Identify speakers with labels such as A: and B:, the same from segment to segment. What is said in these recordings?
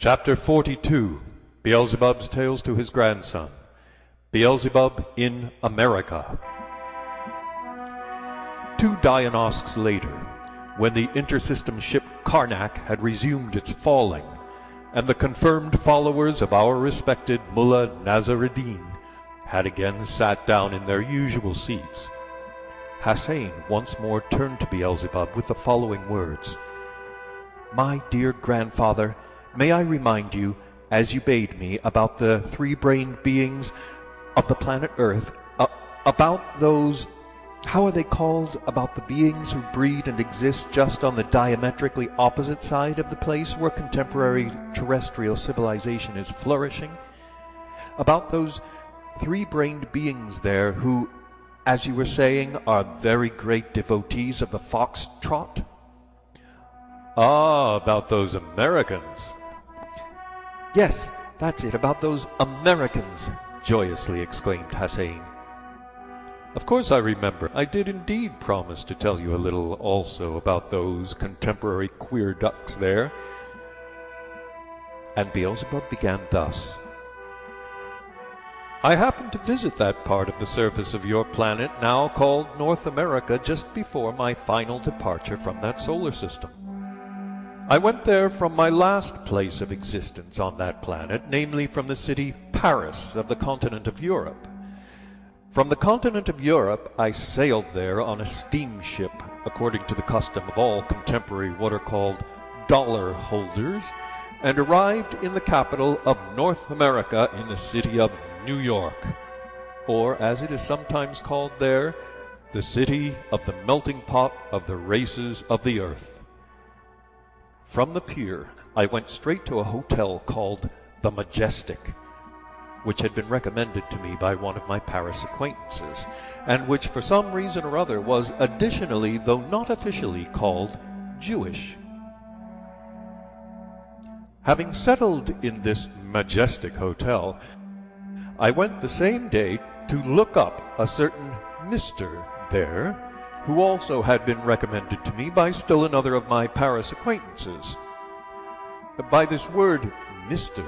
A: Chapter 42 Beelzebub's Tales to His Grandson. Beelzebub in America. Two Dionosks later, when the intersystem ship Karnak had resumed its falling, and the confirmed followers of our respected Mullah Nassr Eddin had again sat down in their usual seats, Hassein once more turned to Beelzebub with the following words. My dear grandfather, may I remind you, as you bade me, about the three-brained beings of the planet Earth, uh, about those, how are they called, about the beings who breed and exist just on the diametrically opposite side of the place where contemporary terrestrial civilization is flourishing? About those three-brained beings there who, as you were saying, are very great devotees of the fox-trot?
B: Ah, about those Americans.
A: Yes, that's it, about those Americans, joyously exclaimed Hassein.
B: Of course I remember. I did indeed promise to tell you a little also about those contemporary queer ducks there.
A: And Beelzebub began thus.
B: I happened to visit that part of the surface of your planet now called North America just before my final departure from that solar system. I went there from my last place of existence on that planet, namely from the city Paris of the continent of Europe. From the continent of Europe I sailed there on a steamship, according to the custom of all contemporary what are called dollar holders, and arrived in the capital of North America in the city of New York, or as it is sometimes called there, the city of the melting pot of the races of the earth. From the pier I went straight to a hotel called the Majestic, which had been recommended to me by one of my Paris acquaintances, and which for some reason or other was additionally, though not officially, called Jewish. Having settled in this majestic hotel, I went the same day to look up a certain Mr. there, who also had been recommended to me by still another of my Paris acquaintances. By this word Mr.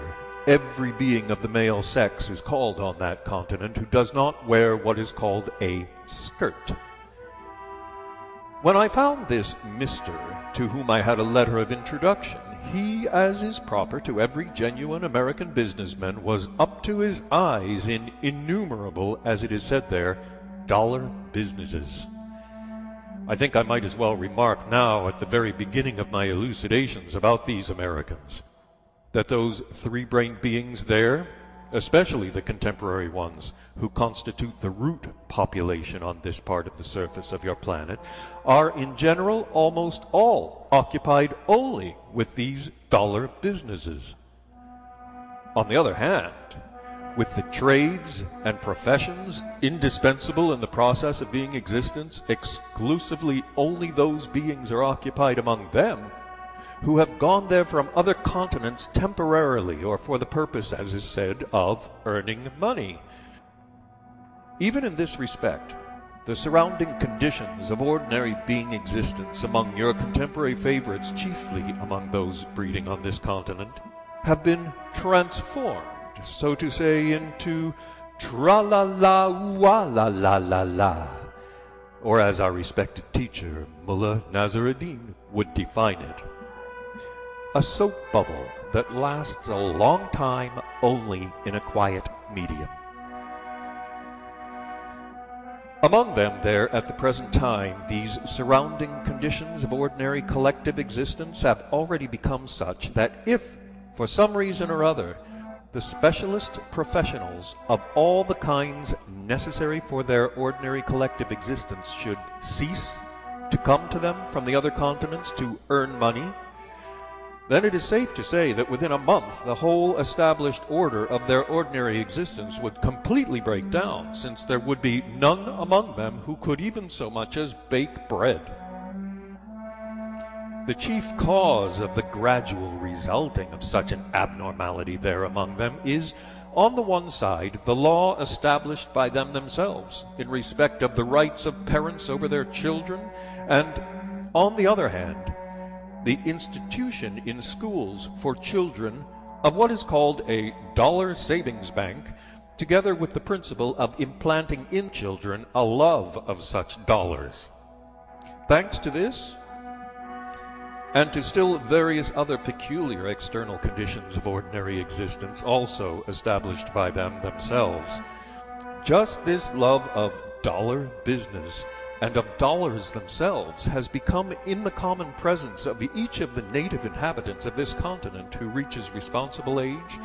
B: every being of the male sex is called on that continent who does not wear what is called a skirt. When I found this Mr., to whom I had a letter of introduction, he, as is proper to every genuine American businessman, was up to his eyes in innumerable, as it is said there, dollar businesses. I think I might as well remark now at the very beginning of my elucidations about these Americans that those three-brained beings there, especially the contemporary ones who constitute the root population on this part of the surface of your planet, are in general almost all occupied only with these dollar businesses. On the other hand, with the trades and professions indispensable in the process of being existence, exclusively only those beings are occupied among them who have gone there from other continents temporarily or for the purpose, as is said, of earning money. Even in this respect, the surrounding conditions of ordinary being existence among your contemporary favorites, chiefly among those breeding on this continent, have been transformed so to say, into tra la la wa la la la la, or as our respected teacher, Mullah Nassr Eddin, would define it, a soap bubble that lasts a long time only in a quiet medium. Among them there at the present time, these surrounding conditions of ordinary collective existence have already become such that if, for some reason or other, the specialist professionals of all the kinds necessary for their ordinary collective existence should cease to come to them from the other continents to earn money, then it is safe to say that within a month the whole established order of their ordinary existence would completely break down, since there would be none among them who could even so much as bake bread. The chief cause of the gradual resulting of such an abnormality there among them is, on the one side, the law established by them themselves in respect of the rights of parents over their children, and, on the other hand, the institution in schools for children of what is called a dollar savings bank, together with the principle of implanting in children a love of such dollars. Thanks to this, and to still various other peculiar external conditions of ordinary existence also established by them themselves, just this love of dollar business and of dollars themselves has become in the common presence of each of the native inhabitants of this continent who reaches responsible age,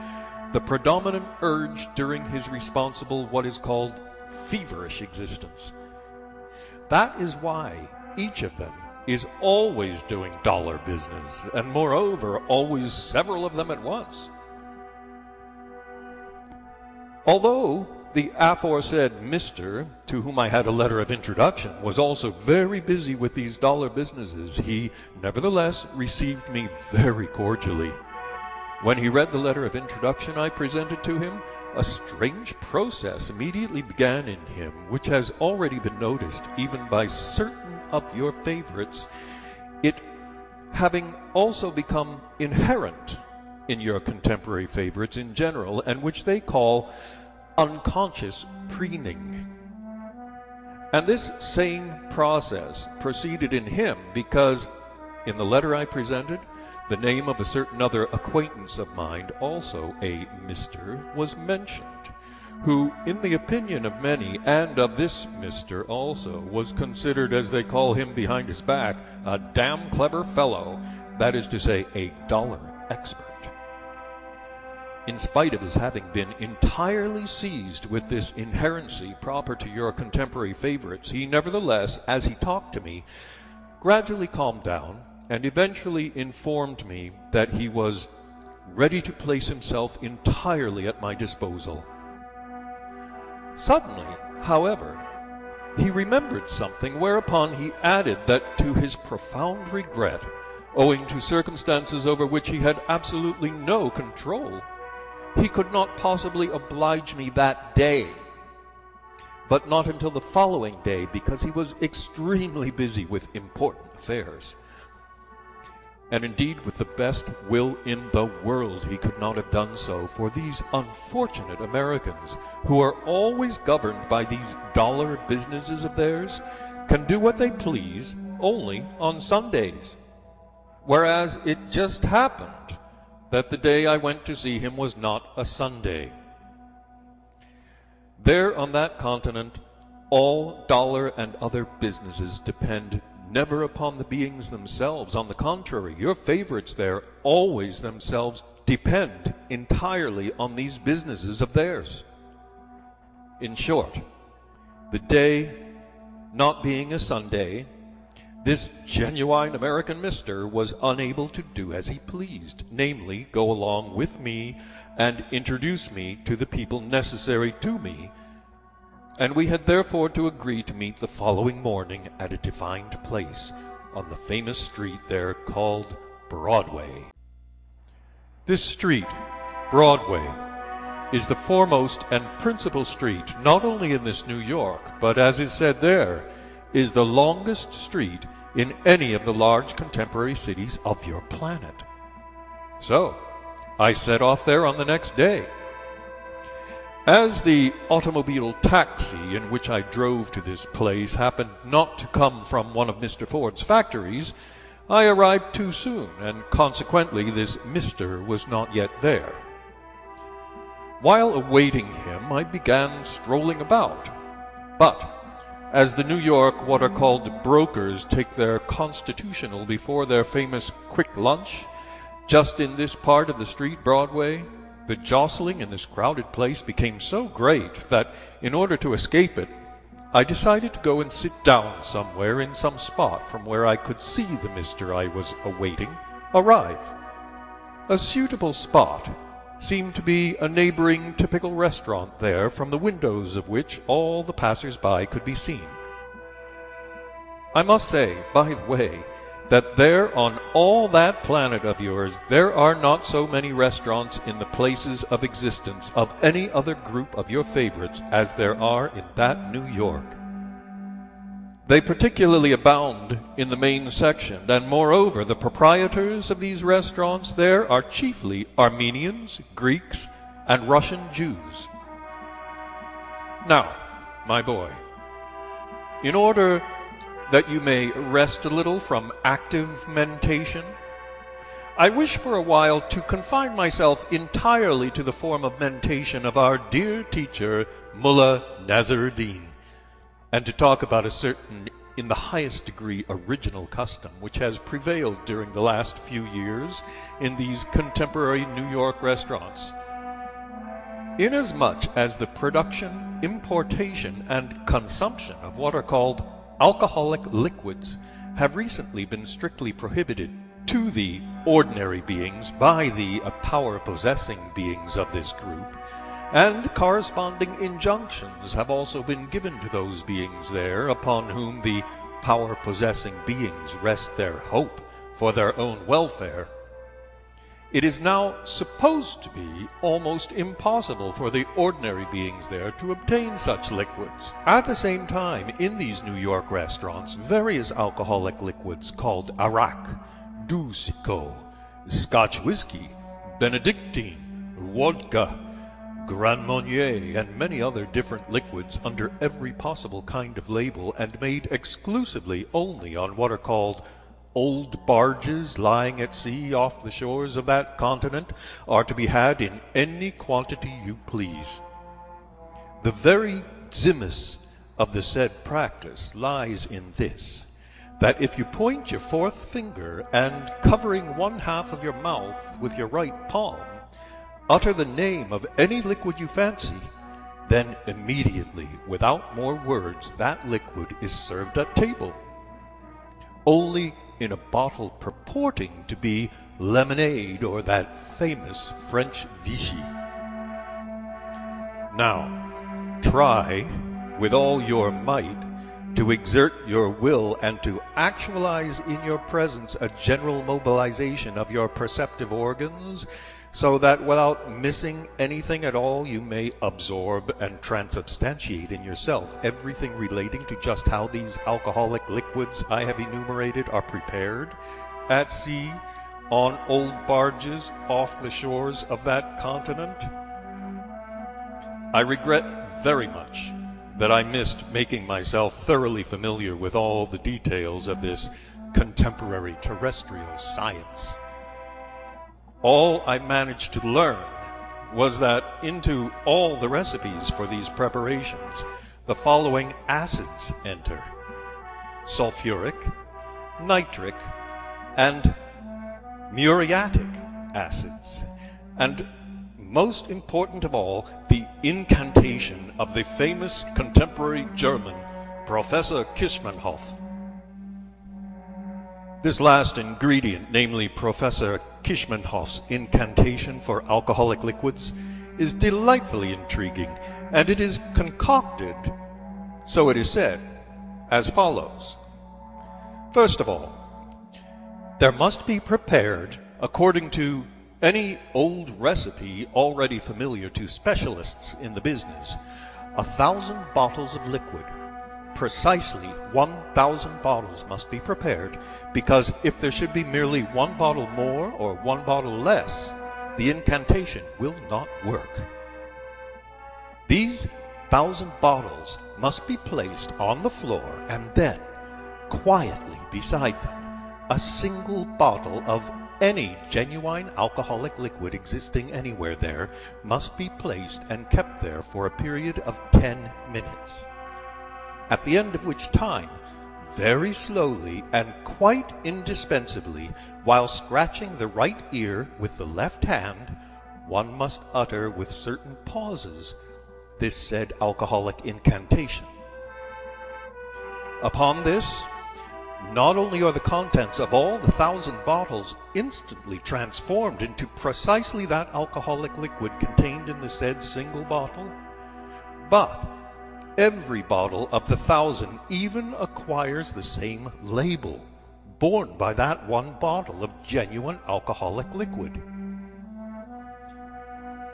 B: the predominant urge during his responsible what is called feverish existence. That is why each of them is always doing dollar business, and moreover, always several of them at once. Although the aforesaid Mr., to whom I had a letter of introduction, was also very busy with these dollar businesses. He nevertheless received me very cordially. When he read the letter of introduction I presented to him, a strange process immediately began in him, which has already been noticed even by certain of your favorites, it having also become inherent in your contemporary favorites in general, and which they call unconscious preening. And this same process proceeded in him because, in the letter I presented, the name of a certain other acquaintance of mine, also a Mr., was mentioned, who, in the opinion of many, and of this Mr. also, was considered, as they call him behind his back, a damn clever fellow, that is to say, a dollar expert in spite of his having been entirely seized with this inherency proper to your contemporary favorites, he nevertheless, as he talked to me, gradually calmed down and eventually informed me that he was ready to place himself entirely at my disposal. Suddenly, however, he remembered something, whereupon he added that to his profound regret, owing to circumstances over which he had absolutely no control, he could not possibly oblige me that day, but not until the following day because he was extremely busy with important affairs. And indeed, with the best will in the world, he could not have done so, for these unfortunate Americans, who are always governed by these dollar businesses of theirs, can do what they please only on Sundays. Whereas it just happened that the day I went to see him was not a Sunday. There on that continent, all dollar and other businesses depend never upon the beings themselves. On the contrary, your favorites there always themselves depend entirely on these businesses of theirs. In short, the day not being a Sunday, this genuine American mister was unable to do as he pleased, namely, go along with me and introduce me to the people necessary to me, and we had therefore to agree to meet the following morning at a defined place on the famous street there called Broadway. This street, Broadway, is the foremost and principal street not only in this New York, but as is said there, is the longest street in any of the large contemporary cities of your planet. So, I set off there on the next day. As the automobile taxi in which I drove to this place happened not to come from one of Mr. Ford's factories, I arrived too soon, and consequently this Mr. was not yet there. While awaiting him, I began strolling about. But as the New York what are called brokers take their constitutional before their famous quick lunch, just in this part of the street Broadway, the jostling in this crowded place became so great that, in order to escape it, I decided to go and sit down somewhere in some spot from where I could see the mister I was awaiting arrive. A suitable spot seemed to be a neighboring typical restaurant there, from the windows of which all the passers-by could be seen. I must say, by the way, that there on all that planet of yours there are not so many restaurants in the places of existence of any other group of your favorites as there are in that New York. They particularly abound in the main section, and moreover, the proprietors of these restaurants there are chiefly Armenians, Greeks, and Russian Jews. Now, my boy, in order that you may rest a little from active mentation, I wish for a while to confine myself entirely to the form of mentation of our dear teacher, Mullah Nassr Eddin and to talk about a certain, in the highest degree, original custom which has prevailed during the last few years in these contemporary New York restaurants. Inasmuch as the production, importation, and consumption of what are called alcoholic liquids have recently been strictly prohibited to the ordinary beings by the power possessing beings of this group, and corresponding injunctions have also been given to those beings there upon whom the power possessing beings rest their hope for their own welfare. It is now supposed to be almost impossible for the ordinary beings there to obtain such liquids. At the same time, in these New York restaurants, various alcoholic liquids called arak, Dusico, Scotch whiskey, Benedictine, vodka, Grand Marnier, and many other different liquids under every possible kind of label and made exclusively only on what are called old barges lying at sea off the shores of that continent are to be had in any quantity you please. The very cimus of the said practice lies in this, that if you point your fourth finger and covering one half of your mouth with your right palm, Utter the name of any liquid you fancy, then immediately, without more words, that liquid is served at table. Only in a bottle purporting to be lemonade or that famous French Vichy. Now, try with all your might to exert your will and to actualize in your presence a general mobilization of your perceptive organs so that without missing anything at all, you may absorb and transubstantiate in yourself everything relating to just how these alcoholic liquids I have enumerated are prepared at sea, on old barges, off the shores of that continent. I regret very much that I missed making myself thoroughly familiar with all the details of this contemporary terrestrial science all I managed to learn was that into all the recipes for these preparations, the following acids enter sulfuric, nitric, and muriatic acids. And most important of all, the incantation of the famous contemporary German Professor Kischmenhoff. This last ingredient, namely Professor Kischmenhoff's incantation for alcoholic liquids, is delightfully intriguing, and it is concocted, so it is said, as follows. First of all, there must be prepared, according to any old recipe already familiar to specialists in the business, a thousand bottles of liquid precisely 1,000 bottles must be prepared, because if there should be merely one bottle more or one bottle less, the incantation will not work. These thousand bottles must be placed on the floor and then, quietly beside them, a single bottle of any genuine alcoholic liquid existing anywhere there must be placed and kept there for a period of 10 minutes at the end of which time, very slowly and quite indispensably, while scratching the right ear with the left hand, one must utter with certain pauses this said alcoholic incantation. Upon this, not only are the contents of all the thousand bottles instantly transformed into precisely that alcoholic liquid contained in the said single bottle, but Every bottle of the thousand even acquires the same label, borne by that one bottle of genuine alcoholic liquid.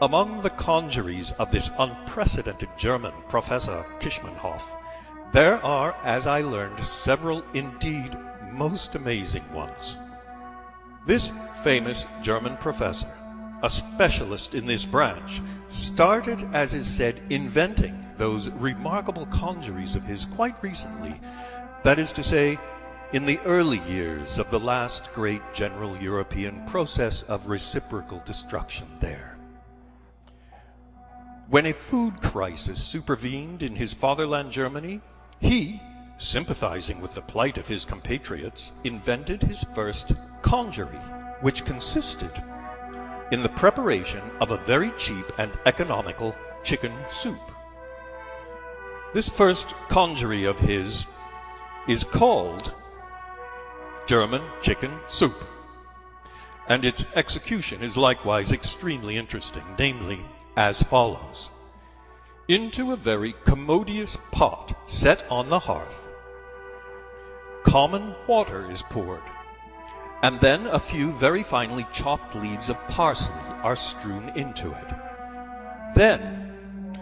B: Among the conjuries of this unprecedented German Professor Kischmenhoff, There are, as I learned, several indeed most amazing ones. This famous German professor, a specialist in this branch, started, as is said, inventing those remarkable conjuries of his quite recently, that is to say, in the early years of the last great general European process of reciprocal destruction there. When a food crisis supervened in his fatherland Germany, he, sympathizing with the plight of his compatriots, invented his first conjury, which consisted in the preparation of a very cheap and economical chicken soup. This first conjury of his is called German chicken soup, and its execution is likewise extremely interesting, namely as follows. Into a very commodious pot set on the hearth, common water is poured, and then a few very finely chopped leaves of parsley are strewn into it. Then,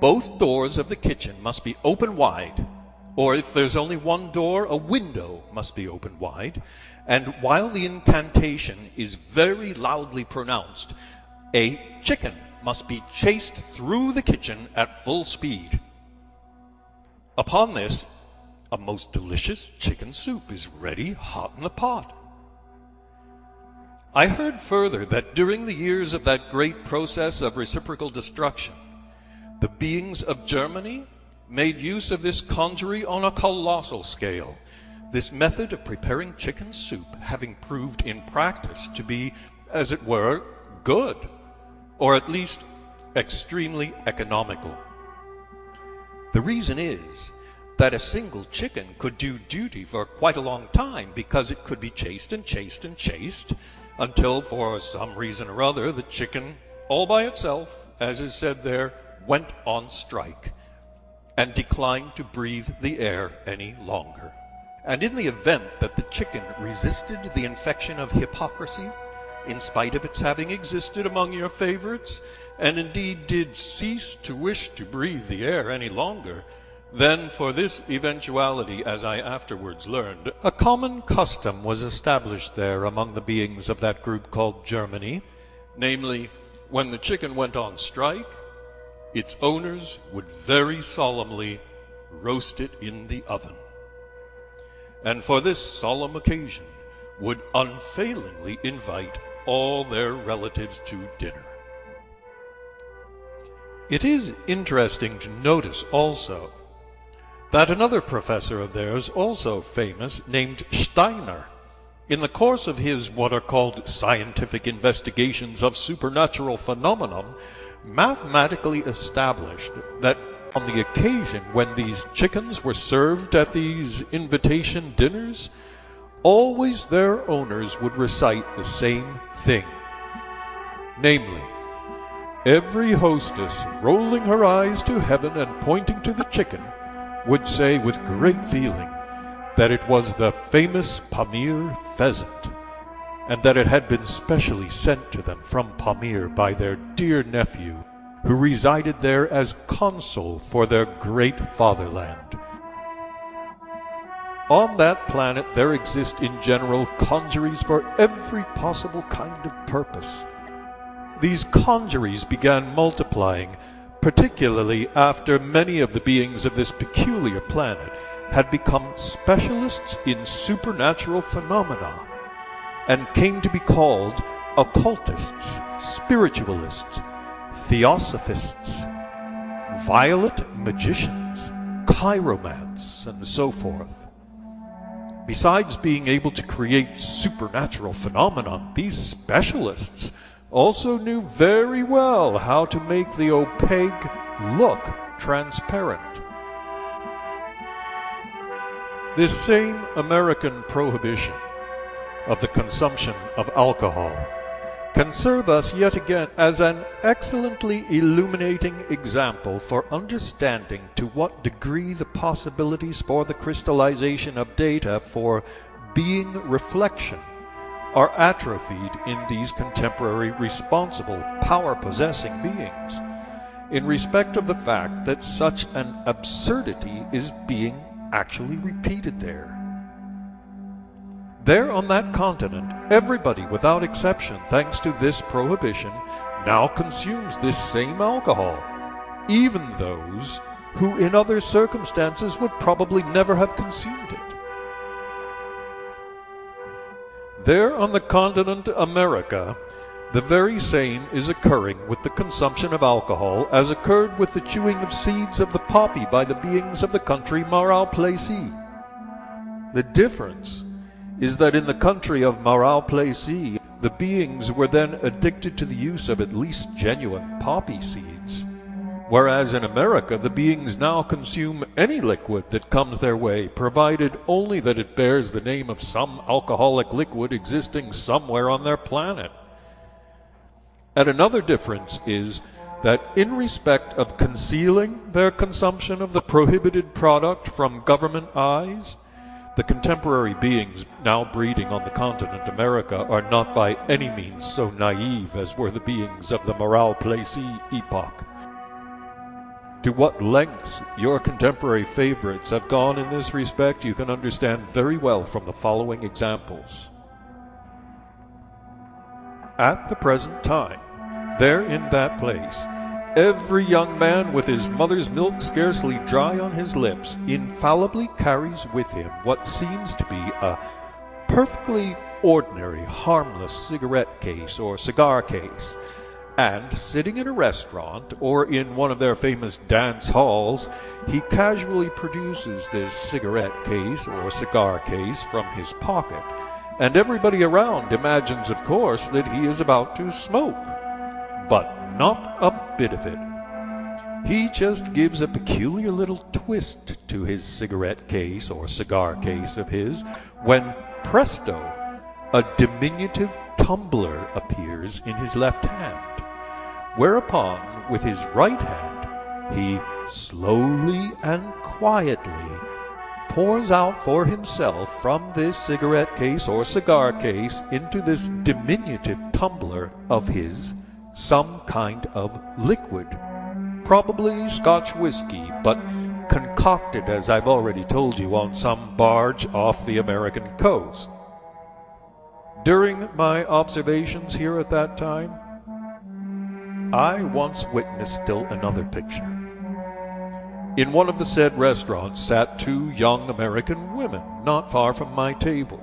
B: both doors of the kitchen must be open wide, or if there's only one door, a window must be open wide, and while the incantation is very loudly pronounced, a chicken must be chased through the kitchen at full speed. Upon this, a most delicious chicken soup is ready hot in the pot. I heard further that during the years of that great process of reciprocal destruction, the beings of Germany made use of this conjury on a colossal scale, this method of preparing chicken soup having proved in practice to be, as it were, good, or at least extremely economical. The reason is that a single chicken could do duty for quite a long time because it could be chased and chased and chased until, for some reason or other, the chicken, all by itself, as is said there, went on strike and declined to breathe the air any longer. And in the event that the chicken resisted the infection of hypocrisy, in spite of its having existed among your favorites, and indeed did cease to wish to breathe the air any longer, then for this eventuality, as I afterwards learned, a common custom was established there among the beings of that group called Germany, namely, when the chicken went on strike, its owners would very solemnly roast it in the oven. And for this solemn occasion would unfailingly invite all their relatives to dinner. It is interesting to notice also that another professor of theirs, also famous, named Steiner, in the course of his what are called scientific investigations of supernatural phenomenon, mathematically established that on the occasion when these chickens were served at these invitation dinners, always their owners would recite the same thing. Namely, every hostess, rolling her eyes to heaven and pointing to the chicken, would say with great feeling that it was the famous Pamir pheasant, and that it had been specially sent to them from Pamir by their dear nephew, who resided there as consul for their great fatherland. On that planet there exist in general conjuries for every possible kind of purpose. These conjuries began multiplying particularly after many of the beings of this peculiar planet had become specialists in supernatural phenomena and came to be called occultists, spiritualists, theosophists, violet magicians, chiromants, and so forth. Besides being able to create supernatural phenomena, these specialists also knew very well how to make the opaque look transparent. This same American prohibition of the consumption of alcohol can serve us yet again as an excellently illuminating example for understanding to what degree the possibilities for the crystallization of data for being reflection are atrophied in these contemporary responsible, power possessing beings. in respect of the fact that such an absurdity is being actually repeated there. There on that continent, everybody without exception, thanks to this prohibition, now consumes this same alcohol, even those who in other circumstances would probably never have consumed it. There on the continent America, the very same is occurring with the consumption of alcohol as occurred with the chewing of seeds of the poppy by the beings of the country Maralpleicie. The difference is that in the country of Maralpleicie, the beings were then addicted to the use of at least genuine poppy seeds, whereas in America the beings now consume any liquid that comes their way, provided only that it bears the name of some alcoholic liquid existing somewhere on their planet. And another difference is that in respect of concealing their consumption of the prohibited product from government eyes, the contemporary beings now breeding on the continent America are not by any means so naive as were the beings of the Maralpleicie epoch. To what lengths your contemporary favorites have gone in this respect you can understand very well from the following examples. At the present time, there in that place, Every young man with his mother's milk scarcely dry on his lips infallibly carries with him what seems to be a perfectly ordinary, harmless cigarette case or cigar case, and sitting in a restaurant or in one of their famous dance halls, he casually produces this cigarette case or cigar case from his pocket, and everybody around imagines, of course, that he is about to smoke. But not a bit of it. He just gives a peculiar little twist to his cigarette case or cigar case of his when, presto, a diminutive tumbler appears in his left hand, whereupon with his right hand he slowly and quietly pours out for himself from this cigarette case or cigar case into this diminutive tumbler of his some kind of liquid, probably Scotch whiskey, but concocted, as I've already told you, on some barge off the American coast. During my observations here at that time, I once witnessed still another picture. In one of the said restaurants sat two young American women not far from my table.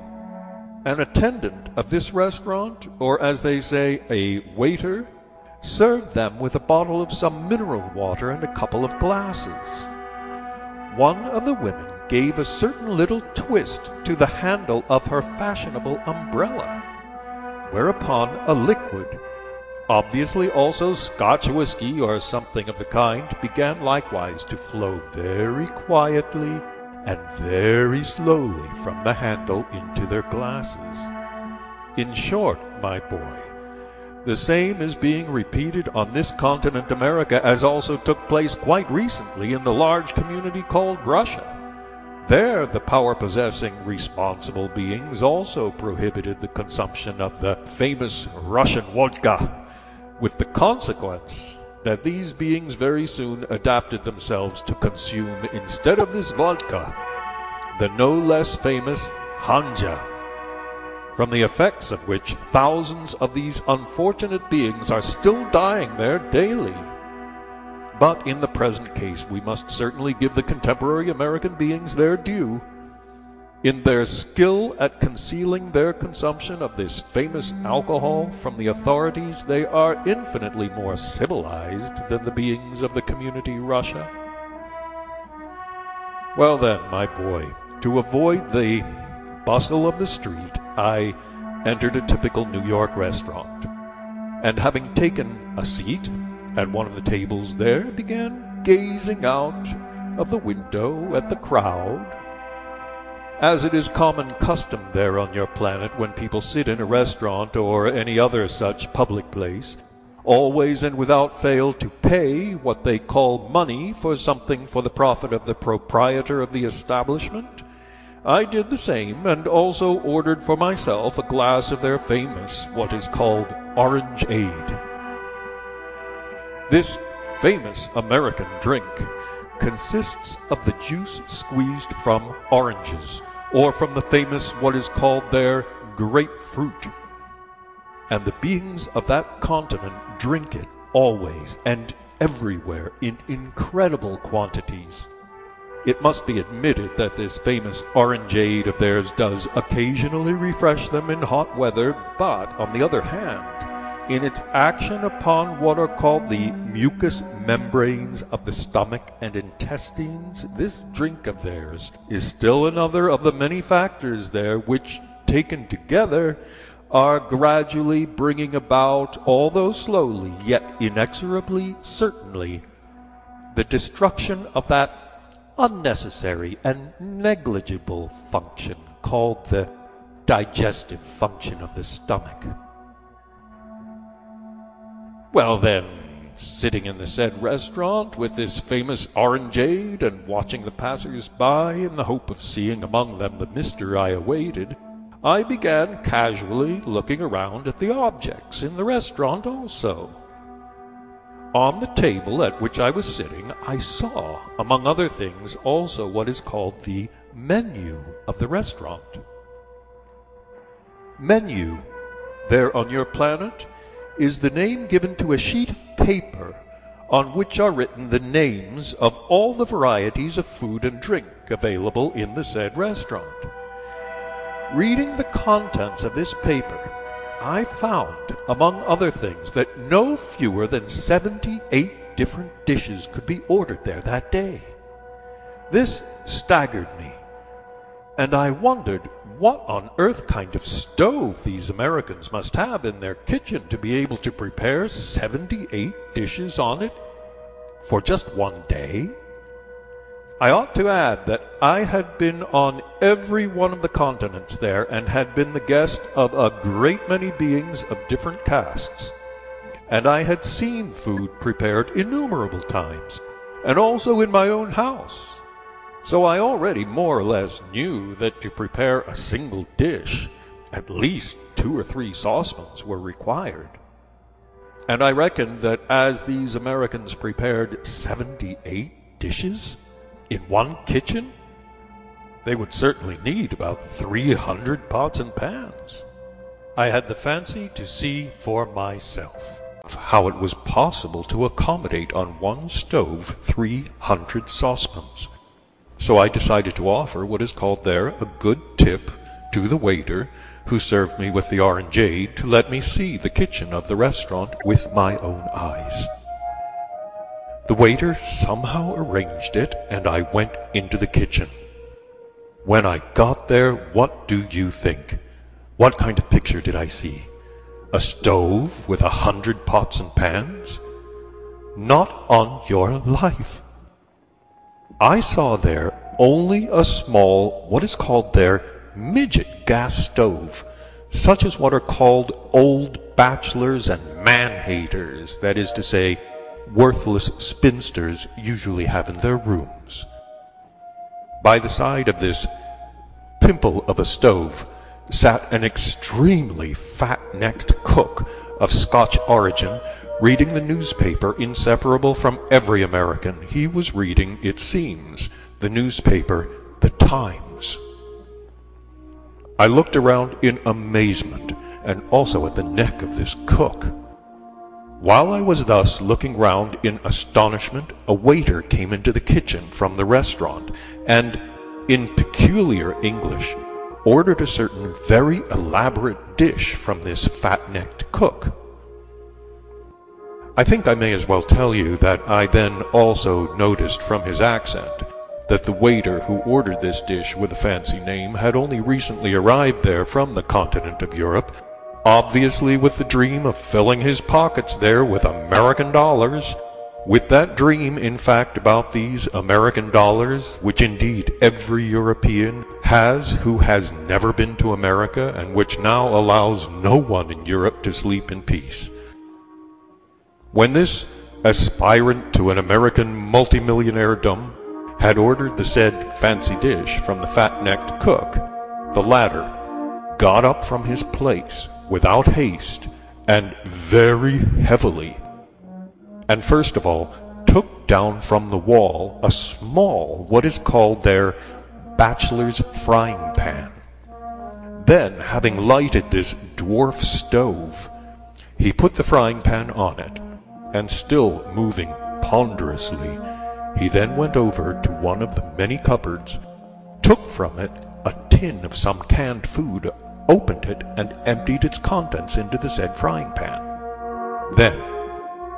B: An attendant of this restaurant, or as they say, a waiter, served them with a bottle of some mineral water and a couple of glasses. One of the women gave a certain little twist to the handle of her fashionable umbrella, whereupon a liquid, obviously also Scotch whisky or something of the kind, began likewise to flow very quietly and very slowly from the handle into their glasses. In short, my boy, the same is being repeated on this continent America as also took place quite recently in the large community called Russia. There the power-possessing responsible beings also prohibited the consumption of the famous Russian vodka, with the consequence that these beings very soon adapted themselves to consume instead of this vodka the no less famous Hanja from the effects of which thousands of these unfortunate beings are still dying there daily. But in the present case we must certainly give the contemporary American beings their due. In their skill at concealing their consumption of this famous alcohol from the authorities, they are infinitely more civilized than the beings of the community Russia. Well then, my boy, to avoid the bustle of the street, I entered a typical New York restaurant, and having taken a seat at one of the tables there, began gazing out of the window at the crowd. As it is common custom there on your planet when people sit in a restaurant or any other such public place, always and without fail to pay what they call money for something for the profit of the proprietor of the establishment, I did the same, and also ordered for myself a glass of their famous, what is called orangeade. This famous American drink consists of the juice squeezed from oranges, or from the famous what is called there grapefruit. And the beings of that continent drink it always and everywhere in incredible quantities. It must be admitted that this famous orangeade of theirs does occasionally refresh them in hot weather, but, on the other hand, in its action upon what are called the mucous membranes of the stomach and intestines, this drink of theirs is still another of the many factors there which, taken together, are gradually bringing about, although slowly, yet inexorably, certainly, the destruction of that unnecessary and negligible function called the digestive function of the stomach. Well, then, sitting in the said restaurant with this famous orangeade and watching the passers-by in the hope of seeing among them the mister I awaited, I began casually looking around at the objects in the restaurant also. On the table at which I was sitting I saw, among other things, also what is called the menu of the restaurant. Menu, there on your planet, is the name given to a sheet of paper on which are written the names of all the varieties of food and drink available in the said restaurant. Reading the contents of this paper, I found, among other things, that no fewer than seventy-eight different dishes could be ordered there that day. This staggered me, and I wondered what on earth kind of stove these Americans must have in their kitchen to be able to prepare seventy-eight dishes on it for just one day. I ought to add that I had been on every one of the continents there and had been the guest of a great many beings of different castes, and I had seen food prepared innumerable times, and also in my own house. So I already more or less knew that to prepare a single dish, at least two or three saucepans were required. And I reckoned that as these Americans prepared seventy-eight dishes, in one kitchen, they would certainly need about three hundred pots and pans. I had the fancy to see for myself how it was possible to accommodate on one stove three hundred saucepans. So I decided to offer what is called there a good tip to the waiter who served me with the orangeade to let me see the kitchen of the restaurant with my own eyes. The waiter somehow arranged it, and I went into the kitchen. When I got there, what do you think? What kind of picture did I see? A stove with a hundred pots and pans? Not on your life. I saw there only a small, what is called there, midget gas stove, such as what are called old bachelors and man-haters, that is to say, worthless spinsters usually have in their rooms. By the side of this pimple of a stove sat an extremely fat-necked cook of Scotch origin reading the newspaper inseparable from every American. He was reading, it seems, the newspaper The Times. I looked around in amazement and also at the neck of this cook. While I was thus looking round in astonishment, a waiter came into the kitchen from the restaurant, and, in peculiar English, ordered a certain very elaborate dish from this fat-necked cook. I think I may as well tell you that I then also noticed from his accent that the waiter who ordered this dish with a fancy name had only recently arrived there from the continent of Europe, obviously with the dream of filling his pockets there with American dollars. With that dream, in fact, about these American dollars, which indeed every European has who has never been to America, and which now allows no one in Europe to sleep in peace. When this aspirant to an American multimillionairedom had ordered the said fancy dish from the fat-necked cook, the latter got up from his place without haste, and very heavily, and first of all took down from the wall a small, what is called their bachelor's frying pan. Then, having lighted this dwarf stove, he put the frying pan on it, and still moving ponderously, he then went over to one of the many cupboards, took from it a tin of some canned food, opened it, and emptied its contents into the said frying pan. Then,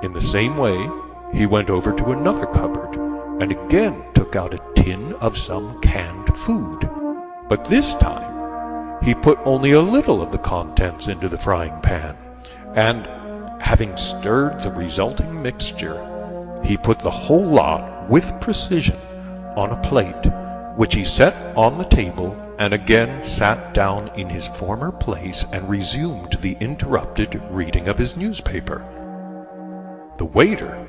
B: in the same way, he went over to another cupboard, and again took out a tin of some canned food. But this time he put only a little of the contents into the frying pan, and, having stirred the resulting mixture, he put the whole lot with precision on a plate, which he set on the table and again sat down in his former place and resumed the interrupted reading of his newspaper. The waiter,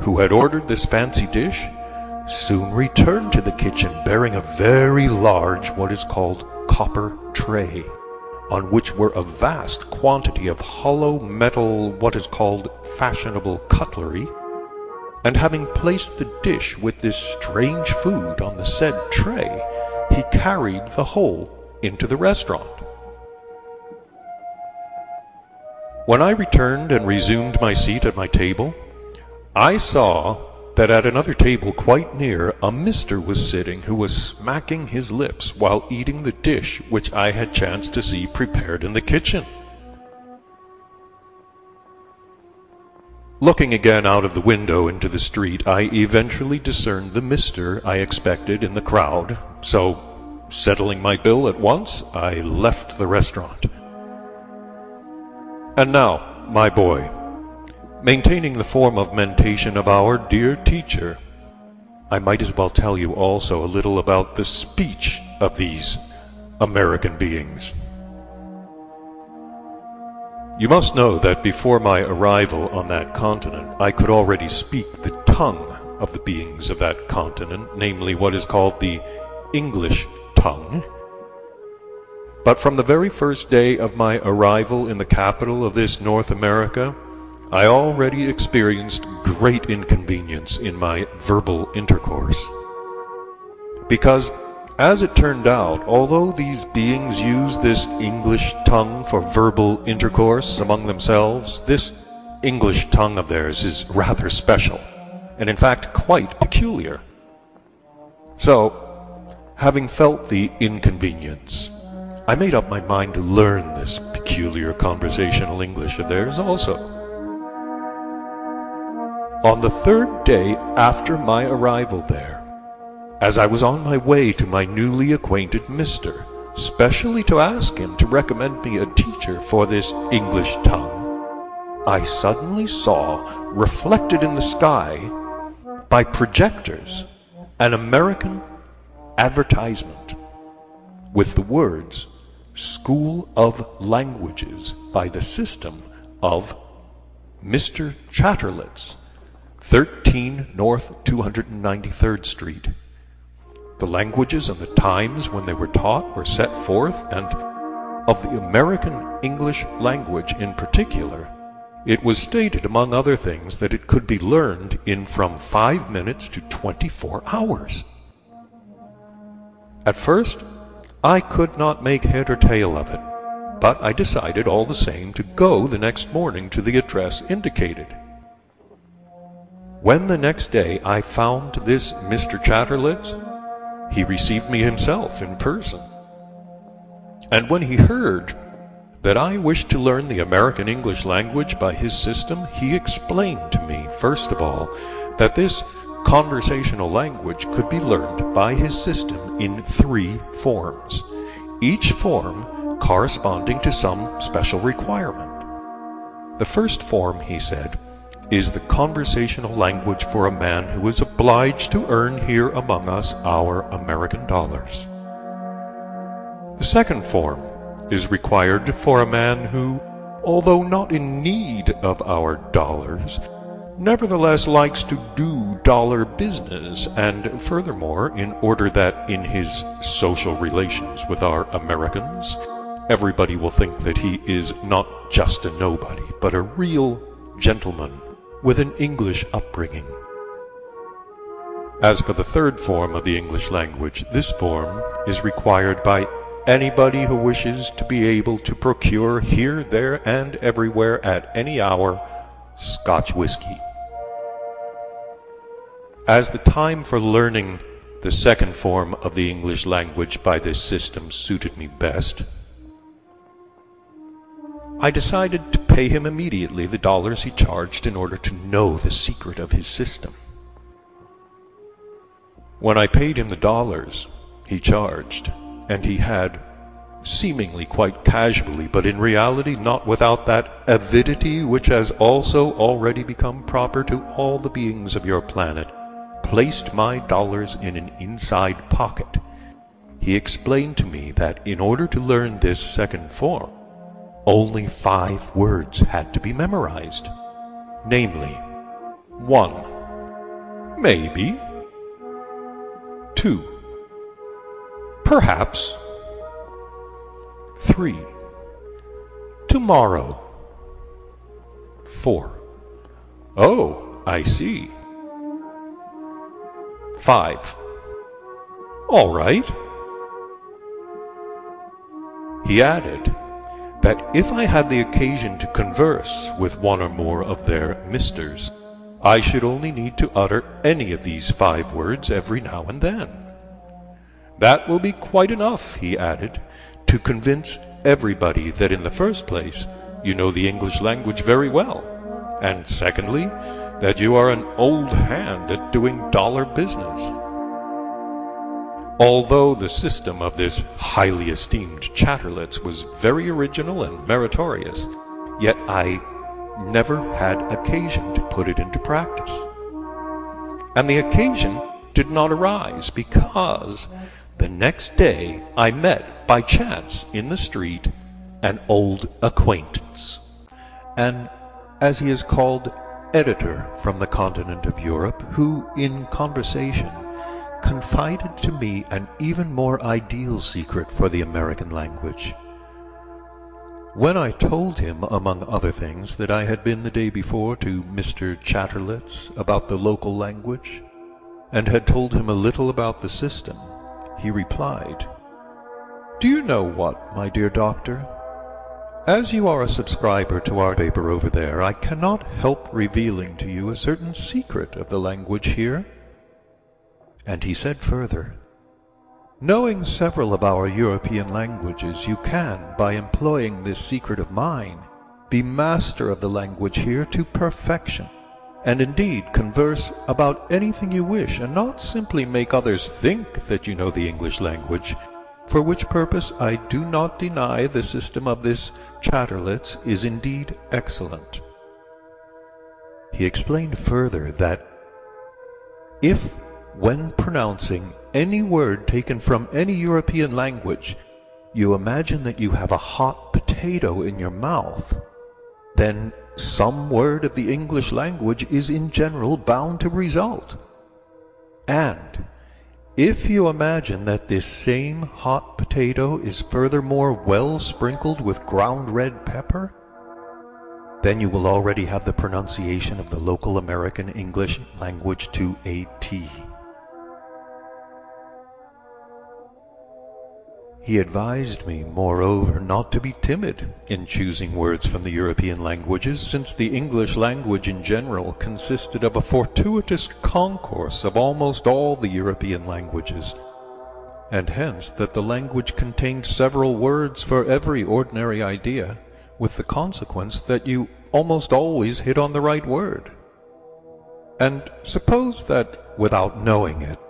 B: who had ordered this fancy dish, soon returned to the kitchen bearing a very large what is called copper tray, on which were a vast quantity of hollow metal what is called fashionable cutlery, and having placed the dish with this strange food on the said tray, he carried the whole into the restaurant. When I returned and resumed my seat at my table, I saw that at another table quite near a mister was sitting who was smacking his lips while eating the dish which I had chanced to see prepared in the kitchen. Looking again out of the window into the street, I eventually discerned the mister I expected in the crowd, so, settling my bill at once, I left the restaurant. And now, my boy, maintaining the form of mentation of our dear teacher, I might as well tell you also a little about the speech of these American beings. You must know that before my arrival on that continent, I could already speak the tongue of the beings of that continent, namely what is called the English tongue. But from the very first day of my arrival in the capital of this North America, I already experienced great inconvenience in my verbal intercourse. Because, as it turned out, although these beings use this English tongue for verbal intercourse among themselves, this English tongue of theirs is rather special, and in fact quite peculiar. So, having felt the inconvenience, I made up my mind to learn this peculiar conversational English of theirs also. On the third day after my arrival there, as I was on my way to my newly acquainted mister, specially to ask him to recommend me a teacher for this English tongue, I suddenly saw, reflected in the sky, by projectors, an American advertisement with the words School of Languages by the system of Mr. Chatterlitz 13 North 293rd Street. The languages and the times when they were taught were set forth, and of the American English language in particular, it was stated, among other things, that it could be learned in from five minutes to twenty-four hours. At first, I could not make head or tail of it, but I decided all the same to go the next morning to the address indicated. When the next day I found this Mr. Chatterlitz, he received me himself in person. And when he heard that I wished to learn the American English language by his system, he explained to me, first of all, that this conversational language could be learned by his system in three forms, each form corresponding to some special requirement. The first form, he said, is the conversational language for a man who is obliged to earn here among us our American dollars. The second form is required for a man who, although not in need of our dollars, nevertheless likes to do dollar business, and furthermore, in order that in his social relations with our Americans, everybody will think that he is not just a nobody, but a real gentleman with an English upbringing. As for the third form of the English language, this form is required by anybody who wishes to be able to procure here, there, and everywhere at any hour Scotch whisky. As the time for learning the second form of the English language by this system suited me best, I decided to pay him immediately the dollars he charged in order to know the secret of his system. When I paid him the dollars he charged, and he had, seemingly quite casually, but in reality not without that avidity which has also already become proper to all the beings of your planet, placed my dollars in an inside pocket, he explained to me that in order to learn this second form, only five words had to be memorized. Namely, 1. Maybe. 2. Perhaps. 3. Tomorrow. 4. Oh, I see. 5. All right. He added, that if I had the occasion to converse with one or more of their misters, I should only need to utter any of these five words every now and then. That will be quite enough, he added, to convince everybody that in the first place you know the English language very well, and secondly, that you are an old hand at doing dollar business. Although the system of this highly esteemed Chatterlitz was very original and meritorious, yet I never had occasion to put it into practice. And the occasion did not arise because the next day I met by chance in the street an old acquaintance, and, as he is called, editor from the continent of Europe, who, in conversation, confided to me an even more ideal secret for the American language. When I told him, among other things, that I had been the day before to Mr. Chatterlitz about the local language, and had told him a little about the system, he replied, Do you know what, my dear doctor? As you are a subscriber to our paper over there, I cannot help revealing to you a certain secret of the language here. And he said further, Knowing several of our European languages, you can, by employing this secret of mine, be master of the language here to perfection, and indeed converse about anything you wish, and not simply make others think that you know the English language, for which purpose I do not deny the system of this Chatterlitz is indeed excellent. He explained further that if when pronouncing any word taken from any European language, you imagine that you have a hot potato in your mouth, then some word of the English language is in general bound to result. And if you imagine that this same hot potato is furthermore well sprinkled with ground red pepper, then you will already have the pronunciation of the local American English language to a T. He advised me, moreover, not to be timid in choosing words from the European languages, since the English language in general consisted of a fortuitous concourse of almost all the European languages, and hence that the language contained several words for every ordinary idea, with the consequence that you almost always hit on the right word. And suppose that, without knowing it,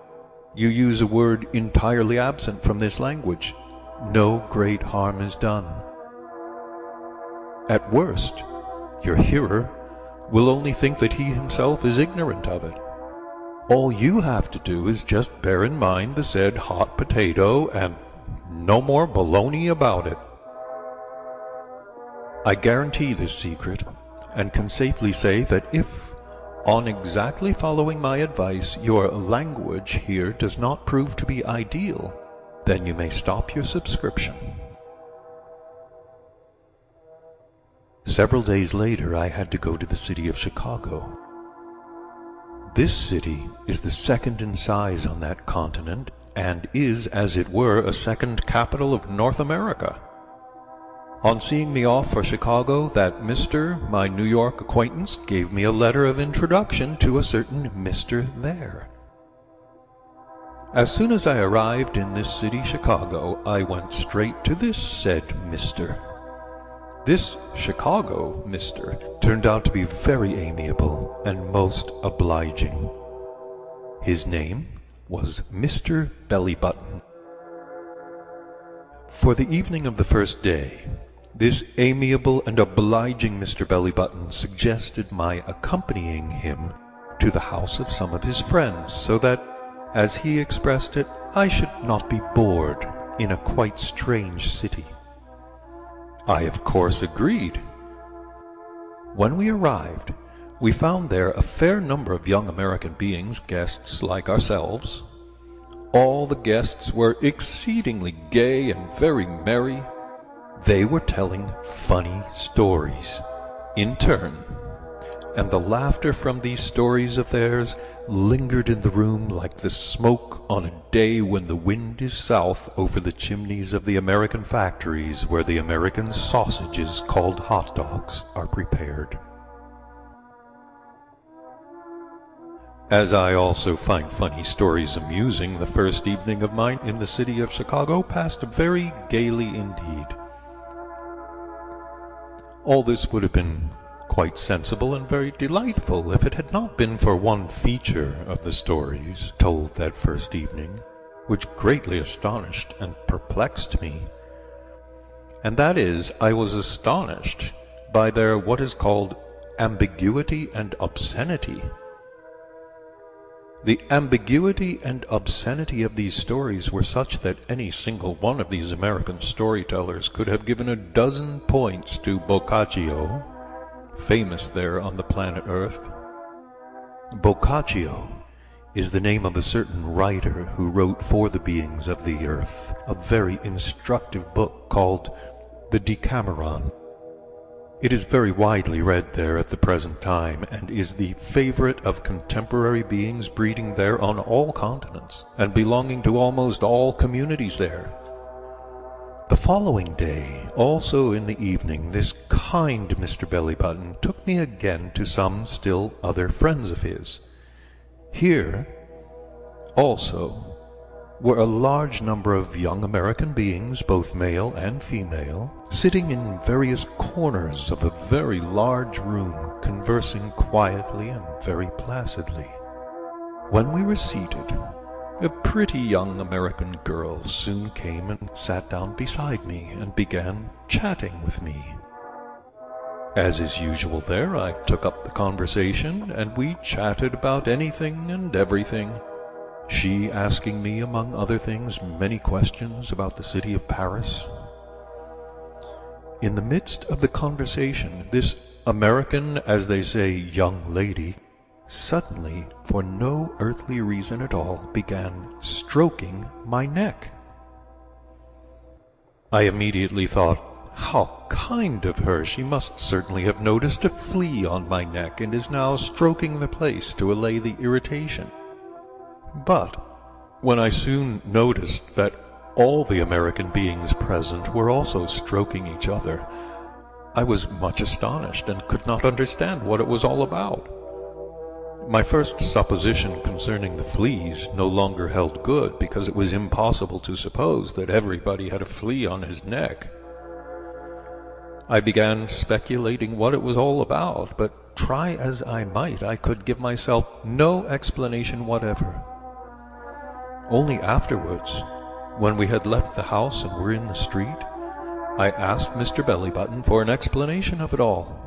B: you use a word entirely absent from this language, no great harm is done. At worst, your hearer will only think that he himself is ignorant of it. All you have to do is just bear in mind the said hot potato and no more baloney about it. I guarantee this secret, and can safely say that if, on exactly following my advice, your language here does not prove to be ideal, then you may stop your subscription. Several days later I had to go to the city of Chicago. This city is the second in size on that continent, and is, as it were, a second capital of North America. On seeing me off for Chicago, that Mr., my New York acquaintance, gave me a letter of introduction to a certain Mr. there. As soon as I arrived in this city, Chicago, I went straight to this said Mr. This Chicago Mr. turned out to be very amiable and most obliging. His name was Mr. Bellybutton. For the evening of the first day, this amiable and obliging Mr. Bellybutton suggested my accompanying him to the house of some of his friends, so that, as he expressed it, I should not be bored in a quite strange city. I of course agreed. When we arrived, we found there a fair number of young American beings, guests like ourselves. All the guests were exceedingly gay and very merry. They were telling funny stories in turn, and the laughter from these stories of theirs lingered in the room like the smoke on a day when the wind is south over the chimneys of the American factories where the American sausages called hot dogs are prepared. As I also find funny stories amusing, the first evening of mine in the city of Chicago passed very gaily indeed. All this would have been quite sensible and very delightful if it had not been for one feature of the stories told that first evening, which greatly astonished and perplexed me. And that is, I was astonished by their what is called ambiguity and obscenity. The ambiguity and obscenity of these stories were such that any single one of these American storytellers could have given a dozen points to Boccaccio, famous there on the planet Earth. Boccaccio is the name of a certain writer who wrote for the beings of the earth a very instructive book called the Decameron. It is very widely read there at the present time, and is the favorite of contemporary beings breeding there on all continents, and belonging to almost all communities there. The following day, also in the evening, this kind Mr. Bellybutton took me again to some still other friends of his. Here, also, were a large number of young American beings, both male and female, sitting in various corners of a very large room, conversing quietly and very placidly. When we were seated, a pretty young American girl soon came and sat down beside me and began chatting with me. As is usual there, I took up the conversation, and we chatted about anything and everything she asking me, among other things, many questions about the city of Paris. In the midst of the conversation, this American, as they say, young lady, suddenly, for no earthly reason at all, began stroking my neck. I immediately thought, how kind of her! She must certainly have noticed a flea on my neck, and is now stroking the place to allay the irritation. But when I soon noticed that all the American beings present were also stroking each other, I was much astonished, and could not understand what it was all about. My first supposition concerning the fleas no longer held good, because it was impossible to suppose that everybody had a flea on his neck. I began speculating what it was all about, but try as I might, I could give myself no explanation whatever. Only afterwards, when we had left the house and were in the street, I asked Mr. Bellybutton for an explanation of it all.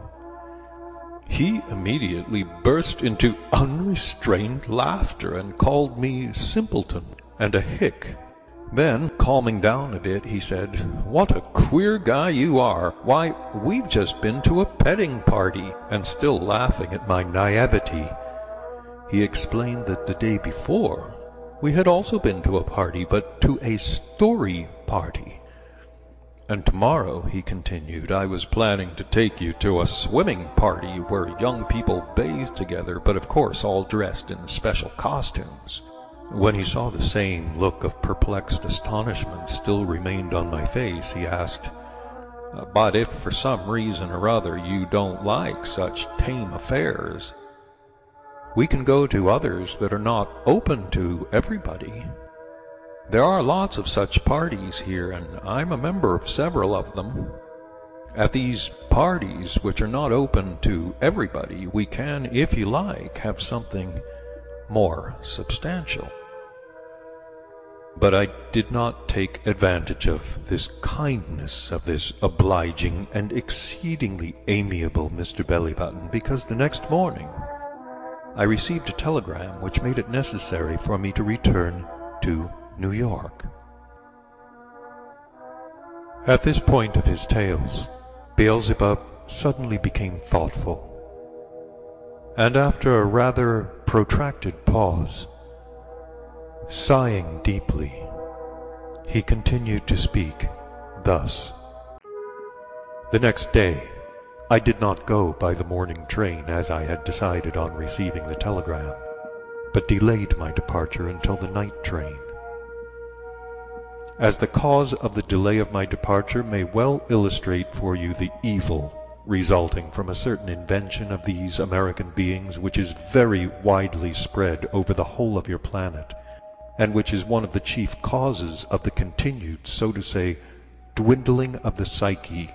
B: He immediately burst into unrestrained laughter and called me simpleton and a hick. Then, calming down a bit, he said, What a queer guy you are! Why, we've just been to a petting party, and still laughing at my naivety. He explained that the day before we had also been to a party, but to a story party. And tomorrow, he continued, I was planning to take you to a swimming party where young people bathe together, but of course all dressed in special costumes. When he saw the same look of perplexed astonishment still remained on my face, he asked, uh, But if for some reason or other you don't like such tame affairs, we can go to others that are not open to everybody. There are lots of such parties here, and I'm a member of several of them. At these parties, which are not open to everybody, we can, if you like, have something more substantial. But I did not take advantage of this kindness of this obliging and exceedingly amiable Mr. Bellybutton, because the next morning I received a telegram which made it necessary for me to return to New York. At this point of his tales, Beelzebub suddenly became thoughtful, and after a rather protracted pause, sighing deeply, he continued to speak thus. The next day I did not go by the morning train as I had decided on receiving the telegram, but delayed my departure until the night train. As the cause of the delay of my departure may well illustrate for you the evil resulting from a certain invention of these American beings which is very widely spread over the whole of your planet, and which is one of the chief causes of the continued, so to say, dwindling of the psyche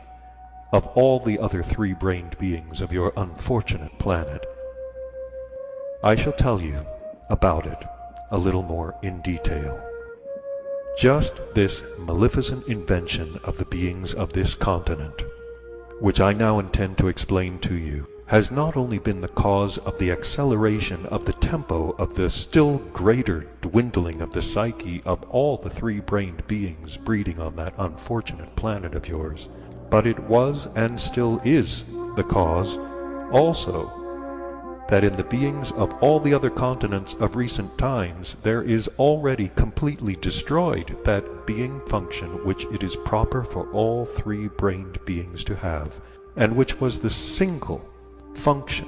B: of all the other three-brained beings of your unfortunate planet. I shall tell you about it a little more in detail. Just this maleficent invention of the beings of this continent, which I now intend to explain to you, has not only been the cause of the acceleration of the tempo of the still greater dwindling of the psyche of all the three-brained beings breeding on that unfortunate planet of yours, but it was and still is the cause also that in the beings of all the other continents of recent times there is already completely destroyed that being function which it is proper for all three-brained beings to have, and which was the single function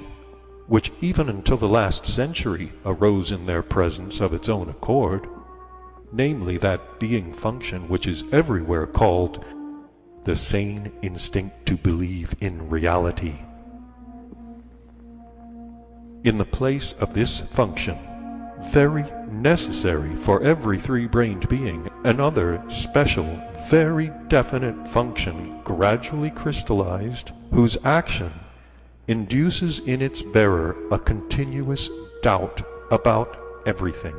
B: which even until the last century arose in their presence of its own accord, namely that being function which is everywhere called the sane instinct to believe in reality in the place of this function, very necessary for every three-brained being, another special, very definite function gradually crystallized, whose action induces in its bearer a continuous doubt about everything.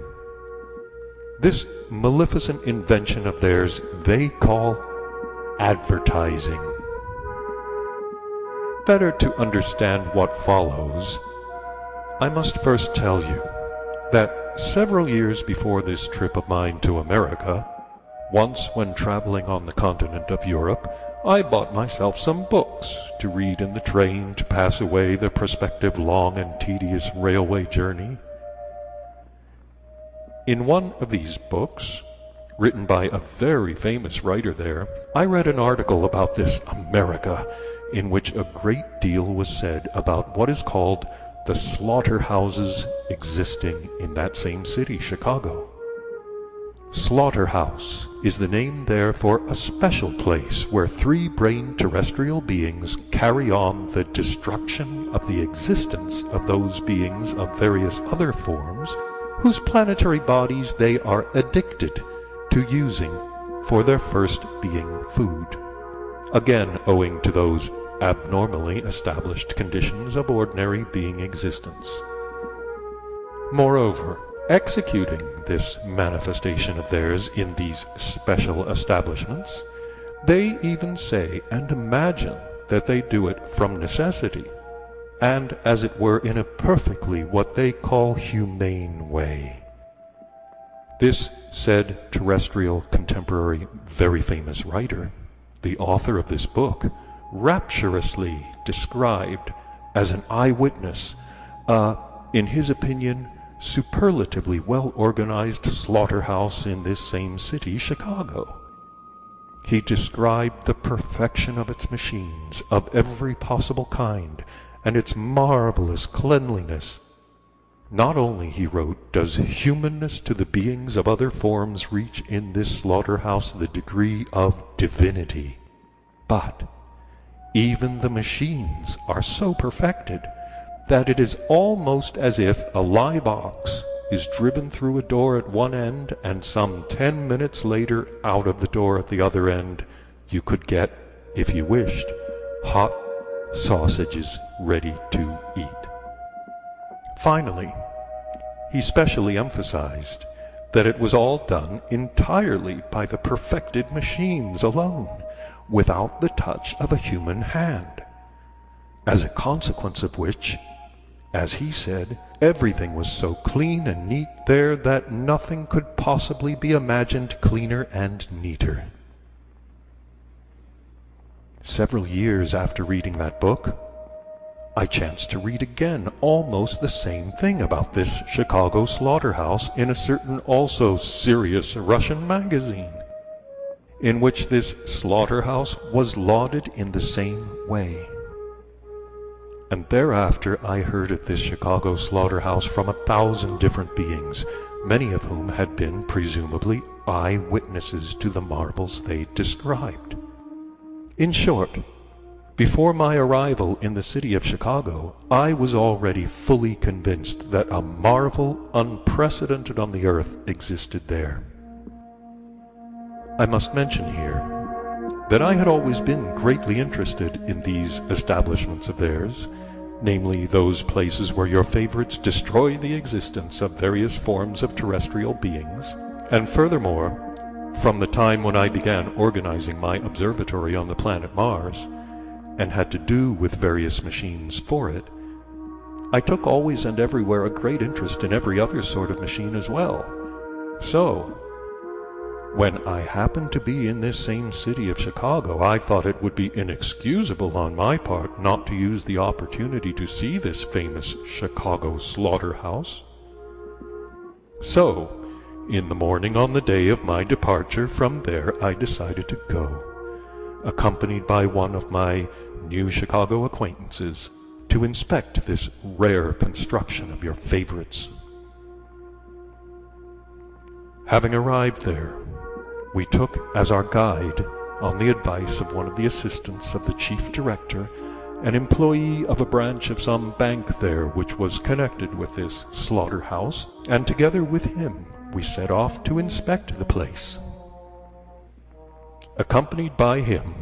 B: This maleficent invention of theirs they call advertising. Better to understand what follows I must first tell you that several years before this trip of mine to America, once when traveling on the continent of Europe, I bought myself some books to read in the train to pass away the prospective long and tedious railway journey. In one of these books, written by a very famous writer there, I read an article about this America in which a great deal was said about what is called the slaughterhouses existing in that same city, Chicago. Slaughterhouse is the name there for a special place where three brain terrestrial beings carry on the destruction of the existence of those beings of various other forms whose planetary bodies they are addicted to using for their first being food. Again owing to those abnormally established conditions of ordinary being existence. Moreover, executing this manifestation of theirs in these special establishments, they even say and imagine that they do it from necessity, and as it were in a perfectly what they call humane way. This said terrestrial contemporary very famous writer, the author of this book, rapturously described as an eyewitness a, in his opinion, superlatively well organized slaughterhouse in this same city, Chicago. He described the perfection of its machines, of every possible kind, and its marvelous cleanliness. Not only, he wrote, does humanness to the beings of other forms reach in this slaughter-house the degree of divinity, but even the machines are so perfected that it is almost as if a live ox is driven through a door at one end, and some ten minutes later out of the door at the other end you could get, if you wished, hot sausages ready to eat. Finally, he specially emphasized that it was all done entirely by the perfected machines alone, without the touch of a human hand, as a consequence of which as he said, everything was so clean and neat there that nothing could possibly be imagined cleaner and neater. Several years after reading that book, I chanced to read again almost the same thing about this Chicago slaughterhouse in a certain also serious Russian magazine, in which this slaughterhouse was lauded in the same way. And thereafter I heard of this Chicago slaughterhouse from a thousand different beings, many of whom had been, presumably, eye witnesses to the marvels they described. In short, before my arrival in the city of Chicago, I was already fully convinced that a marvel unprecedented on the earth existed there. I must mention here that I had always been greatly interested in these establishments of theirs, namely those places where your favorites destroy the existence of various forms of terrestrial beings, and furthermore, from the time when I began organizing my observatory on the planet Mars, and had to do with various machines for it, I took always and everywhere a great interest in every other sort of machine as well. So, when I happened to be in this same city of Chicago, I thought it would be inexcusable on my part not to use the opportunity to see this famous Chicago slaughterhouse. So, in the morning on the day of my departure from there, I decided to go, accompanied by one of my new Chicago acquaintances, to inspect this rare construction of your favorites. Having arrived there, we took as our guide, on the advice of one of the assistants of the chief director, an employee of a branch of some bank there which was connected with this slaughter-house, and together with him we set off to inspect the place. Accompanied by him,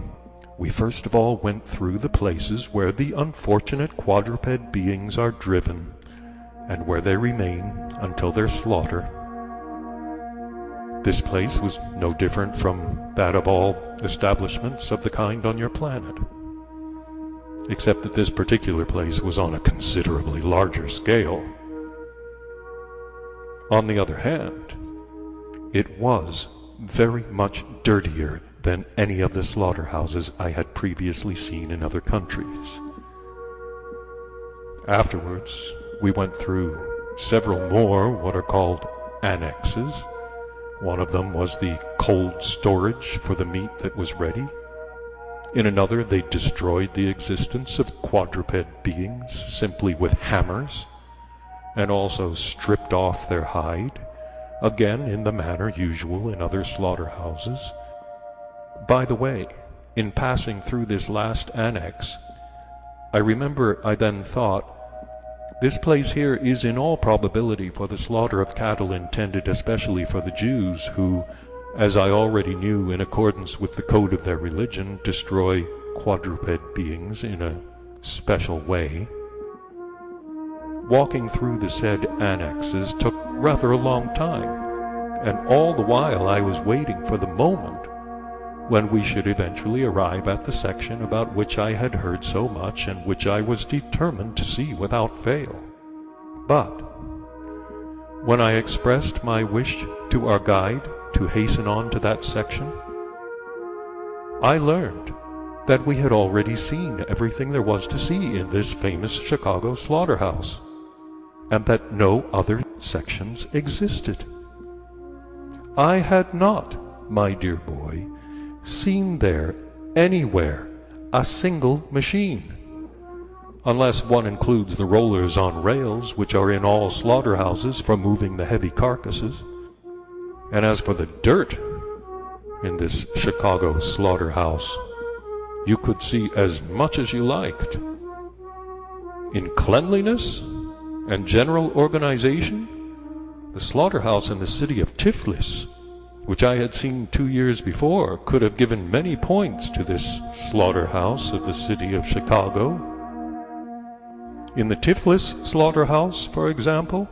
B: we first of all went through the places where the unfortunate quadruped beings are driven, and where they remain until their slaughter this place was no different from that of all establishments of the kind on your planet, except that this particular place was on a considerably larger scale. On the other hand, it was very much dirtier than any of the slaughterhouses I had previously seen in other countries. Afterwards, we went through several more what are called annexes, one of them was the cold storage for the meat that was ready. In another they destroyed the existence of quadruped beings simply with hammers, and also stripped off their hide, again in the manner usual in other slaughterhouses. By the way, in passing through this last annex, I remember I then thought this place here is in all probability for the slaughter of cattle intended especially for the Jews, who, as I already knew in accordance with the code of their religion, destroy quadruped beings in a special way. Walking through the said annexes took rather a long time, and all the while I was waiting for the moment when we should eventually arrive at the section about which I had heard so much and which I was determined to see without fail. But when I expressed my wish to our guide to hasten on to that section, I learned that we had already seen everything there was to see in this famous Chicago slaughterhouse, and that no other sections existed. I had not, my dear boy, seen there anywhere a single machine, unless one includes the rollers on rails which are in all slaughterhouses for moving the heavy carcasses. And as for the dirt in this Chicago slaughterhouse, you could see as much as you liked. In cleanliness and general organization, the slaughterhouse in the city of Tiflis, which I had seen two years before, could have given many points to this slaughterhouse of the city of Chicago. In the Tiflis slaughterhouse, for example,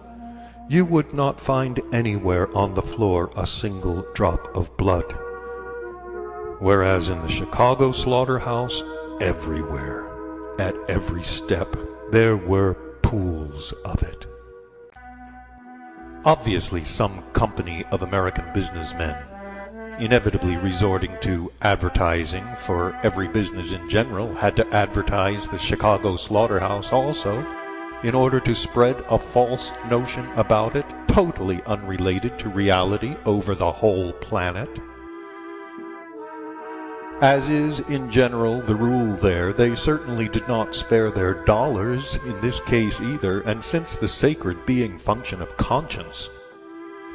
B: you would not find anywhere on the floor a single drop of blood. Whereas in the Chicago slaughterhouse, everywhere, at every step, there were pools of it. Obviously, some company of American businessmen, inevitably resorting to advertising for every business in general, had to advertise the Chicago slaughterhouse also in order to spread a false notion about it, totally unrelated to reality over the whole planet. As is in general the rule there, they certainly did not spare their dollars in this case either, and since the sacred being function of conscience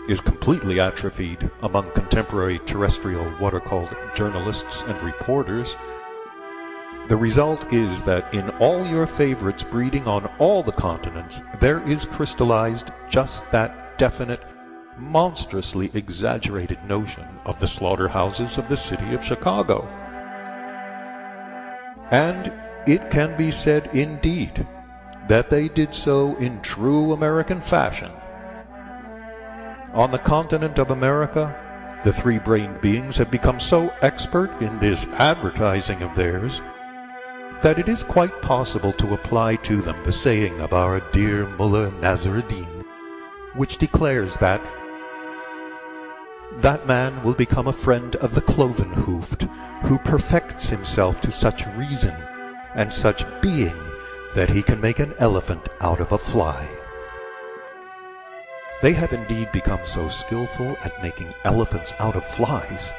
B: is completely atrophied among contemporary terrestrial what are called journalists and reporters, the result is that in all your favorites breeding on all the continents, there is crystallized just that definite, monstrously exaggerated notion of the slaughterhouses of the city of Chicago. And it can be said indeed that they did so in true American fashion. On the continent of America, the three-brained beings have become so expert in this advertising of theirs that it is quite possible to apply to them the saying of our dear Mullah Nassr Eddin, which declares that that man will become a friend of the cloven-hoofed, who perfects himself to such reason and such being that he can make an elephant out of a fly. They have indeed become so skilful at making elephants out of flies,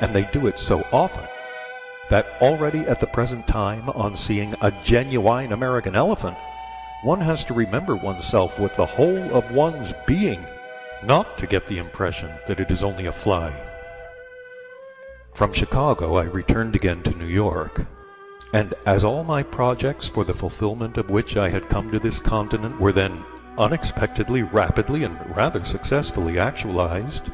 B: and they do it so often, that already at the present time, on seeing a genuine American elephant, one has to remember oneself with the whole of one's being, not to get the impression that it is only a fly. From Chicago I returned again to New York, and as all my projects for the fulfillment of which I had come to this continent were then unexpectedly, rapidly, and rather successfully actualized,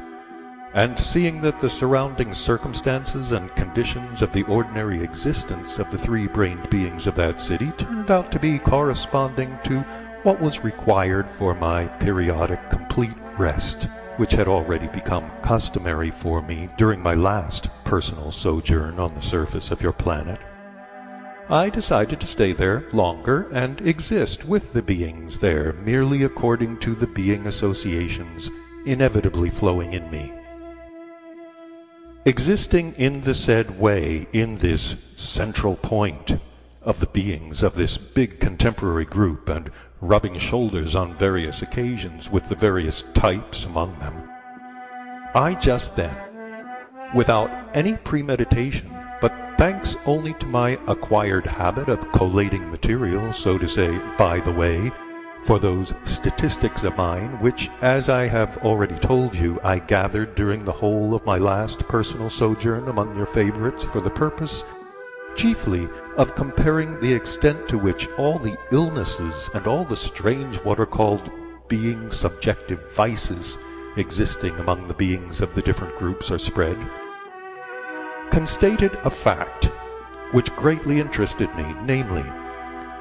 B: and seeing that the surrounding circumstances and conditions of the ordinary existence of the three-brained beings of that city turned out to be corresponding to what was required for my periodic complete rest, which had already become customary for me during my last personal sojourn on the surface of your planet, I decided to stay there longer and exist with the beings there merely according to the being associations inevitably flowing in me. Existing in the said way in this central point of the beings of this big contemporary group and rubbing shoulders on various occasions with the various types among them, I just then, without any premeditation, but thanks only to my acquired habit of collating material, so to say, by the way, for those statistics of mine which, as I have already told you, I gathered during the whole of my last personal sojourn among your favorites for the purpose, chiefly, of comparing the extent to which all the illnesses and all the strange what are called being subjective vices existing among the beings of the different groups are spread, constated a fact which greatly interested me, namely,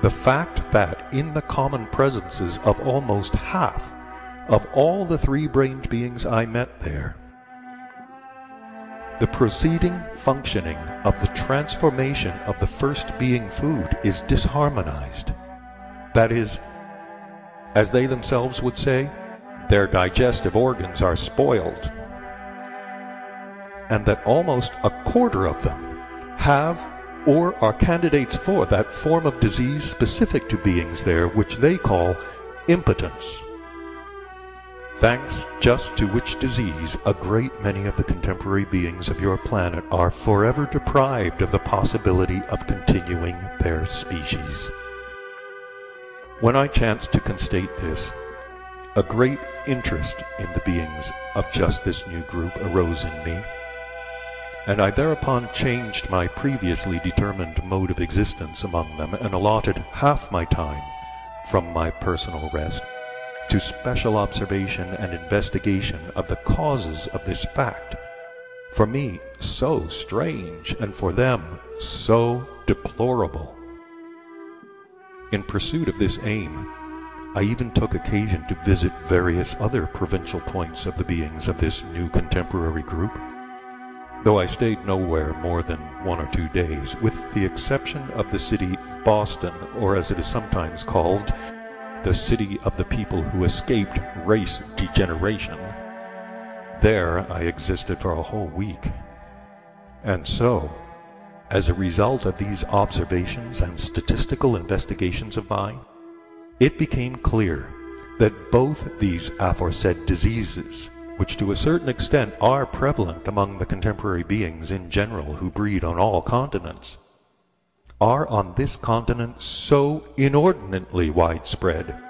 B: the fact that in the common presences of almost half of all the three-brained beings I met there, the proceeding functioning of the transformation of the first being food is disharmonized. That is, as they themselves would say, their digestive organs are spoiled, and that almost a quarter of them have or are candidates for that form of disease specific to beings there which they call impotence. Thanks just to which disease a great many of the contemporary beings of your planet are forever deprived of the possibility of continuing their species. When I chanced to constate this, a great interest in the beings of just this new group arose in me, and I thereupon changed my previously determined mode of existence among them and allotted half my time from my personal rest to special observation and investigation of the causes of this fact, for me so strange and for them so deplorable. In pursuit of this aim, I even took occasion to visit various other provincial points of the beings of this new contemporary group, though I stayed nowhere more than one or two days, with the exception of the city Boston, or as it is sometimes called, the city of the people who escaped race degeneration. There I existed for a whole week. And so, as a result of these observations and statistical investigations of mine, it became clear that both these aforesaid diseases, which to a certain extent are prevalent among the contemporary beings in general who breed on all continents, are on this continent so inordinately widespread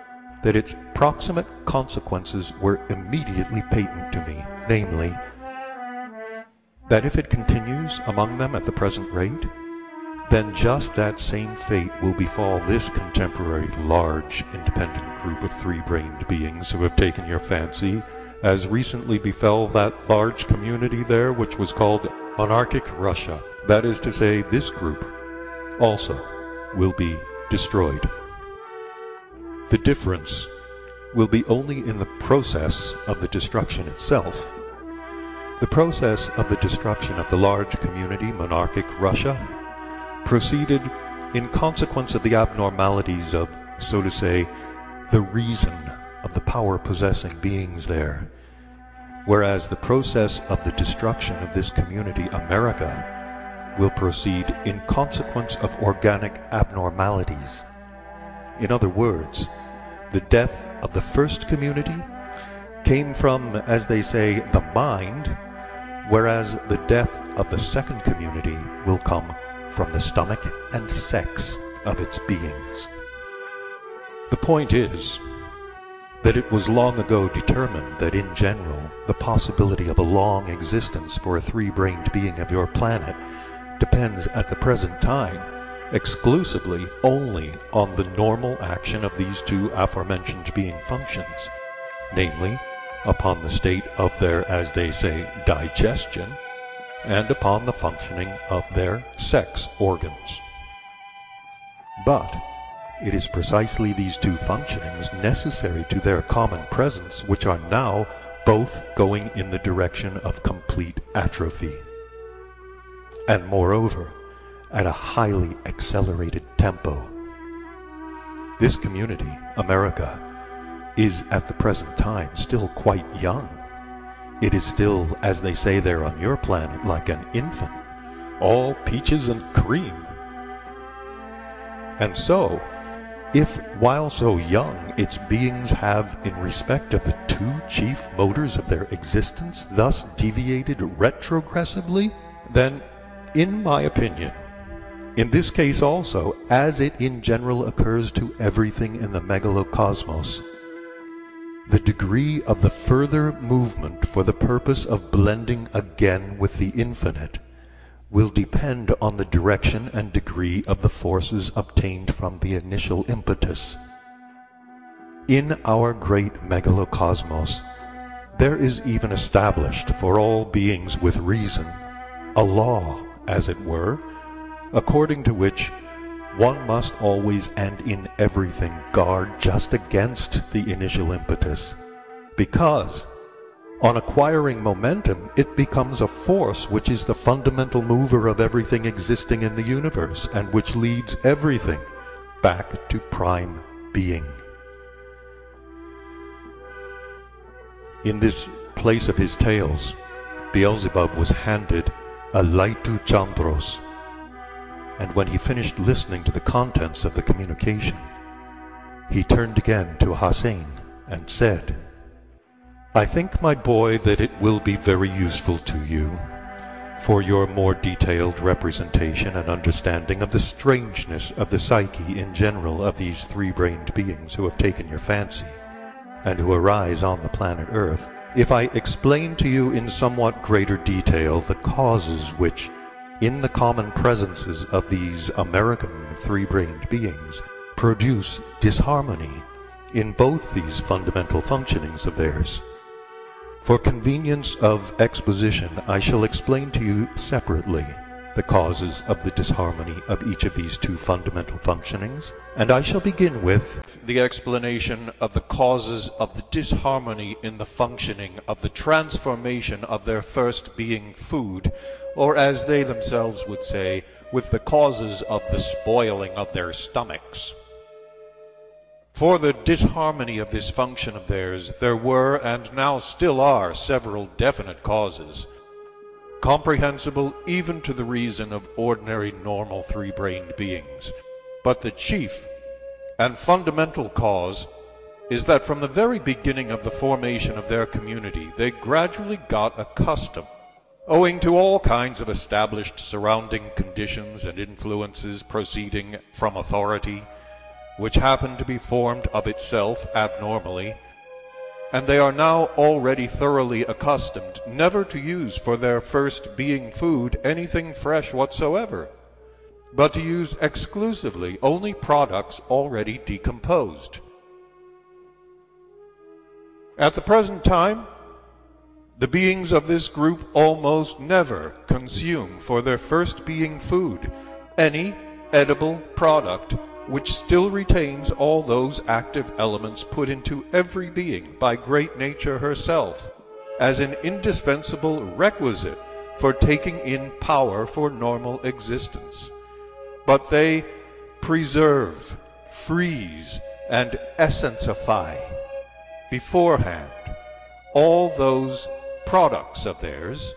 B: that its proximate consequences were immediately patent to me, namely, that if it continues among them at the present rate, then just that same fate will befall this contemporary large independent group of three-brained beings who have taken your fancy, as recently befell that large community there which was called monarchic Russia. That is to say, this group also will be destroyed. The difference will be only in the process of the destruction itself. The process of the destruction of the large community monarchic Russia proceeded in consequence of the abnormalities of, so to say, the reason of the power-possessing beings there, whereas the process of the destruction of this community, America, will proceed in consequence of organic abnormalities. In other words, the death of the first community came from, as they say, the mind, whereas the death of the second community will come from the stomach and sex of its beings. The point is that it was long ago determined that in general the possibility of a long existence for a three-brained being of your planet depends at the present time exclusively only on the normal action of these two aforementioned being functions, namely, upon the state of their, as they say, digestion, and upon the functioning of their sex organs. But it is precisely these two functionings necessary to their common presence which are now both going in the direction of complete atrophy and moreover, at a highly accelerated tempo. This community, America, is at the present time still quite young. It is still, as they say there on your planet, like an infant, all peaches and cream. And so, if while so young its beings have, in respect of the two chief motors of their existence, thus deviated retrogressively, then in my opinion, in this case also, as it in general occurs to everything in the megalocosmos, the degree of the further movement for the purpose of blending again with the infinite will depend on the direction and degree of the forces obtained from the initial impetus. In our great megalocosmos, there is even established for all beings with reason a law as it were, according to which one must always and in everything guard just against the initial impetus, because on acquiring momentum it becomes a force which is the fundamental mover of everything existing in the universe and which leads everything back to prime being. In this place of his tales, Beelzebub was handed Alaitu Chandros, and when he finished listening to the contents of the communication, he turned again to Hassein and said, I think, my boy, that it will be very useful to you for your more detailed representation and understanding of the strangeness of the psyche in general of these three-brained beings who have taken your fancy, and who arise on the planet Earth, if I explain to you in somewhat greater detail the causes which, in the common presences of these American three-brained beings, produce disharmony in both these fundamental functionings of theirs. For convenience of exposition I shall explain to you separately the causes of the disharmony of each of these two fundamental functionings, and I shall begin with the explanation of the causes of the disharmony in the functioning of the transformation of their first being food, or as they themselves would say, with the causes of the spoiling of their stomachs. For the disharmony of this function of theirs there were and now still are several definite causes, comprehensible even to the reason of ordinary normal three-brained beings. But the chief and fundamental cause is that from the very beginning of the formation of their community they gradually got accustomed, owing to all kinds of established surrounding conditions and influences proceeding from authority, which happened to be formed of itself abnormally, and they are now already thoroughly accustomed never to use for their first being food anything fresh whatsoever, but to use exclusively only products already decomposed. At the present time, the beings of this group almost never consume for their first being food any edible product which still retains all those active elements put into every being by great nature herself, as an indispensable requisite for taking in power for normal existence. But they preserve, freeze, and essensify beforehand all those products of theirs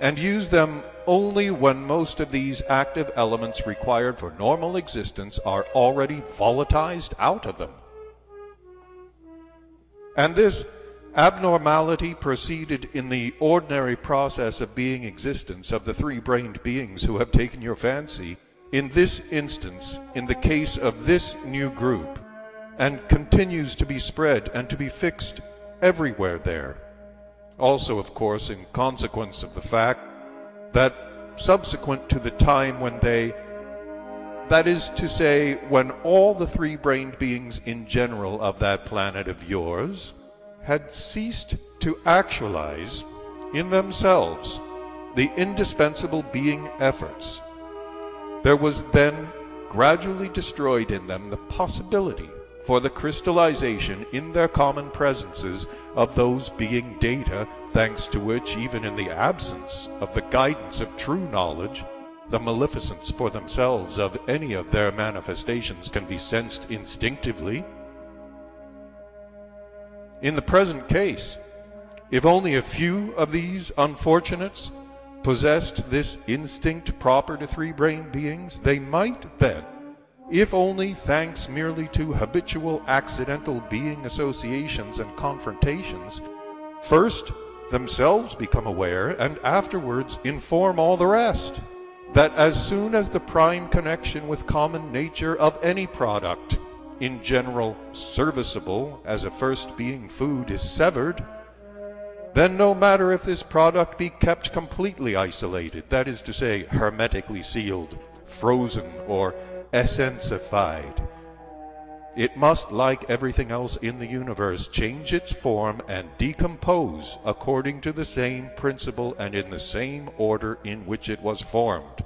B: and use them only when most of these active elements required for normal existence are already volatilized out of them. And this abnormality proceeded in the ordinary process of being existence of the three-brained beings who have taken your fancy, in this instance, in the case of this new group, and continues to be spread and to be fixed everywhere there. Also, of course, in consequence of the fact that subsequent to the time when they, that is to say, when all the three brained beings in general of that planet of yours had ceased to actualize in themselves the indispensable being efforts, there was then gradually destroyed in them the possibility for the crystallization in their common presences of those being data, thanks to which, even in the absence of the guidance of true knowledge, the maleficence for themselves of any of their manifestations can be sensed instinctively. In the present case, if only a few of these unfortunates possessed this instinct proper to three brain beings, they might then if only thanks merely to habitual accidental being associations and confrontations, first themselves become aware and afterwards inform all the rest that as soon as the prime connection with common nature of any product, in general serviceable as a first being food, is severed, then no matter if this product be kept completely isolated, that is to say, hermetically sealed, frozen, or essensified. It must, like everything else in the universe, change its form and decompose according to the same principle and in the same order in which it was formed.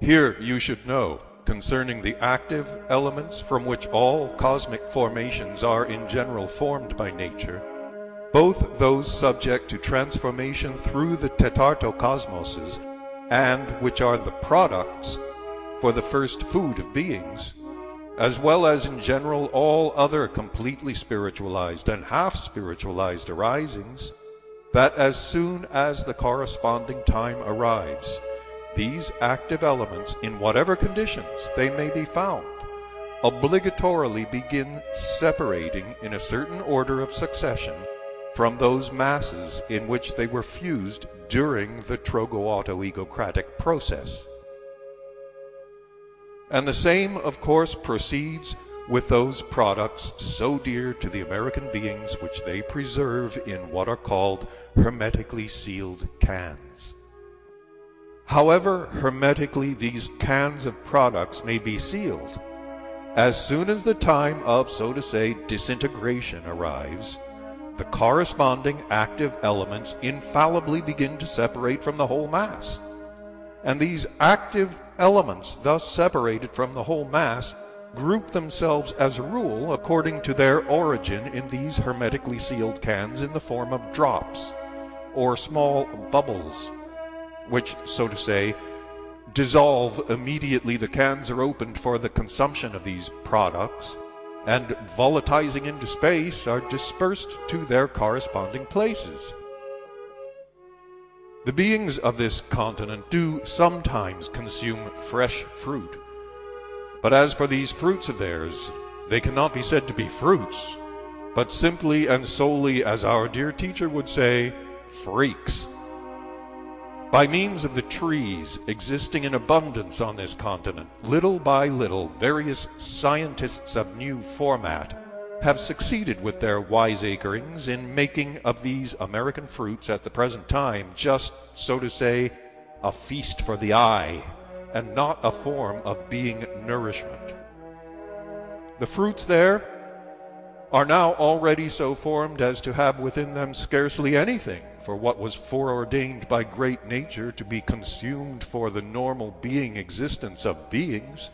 B: Here you should know, concerning the active elements from which all cosmic formations are in general formed by nature, both those subject to transformation through the tetartocosmoses and which are the products for the first food of beings, as well as in general all other completely spiritualized and half spiritualized arisings, that as soon as the corresponding time arrives, these active elements, in whatever conditions they may be found, obligatorily begin separating in a certain order of succession from those masses in which they were fused during the trogoautoegocratic process. And the same, of course, proceeds with those products so dear to the American beings which they preserve in what are called hermetically sealed cans. However hermetically these cans of products may be sealed, as soon as the time of, so to say, disintegration arrives, the corresponding active elements infallibly begin to separate from the whole mass. And these active elements, thus separated from the whole mass, group themselves as a rule according to their origin in these hermetically sealed cans in the form of drops, or small bubbles, which, so to say, dissolve immediately the cans are opened for the consumption of these products, and volatilizing into space are dispersed to their corresponding places. The beings of this continent do sometimes consume fresh fruit. But as for these fruits of theirs, they cannot be said to be fruits, but simply and solely, as our dear teacher would say, freaks. By means of the trees existing in abundance on this continent, little by little various scientists of new format have succeeded with their wiseacrings in making of these American fruits at the present time just, so to say, a feast for the eye, and not a form of being nourishment. The fruits there are now already so formed as to have within them scarcely anything for what was foreordained by great nature to be consumed for the normal being existence of beings.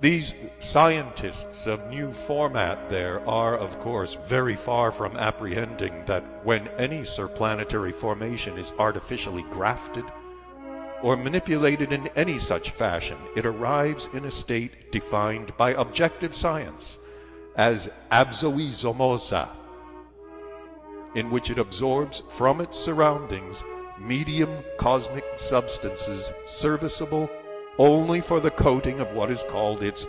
B: These scientists of new format there are, of course, very far from apprehending that when any surplanetary formation is artificially grafted or manipulated in any such fashion, it arrives in a state defined by objective science as absoisomosa in which it absorbs from its surroundings medium cosmic substances serviceable only for the coating of what is called its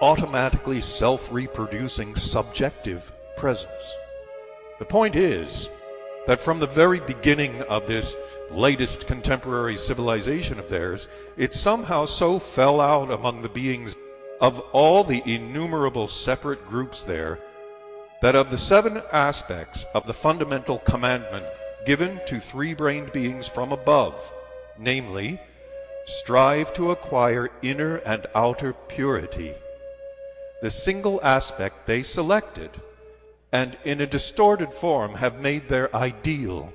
B: automatically self-reproducing subjective presence. The point is that from the very beginning of this latest contemporary civilization of theirs, it somehow so fell out among the beings of all the innumerable separate groups there that of the seven aspects of the fundamental commandment given to three-brained beings from above, namely, strive to acquire inner and outer purity, the single aspect they selected and in a distorted form have made their ideal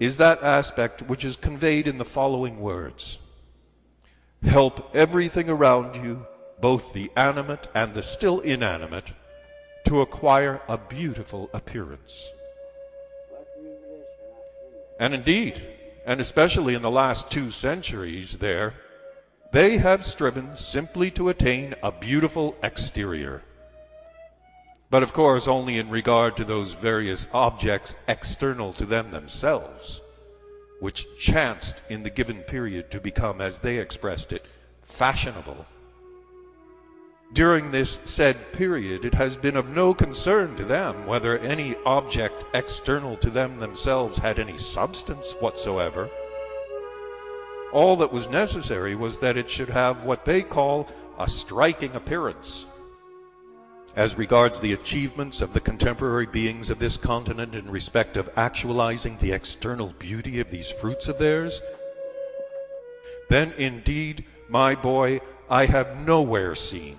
B: is that aspect which is conveyed in the following words. Help everything around you, both the animate and the still inanimate, to acquire a beautiful appearance. And indeed, and especially in the last two centuries there, they have striven simply to attain a beautiful exterior. But of course only in regard to those various objects external to them themselves, which chanced in the given period to become, as they expressed it, fashionable during this said period, it has been of no concern to them whether any object external to them themselves had any substance whatsoever. All that was necessary was that it should have what they call a striking appearance. As regards the achievements of the contemporary beings of this continent in respect of actualizing the external beauty of these fruits of theirs, then indeed, my boy, I have nowhere seen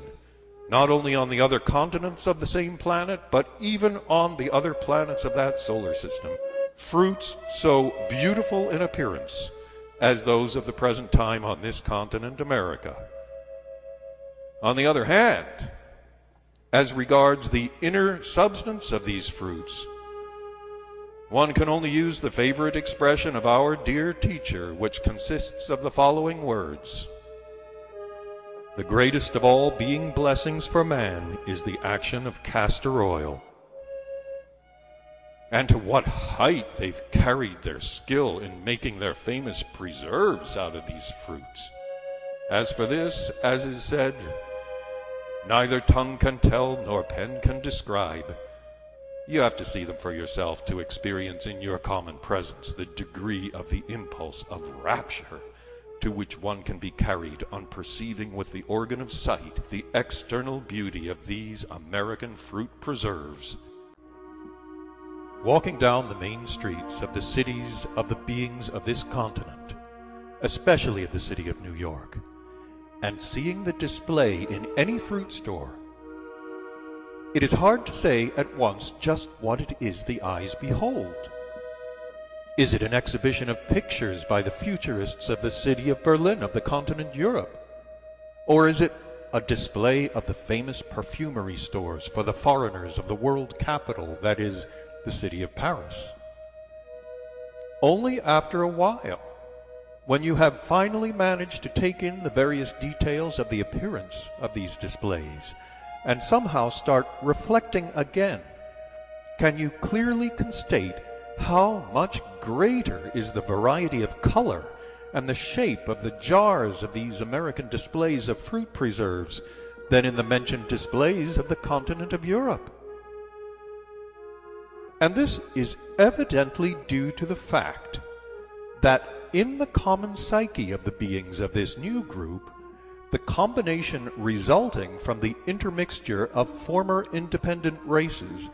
B: not only on the other continents of the same planet, but even on the other planets of that solar system. Fruits so beautiful in appearance as those of the present time on this continent, America. On the other hand, as regards the inner substance of these fruits, one can only use the favorite expression of our dear teacher, which consists of the following words the greatest of all being blessings for man is the action of castor oil. And to what height they've carried their skill in making their famous preserves out of these fruits.
C: As for this, as is said, neither tongue can tell nor pen can describe. You have to see them for yourself to experience in your common presence the degree of the impulse of rapture to which one can be carried on perceiving with the organ of sight the external beauty of these American fruit preserves.
B: Walking down the main streets of the cities of the beings of this continent, especially of the city of New York, and seeing the display in any fruit store, it is hard to say at once just what it is the eyes behold. Is it an exhibition of pictures by the futurists of the city of Berlin of the continent Europe? Or is it a display of the famous perfumery stores for the foreigners of the world capital, that is, the city of Paris? Only after a while, when you have finally managed to take in the various details of the appearance of these displays, and somehow start reflecting again, can you clearly constate how much greater is the variety of color and the shape of the jars of these American displays of fruit preserves than in the mentioned displays of the continent of Europe. And this is evidently due to the fact that in the common psyche of the beings of this new group, the combination resulting from the intermixture of former independent races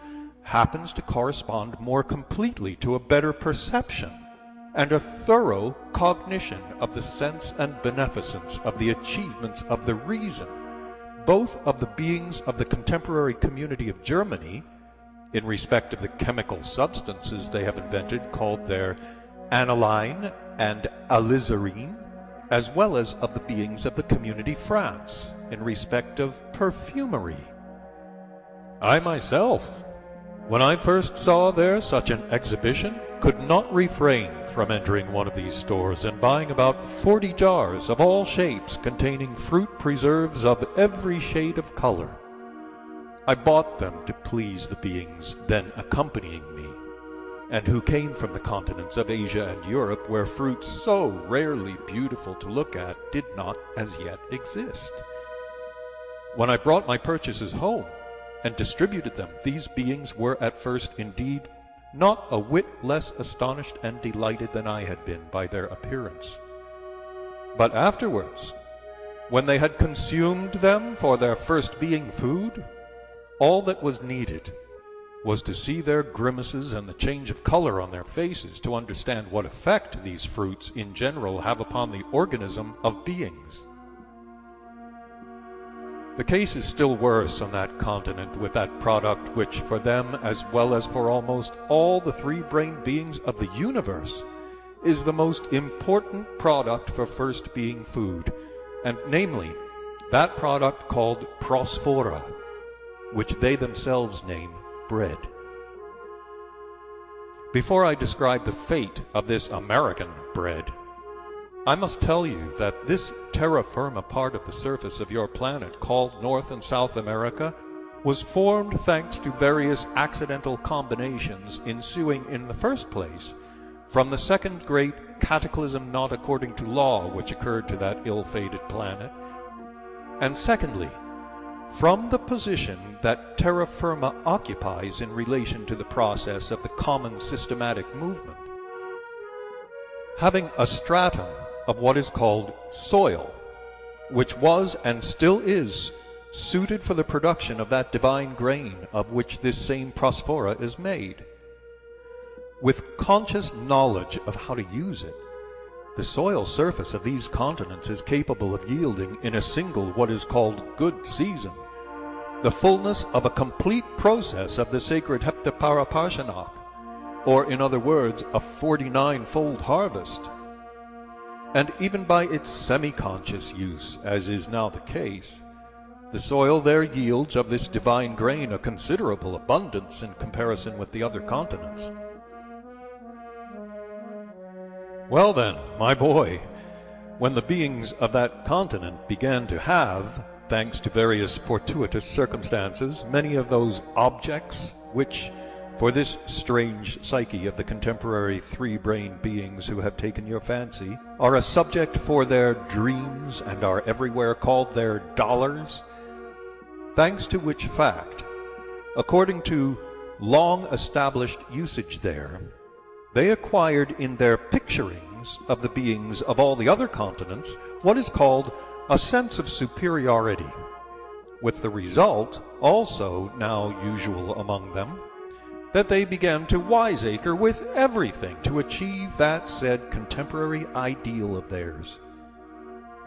B: happens to correspond more completely to a better perception and a thorough cognition of the sense and beneficence of the achievements of the reason, both of the beings of the contemporary community of Germany, in respect of the chemical substances they have invented called their aniline and alizarine, as well as of the beings of the community France, in respect of perfumery. I myself when I first saw there such an exhibition, could not refrain from entering one of these stores and buying about forty jars of all shapes containing fruit preserves of every shade of color. I bought them to please the beings then accompanying me, and who came from the continents of Asia and Europe where fruits so rarely beautiful to look at did not as yet exist. When I brought my purchases home, and distributed them, these beings were at first indeed not a whit less astonished and delighted than I had been by their appearance. But afterwards, when they had consumed them for their first being food, all that was needed was to see their grimaces and the change of color on their faces to understand what effect these fruits in general have upon the organism of beings. The case is still worse on that continent with that product which, for them as well as for almost all the three brained beings of the universe, is the most important product for first being food, and namely, that product called prosphora, which they themselves name bread. Before I describe the fate of this American bread, I must tell you that this terra firma part of the surface of your planet, called North and South America, was formed thanks to various accidental combinations ensuing in the first place from the second great cataclysm not according to law which occurred to that ill-fated planet, and secondly, from the position that terra firma occupies in relation to the process of the common systematic movement. Having a stratum of what is called soil, which was and still is suited for the production of that divine grain of which this same prosphora is made. With conscious knowledge of how to use it, the soil surface of these continents is capable of yielding in a single what is called good season the fullness of a complete process of the sacred Heptaparaparshinokh, or in other words, a 49-fold harvest and even by its semi-conscious use, as is now the case, the soil there yields of this divine grain a considerable abundance in comparison with the other continents. Well then, my boy, when the beings of that continent began to have, thanks to various fortuitous circumstances, many of those objects which For this strange psyche of the contemporary three-brained beings who have taken your fancy are a subject for their dreams and are everywhere called their dollars, thanks to which fact, according to long-established usage there, they acquired in their picturings of the beings of all the other continents what is called a sense of superiority, with the result, also now usual among them, that they began to wiseacre with everything to achieve that said contemporary ideal of theirs.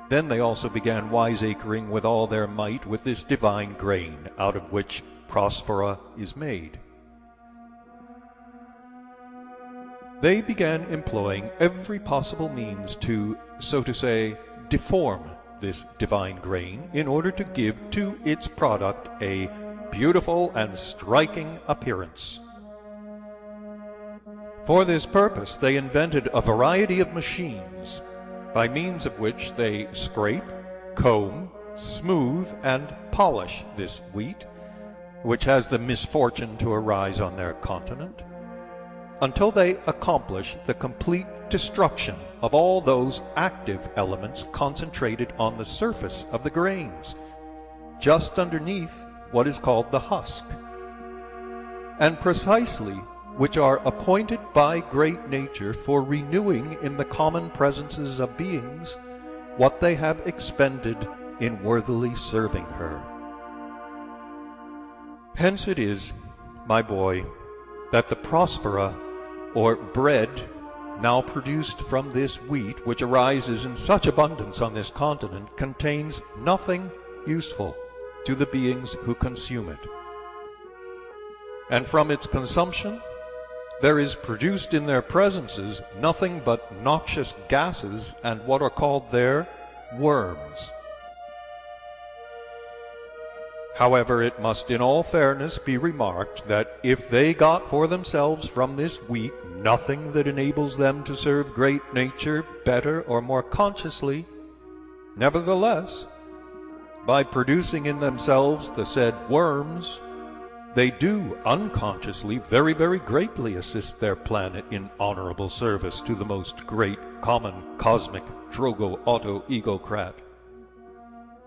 B: Then they also began wiseacring with all their might with this divine grain, out of which prosphora is made. They began employing every possible means to, so to say, deform this divine grain in order to give to its product a beautiful and striking appearance. For this purpose they invented a variety of machines, by means of which they scrape, comb, smooth, and polish this wheat, which has the misfortune to arise on their continent, until they accomplish the complete destruction of all those active elements concentrated on the surface of the grains, just underneath what is called the husk. And precisely which are appointed by great nature for renewing in the common presences of beings what they have expended in worthily serving her. Hence it is, my boy, that the prosphora, or bread, now produced from this wheat, which arises in such abundance on this continent, contains nothing useful to the beings who consume it. And from its consumption there is produced in their presences nothing but noxious gases and what are called there worms. However, it must in all fairness be remarked that if they got for themselves from this wheat nothing that enables them to serve great nature better or more consciously, nevertheless, by producing in themselves the said worms, they do unconsciously very, very greatly assist their planet in honorable service to the most great common cosmic Trogoautoegocrat.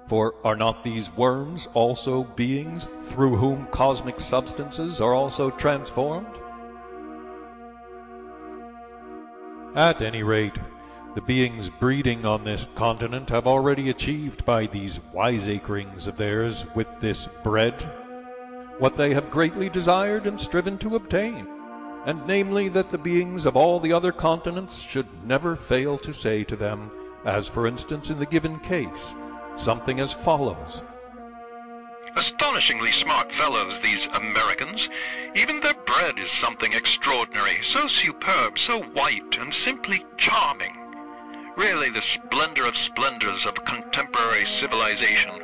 B: For are not these worms also beings through whom cosmic substances are also transformed? At any rate, the beings breeding on this continent have already achieved by these wiseacrings of theirs with this bread what they have greatly desired and striven to obtain, and namely that the beings of all the other continents should never fail to say to them, as for instance in the given case, something as follows.
D: Astonishingly smart fellows, these Americans. Even their bread is something extraordinary, so superb, so white, and simply charming. Really the splendor of splendors of contemporary civilization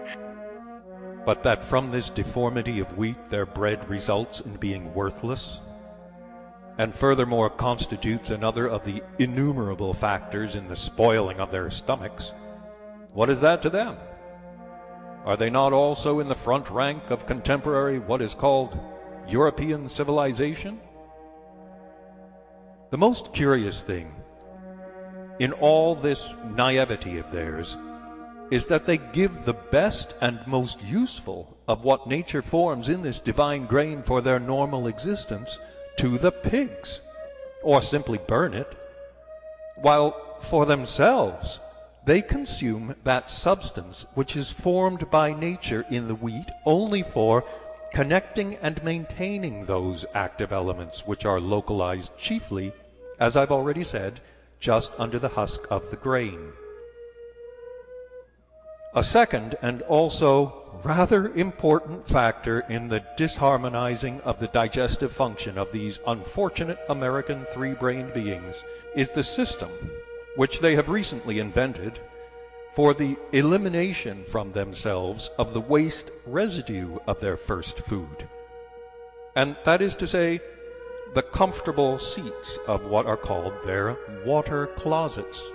B: but that from this deformity of wheat their bread results in being worthless, and furthermore constitutes another of the innumerable factors in the spoiling of their stomachs, what is that to them? Are they not also in the front rank of contemporary what is called European civilization? The most curious thing in all this naivety of theirs is that they give the best and most useful of what nature forms in this divine grain for their normal existence to the pigs, or simply burn it, while for themselves they consume that substance which is formed by nature in the wheat only for connecting and maintaining those active elements which are localized chiefly, as I've already said, just under the husk of the grain. A second and also rather important factor in the disharmonizing of the digestive function of these unfortunate American three-brained beings is the system which they have recently invented for the elimination from themselves of the waste residue of their first food. And that is to say, the comfortable seats of what are called their water closets.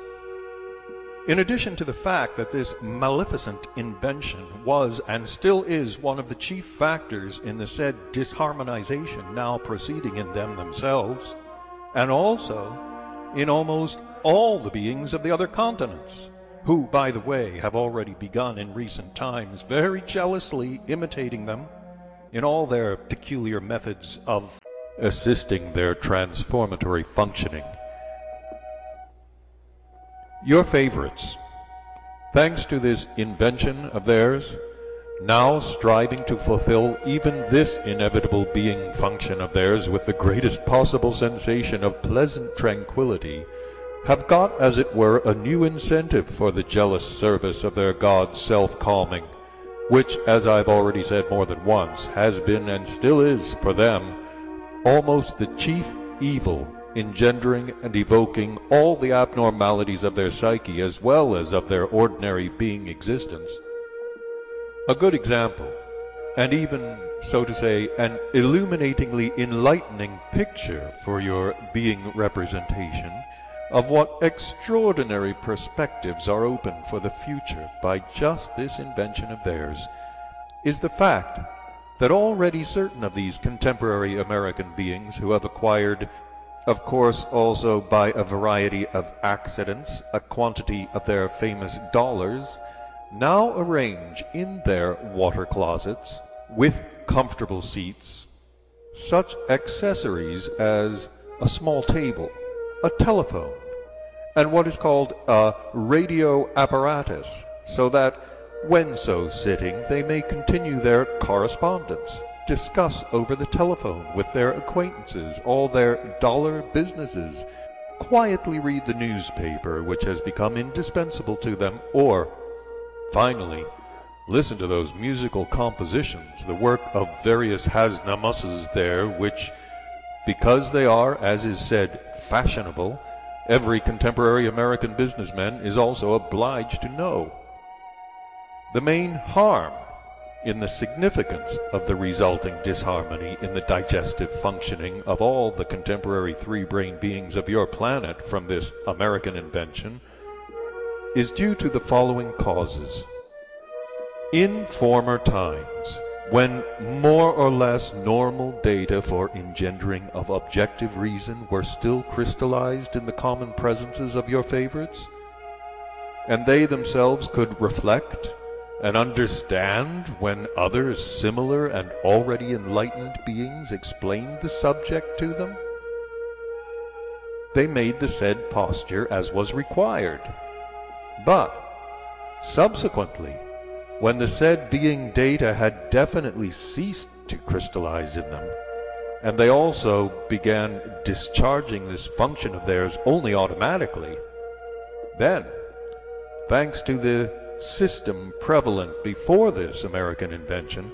B: In addition to the fact that this maleficent invention was and still is one of the chief factors in the said disharmonization now proceeding in them themselves, and also in almost all the beings of the other continents, who, by the way, have already begun in recent times very jealously imitating them in all their peculiar methods of assisting their transformatory functioning. Your favorites, thanks to this invention of theirs, now striving to fulfill even this inevitable being function of theirs with the greatest possible sensation of pleasant tranquillity, have got, as it were, a new incentive for the jealous service of their god self-calming, which, as I've already said more than once, has been and still is, for them, almost the chief evil engendering and evoking all the abnormalities of their psyche as well as of their ordinary being existence. A good example, and even, so to say, an illuminatingly enlightening picture for your being representation of what extraordinary perspectives are open for the future by just this invention of theirs, is the fact that already certain of these contemporary American beings who have acquired of course also by a variety of accidents a quantity of their famous dollars, now arrange in their water closets, with comfortable seats, such accessories as a small table, a telephone, and what is called a radio apparatus, so that when so sitting they may continue their correspondence discuss over the telephone with their acquaintances all their dollar businesses, quietly read the newspaper which has become indispensable to them, or, finally, listen to those musical compositions, the work of various Hasnamusses there, which, because they are, as is said, fashionable, every contemporary American businessman is also obliged to know. The main harm in the significance of the resulting disharmony in the digestive functioning of all the contemporary three-brain beings of your planet from this American invention is due to the following causes. In former times, when more or less normal data for engendering of objective reason were still crystallized in the common presences of your favorites, and they themselves could reflect and understand when other similar and already enlightened beings explained the subject to them? They made the said posture as was required. But, subsequently, when the said being data had definitely ceased to crystallize in them, and they also began discharging this function of theirs only automatically, then, thanks to the system prevalent before this American invention,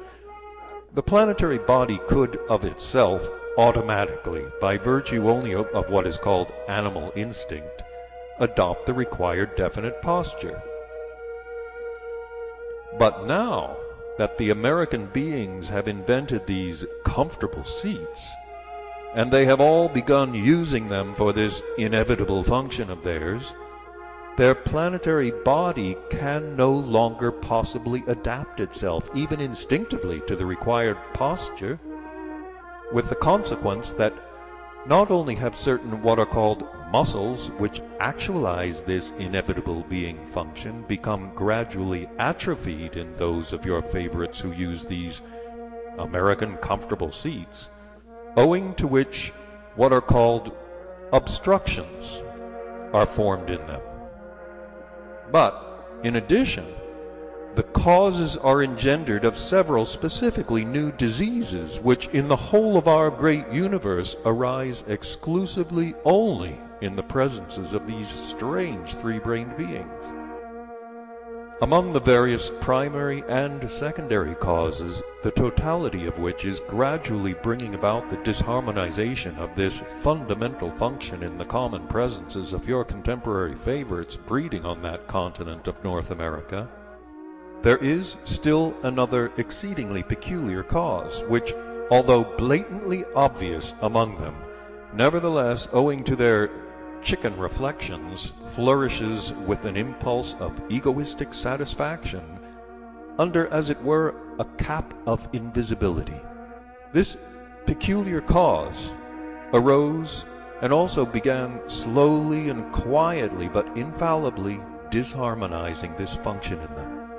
B: the planetary body could of itself automatically, by virtue only of, what is called animal instinct, adopt the required definite posture. But now that the American beings have invented these comfortable seats, and they have all begun using them for this inevitable function of theirs, their planetary body can no longer possibly adapt itself, even instinctively, to the required posture, with the consequence that not only have certain what are called muscles which actualize this inevitable being function become gradually atrophied in those of your favorites who use these American comfortable seats, owing to which what are called obstructions are formed in them. But, in addition, the causes are engendered of several specifically new diseases which in the whole of our great universe arise exclusively only in the presences of these strange three-brained beings. Among the various primary and secondary causes, the totality of which is gradually bringing about the disharmonization of this fundamental function in the common presences of your contemporary favorites breeding on that continent of North America, there is still another exceedingly peculiar cause, which, although blatantly obvious among them, nevertheless, owing to their chicken reflections flourishes with an impulse of egoistic satisfaction under, as it were, a cap of invisibility. This peculiar cause arose and also began slowly and quietly but infallibly disharmonizing this function in them,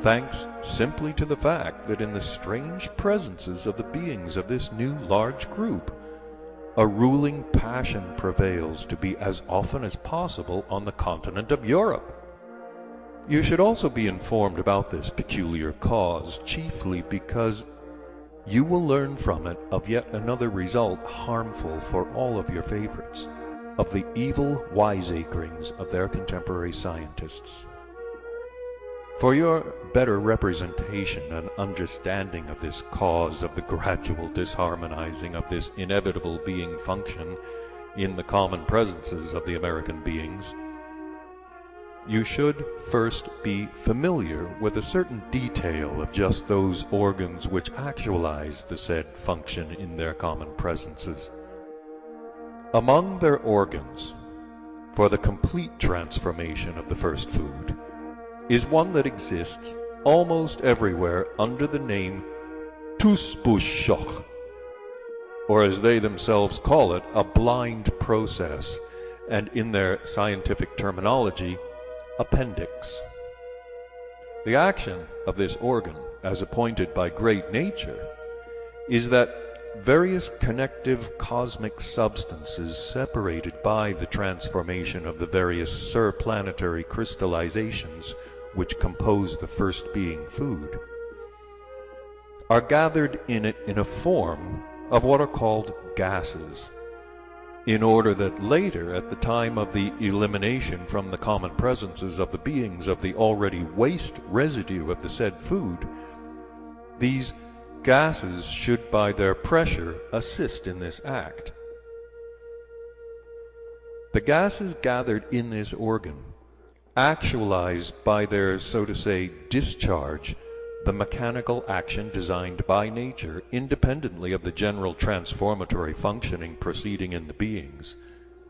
B: thanks simply to the fact that in the strange presences of the beings of this new large group, a ruling passion prevails to be as often as possible on the continent of Europe. You should also be informed about this peculiar cause, chiefly because you will learn from it of yet another result harmful for all of your favorites, of the evil wiseacrings of their contemporary scientists. For your better representation and understanding of this cause of the gradual disharmonizing of this inevitable being function in the common presences of the American beings, you should first be familiar with a certain detail of just those organs which actualize the said function in their common presences. Among their organs, for the complete transformation of the first food, is one that exists almost everywhere under the name Tuspushok, or as they themselves call it, a blind process, and in their scientific terminology, appendix. The action of this organ, as appointed by great nature, is that various connective cosmic substances separated by the transformation of the various surplanetary crystallizations which compose the first being food, are gathered in it in a form of what are called gases in order that later, at the time of the elimination from the common presences of the beings of the already waste residue of the said food, these gases should by their pressure assist in this act. The gases gathered in this organ actualize by their, so to say, discharge the mechanical action designed by nature independently of the general transformatory functioning proceeding in the beings,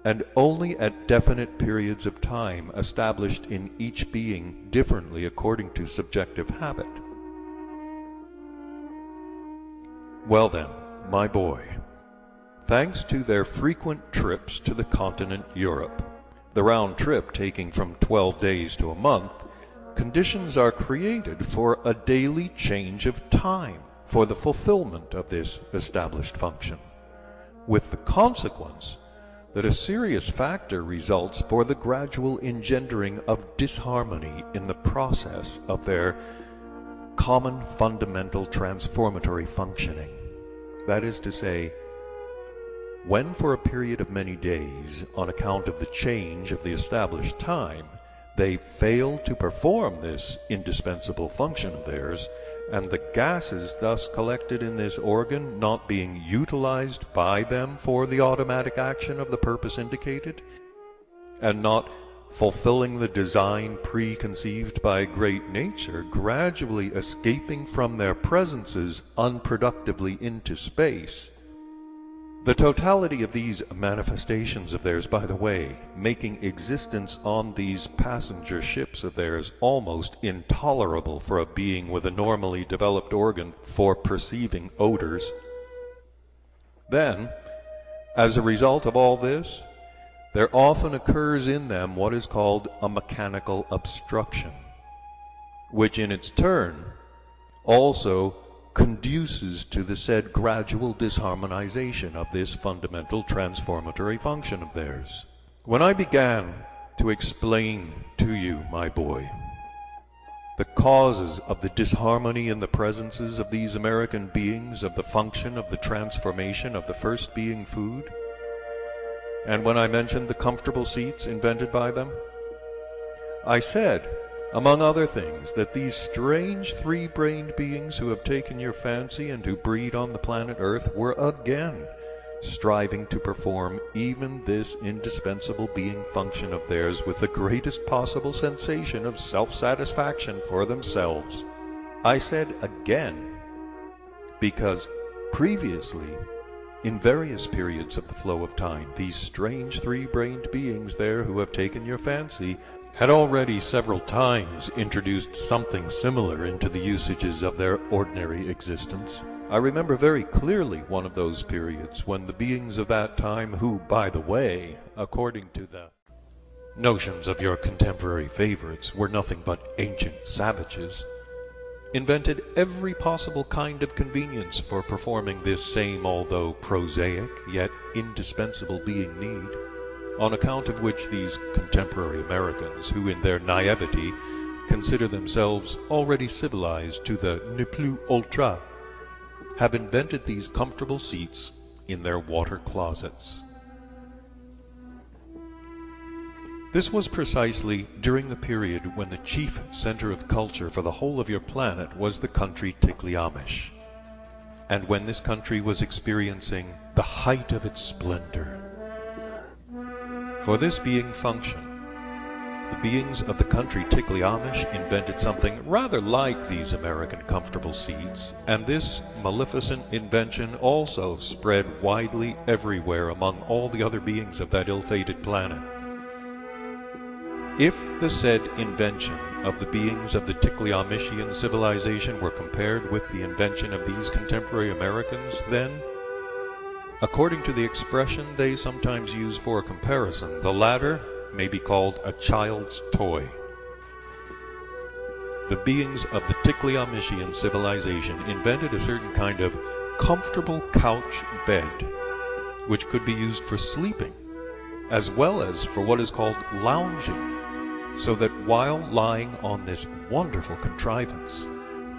B: and only at definite periods of time established in each being differently according to subjective habit. Well then, my boy, thanks to their frequent trips to the continent Europe, the round trip taking from twelve days to a month, conditions are created for a daily change of time for the fulfillment of this established function, with the consequence that a serious factor results for the gradual engendering of disharmony in the process of their common fundamental transformatory functioning. That is to say, when for a period of many days, on account of the change of the established time, they fail to perform this indispensable function of theirs, and the gases thus collected in this organ not being utilized by them for the automatic action of the purpose indicated, and not fulfilling the design preconceived by great nature, gradually escaping from their presences unproductively into space, the totality of these manifestations of theirs, by the way, making existence on these passenger ships of theirs almost intolerable for a being with a normally developed organ for perceiving odors. Then, as a result of all this, there often occurs in them what is called a mechanical obstruction, which in its turn also conduces to the said gradual disharmonization of this fundamental transformatory function of theirs. When I began to explain to you, my boy, the causes of the disharmony in the presences of these American beings of the function of the transformation of the first being food, and when I mentioned the comfortable seats invented by them, I said among other things, that these strange three-brained beings who have taken your fancy and who breed on the planet Earth were again striving to perform even this indispensable being function of theirs with the greatest possible sensation of self-satisfaction for themselves. I said again, because previously In various periods of the flow of time, these strange three-brained beings there who have taken your fancy had already several times introduced something similar into the usages of their ordinary existence. I remember very clearly one of those periods when the beings of that time, who, by the way, according to the notions of your contemporary favorites, were nothing but ancient savages, invented every possible kind of convenience for performing this same although prosaic yet indispensable being need, on account of which these contemporary Americans, who in their naivety consider themselves already civilized to the ne plus ultra, have invented these comfortable seats in their water closets. This was precisely during the period when the chief center of culture for the whole of your planet was the country Tikliamish, and when this country was experiencing the height of its splendor. For this being function, the beings of the country Tikliamish invented something rather like these American comfortable seats, and this maleficent invention also spread widely everywhere among all the other beings of that ill-fated planet. If the said invention of the beings of the Tikliamishian civilization were compared with the invention of these contemporary Americans, then, according to the expression they sometimes use for a comparison, the latter may be called a child's toy. The beings of the Tikliamishian civilization invented a certain kind of comfortable couch bed, which could be used for sleeping, as well as for what is called lounging, so that while lying on this wonderful contrivance,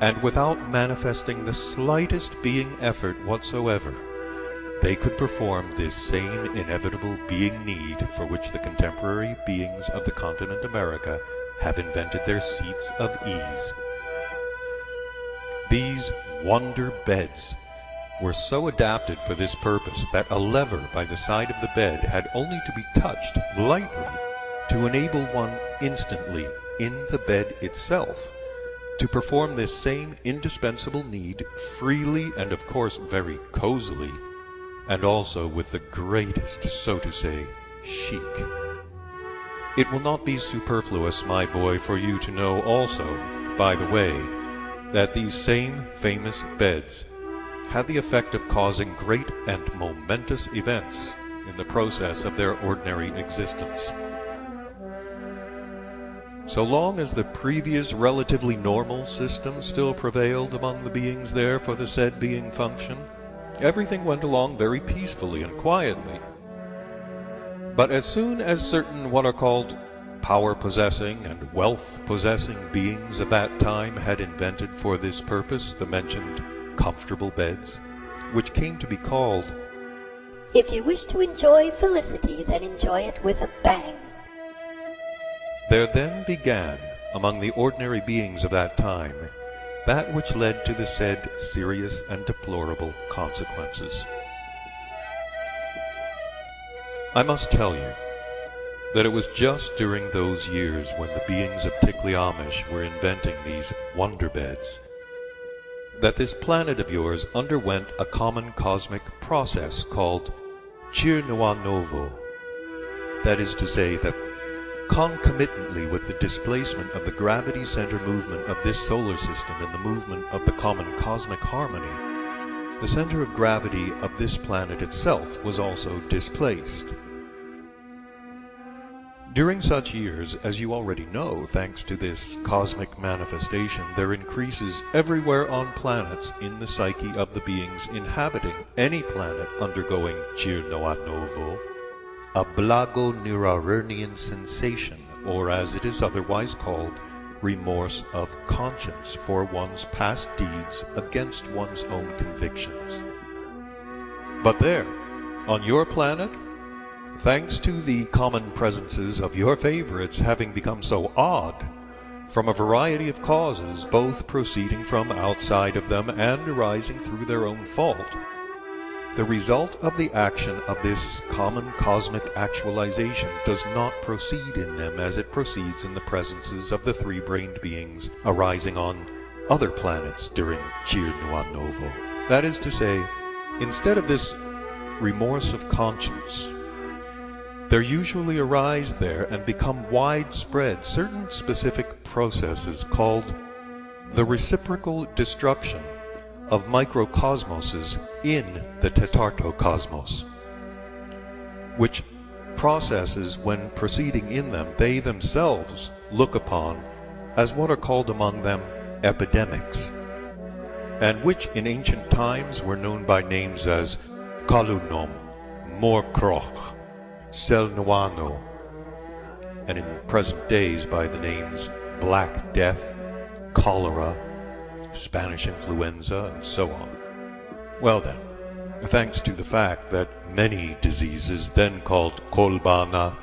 B: and without manifesting the slightest being effort whatsoever, they could perform this same inevitable being need for which the contemporary beings of the continent America have invented their seats of ease. These wonder beds were so adapted for this purpose that a lever by the side of the bed had only to be touched lightly to enable one instantly in the bed itself to perform this same indispensable need freely and of course very cozily and also with the greatest, so to say, chic. It will not be superfluous, my boy, for you to know also, by the way, that these same famous beds had the effect of causing great and momentous events in the process of their ordinary existence. So long as the previous relatively normal system still prevailed among the beings there for the said being function, everything went along very peacefully and quietly. But as soon as certain what are called power-possessing and wealth-possessing beings of that time had invented for this purpose the mentioned comfortable beds, which came to be called
E: If you wish to enjoy felicity, then enjoy it with a bang.
B: There then began, among the ordinary beings of that time, that which led to the said serious and deplorable consequences. I must tell you that it was just during those years when the beings of Tikliamish were inventing these wonder beds that this planet of yours underwent a common cosmic process called Novo. That is to say that concomitantly with the displacement of the gravity center movement of this solar system and the movement of the common cosmic harmony, the center of gravity of this planet itself was also displaced. During such years, as you already know, thanks to this cosmic manifestation, there increases everywhere on planets in the psyche of the beings inhabiting any planet undergoing Sirnoonano a Blagonoorarirnian sensation, or as it is otherwise called, remorse of conscience for one's past deeds against one's own convictions. But there, on your planet, thanks to the common presences of your favorites having become so odd, from a variety of causes, both proceeding from outside of them and arising through their own fault, the result of the action of this common cosmic actualization does not proceed in them as it proceeds in the presences of the three-brained beings arising on other planets during Sirnoonano. That is to say, instead of this remorse of conscience. There usually arise there and become widespread certain specific processes called the reciprocal destruction of microcosmoses in the tetartocosmos, which processes, when proceeding in them, they themselves look upon as what are called among them epidemics, and which in ancient times were known by names as Kalunom, Morkroch, Selnuano, and in present days by the names Black Death, Cholera, Spanish influenza, and so on. Well then, thanks to the fact that many diseases then called Kolbana,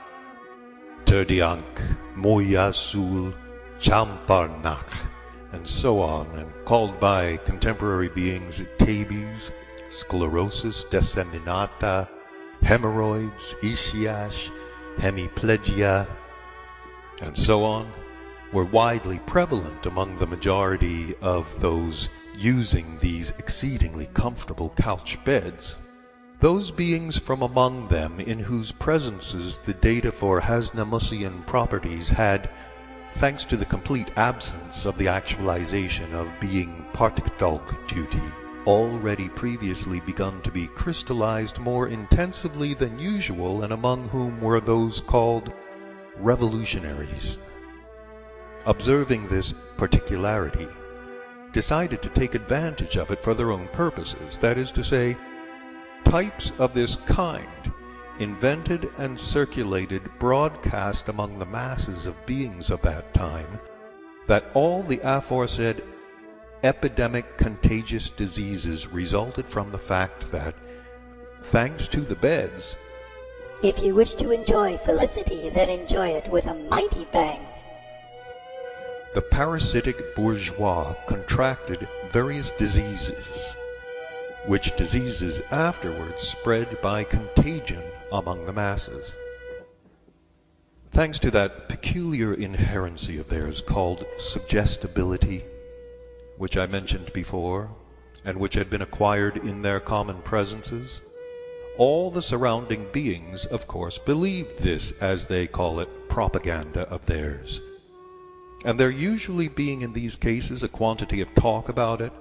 B: Terdiank, Moyasul, Champarnak, and so on, and called by contemporary beings tabes, sclerosis disseminata, hemorrhoids, ischias, hemiplegia, and so on, were widely prevalent among the majority of those using these exceedingly comfortable couch beds. Those beings from among them in whose presences the data for Hasnamussian properties had, thanks to the complete absence of the actualization of being Partkdolg duty, already previously begun to be crystallized more intensively than usual and among whom were those called revolutionaries. Observing this particularity, decided to take advantage of it for their own purposes, that is to say, types of this kind invented and circulated broadcast among the masses of beings of that time that all the aforesaid epidemic contagious diseases resulted from the fact that, thanks to the beds,
E: If you wish to enjoy felicity, then enjoy it with a mighty bang.
B: The parasitic bourgeois contracted various diseases, which diseases afterwards spread by contagion among the masses. Thanks to that peculiar inherency of theirs called suggestibility, which I mentioned before, and which had been acquired in their common presences, all the surrounding beings, of course, believed this, as they call it, propaganda of theirs. And there usually being in these cases a quantity of talk about it,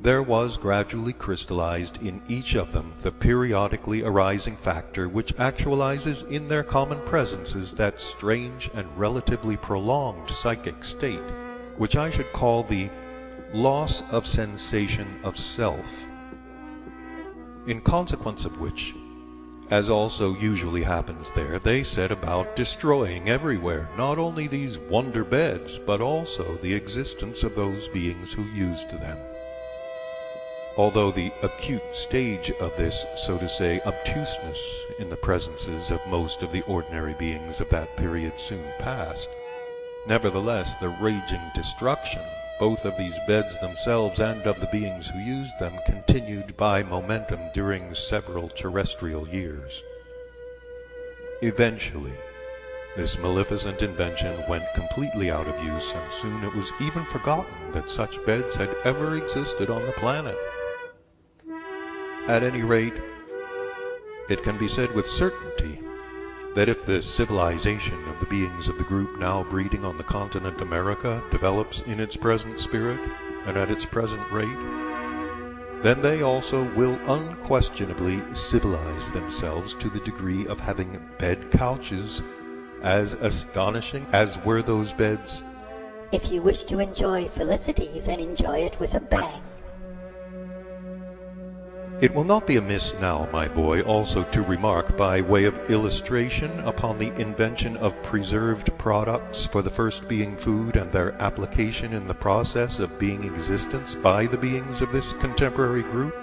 B: there was gradually crystallized in each of them the periodically arising factor which actualizes in their common presences that strange and relatively prolonged psychic state, which I should call the loss of sensation of self, in consequence of which, as also usually happens there, they set about destroying everywhere not only these wonder beds, but also the existence of those beings who used them. Although the acute stage of this, so to say, obtuseness in the presences of most of the ordinary beings of that period soon passed, nevertheless the raging destruction both of these beds themselves and of the beings who used them continued by momentum during several terrestrial years. Eventually, this maleficent invention went completely out of use, and soon it was even forgotten that such beds had ever existed on the planet. At any rate, it can be said with certainty that if the civilization of the beings of the group now breeding on the continent America develops in its present spirit and at its present rate, then they also will unquestionably civilize themselves to the degree of having bed couches as astonishing as were those beds.
E: If you wish to enjoy felicity, then enjoy it with a bang.
B: It will not be amiss now, my boy, also to remark by way of illustration upon the invention of preserved products for the first being food and their application in the process of being existence by the beings of this contemporary group,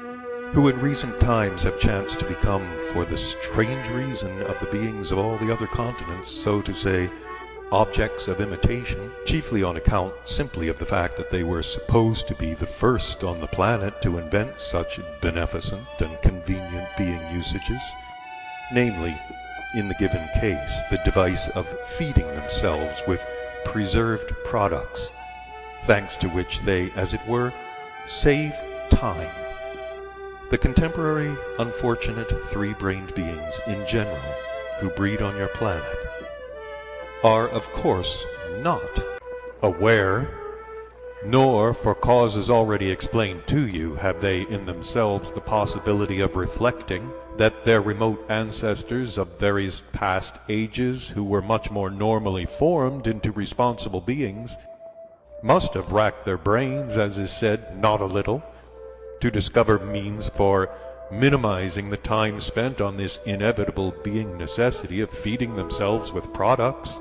B: who in recent times have chanced to become, for the strange reason of the beings of all the other continents, so to say, objects of imitation, chiefly on account simply of the fact that they were supposed to be the first on the planet to invent such beneficent and convenient being usages, namely, in the given case, the device of feeding themselves with preserved products, thanks to which they, as it were, save time. The contemporary unfortunate three-brained beings in general who breed on your planet are of course not aware, nor for causes already explained to you have they in themselves the possibility of reflecting that their remote ancestors of various past ages who were much more normally formed into responsible beings must have racked their brains, as is said, not a little, to discover means for minimizing the time spent on this inevitable being necessity of feeding themselves with products.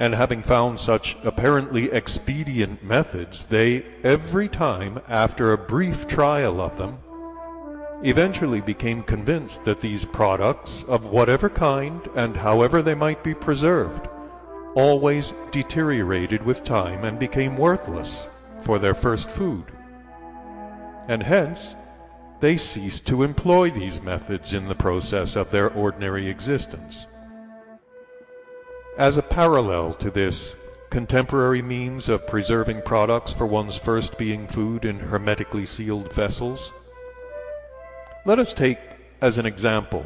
B: And having found such apparently expedient methods, they every time, after a brief trial of them, eventually became convinced that these products, of whatever kind and however they might be preserved, always deteriorated with time and became worthless for their first food. And hence they ceased to employ these methods in the process of their ordinary existence. As a parallel to this contemporary means of preserving products for one's first being food in hermetically sealed vessels, let us take as an example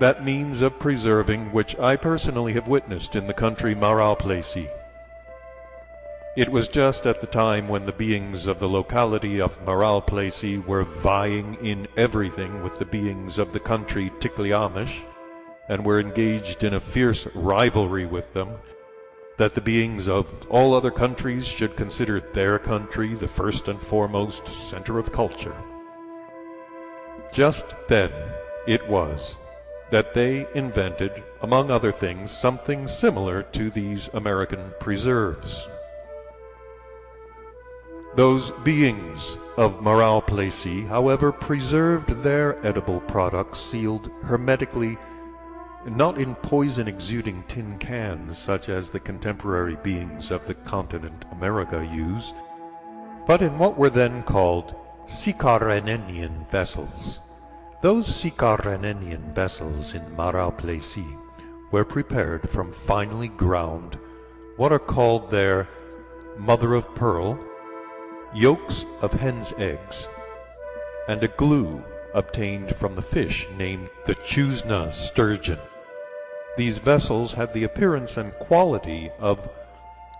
B: that means of preserving which I personally have witnessed in the country Maralpleicie. It was just at the time when the beings of the locality of Maralpleicie were vying in everything with the beings of the country Tikliamish, and were engaged in a fierce rivalry with them, that the beings of all other countries should consider their country the first and foremost center of culture. Just then it was that they invented, among other things, something similar to these American preserves. Those beings of Maralpleicie, however, preserved their edible products sealed hermetically, not in poison-exuding tin cans such as the contemporary beings of the continent America use, but in what were then called Sikarenenian vessels. Those Sikarenenian vessels in Maralpleicie were prepared from finely ground, what are called there mother of pearl, yolks of hen's eggs, and a glue obtained from the fish named the Chusna sturgeon. These vessels had the appearance and quality of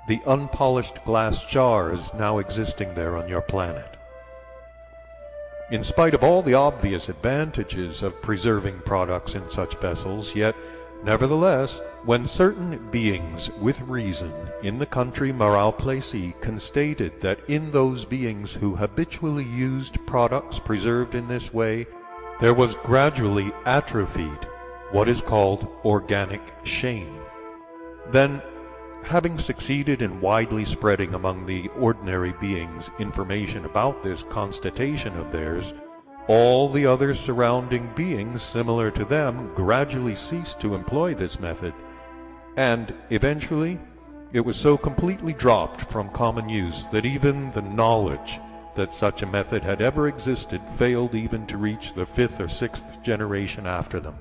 B: the unpolished glass jars now existing there on your planet. In spite of all the obvious advantages of preserving products in such vessels, yet, nevertheless, when certain beings with reason in the country Maralpleicie constated that in those beings who habitually used products preserved in this way, there was gradually atrophied what is called organic shame, then having succeeded in widely spreading among the ordinary beings information about this constatation of theirs, all the other surrounding beings similar to them gradually ceased to employ this method, and eventually it was so completely dropped from common use that even the knowledge that such a method had ever existed failed even to reach the fifth or sixth generation after them.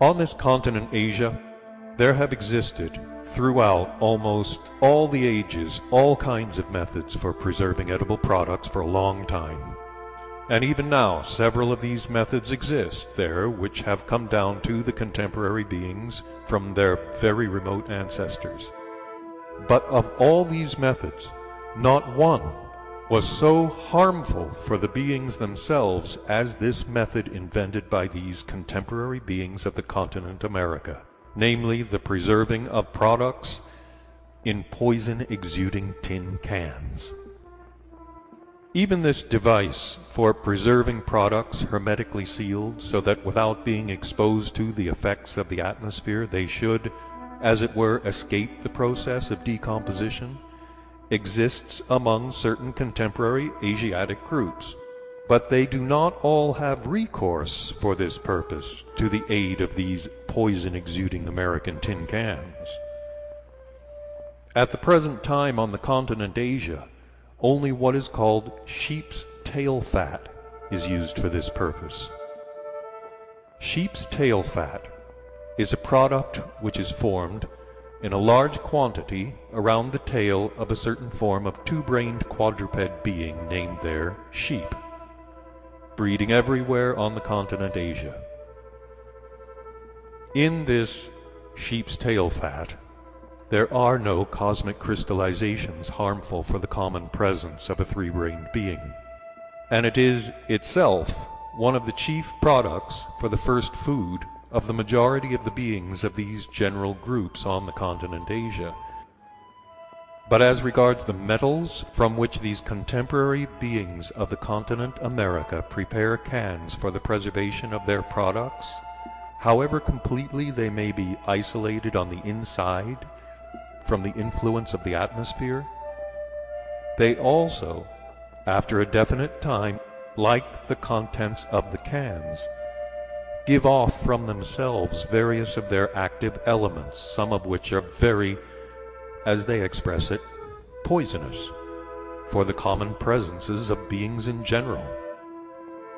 B: On this continent Asia, there have existed, throughout almost all the ages, all kinds of methods for preserving edible products for a long time. And even now several of these methods exist there which have come down to the contemporary beings from their very remote ancestors. But of all these methods, not one was so harmful for the beings themselves as this method invented by these contemporary beings of the continent America namely the preserving of products in poison-exuding tin cans. Even this device for preserving products hermetically sealed so that without being exposed to the effects of the atmosphere they should, as it were, escape the process of decomposition, exists among certain contemporary Asiatic groups but they do not all have recourse for this purpose to the aid of these poison-exuding American tin cans. At the present time on the continent Asia, only what is called sheep's tail fat is used for this purpose. Sheep's tail fat is a product which is formed in a large quantity around the tail of a certain form of two-brained quadruped being named there sheep. breeding everywhere on the continent Asia. In this sheep's tail fat, there are no cosmic crystallizations harmful for the common presence of a three-brained being, and it is itself one of the chief products for the first food of the majority of the beings of these general groups on the continent Asia. But as regards the metals from which these contemporary beings of the continent America prepare cans for the preservation of their products, however completely they may be isolated on the inside from the influence of the atmosphere, they also, after a definite time, like the contents of the cans, give off from themselves various of their active elements, some of which are very, as they express it, poisonous for the common presences of beings in general.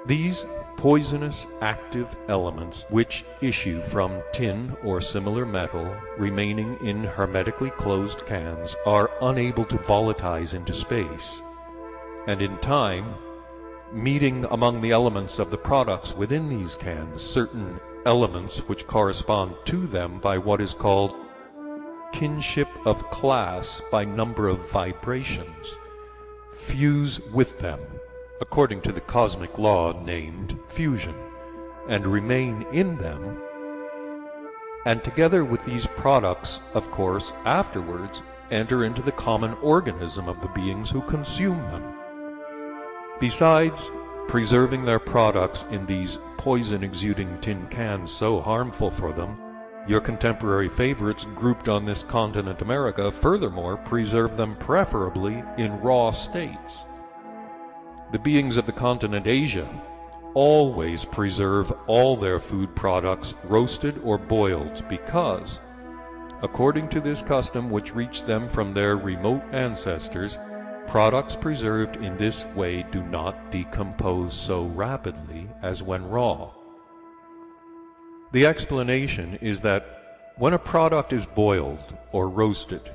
B: These poisonous active elements which issue from tin or similar metal remaining in hermetically closed cans are unable to volatilize into space, and in time meeting among the elements of the products within these cans certain elements which correspond to them by what is called kinship of class by number of vibrations, fuse with them, according to the cosmic law named fusion, and remain in them, and together with these products, of course, afterwards enter into the common organism of the beings who consume them. Besides preserving their products in these poison-exuding tin cans so harmful for them, your contemporary favorites grouped on this continent America furthermore preserve them preferably in raw states. The beings of the continent Asia always preserve all their food products roasted or boiled because, according to this custom which reached them from their remote ancestors, Products preserved in this way do not decompose so rapidly as when raw. The explanation is that when a product is boiled or roasted,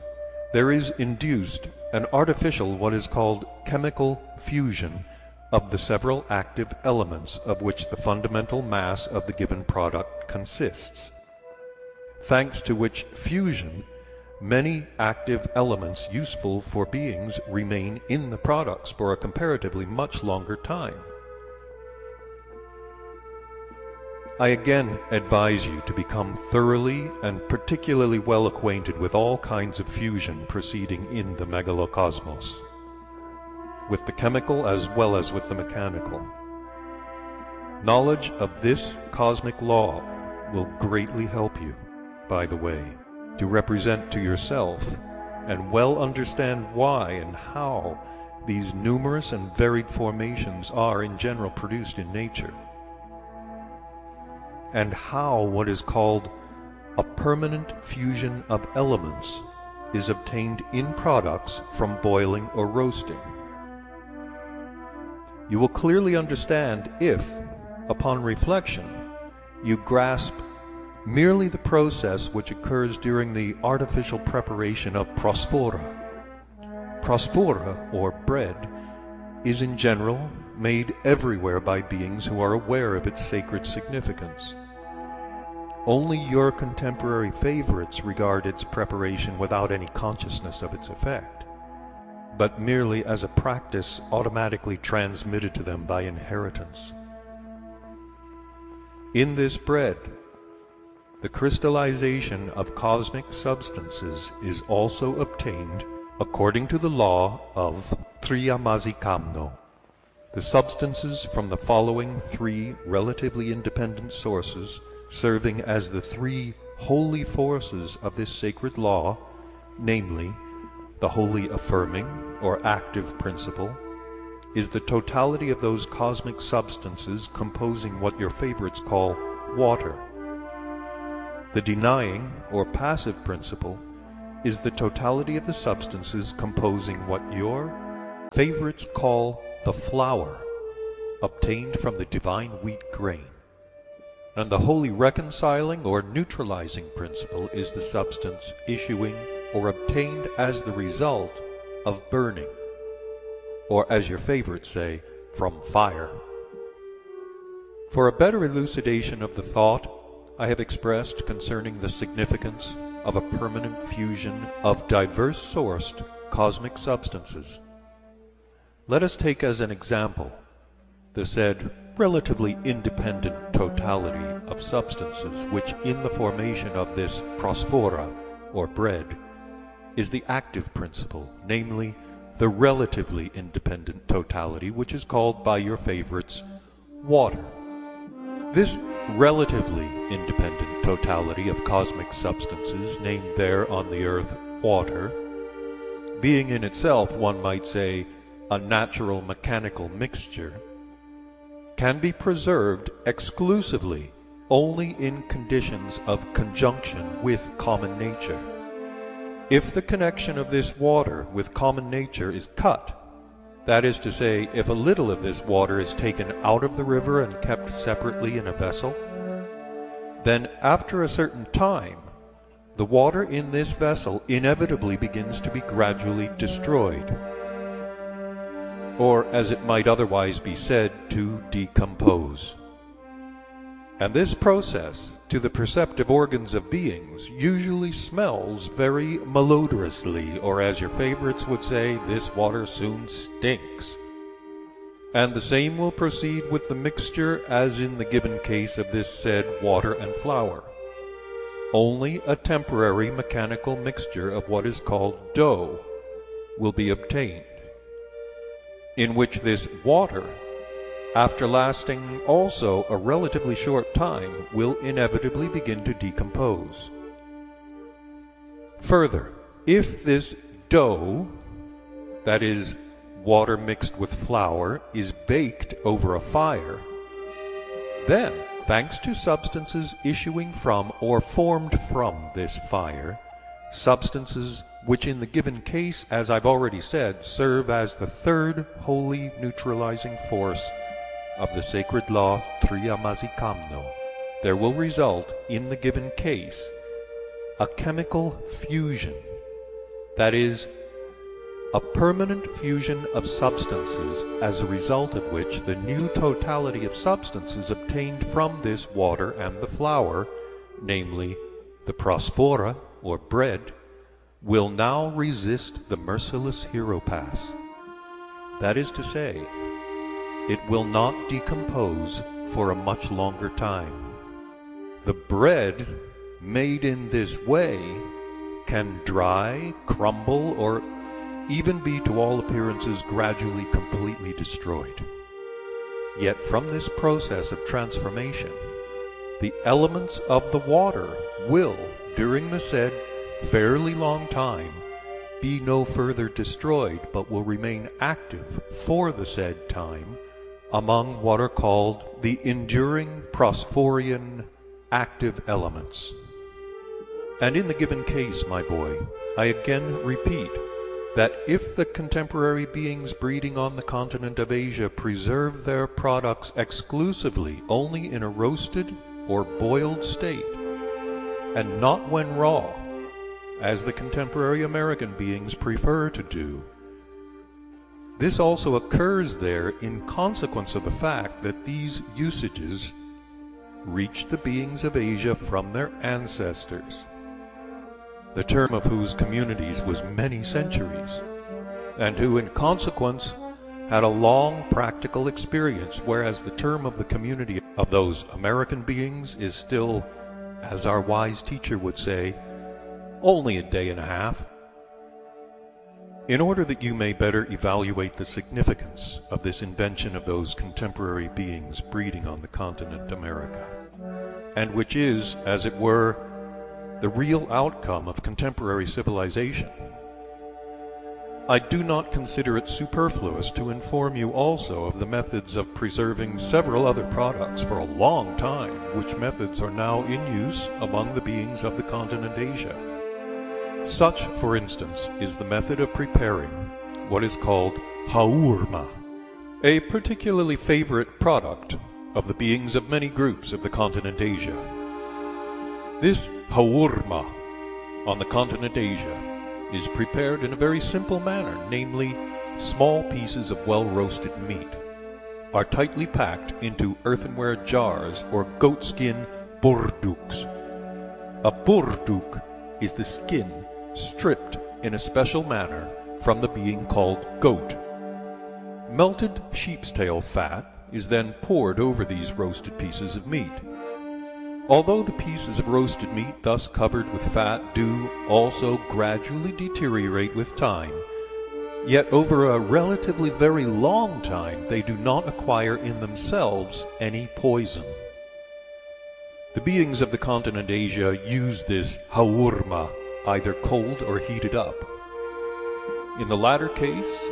B: there is induced an artificial what is called chemical fusion of the several active elements of which the fundamental mass of the given product consists, thanks to which fusion many active elements useful for beings remain in the products for a comparatively much longer time. I again advise you to become thoroughly and particularly well acquainted with all kinds of fusion proceeding in the megalocosmos, with the chemical as well as with the mechanical. Knowledge of this cosmic law will greatly help you, by the way to represent to yourself, and well understand why and how these numerous and varied formations are in general produced in nature, and how what is called a permanent fusion of elements is obtained in products from boiling or roasting. You will clearly understand if, upon reflection, you grasp merely the process which occurs during the artificial preparation of prosphora. Prosphora, or bread, is in general made everywhere by beings who are aware of its sacred significance. Only your contemporary favorites regard its preparation without any consciousness of its effect, but merely as a practice automatically transmitted to them by inheritance. In this bread, the crystallization of cosmic substances is also obtained according to the law of Triamazikamno. The substances from the following three relatively independent sources, serving as the three holy forces of this sacred law, namely, the holy affirming or active principle, is the totality of those cosmic substances composing what your favorites call water. The denying, or passive principle, is the totality of the substances composing what your favorites call the flour, obtained from the divine wheat grain. And the holy reconciling or neutralizing principle is the substance issuing or obtained as the result of burning, or as your favorites say, from fire. For a better elucidation of the thought I have expressed concerning the significance of a permanent fusion of diverse sourced cosmic substances, let us take as an example the said relatively independent totality of substances which in the formation of this prosphora, or bread, is the active principle, namely, the relatively independent totality which is called by your favorites water. This relatively independent totality of cosmic substances, named there on the earth water, being in itself, one might say, a natural mechanical mixture, can be preserved exclusively only in conditions of conjunction with common nature. If the connection of this water with common nature is cut, that is to say, if a little of this water is taken out of the river and kept separately in a vessel, then after a certain time the water in this vessel inevitably begins to be gradually destroyed or as it might otherwise be said, to decompose. And this process, to the perceptive organs of beings, usually smells very malodorously, or as your favorites would say, this water soon stinks. And the same will proceed with the mixture as in the given case of this said water and flour. Only a temporary mechanical mixture of what is called dough will be obtained in which this water, after lasting also a relatively short time, will inevitably begin to decompose. Further, if this dough, that is, water mixed with flour, is baked over a fire, then, thanks to substances issuing from or formed from this fire, substances which in the given case, as I've already said, serve as the third holy neutralizing force of the sacred law Triamazikamno, there will result in the given case a chemical fusion, that is, a permanent fusion of substances as a result of which the new totality of substances obtained from this water and the flour, namely the prosphora or bread, will now resist the merciless heropass. That is to say, it will not decompose for a much longer time. The bread made in this way can dry, crumble, or even be to all appearances gradually completely destroyed. Yet from this process of transformation, the elements of the water will, during the said fairly long time, be no further destroyed, but will remain active for the said time among what are called the enduring Prosphorian active elements. And in the given case, my boy, I again repeat that if the contemporary beings breeding on the continent of Asia preserve their products exclusively only in a roasted or boiled state, and not when raw, as the contemporary American beings prefer to do. This also occurs there in consequence of the fact that these usages reached the beings of Asia from their ancestors, the term of whose communities was many centuries, and who in consequence had a long practical experience, whereas the term of the community of those American beings is still, as our wise teacher would say, only a day and a half. In order that you may better evaluate the significance of this invention of those contemporary beings breeding on the continent America, and which is, as it were, the real outcome of contemporary civilization, I do not consider it superfluous to inform you also of the methods of preserving several other products for a long time, which methods are now in use among the beings of the continent Asia. Such, for instance, is the method of preparing what is called haurma, a particularly favorite product of the beings of many groups of the continent Asia. This haurma on the continent Asia is prepared in a very simple manner, namely, small pieces of well roasted meat, are tightly packed into earthenware jars or goatskin burduks. A burduk is the skin stripped in a special manner from the being called goat. Melted sheep's tail fat is then poured over these roasted pieces of meat. Although the pieces of roasted meat thus covered with fat do also gradually deteriorate with time, yet over a relatively very long time they do not acquire in themselves any poison. The beings of the continent Asia use this haurma either cold or heated up. In the latter case,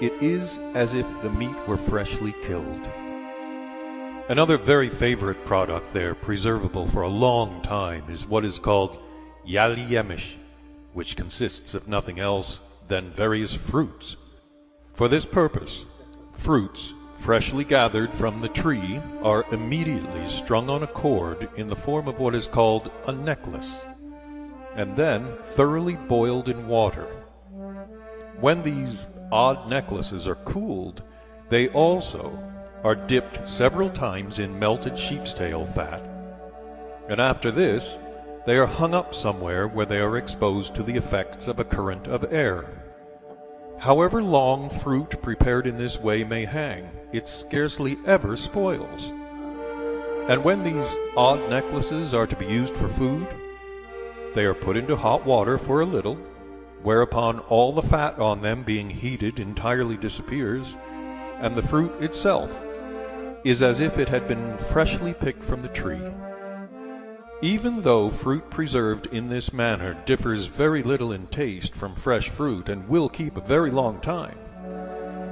B: it is as if the meat were freshly killed. Another very favorite product there, preservable for a long time, is what is called yali yemish, which consists of nothing else than various fruits. For this purpose, fruits freshly gathered from the tree are immediately strung on a cord in the form of what is called a necklace, and then thoroughly boiled in water. When these odd necklaces are cooled, they also are dipped several times in melted sheep's tail fat, and after this they are hung up somewhere where they are exposed to the effects of a current of air. However long fruit prepared in this way may hang, it scarcely ever spoils. And when these odd necklaces are to be used for food, they are put into hot water for a little, whereupon all the fat on them being heated entirely disappears, and the fruit itself is as if it had been freshly picked from the tree. Even though fruit preserved in this manner differs very little in taste from fresh fruit and will keep a very long time,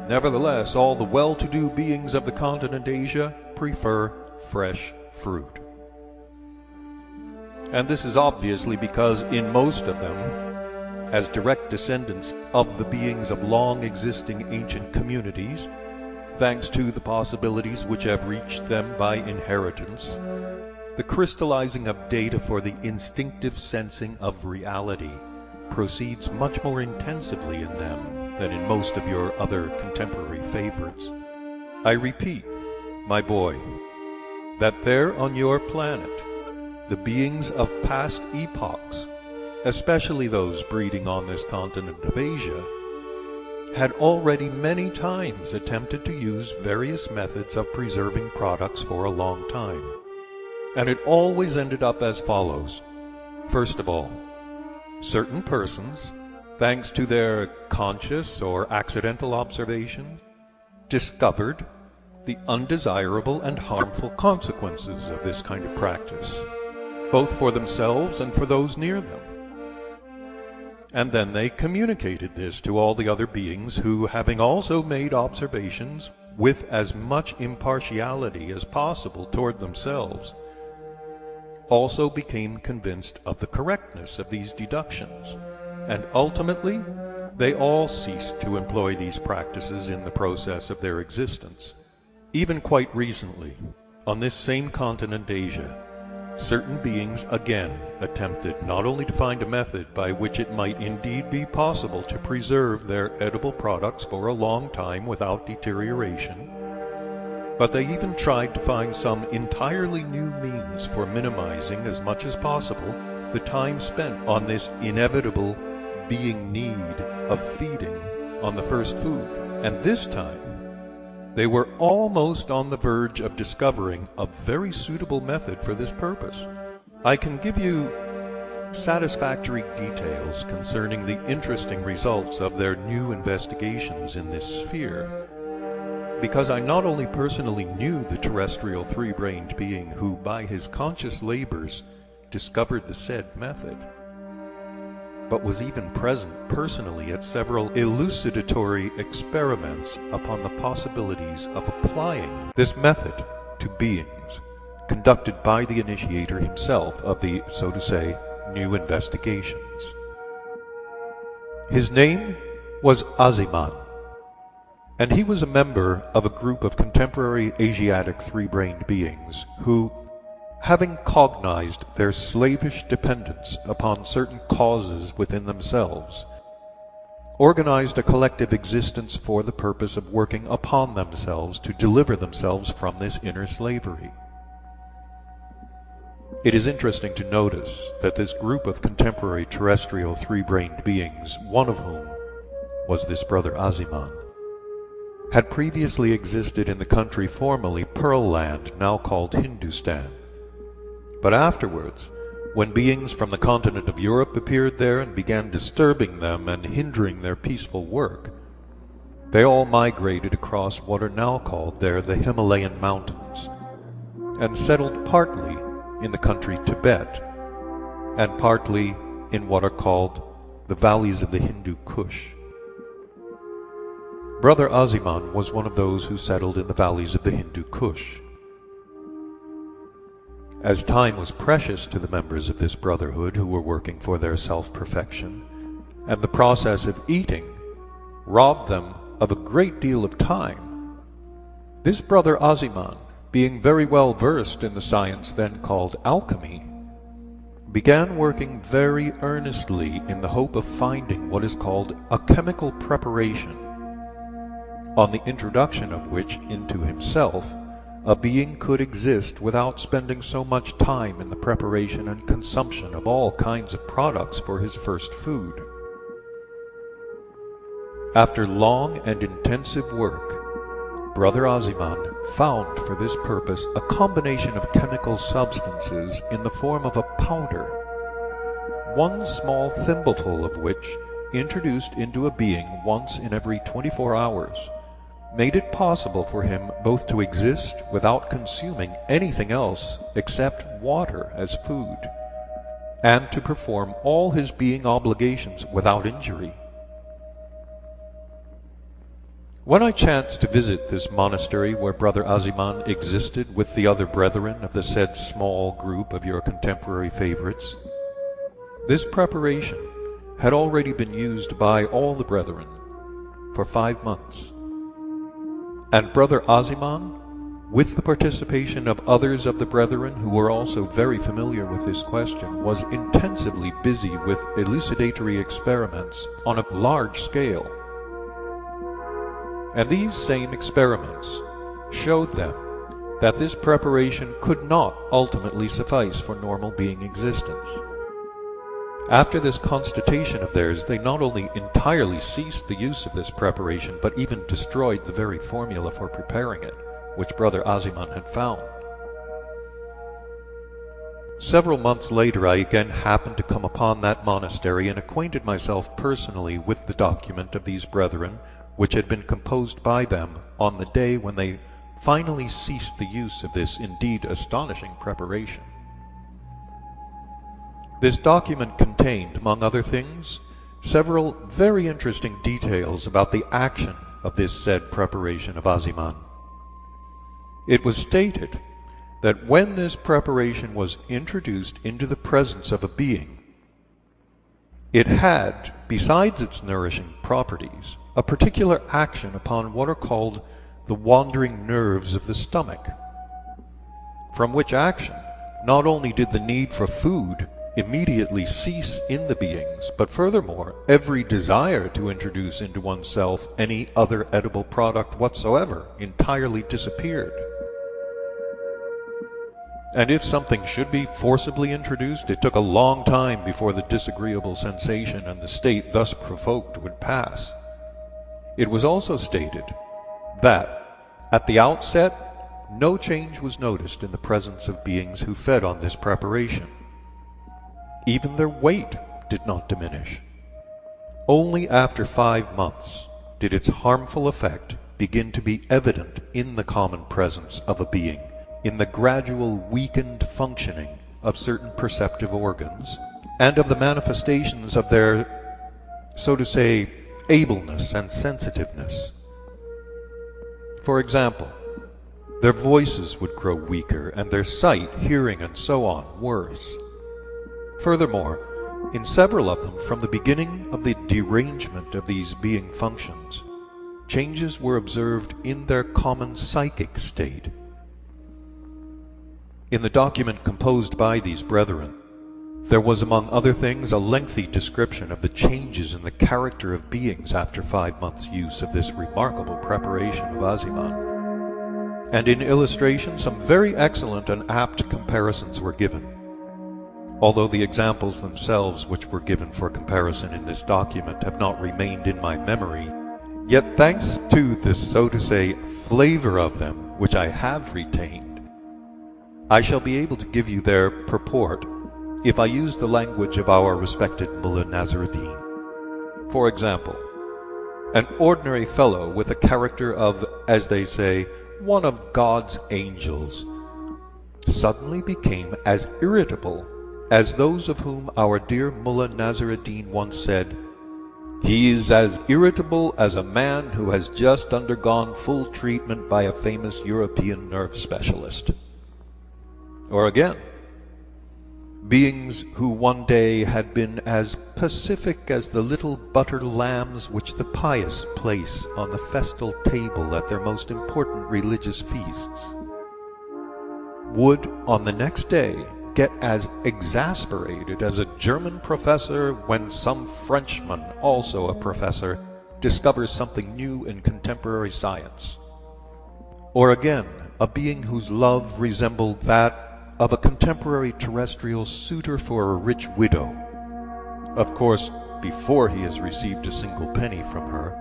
B: nevertheless all the well-to-do beings of the continent Asia prefer fresh fruit. And this is obviously because in most of them, as direct descendants of the beings of long existing ancient communities, thanks to the possibilities which have reached them by inheritance, the crystallizing of data for the instinctive sensing of reality proceeds much more intensively in them than in most of your other contemporary favorites. I repeat, my boy, that there on your planet, the beings of past epochs, especially those breeding on this continent of Asia, had already many times attempted to use various methods of preserving products for a long time. And it always ended up as follows. First of all, certain persons, thanks to their conscious or accidental observation, discovered the undesirable and harmful consequences of this kind of practice, both for themselves and for those near them. And then they communicated this to all the other beings who, having also made observations with as much impartiality as possible toward themselves, also became convinced of the correctness of these deductions, and ultimately they all ceased to employ these practices in the process of their existence. Even quite recently, on this same continent Asia, certain beings again attempted not only to find a method by which it might indeed be possible to preserve their edible products for a long time without deterioration, but they even tried to find some entirely new means for minimizing as much as possible the time spent on this inevitable being need of feeding on the first food. And this time, they were almost on the verge of discovering a very suitable method for this purpose. I can give you satisfactory details concerning the interesting results of their new investigations in this sphere, because I not only personally knew the terrestrial three-brained being who by his conscious labors discovered the said method, but was even present personally at several elucidatory experiments upon the possibilities of applying this method to beings, conducted by the initiator himself of the, so to say, new investigations. His name was Asiman, and he was a member of a group of contemporary Asiatic three-brained beings who, having cognized their slavish dependence upon certain causes within themselves, organized a collective existence for the purpose of working upon themselves to deliver themselves from this inner slavery. It is interesting to notice that this group of contemporary terrestrial three-brained beings, one of whom was this brother Asiman, had previously existed in the country formerly Pearl Land, now called Hindustan. But afterwards, when beings from the continent of Europe appeared there and began disturbing them and hindering their peaceful work, they all migrated across what are now called there the Himalayan mountains, and settled partly in the country Tibet, and partly in what are called the valleys of the Hindu Kush. Brother Asiman was one of those who settled in the valleys of the Hindu Kush. As time was precious to the members of this brotherhood who were working for their self-perfection, and the process of eating robbed them of a great deal of time, this brother Asiman, being very well versed in the science then called alchemy, began working very earnestly in the hope of finding what is called a chemical preparation, on the introduction of which into himself a being could exist without spending so much time in the preparation and consumption of all kinds of products for his first food. After long and intensive work, Brother Asiman found for this purpose a combination of chemical substances in the form of a powder, one small thimbleful of which, introduced into a being once in every twenty-four hours, made it possible for him both to exist without consuming anything else except water as food, and to perform all his being obligations without injury. When I chanced to visit this monastery where Brother Asiman existed with the other brethren of the said small group of your contemporary favorites, this preparation had already been used by all the brethren for five months. And Brother Asiman, with the participation of others of the brethren who were also very familiar with this question, was intensively busy with elucidatory experiments on a large scale. And these same experiments showed them that this preparation could not ultimately suffice for normal being existence. After this constatation of theirs, they not only entirely ceased the use of this preparation, but even destroyed the very formula for preparing it, which Brother Asiman had found. Several months later I again happened to come upon that monastery and acquainted myself personally with the document of these brethren, which had been composed by them on the day when they finally ceased the use of this indeed astonishing preparation. This document contained, among other things, several very interesting details about the action of this said preparation of Asiman. It was stated that when this preparation was introduced into the presence of a being, it had, besides its nourishing properties, a particular action upon what are called the wandering nerves of the stomach, from which action not only did the need for food immediately cease in the beings, but furthermore, every desire to introduce into oneself any other edible product whatsoever entirely disappeared. And if something should be forcibly introduced, it took a long time before the disagreeable sensation and the state thus provoked would pass. It was also stated that, at the outset, no change was noticed in the presence of beings who fed on this preparation. Even their weight did not diminish. Only after five months did its harmful effect begin to be evident in the common presence of a being, in the gradual weakened functioning of certain perceptive organs, and of the manifestations of their, so to say, ableness and sensitiveness. For example, their voices would grow weaker, and their sight, hearing, and so on worse. Furthermore, in several of them from the beginning of the derangement of these being functions, changes were observed in their common psychic state. In the document composed by these brethren, There was among other things a lengthy description of the changes in the character of beings after five months' use of this remarkable preparation of Asiman. And in illustration some very excellent and apt comparisons were given. Although the examples themselves which were given for comparison in this document have not remained in my memory, yet thanks to this so to say flavor of them which I have retained, I shall be able to give you their purport if I use the language of our respected Mullah Nassr Eddin. For example, an ordinary fellow with a character of, as they say, one of God's angels, suddenly became as irritable as those of whom our dear Mullah Nassr Eddin once said, he is as irritable as a man who has just undergone full treatment by a famous European nerve specialist. Or again, beings who one day had been as pacific as the little butter lambs which the pious place on the festal table at their most important religious feasts, would on the next day get as exasperated as a German professor when some Frenchman, also a professor, discovers something new in contemporary science. Or again, a being whose love resembled that of a contemporary terrestrial suitor for a rich widow. Of course, before he has received a single penny from her,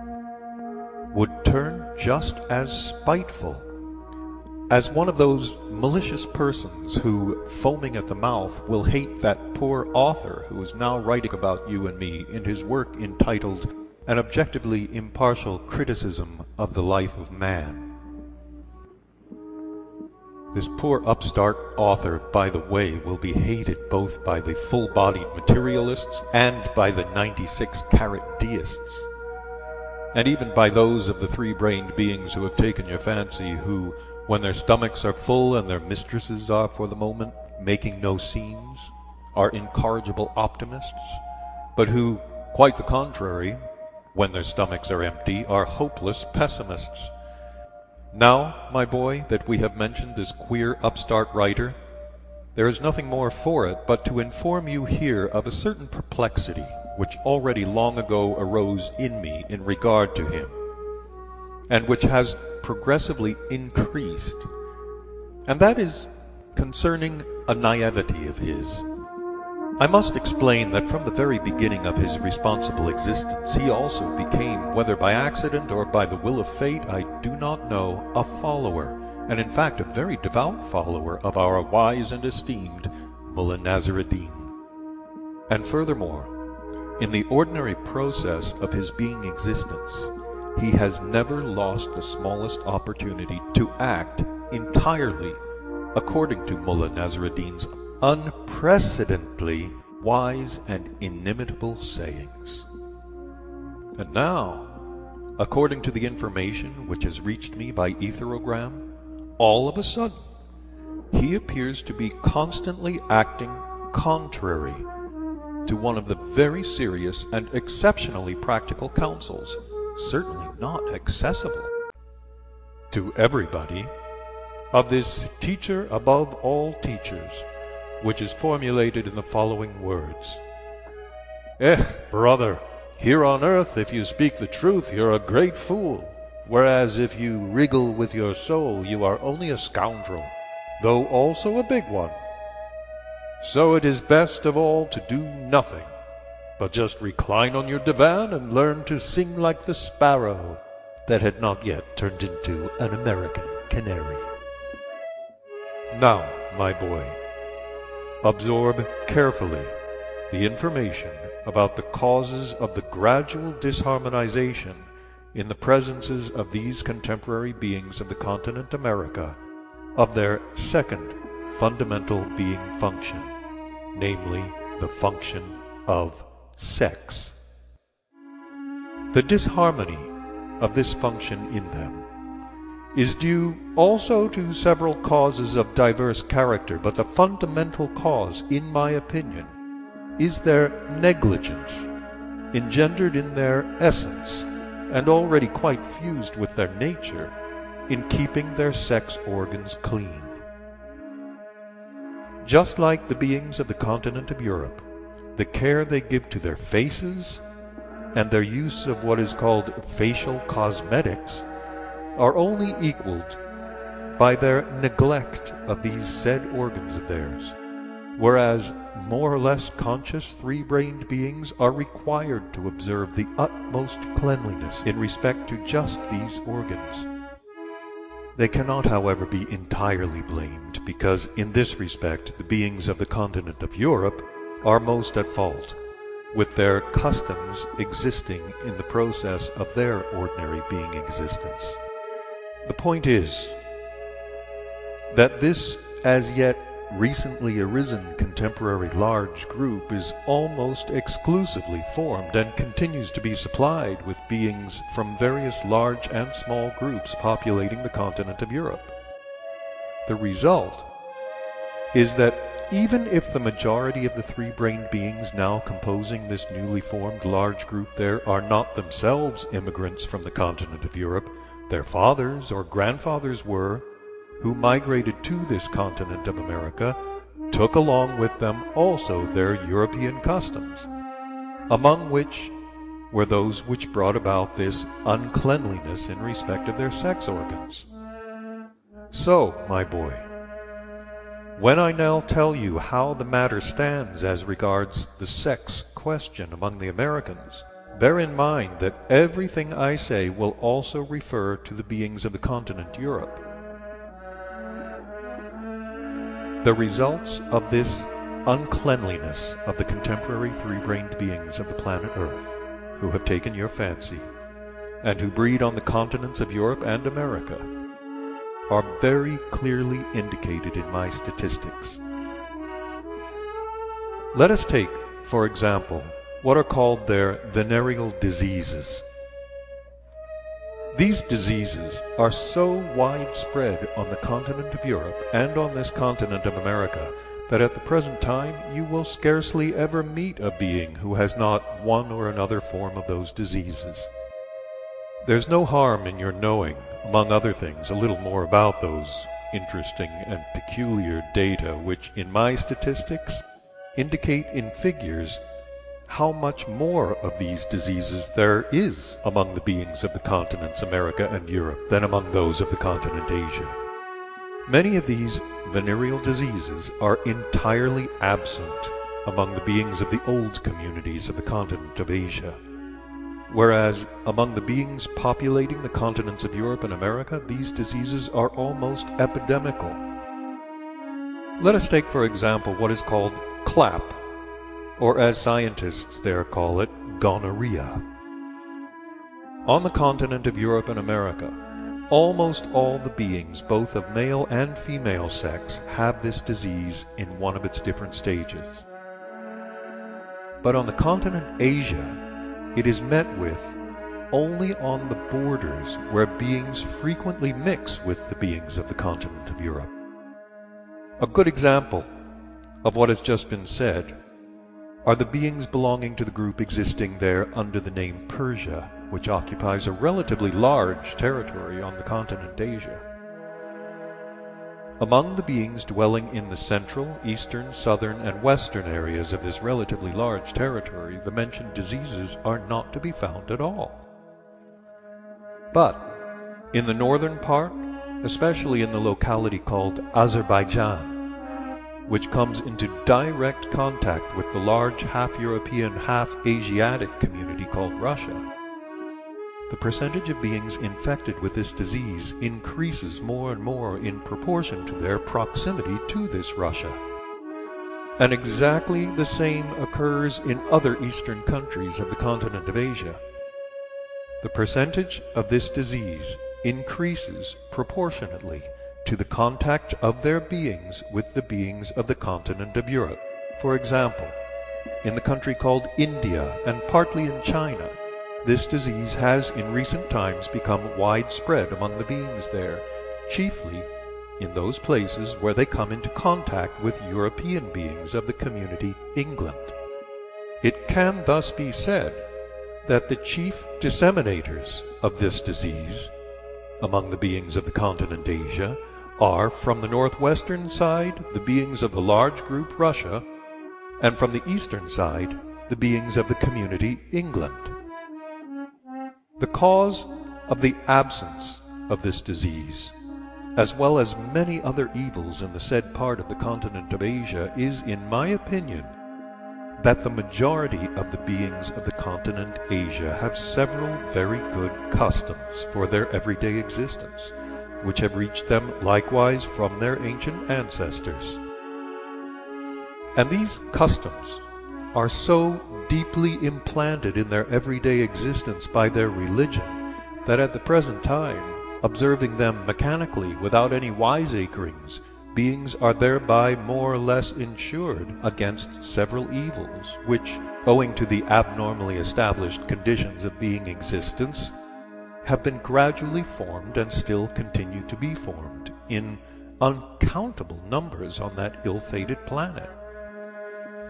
B: would turn just as spiteful as one of those malicious persons who, foaming at the mouth, will hate that poor author who is now writing about you and me in his work entitled An Objectively Impartial Criticism of the Life of Man. This poor upstart author, by the way, will be hated both by the full-bodied materialists and by the 96-carat deists, and even by those of the three-brained beings who have taken your fancy, who, when their stomachs are full and their mistresses are for the moment making no scenes, are incorrigible optimists, but who, quite the contrary, when their stomachs are empty, are hopeless pessimists. Now, my boy, that we have mentioned this queer upstart writer, there is nothing more for it but to inform you here of a certain perplexity which already long ago arose in me in regard to him, and which has progressively increased, and that is concerning a naivety of his. I must explain that from the very beginning of his responsible existence he also became, whether by accident or by the will of fate, I do not know, a follower, and in fact a very devout follower of our wise and esteemed Mullah Nassr Eddin. And furthermore, in the ordinary process of his being existence, he has never lost the smallest opportunity to act entirely according to Mullah Nassr Eddin's unprecedentedly wise and inimitable sayings. And now, according to the information which has reached me by etherogram, all of a sudden he appears to be constantly acting contrary to one of the very serious and exceptionally practical counsels, certainly not accessible to everybody, of this teacher above all teachers, which is formulated in the following words. Eh, brother, here on earth if you speak the truth you're a great fool, whereas if you wriggle with your soul you are only a scoundrel, though also a big one. So it is best of all to do nothing, but just recline on your divan and learn to sing like the sparrow that had not yet turned into an American canary. Now, my boy, Absorb carefully the information about the causes of the gradual disharmonization in the presences of these contemporary beings of the continent America of their second fundamental being function, namely the function of sex. The disharmony of this function in them is due also to several causes of diverse character, but the fundamental cause, in my opinion, is their negligence, engendered in their essence, and already quite fused with their nature, in keeping their sex organs clean. just like the beings of the continent of Europe, the care they give to their faces and their use of what is called facial cosmetics are only equaled by their neglect of these said organs of theirs, whereas more or less conscious three-brained beings are required to observe the utmost cleanliness in respect to just these organs. They cannot, however, be entirely blamed, because in this respect the beings of the continent of Europe are most at fault, with their customs existing in the process of their ordinary being existence. The point is that this as yet recently arisen contemporary large group is almost exclusively formed and continues to be supplied with beings from various large and small groups populating the continent of Europe. The result is that even if the majority of the three-brained beings now composing this newly formed large group there are not themselves immigrants from the continent of Europe, their fathers or grandfathers were, who migrated to this continent of America took along with them also their European customs, among which were those which brought about this uncleanliness in respect of their sex organs. So, my boy, when I now tell you how the matter stands as regards the sex question among the Americans, bear in mind that everything I say will also refer to the beings of the continent Europe. The results of this uncleanliness of the contemporary three-brained beings of the planet Earth, who have taken your fancy, and who breed on the continents of Europe and America, are very clearly indicated in my statistics. Let us take, for example, what are called their venereal diseases. These diseases are so widespread on the continent of Europe and on this continent of America that at the present time you will scarcely ever meet a being who has not one or another form of those diseases. There's no harm in your knowing, among other things, a little more about those interesting and peculiar data which, in my statistics, indicate in figures how much more of these diseases there is among the beings of the continents America and Europe than among those of the continent Asia. Many of these venereal diseases are entirely absent among the beings of the old communities of the continent of Asia, whereas among the beings populating the continents of Europe and America these diseases are almost epidemical. Let us take for example what is called CLAP, or as scientists there call it, gonorrhea. On the continent of Europe and America, almost all the beings, both of male and female sex, have this disease in one of its different stages. But on the continent Asia, it is met with only on the borders where beings frequently mix with the beings of the continent of Europe. A good example of what has just been said are the beings belonging to the group existing there under the name Persia, which occupies a relatively large territory on the continent Asia. Among the beings dwelling in the central, eastern, southern, and western areas of this relatively large territory, the mentioned diseases are not to be found at all. But in the northern part, especially in the locality called Azerbaijan, which comes into direct contact with the large half-European, half-Asiatic community called Russia. The percentage of beings infected with this disease increases more and more in proportion to their proximity to this Russia. And exactly the same occurs in other eastern countries of the continent of Asia. The percentage of this disease increases proportionately to the contact of their beings with the beings of the continent of Europe. For example, in the country called India and partly in China, this disease has in recent times become widespread among the beings there, chiefly in those places where they come into contact with European beings of the community England. It can thus be said that the chief disseminators of this disease among the beings of the continent Asia are from the northwestern side the beings of the large group Russia, and from the eastern side the beings of the community England. The cause of the absence of this disease, as well as many other evils in the said part of the continent of Asia, is, in my opinion, that the majority of the beings of the continent Asia have several very good customs for their everyday existence, which have reached them likewise from their ancient ancestors. And these customs are so deeply implanted in their everyday existence by their religion that at the present time, observing them mechanically without any wiseacrings, beings are thereby more or less insured against several evils, which, owing to the abnormally established conditions of being existence, have been gradually formed and still continue to be formed in uncountable numbers on that ill-fated planet.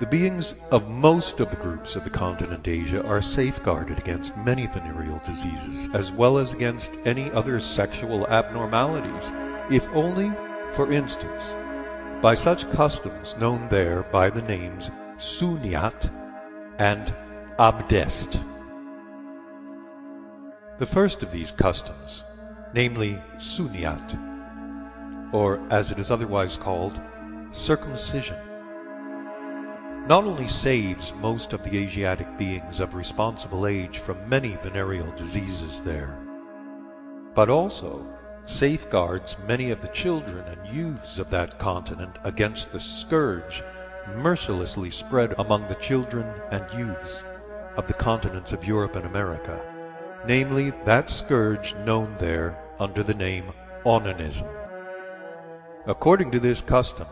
B: The beings of most of the groups of the continent Asia are safeguarded against many venereal diseases, as well as against any other sexual abnormalities, if only for instance, by such customs known there by the names Sunnat and Abdest. The first of these customs, namely Sunnat, or as it is otherwise called, circumcision, not only saves most of the Asiatic beings of responsible age from many venereal diseases there, but also safeguards many of the children and youths of that continent against the scourge mercilessly spread among the children and youths of the continents of Europe and America, namely that scourge known there under the name onanism. According to this custom,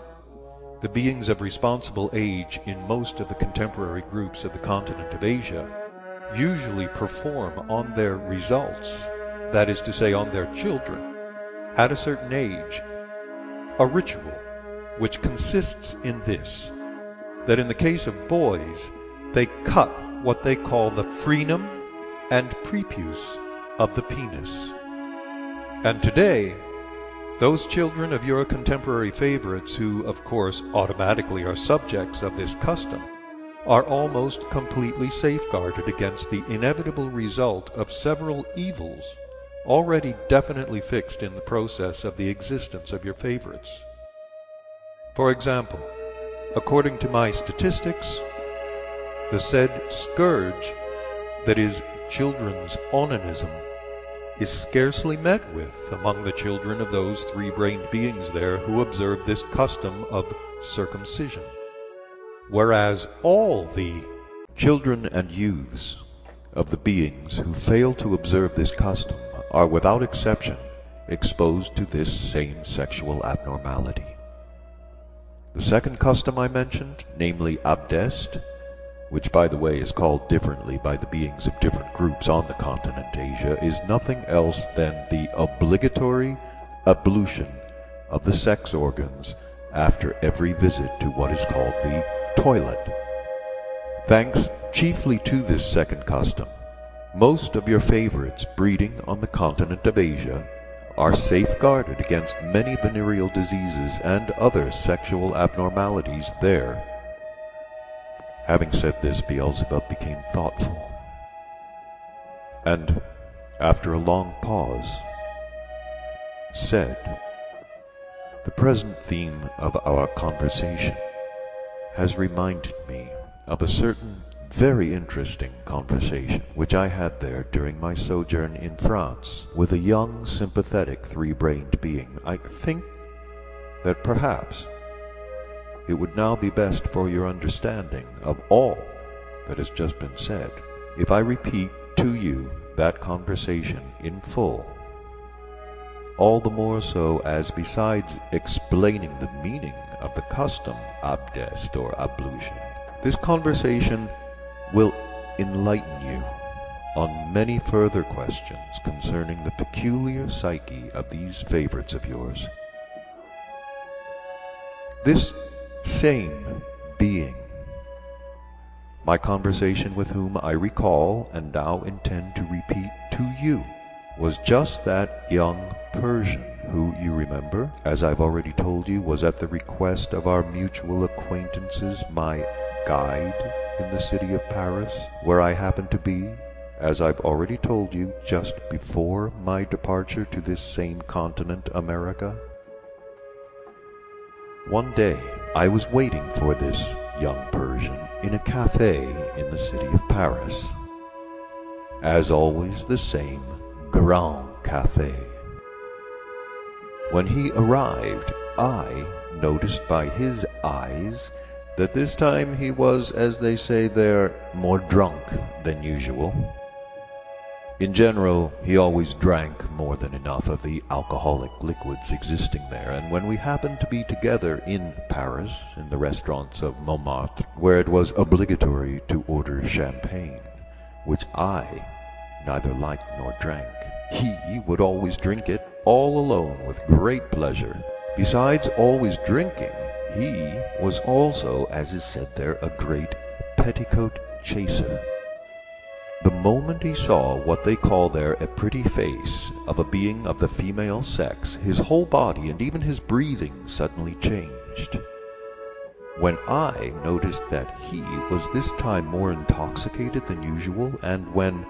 B: the beings of responsible age in most of the contemporary groups of the continent of Asia usually perform on their results, that is to say, on their children, at a certain age, a ritual which consists in this, that in the case of boys, they cut what they call the frenum and prepuce of the penis. And today, those children of your contemporary favorites who, of course, automatically are subjects of this custom, are almost completely safeguarded against the inevitable result of several evils already definitely fixed in the process of the existence of your favorites. For example, according to my statistics, the said scourge, that is, children's onanism, is scarcely met with among the children of those three-brained beings there who observe this custom of circumcision. Whereas all the children and youths of the beings who fail to observe this custom are without exception exposed to this same sexual abnormality. The second custom I mentioned, namely abdest, which by the way is called differently by the beings of different groups on the continent Asia, is nothing else than the obligatory ablution of the sex organs after every visit to what is called the toilet. Thanks chiefly to this second custom, most of your favorites breeding on the continent of Asia are safeguarded against many venereal diseases and other sexual abnormalities there. Having said this, Beelzebub became thoughtful, and, after a long pause, said, The present theme of our conversation has reminded me of a certain very interesting conversation which I had there during my sojourn in France with a young, sympathetic, three-brained being. I think that perhaps it would now be best for your understanding of all that has just been said if I repeat to you that conversation in full. All the more so as besides explaining the meaning of the custom abdest or ablution, this conversation will enlighten you on many further questions concerning the peculiar psyche of these favorites of yours. This same being, my conversation with whom I recall and now intend to repeat to you, was just that young Persian who, you remember, as I've already told you, was at the request of our mutual acquaintances my guide in the city of Paris, where I happened to be, as I've already told you, just before my departure to this same continent, America? One day I was waiting for this young Persian in a cafe in the city of Paris. As always, the same Grand Cafe. When he arrived, I noticed by his eyes that this time he was, as they say there, more drunk than usual. In general, he always drank more than enough of the alcoholic liquids existing there, and when we happened to be together in Paris, in the restaurants of Montmartre, where it was obligatory to order champagne, which I neither liked nor drank, he would always drink it all alone with great pleasure. Besides always drinking, he was also, as is said there, a great petticoat chaser. The moment he saw what they call there a pretty face of a being of the female sex, his whole body and even his breathing suddenly changed. When I noticed that he was this time more intoxicated than usual, and when,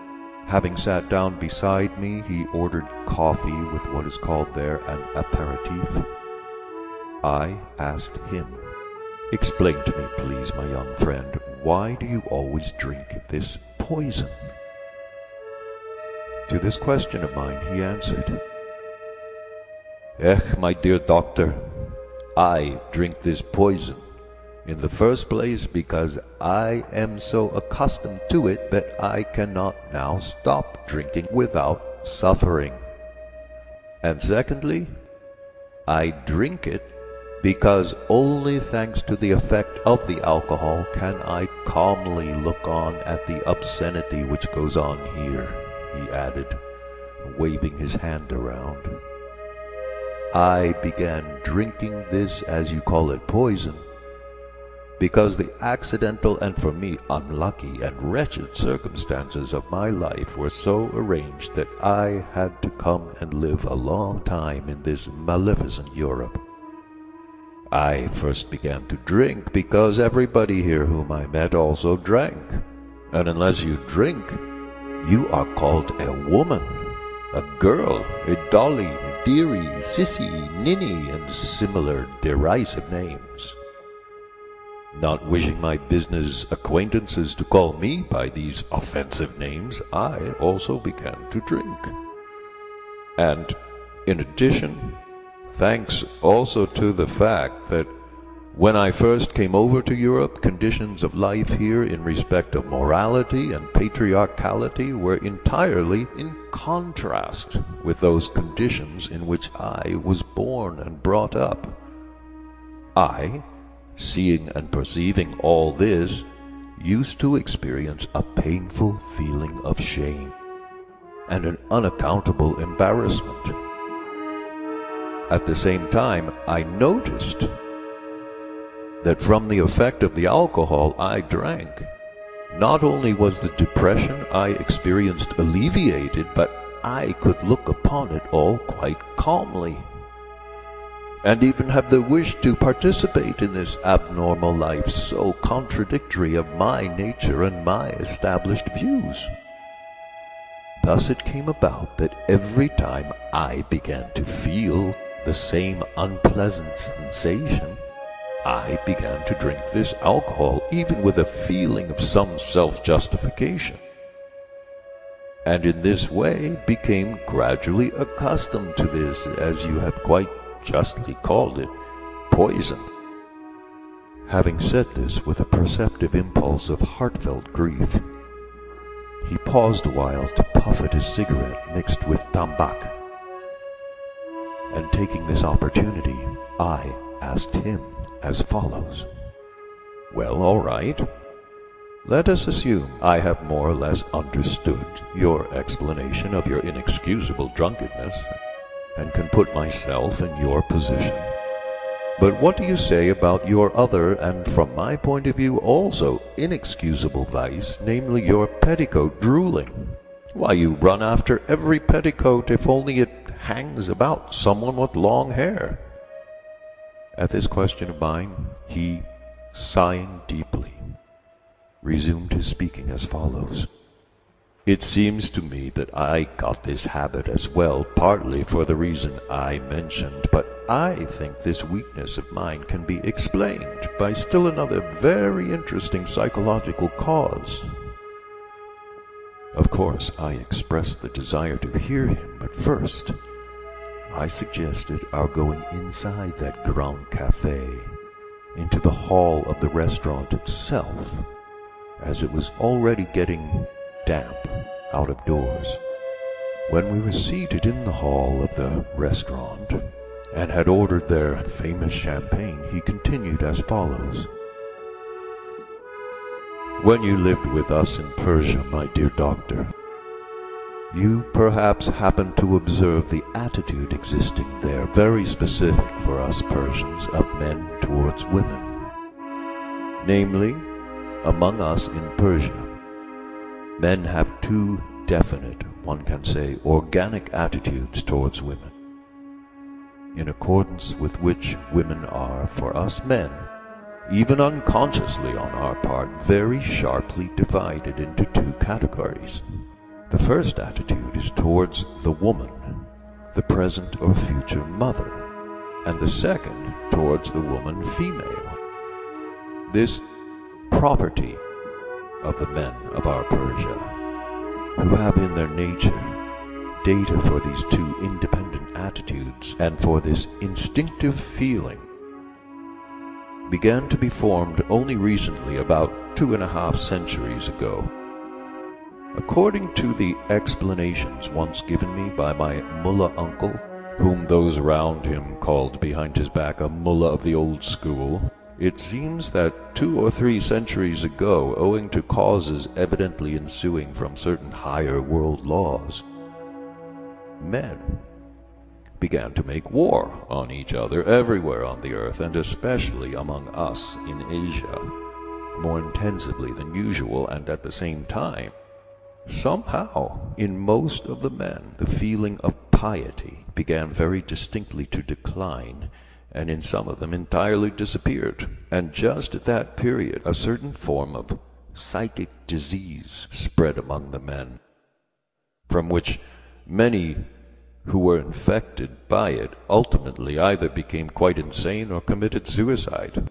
B: having sat down beside me, he ordered coffee with what is called there an aperitif, I asked him, Explain to me, please, my young friend, why do you always drink this poison? To this question of mine he answered, Eh, my dear doctor, I drink this poison in the first place because I am so accustomed to it that I cannot now stop drinking without suffering. And secondly, I drink it because only thanks to the effect of the alcohol can I calmly look on at the obscenity which goes on here, he added, waving his hand around. I began drinking this, as you call it, poison, because the accidental and for me unlucky and wretched circumstances of my life were so arranged that I had to come and live a long time in this maleficent Europe. I first began to drink because everybody here whom I met also drank. And unless you drink, you are called a woman, a girl, a dolly, a dearie, sissy, ninny, and similar derisive names. Not wishing my business acquaintances to call me by these offensive names, I also began to drink. And, in addition, thanks also to the fact that when I first came over to Europe, conditions of life here in respect of morality and patriarchality were entirely in contrast with those conditions in which I was born and brought up. I, seeing and perceiving all this, used to experience a painful feeling of shame and an unaccountable embarrassment. At the same time, I noticed that from the effect of the alcohol I drank, not only was the depression I experienced alleviated, but I could look upon it all quite calmly, and even have the wish to participate in this abnormal life so contradictory of my nature and my established views. Thus it came about that every time I began to feel the same unpleasant sensation, I began to drink this alcohol even with a feeling of some self-justification, and in this way became gradually accustomed to this, as you have quite justly called it, poison. Having said this with a perceptive impulse of heartfelt grief, he paused a while to puff at his cigarette mixed with tambac and taking this opportunity, I asked him as follows. Well, all right. Let us assume I have more or less understood your explanation of your inexcusable drunkenness, and can put myself in your position. But what do you say about your other, and from my point of view also, inexcusable vice, namely your petticoat drooling? Why, you run after every petticoat if only it hangs about someone with long hair. At this question of mine, he, sighing deeply, resumed his speaking as follows. It seems to me that I got this habit as well, partly for the reason I mentioned, but I think this weakness of mine can be explained by still another very interesting psychological cause. Of course, I expressed the desire to hear him, but first I suggested our going inside that Grand Café, into the hall of the restaurant itself, as it was already getting damp out of doors. When we were seated in the hall of the restaurant, and had ordered their famous champagne, he continued as follows. When you lived with us in Persia, my dear doctor, you perhaps happen to observe the attitude existing there, very specific for us Persians, of men towards women. Namely, among us in Persia, Men have two definite, one can say, organic attitudes towards women, in accordance with which women are, for us men, even unconsciously on our part, very sharply divided into two categories. The first attitude is towards the woman, the present or future mother, and the second towards the woman female. This property of the men of our Persia, who have in their nature data for these two independent attitudes and for this instinctive feeling, began to be formed only recently, about two and a half centuries ago. According to the explanations once given me by my mullah uncle, whom those around him called behind his back a mullah of the old school, it seems that two or three centuries ago, owing to causes evidently ensuing from certain higher world laws, men began to make war on each other everywhere on the earth, and especially among us in Asia, more intensively than usual, and at the same time. Somehow, in most of the men, the feeling of piety began very distinctly to decline and in some of them entirely disappeared. And just at that period a certain form of psychic disease spread among the men, from which many who were infected by it ultimately either became quite insane or committed suicide.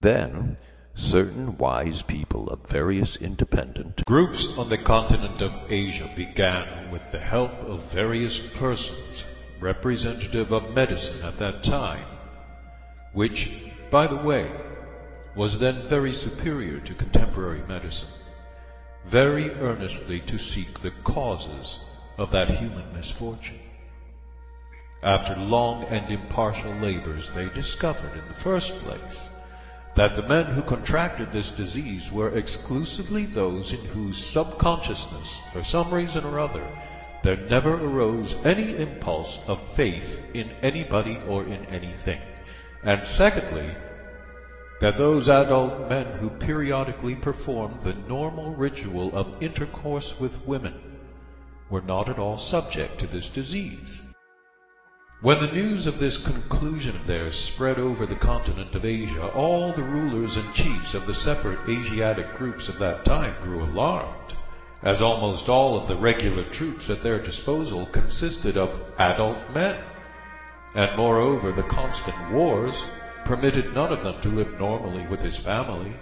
B: Then certain wise people of various independent
F: groups on the continent of Asia began, with the help of various persons, representative of medicine at that time, which, by the way, was then very superior to contemporary medicine, very earnestly to seek the causes of that human misfortune. After long and impartial labors, they discovered in the first place that the men who contracted this disease were exclusively those in whose subconsciousness, for some reason or other, there never arose any impulse of faith in anybody or in anything. And secondly, that those adult men who periodically performed the normal ritual of intercourse with women were not at all subject to this disease. When the news of this conclusion of theirs spread over the continent of Asia, all the rulers and chiefs of the separate Asiatic groups of that time grew alarmed as almost all of the regular troops at their disposal consisted of adult men, and moreover the constant wars permitted none of them to live normally with his family.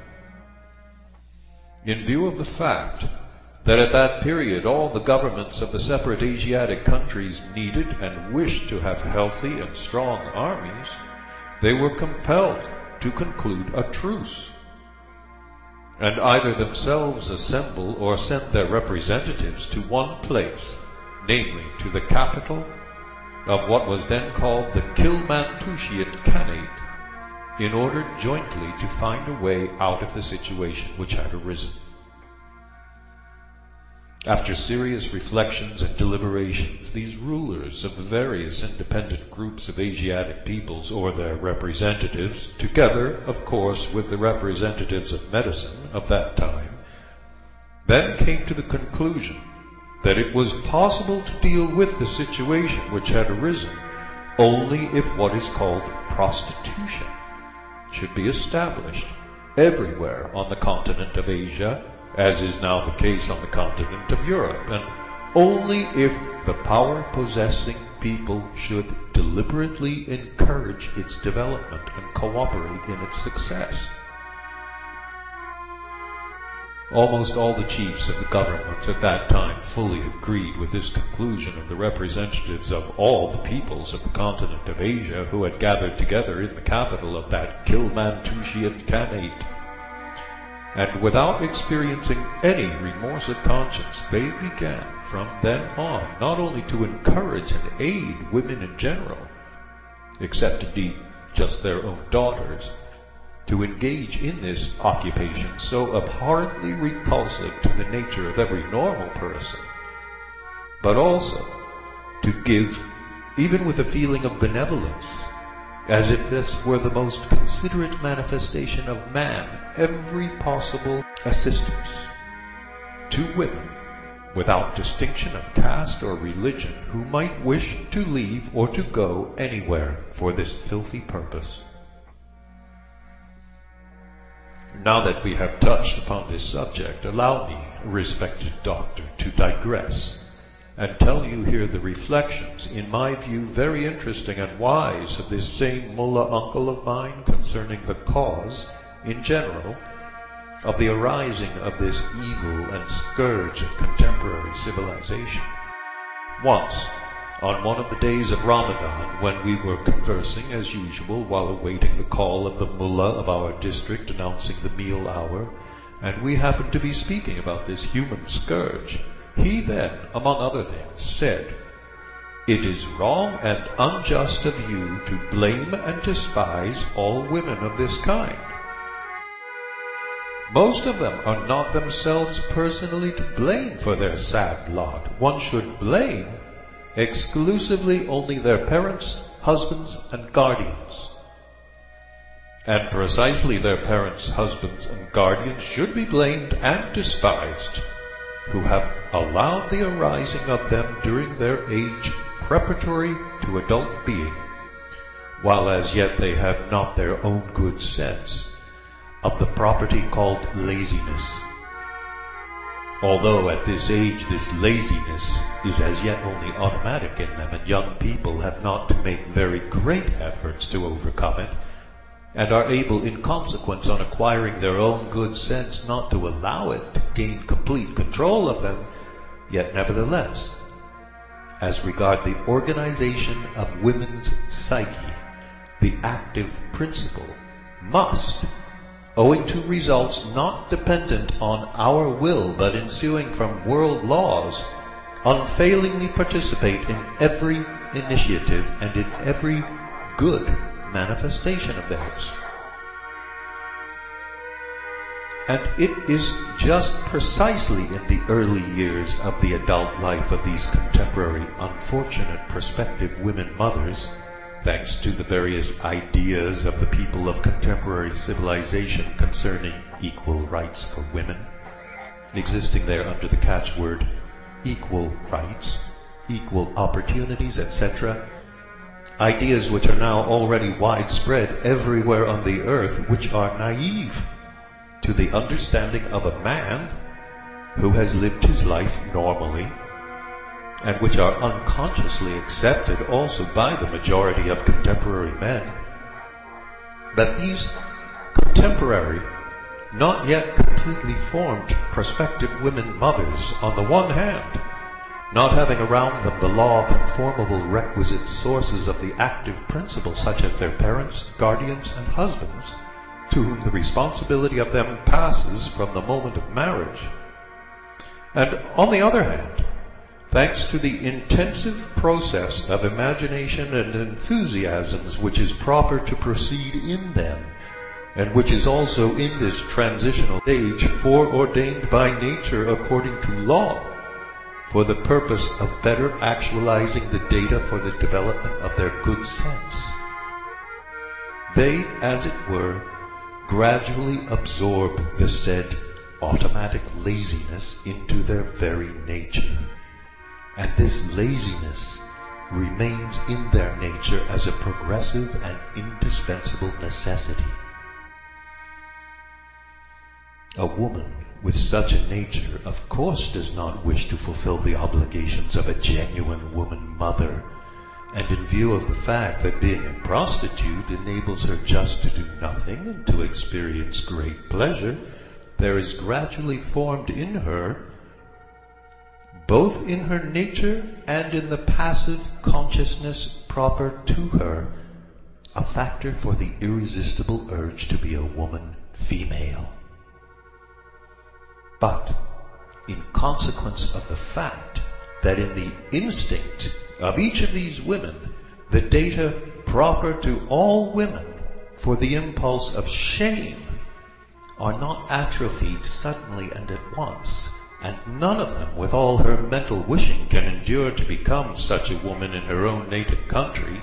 F: In view of the fact that at that period all the governments of the separate Asiatic countries needed and wished to have healthy and strong armies, they were compelled to conclude a truce and either themselves assemble or send their representatives to one place, namely to the capital of what was then called the Kilmantushian Khanate, in order jointly to find a way out of the situation which had arisen. After serious reflections and deliberations, these rulers of the various independent groups of Asiatic peoples, or their representatives, together, of course, with the representatives of medicine of that time,
B: then came to the conclusion that it was possible to deal with the situation which had arisen only if what is called prostitution should be established everywhere on the continent of Asia, as is now the case on the continent of Europe, and only if the power possessing people should deliberately encourage its development and cooperate in its success. Almost all the chiefs of the governments at that time fully agreed with this conclusion of the representatives of all the peoples of the continent of Asia who had gathered together in the capital of that Kilmantushian Khanate. And without experiencing any remorse of conscience, they began from then on not only to encourage and aid women in general, except indeed just their own daughters, to engage in this occupation so abhorrently repulsive to the nature of every normal person, but also to give, even with a feeling of benevolence, as if this were the most considerate manifestation of man, every possible assistance to women without distinction of caste or religion who might wish to leave or to go anywhere for this filthy purpose. Now that we have touched upon this subject, allow me, respected doctor, to digress and tell you here the reflections, in my view very interesting and wise, of this same mullah uncle of mine concerning the cause, in general, of the arising of this evil and scourge of contemporary civilization. Once, on one of the days of Ramadan, when we were conversing as usual while awaiting the call of the mullah of our district announcing the meal hour, and we happened to be speaking about this human scourge, he then, among other things, said, It is wrong and unjust of you to blame and despise all women of this kind. Most of them are not themselves personally to blame for their sad lot. One should blame exclusively only their parents, husbands, and guardians. And precisely their parents, husbands, and guardians should be blamed and despised, who have allowed the arising of them during their age preparatory to adult being, while as yet they have not their own good sense of the property called laziness. Although at this age this laziness is as yet only automatic in them, and young people have not to make very great efforts to overcome it, and are able in consequence on acquiring their own good sense not to allow it to gain complete control of them, yet nevertheless, as regard the organization of women's psyche, the active principle must owing to results not dependent on our will but ensuing from world laws, unfailingly participate in every initiative and in every good manifestation of theirs. And it is just precisely in the early years of the adult life of these contemporary unfortunate prospective women mothers thanks to the various ideas of the people of contemporary civilization concerning equal rights for women, existing there under the catchword equal rights, equal opportunities, etc. Ideas which are now already widespread everywhere on the earth, which are naive to the understanding of a man who has lived his life normally and which are unconsciously accepted also by the majority of contemporary men, that these contemporary, not yet completely formed prospective women mothers, on the one hand, not having around them the law conformable requisite sources of the active principle such as their parents, guardians, and husbands, to whom the responsibility of them passes from the moment of marriage, and on the other hand, thanks to the intensive process of imagination and enthusiasms which is proper to proceed in them, and which is also in this transitional age foreordained by nature according to law, for the purpose of better actualizing the data for the development of their good sense. They, as it were, gradually absorb the said automatic laziness into their very nature. And this laziness remains in their nature as a progressive and indispensable necessity. A woman with such a nature of course does not wish to fulfill the obligations of a genuine woman mother, and in view of the fact that being a prostitute enables her just to do nothing and to experience great pleasure, there is gradually formed in her, both in her nature and in the passive consciousness proper to her, a factor for the irresistible urge to be a woman female. But in consequence of the fact that in the instinct of each of these women, the data proper to all women for the impulse of shame are not atrophied suddenly and at once, and none of them, with all her mental wishing, can endure to become such a woman in her own native country.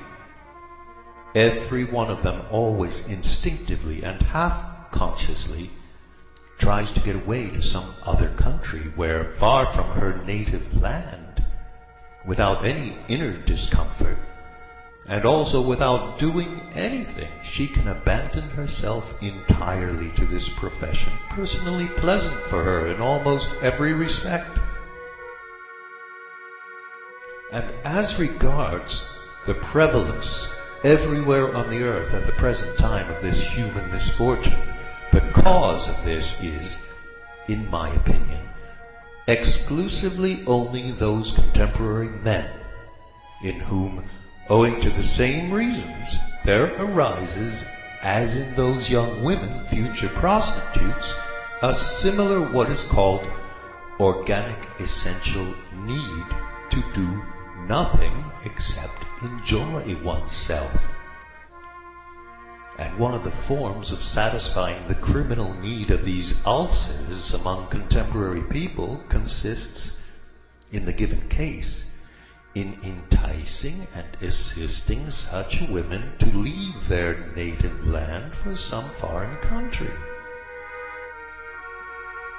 B: Every one of them always instinctively and half consciously tries to get away to some other country where, far from her native land, without any inner discomfort, and also without doing anything, she can abandon herself entirely to this profession, personally pleasant for her in almost every respect. And as regards the prevalence everywhere on the earth at the present time of this human misfortune, the cause of this is, in my opinion, exclusively only those contemporary men in whom, owing to the same reasons, there arises, as in those young women, future prostitutes, a similar what is called organic essential need to do nothing except enjoy oneself. And one of the forms of satisfying the criminal need of these ulcers among contemporary people consists, in the given case, in enticing and assisting such women to leave their native land for some foreign country.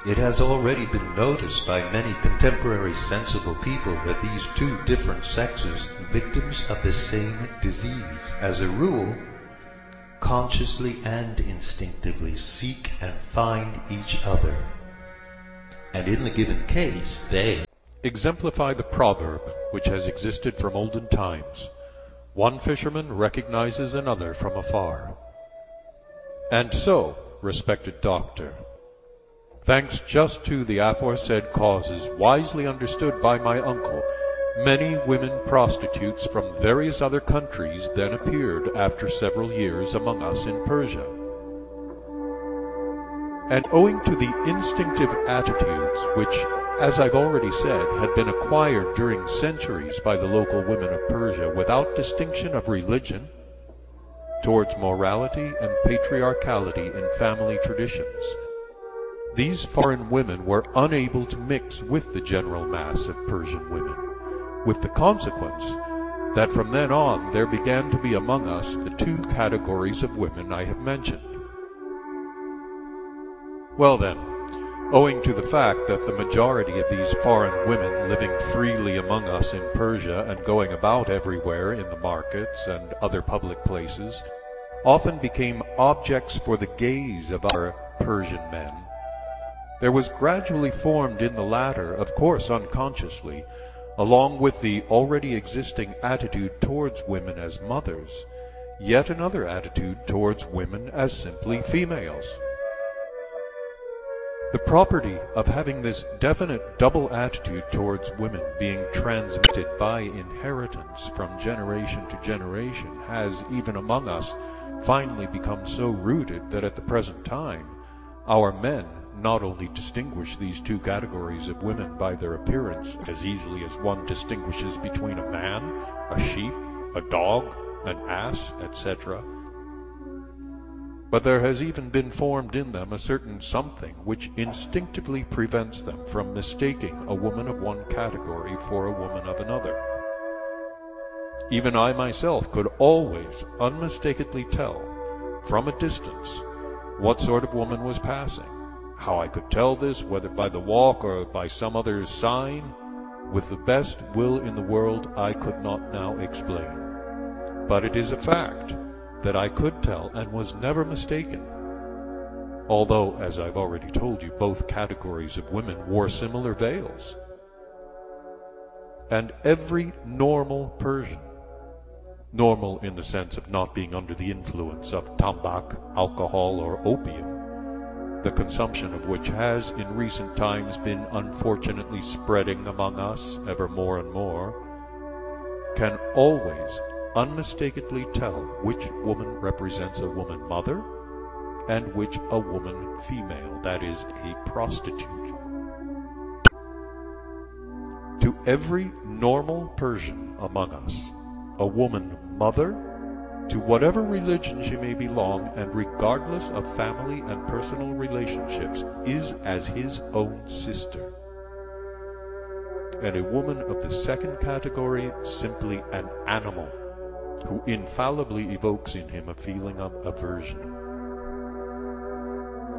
B: It has already been noticed by many contemporary sensible people that these two different sexes, victims of the same disease, as a rule, consciously and instinctively seek and find each other. And in the given case, they
G: exemplify the proverb which has existed from olden times. One fisherman recognizes another from afar. And so, respected doctor, thanks just to the aforesaid causes wisely understood by my uncle, Many women prostitutes from various other countries then appeared after several years among us in Persia. And owing to the instinctive attitudes which, as I've already said, had been acquired during centuries by the local women of Persia without distinction of religion, towards morality and patriarchality in family traditions, these foreign women were unable to mix with the general mass of Persian women with the consequence that from then on there began to be among us the two categories of women I have mentioned. Well then, owing to the fact that the majority of these foreign women living freely among us in Persia and going about everywhere in the markets and other public places often became objects for the gaze of our Persian men, there was gradually formed in the latter, of course unconsciously, along with the already existing attitude towards women as mothers, yet another attitude towards women as simply females. The property of having this definite double attitude towards women being transmitted by inheritance from generation to generation has, even among us, finally become so rooted that at the present time our men not only distinguish these two categories of women by their appearance as easily as one distinguishes between a man, a sheep, a dog, an ass, etc., but there has even been formed in them a certain something which instinctively prevents them from mistaking a woman of one category for a woman of another. Even I myself could always unmistakably tell, from a distance, what sort of woman was passing
B: How I could tell this, whether by the walk or by some other sign, with the best will in the world, I could not now explain. But it is a fact that I could tell and was never mistaken. Although, as I've already told you, both categories of women wore similar veils. And every normal Persian, normal in the sense of not being under the influence of tambak, alcohol, or opium, the consumption of which has in recent times been unfortunately spreading among us ever more and more, can always unmistakably tell which woman represents a woman mother and which a woman female, that is, a prostitute. To every normal Persian among us, a woman mother, to whatever religion she may belong, and regardless of family and personal relationships, is as his own sister. And a woman of the second category simply an animal who infallibly evokes in him a feeling of aversion.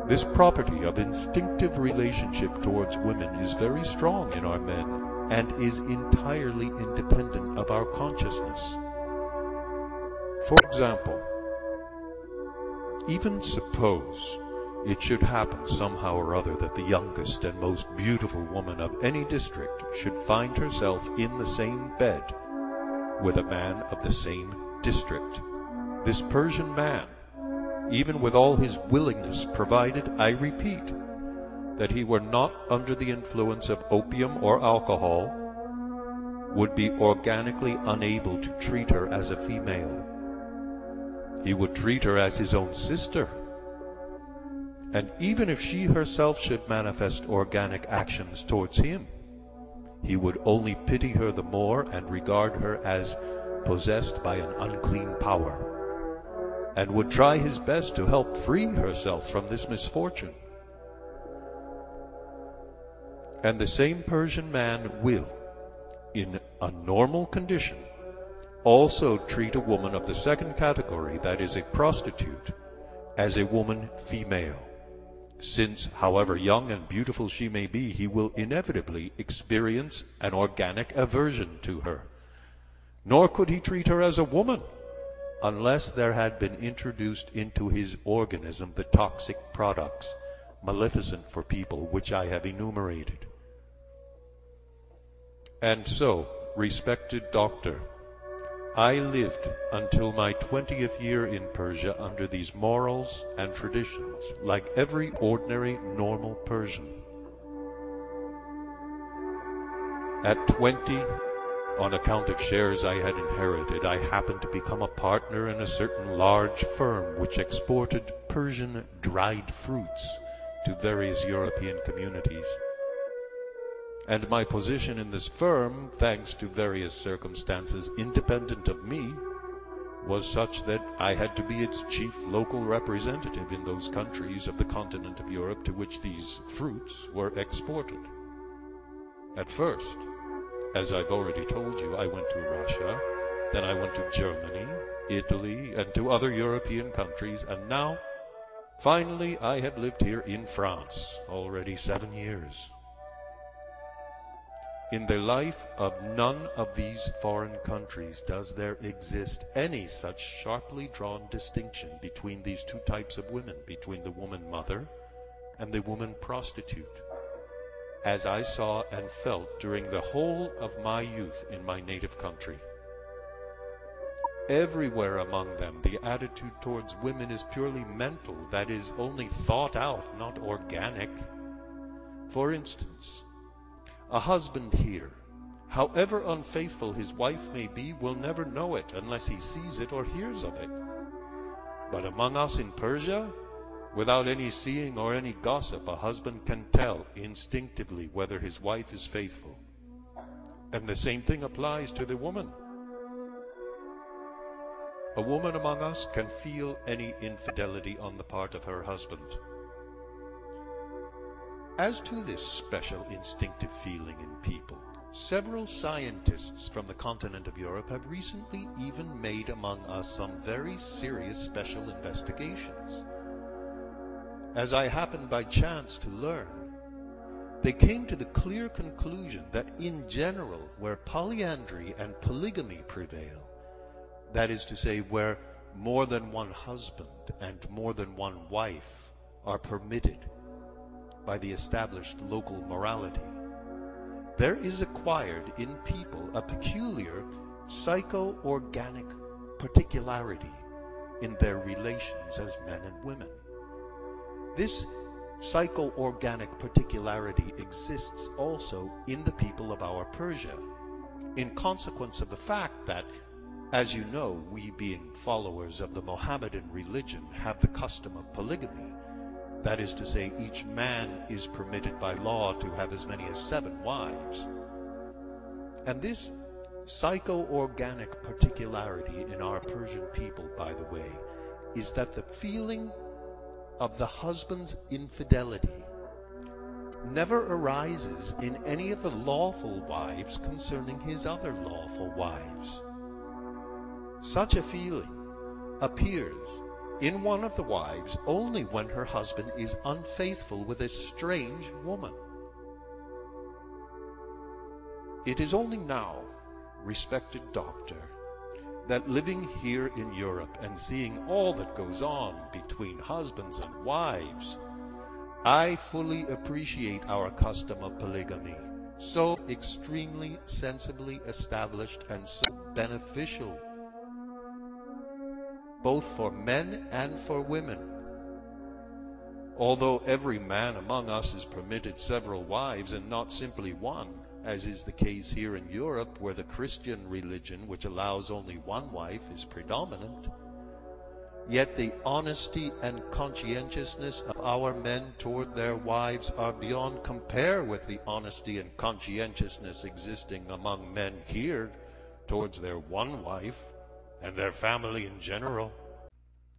B: This property of instinctive relationship towards women is very strong in our men and is entirely independent of our consciousness. For example, even suppose it should happen somehow or other that the youngest and most beautiful woman of any district should find herself in the same bed with a man of the same district. This Persian man, even with all his willingness, provided, I repeat, that he were not under the influence of opium or alcohol, would be organically unable to treat her as a female. He would treat her as his own sister. And even if she herself should manifest organic actions towards him, he would only pity her the more and regard her as possessed by an unclean power, and would try his best to help free herself from this misfortune. And the same Persian man will, in a normal condition, also treat a woman of the second category, that is, a prostitute, as a woman female since, however young and beautiful she may be, he will inevitably experience an organic aversion to her. Nor could he treat her as a woman unless there had been introduced into his organism the toxic products, maleficent for people, which I have enumerated. And so, respected doctor, I lived until my twentieth year in Persia under these morals and traditions, like every ordinary normal Persian. At twenty, on account of shares I had inherited, I happened to become a partner in a certain large firm which exported Persian dried fruits to various European communities and my position in this firm, thanks to various circumstances independent of me, was such that I had to be its chief local representative in those countries of the continent of Europe to which these fruits were exported. At first, as I've already told you, I went to Russia, then I went to Germany, Italy, and to other European countries, and now, finally, I have lived here in France already seven years. In the life of none of these foreign countries does there exist any such sharply drawn distinction between these two types of women, between the woman mother and the woman prostitute, as I saw and felt during the whole of my youth in my native country. Everywhere among them the attitude towards women is purely mental, that is, only thought out, not organic. For instance, a husband here, however unfaithful his wife may be, will never know it unless he sees it or hears of it. But among us in Persia, without any seeing or any gossip, a husband can tell instinctively whether his wife is faithful. And the same thing applies to the woman. A woman among us can feel any infidelity on the part of her husband. As to this special instinctive feeling in people, several scientists from the continent of Europe have recently even made among us some very serious special investigations.
H: as I happened by chance to learn, they came to the clear conclusion that in general, where polyandry and polygamy prevail, that is to say, where more than one husband and more than one wife are permitted by the established local morality, there is acquired in people a peculiar psycho-organic particularity in their relations as men and women. This psycho-organic particularity exists also in the people of our Persia, in consequence of the fact that, as you know, we being followers of the Mohammedan religion have the custom of polygamy, that is to say, each man is permitted by law to have as many as seven wives. And this psycho-organic particularity in our Persian people, by the way, is that the feeling of the husband's infidelity never arises in any of the lawful wives concerning his other lawful wives. Such a feeling appears in one of the wives only when her husband is unfaithful with a strange woman. It is only now, respected doctor, that living here in Europe and seeing all that goes on between husbands and wives, I fully appreciate our custom of polygamy, so extremely sensibly established and so beneficial both for men and for women. Although every man among us is permitted several wives and not simply one, as is the case here in Europe where the Christian religion, which allows only one wife, is predominant, yet the honesty and conscientiousness of our men toward their wives are beyond compare with the honesty and conscientiousness existing among men here towards their one wife and their family in general.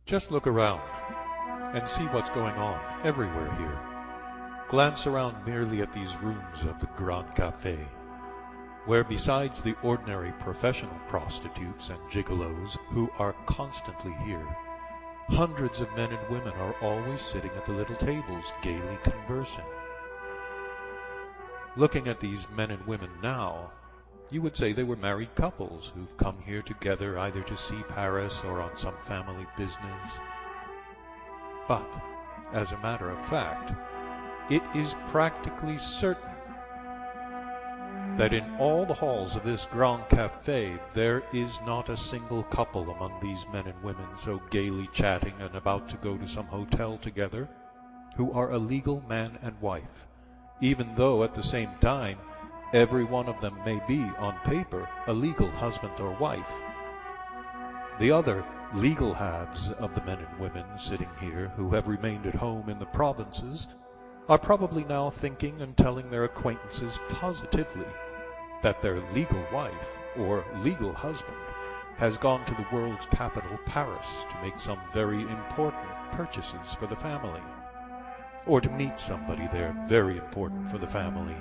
B: Just look around and see what's going on everywhere here. Glance around merely at these rooms of the Grand Café, where besides the ordinary professional prostitutes and gigolos who are constantly here, hundreds of men and women are always sitting at the little tables gaily conversing. Looking at these men and women now, you would say they were married couples who've come here together either to see Paris or on some family business. But, as a matter of fact, it is practically certain that in all the halls of this Grand Café there is not a single couple among these men and women so gaily chatting and about to go to some hotel together who are a legal man and wife, even though at the same time Every one of them may be, on paper, a legal husband or wife. The other legal halves of the men and women sitting here who have remained at home in the provinces are probably now thinking and telling their acquaintances positively that their legal wife or legal husband has gone to the world's capital, Paris, to make some very important purchases for the family, or to meet somebody there very important for the family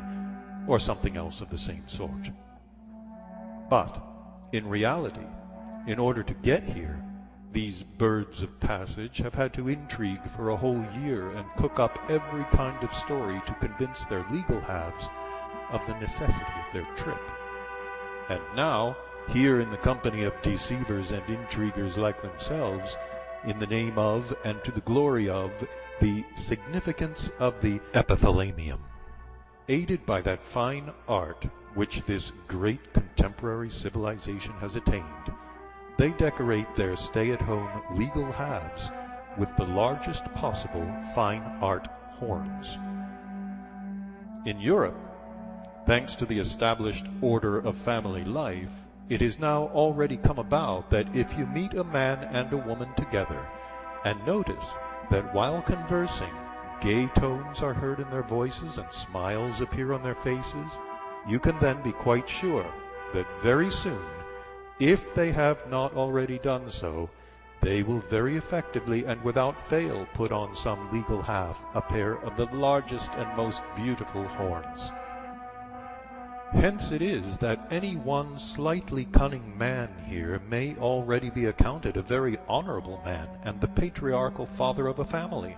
B: or something else of the same sort. But, in reality, in order to get here, these birds of passage have had to intrigue for a whole year and cook up every kind of story to convince their legal halves of the necessity of their trip. And now, here in the company of deceivers and intriguers like themselves, in the name of and to the glory of the significance of the epithalamium aided by that fine art which this great contemporary civilization has attained, they decorate their stay-at-home legal halves with the largest possible fine art horns. In Europe, thanks to the established order of family life, it is now already come about that if you meet a man and a woman together, and notice that while conversing gay tones are heard in their voices and smiles appear on their faces, you can then be quite sure that very soon, if they have not already done so, they will very effectively and without fail put on some legal half a pair of the largest and most beautiful horns. Hence it is that any one slightly cunning man here may already be accounted a very honorable man and the patriarchal father of a family.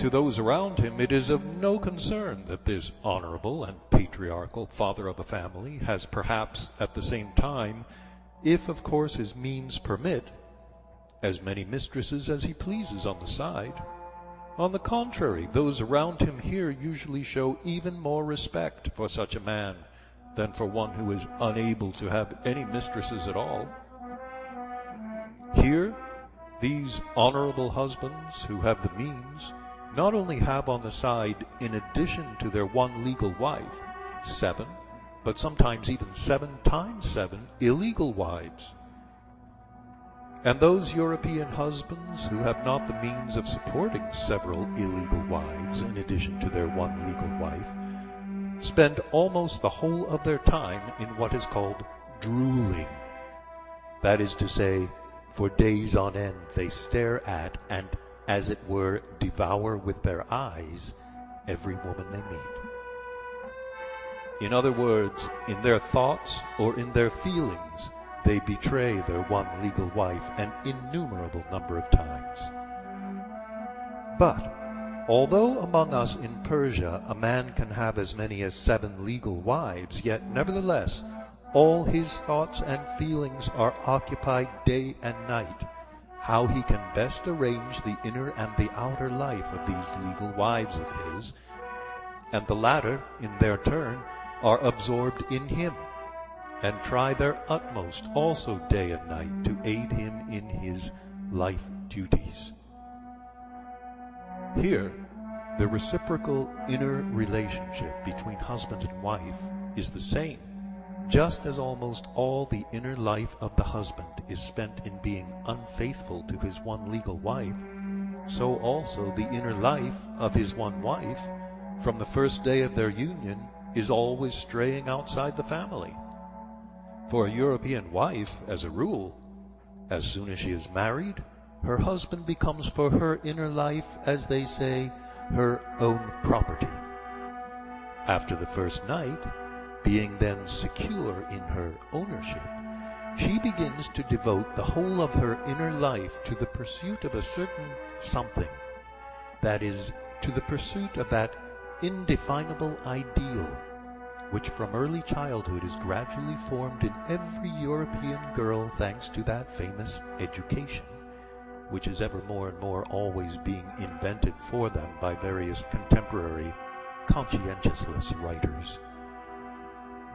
B: To those around him it is of no concern that this honorable and patriarchal father of a family has perhaps at the same time, if of course his means permit, as many mistresses as he pleases on the side. On the contrary, those around him here usually show even more respect for such a man than for one who is unable to have any mistresses at all. Here, these honorable husbands who have the means not only have on the side, in addition to their one legal wife, seven, but sometimes even seven times seven illegal wives. And those European husbands who have not the means of supporting several illegal wives in addition to their one legal wife spend almost the whole of their time in what is called drooling. That is to say, for days on end they stare at and, as it were, devour with their eyes every woman they meet. In other words, in their thoughts or in their feelings, they betray their one legal wife an innumerable number of times. But Although among us in Persia a man can have as many as seven legal wives, yet nevertheless all his thoughts and feelings are occupied day and night, how he can best arrange the inner and the outer life of these legal wives of his, and the latter, in their turn, are absorbed in him, and try their utmost also day and night to aid him in his life duties. Here, the reciprocal inner relationship between husband and wife is the same, just as almost all the inner life of the husband is spent in being unfaithful to his one legal wife, so also the inner life of his one wife, from the first day of their union, is always straying outside the family. For a European wife, as a rule, as soon as she is married, her husband becomes for her inner life, as they say, her own property. After the first night, being then secure in her ownership, she begins to devote the whole of her inner life to the pursuit of a certain something, that is, to the pursuit of that indefinable ideal which from early childhood is gradually formed in every European girl thanks to that famous education which is ever more and more always being invented for them by various contemporary conscientiousless writers.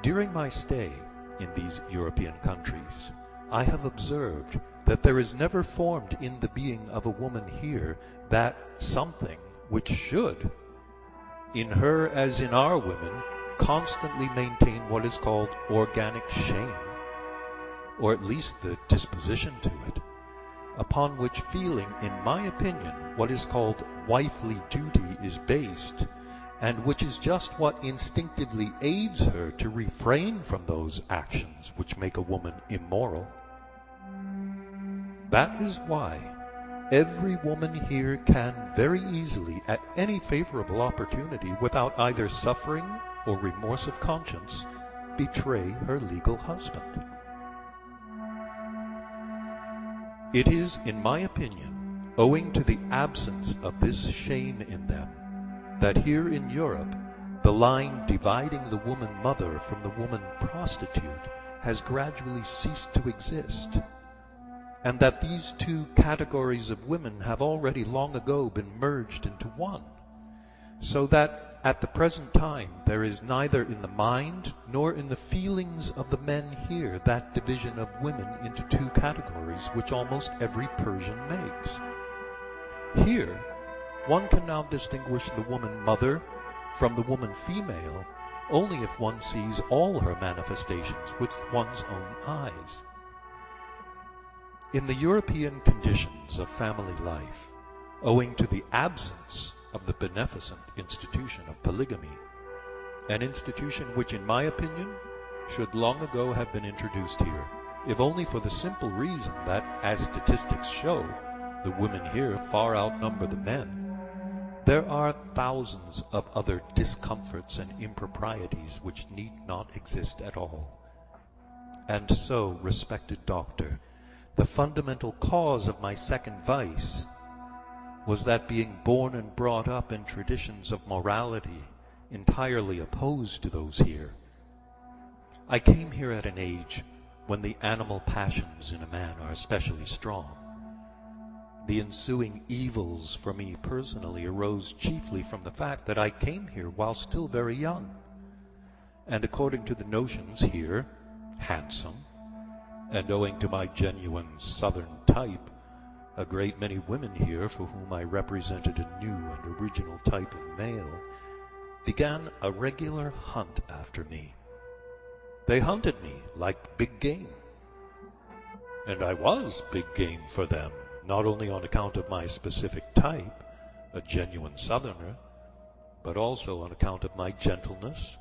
B: During my stay in these European countries, I have observed that there is never formed in the being of a woman here that something which should, in her as in our women, constantly maintain what is called organic shame, or at least the disposition to it upon which feeling, in my opinion, what is called wifely duty is based, and which is just what instinctively aids her to refrain from those actions which make a woman immoral. That is why every woman here can very easily, at any favorable opportunity, without either suffering or remorse of conscience, betray her legal husband. It is, in my opinion, owing to the absence of this shame in them, that here in Europe the line dividing the woman mother from the woman prostitute has gradually ceased to exist, and that these two categories of women have already long ago been merged into one, so that at the present time there is neither in the mind nor in the feelings of the men here that division of women into two categories which almost every Persian makes. Here one can now distinguish the woman mother from the woman female only if one sees all her manifestations with one's own eyes. In the European conditions of family life, owing to the absence of the beneficent institution of polygamy, an institution which, in my opinion, should long ago have been introduced here, if only for the simple reason that, as statistics show, the women here far outnumber the men. There are thousands of other discomforts and improprieties which need not exist at all. And so, respected doctor, the fundamental cause of my second vice was that being born and brought up in traditions of morality entirely opposed to those here. I came here at an age when the animal passions in a man are especially strong. The ensuing evils for me personally arose chiefly from the fact that I came here while still very young, and according to the notions here, handsome, and owing to my genuine southern type, a great many women here for whom I represented a new and original type of male began a regular hunt after me. They hunted me like big game. And I was big game for them, not only on account of my specific type, a genuine southerner, but also on account of my gentleness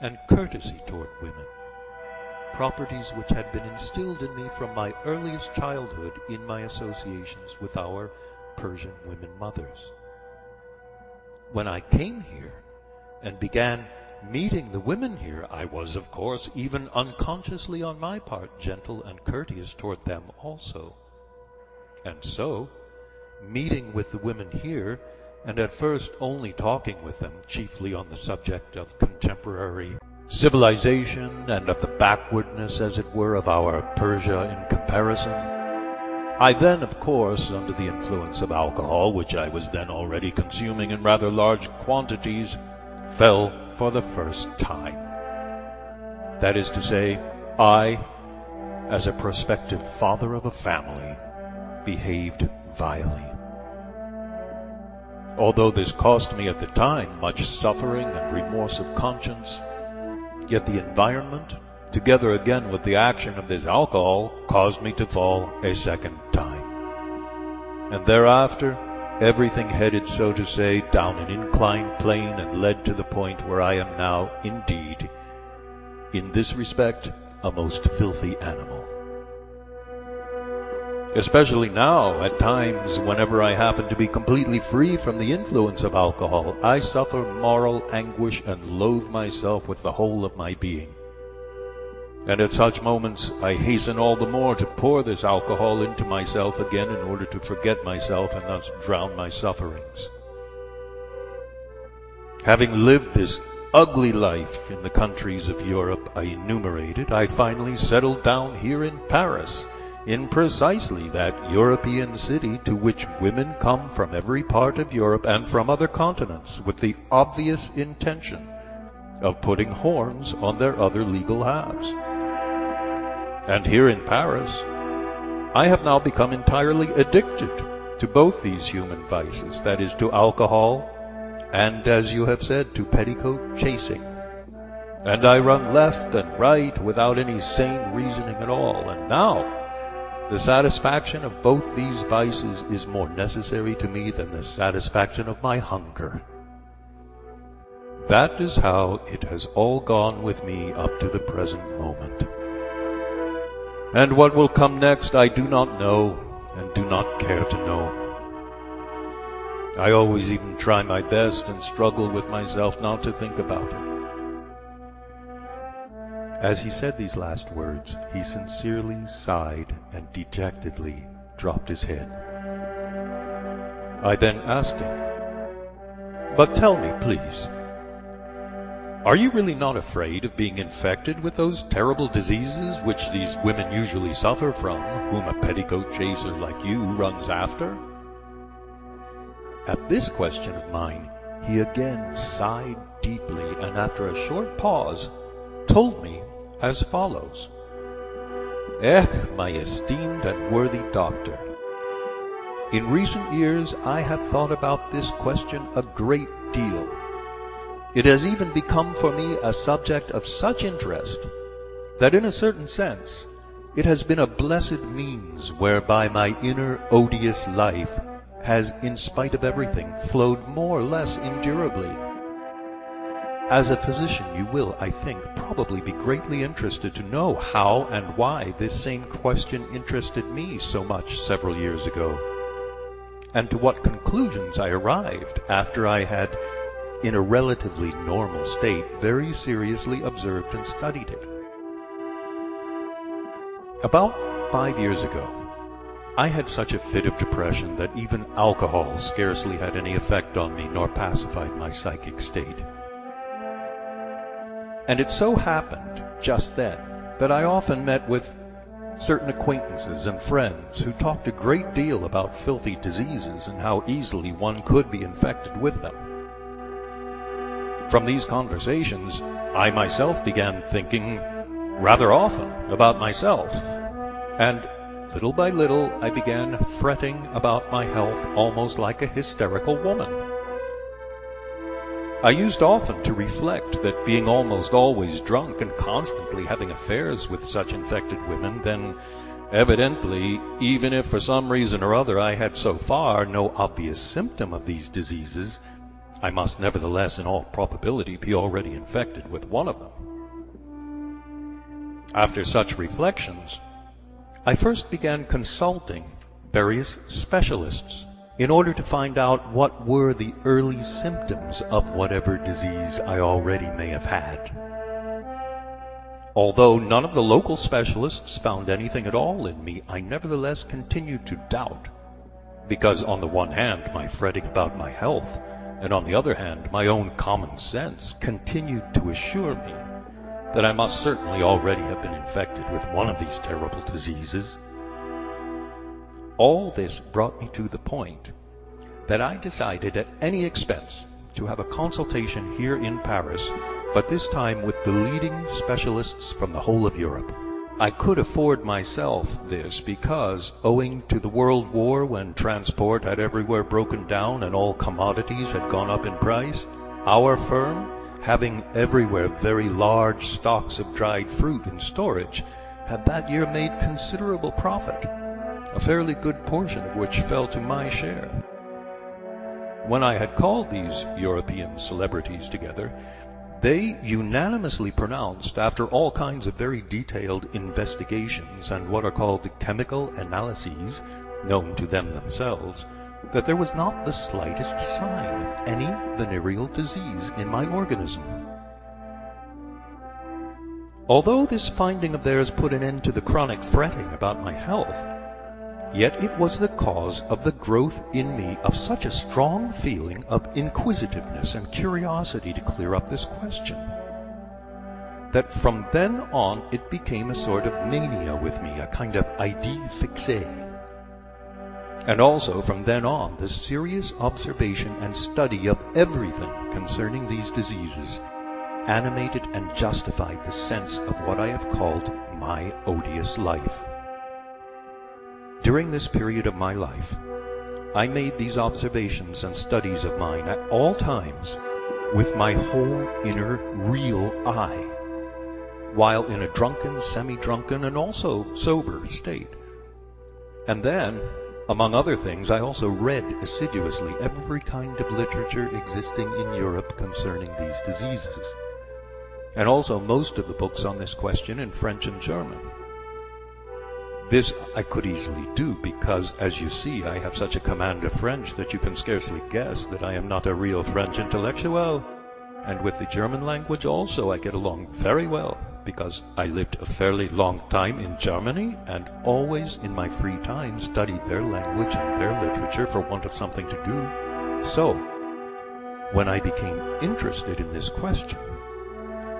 B: and courtesy toward women properties which had been instilled in me from my earliest childhood in my associations with our Persian women mothers. When I came here and began meeting the women here, I was, of course, even unconsciously on my part, gentle and courteous toward them also. And so, meeting with the women here, and at first only talking with them chiefly on the subject of contemporary civilization and of the backwardness, as it were, of our Persia in comparison. I then, of course, under the influence of alcohol, which I was then already consuming in rather large quantities, fell for the first time. That is to say, I, as a prospective father of a family, behaved vilely. Although this cost me at the time much suffering and remorse of conscience, Yet the environment, together again with the action of this alcohol, caused me to fall a second time. And thereafter, everything headed, so to say, down an inclined plane and led to the point where I am now, indeed, in this respect, a most filthy animal. Especially now, at times, whenever I happen to be completely free from the influence of alcohol, I suffer moral anguish and loathe myself with the whole of my being. And at such moments I hasten all the more to pour this alcohol into myself again in order to forget myself and thus drown my sufferings. Having lived this ugly life in the countries of Europe I enumerated, I finally settled down here in Paris in precisely that European city to which women come from every part of Europe and from other continents with the obvious intention of putting horns on their other legal halves. And here in Paris, I have now become entirely addicted to both these human vices, that is, to alcohol and, as you have said, to petticoat chasing. And I run left and right without any sane reasoning at all. And now, the satisfaction of both these vices is more necessary to me than the satisfaction of my hunger. That is how it has all gone with me up to the present moment. And what will come next I do not know, and do not care to know. I always even try my best and struggle with myself not to think about it. As he said these last words, he sincerely sighed and dejectedly dropped his head. I then asked him, But tell me, please, are you really not afraid of being infected with those terrible diseases which these women usually suffer from, whom a petticoat chaser like you runs after? At this question of mine, he again sighed deeply, and after a short pause, told me as follows. Eh, my esteemed and worthy doctor, in recent years I have thought about this question a great deal. It has even become for me a subject of such interest that in a certain sense it has been a blessed means whereby my inner odious life has, in spite of everything, flowed more or less endurably. As a physician, you will, I think, probably be greatly interested to know how and why this same question interested me so much several years ago, and to what conclusions I arrived after I had, in a relatively normal state, very seriously observed and studied it. About five years ago, I had such a fit of depression that even alcohol scarcely had any effect on me nor pacified my psychic state. And it so happened, just then, that I often met with certain acquaintances and friends who talked a great deal about filthy diseases and how easily one could be infected with them. From these conversations, I myself began thinking rather often about myself, and little by little I began fretting about my health almost like a hysterical woman. I used often to reflect that being almost always drunk and constantly having affairs with such infected women, then evidently, even if for some reason or other I had so far no obvious symptom of these diseases, I must nevertheless in all probability be already infected with one of them. After such reflections, I first began consulting various specialists in order to find out what were the early symptoms of whatever disease I already may have had. Although none of the local specialists found anything at all in me, I nevertheless continued to doubt, because on the one hand my fretting about my health, and on the other hand my own common sense continued to assure me that I must certainly already have been infected with one of these terrible diseases. All this brought me to the point that I decided at any expense to have a consultation here in Paris, but this time with the leading specialists from the whole of Europe. I could afford myself this because, owing to the World War when transport had everywhere broken down and all commodities had gone up in price, our firm, having everywhere very large stocks of dried fruit in storage, had that year made considerable profit a fairly good portion of which fell to my share. When I had called these European celebrities together, they unanimously pronounced, after all kinds of very detailed investigations and what are called chemical analyses, known to them themselves, that there was not the slightest sign of any venereal disease in my organism. Although this finding of theirs put an end to the chronic fretting about my health, Yet it was the cause of the growth in me of such a strong feeling of inquisitiveness and curiosity to clear up this question, that from then on it became a sort of mania with me, a kind of idée fixée. And also from then on the serious observation and study of everything concerning these diseases animated and justified the sense of what I have called my odious life. During this period of my life, I made these observations and studies of mine at all times with my whole inner real eye, while in a drunken, semi-drunken, and also sober state. And then, among other things, I also read assiduously every kind of literature existing in Europe concerning these diseases, and also most of the books on this question in French and German. This I could easily do because, as you see, I have such a command of French that you can scarcely guess that I am not a real French intellectual. And with the German language also I get along very well because I lived a fairly long time in Germany and always in my free time studied their language and their literature for want of something to do. So, when I became interested in this question,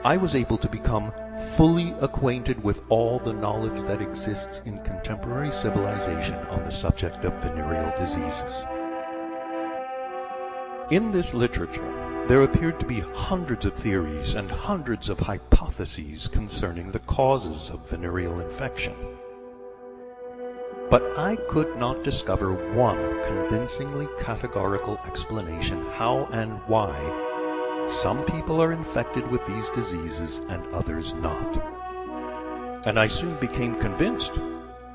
B: I was able to become fully acquainted with all the knowledge that exists in contemporary civilization on the subject of venereal diseases. In this literature, there appeared to be hundreds of theories and hundreds of hypotheses concerning the causes of venereal infection. But I could not discover one convincingly categorical explanation how and why some people are infected with these diseases and others not. And I soon became convinced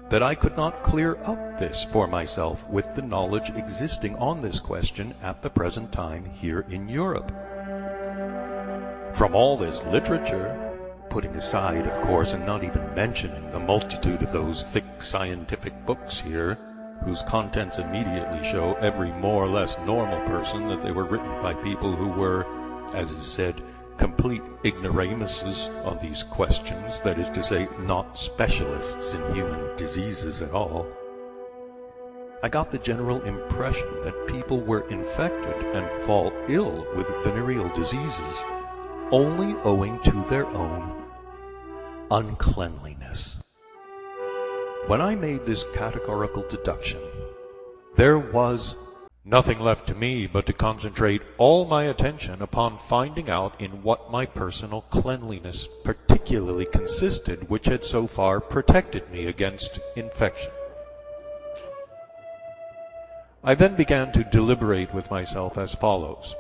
B: that I could not clear up this for myself with the knowledge existing on this question at the present time here in Europe. From all this literature, putting aside, of course, and not even mentioning the multitude of those thick scientific books here, whose contents immediately show every more or less normal person that they were written by people who were as is said, complete ignoramuses on these questions, that is to say, not specialists in human diseases at all. I got the general impression that people were infected and fall ill with venereal diseases only owing to their own uncleanliness. When I made this categorical deduction, there was nothing left to me but to concentrate all my attention upon finding out in what my personal cleanliness particularly consisted which had so far protected me against infection. I then began to deliberate with myself as follows.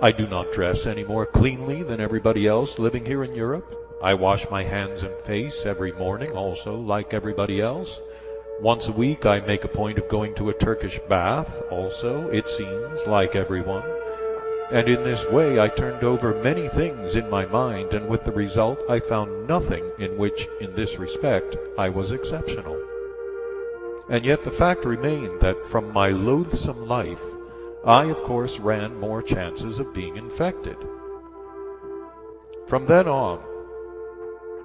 B: I do not dress any more cleanly than everybody else living here in Europe. I wash my hands and face every morning also like everybody else. Once a week I make a point of going to a Turkish bath also, it seems, like everyone. And in this way I turned over many things in my mind, and with the result I found nothing in which, in this respect, I was exceptional. And yet the fact remained that from my loathsome life I of course ran more chances of being infected. From then on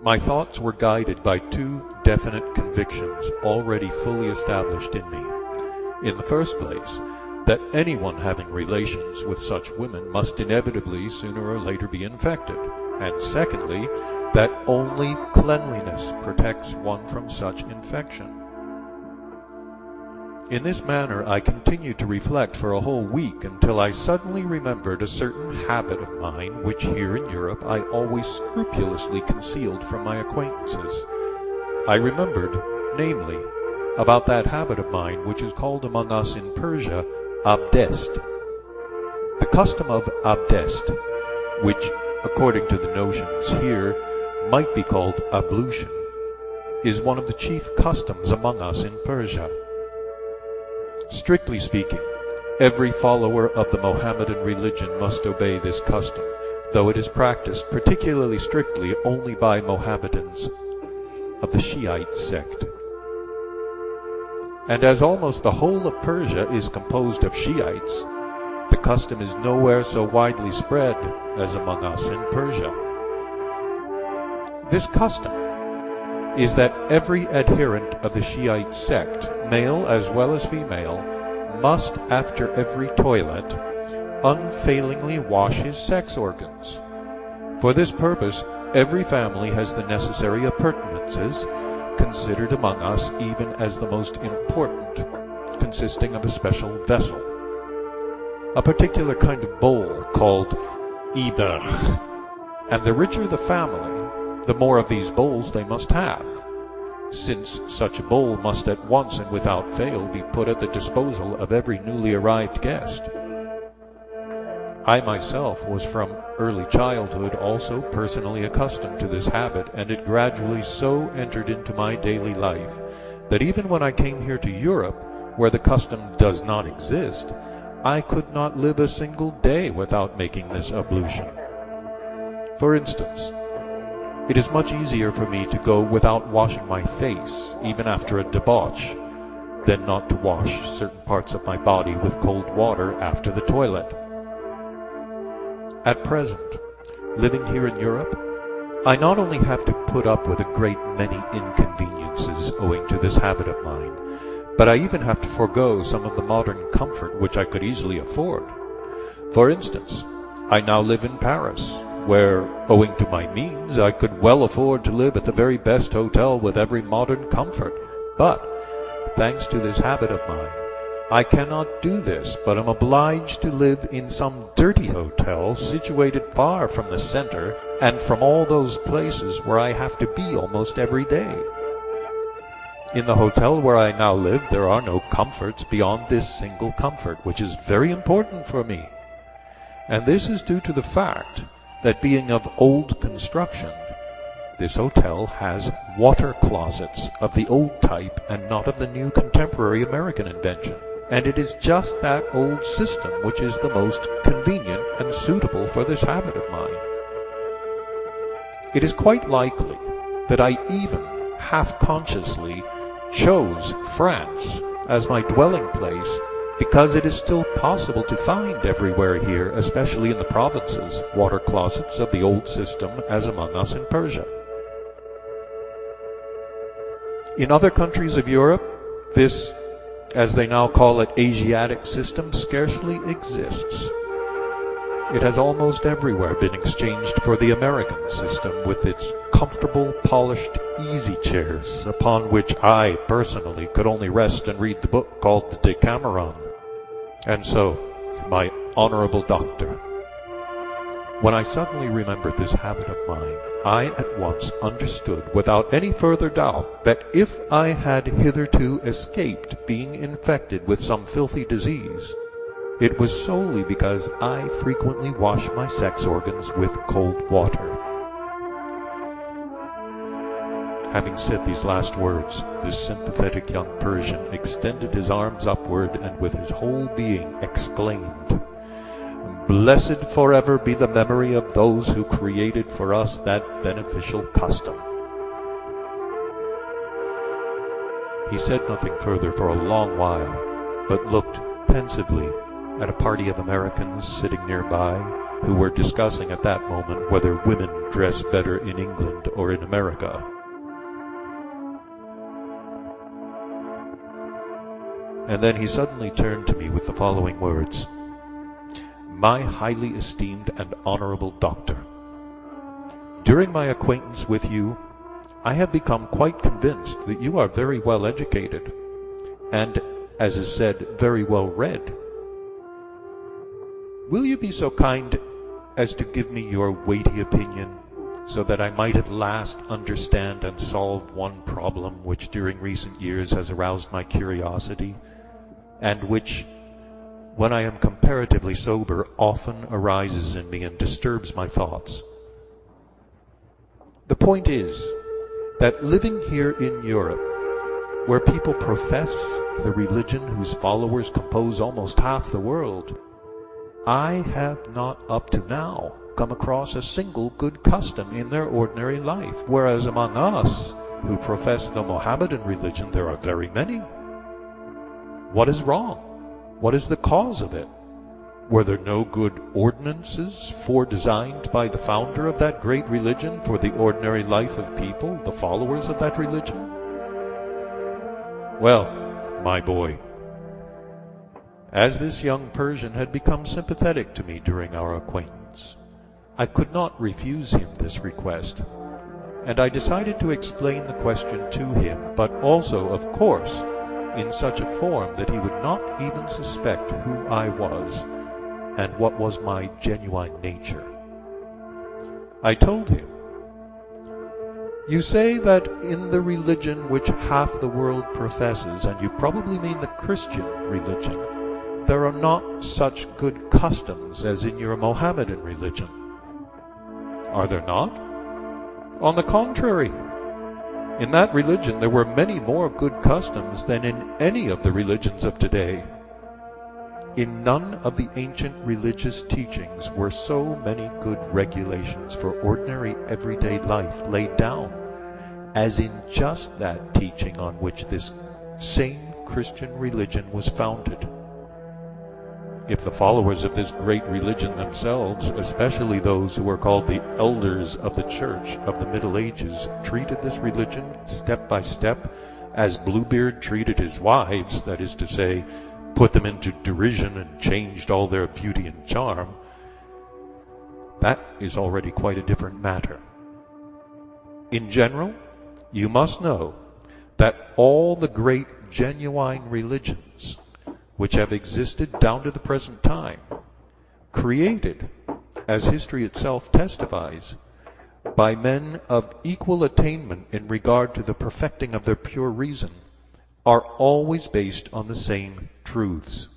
B: my thoughts were guided by two definite convictions already fully established in me. In the first place, that anyone having relations with such women must inevitably sooner or later be infected, and secondly, that only cleanliness protects one from such infection. In this manner I continued to reflect for a whole week until I suddenly remembered a certain habit of mine which here in Europe I always scrupulously concealed from my acquaintances. I remembered, namely, about that habit of mine which is called among us in Persia abdest. The custom of abdest, which, according to the notions here, might be called ablution, is one of the chief customs among us in Persia. Strictly speaking, every follower of the Mohammedan religion must obey this custom, though it is practiced particularly strictly only by Mohammedans of the Shiite sect. And as almost the whole of Persia is composed of Shiites, the custom is nowhere so widely spread as among us in Persia. This custom is that every adherent of the Shiite sect, male as well as female, must, after every toilet, unfailingly wash his sex organs. For this purpose, every family has the necessary appurtenances, considered among us even as the most important, consisting of a special vessel, a particular kind of bowl called iber, and the richer the family, the more of these bowls they must have, since such a bowl must at once and without fail be put at the disposal of every newly arrived guest. I myself was from early childhood also personally accustomed to this habit, and it gradually so entered into my daily life that even when I came here to Europe, where the custom does not exist, I could not live a single day without making this ablution. For instance, it is much easier for me to go without washing my face, even after a debauch, than not to wash certain parts of my body with cold water after the toilet. At present, living here in Europe, I not only have to put up with a great many inconveniences owing to this habit of mine, but I even have to forego some of the modern comfort which I could easily afford. For instance, I now live in Paris, where, owing to my means, I could well afford to live at the very best hotel with every modern comfort. But, thanks to this habit of mine, I cannot do this, but am obliged to live in some dirty hotel situated far from the centre and from all those places where I have to be almost every day. In the hotel where I now live there are no comforts beyond this single comfort, which is very important for me. And this is due to the fact that being of old construction, this hotel has water closets of the old type and not of the new contemporary American invention. And it is just that old system which is the most convenient and suitable for this habit of mine. It is quite likely that I even half consciously chose France as my dwelling place because it is still possible to find everywhere here, especially in the provinces, water closets of the old system as among us in Persia. In other countries of Europe, this as they now call it, Asiatic system scarcely exists. It has almost everywhere been exchanged for the American system with its comfortable, polished easy chairs, upon which I, personally, could only rest and read the book called the Decameron. And so, my honorable doctor, when I suddenly remembered this habit of mine, I at once understood without any further doubt that if I had hitherto escaped being infected with some filthy disease, it was solely because I frequently washed my sex organs with cold water. Having said these last words, this sympathetic young Persian extended his arms upward and with his whole being exclaimed, Blessed forever be the memory of those who created for us that beneficial custom. He said nothing further for a long while, but looked pensively at a party of Americans sitting nearby, who were discussing at that moment whether women dress better in England or in America. And then he suddenly turned to me with the following words. My highly esteemed and honorable doctor, during my acquaintance with you, I have become quite convinced that you are very well educated, and, as is said, very well read. Will you be so kind as to give me your weighty opinion, so that I might at last understand and solve one problem which during recent years has aroused my curiosity, and which, when I am comparatively sober, often arises in me and disturbs my thoughts. The point is that living here in Europe, where people profess the religion whose followers compose almost half the world, I have not up to now come across a single good custom in their ordinary life, whereas among us, who profess the Mohammedan religion, there are very many. What is wrong? What is the cause of it? Were there no good ordinances foredesigned by the founder of that great religion for the ordinary life of people, the followers of that religion? Well, my boy, as this young Persian had become sympathetic to me during our acquaintance, I could not refuse him this request, and I decided to explain the question to him, but also, of course, in such a form that he would not even suspect who I was and what was my genuine nature. I told him, You say that in the religion which half the world professes, and you probably mean the Christian religion, there are not such good customs as in your Mohammedan religion. Are there not? On the contrary, in that religion there were many more good customs than in any of the religions of today. In none of the ancient religious teachings were so many good regulations for ordinary everyday life laid down as in just that teaching on which this same Christian religion was founded. If the followers of this great religion themselves, especially those who are called the elders of the Church of the Middle Ages, treated this religion step by step as Bluebeard treated his wives, that is to say, put them into derision and changed all their beauty and charm, that is already quite a different matter. In general, you must know that all the great genuine religions which have existed down to the present time, created, as history itself testifies, by men of equal attainment in regard to the perfecting of their pure reason, are always based on the same truths.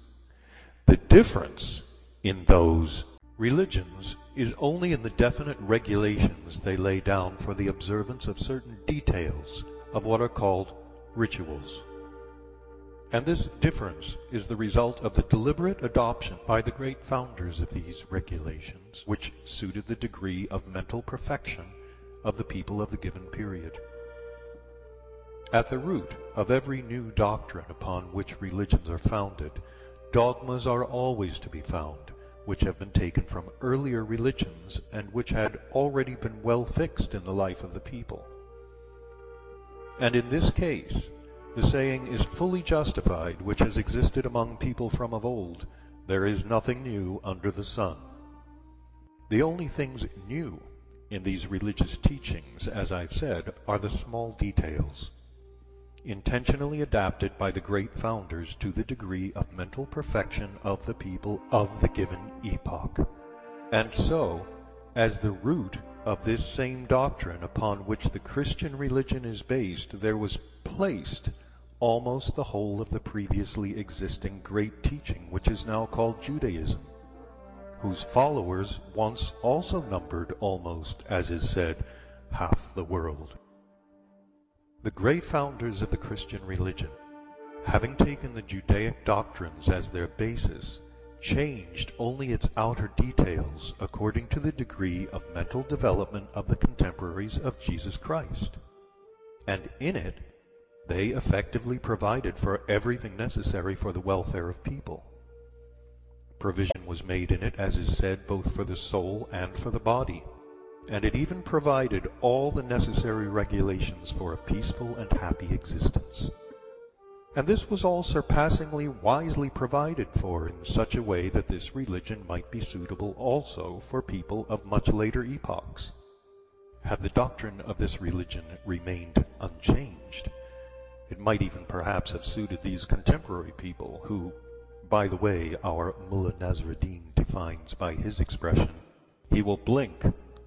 B: The difference in those religions is only in the definite regulations they lay down for the observance of certain details of what are called rituals and this difference is the result of the deliberate adoption by the great founders of these regulations, which suited the degree of mental perfection of the people of the given period. At the root of every new doctrine upon which religions are founded, dogmas are always to be found, which have been taken from earlier religions and which had already been well fixed in the life of the people. And in this case, The saying is fully justified which has existed among people from of old, There is nothing new under the sun. The only things new in these religious teachings, as I've said, are the small details, intentionally adapted by the great founders to the degree of mental perfection of the people of the given epoch. And so, as the root of this same doctrine upon which the Christian religion is based, there was placed almost the whole of the previously existing great teaching which is now called Judaism, whose followers once also numbered almost, as is said, half the world. The great founders of the Christian religion, having taken the Judaic doctrines as their basis, changed only its outer details according to the degree of mental development of the contemporaries of Jesus Christ. And in it they effectively provided for everything necessary for the welfare of people. Provision was made in it, as is said, both for the soul and for the body, and it even provided all the necessary regulations for a peaceful and happy existence. And this was all surpassingly wisely provided for in such a way that this religion might be suitable also for people of much later epochs. Had the doctrine of this religion remained unchanged, it might even perhaps have suited these contemporary people, who, by the way, our Mullah Nassr Eddin defines by his expression, he will blink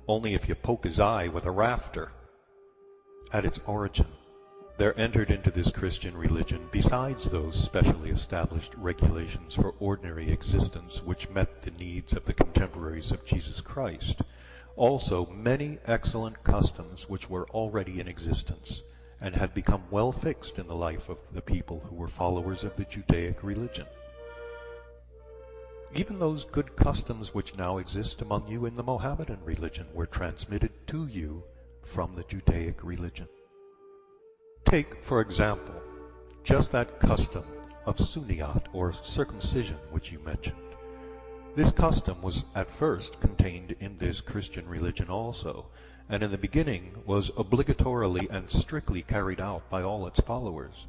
B: only if you poke his eye with a rafter. At its origin, there entered into this Christian religion, besides those specially established regulations for ordinary existence which met the needs of the contemporaries of Jesus Christ, also many excellent customs which were already in existence and had become well fixed in the life of the people who were followers of the Judaic religion. Even those good customs which now exist among you in the Mohammedan religion were transmitted to you from the Judaic religion. Take, for example, just that custom of sunnat or circumcision which you mentioned. This custom was at first contained in this Christian religion also, and in the beginning was obligatorily and strictly carried out by all its followers.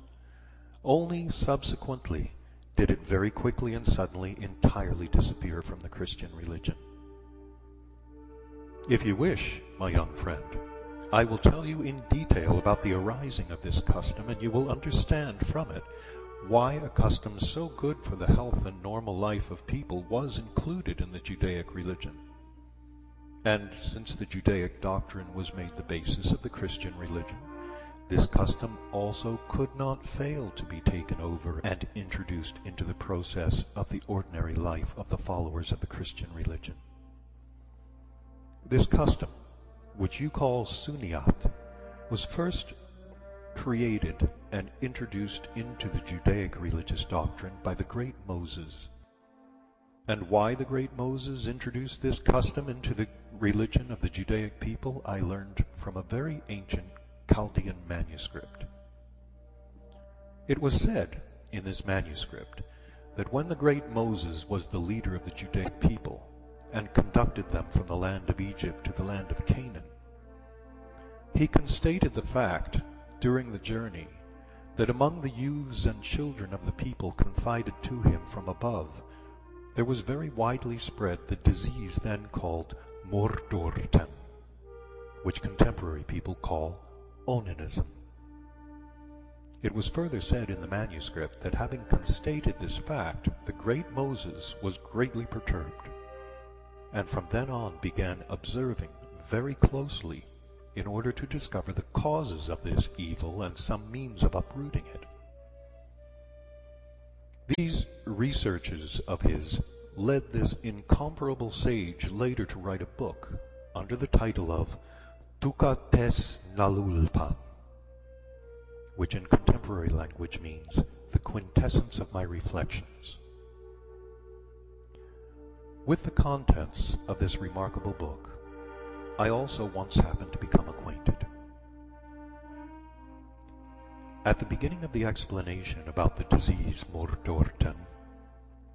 B: Only subsequently did it very quickly and suddenly entirely disappear from the Christian religion. If you wish, my young friend, I will tell you in detail about the arising of this custom, and you will understand from it why a custom so good for the health and normal life of people was included in the Judaic religion. And since the Judaic doctrine was made the basis of the Christian religion, this custom also could not fail to be taken over and introduced into the process of the ordinary life of the followers of the Christian religion. This custom, which you call sunnat, was first created and introduced into the Judaic religious doctrine by the great Moses. And why the great Moses introduced this custom into the religion of the Judaic people I learned from a very ancient Chaldean manuscript. It was said in this manuscript that when the great Moses was the leader of the Judaic people and conducted them from the land of Egypt to the land of Canaan, he constated the fact during the journey that among the youths and children of the people confided to him from above, there was very widely spread the disease then called Moordoorten, which contemporary people call onanism. It was further said in the manuscript that having constated this fact, the great Moses was greatly perturbed, and from then on began observing very closely in order to discover the causes of this evil and some means of uprooting it. These researches of his led this incomparable sage later to write a book under the title of Tukates Nalulpan, which in contemporary language means the quintessence of my reflections. With the contents of this remarkable book, I also once happened to become acquainted. At the beginning of the explanation about the disease Moordoorten,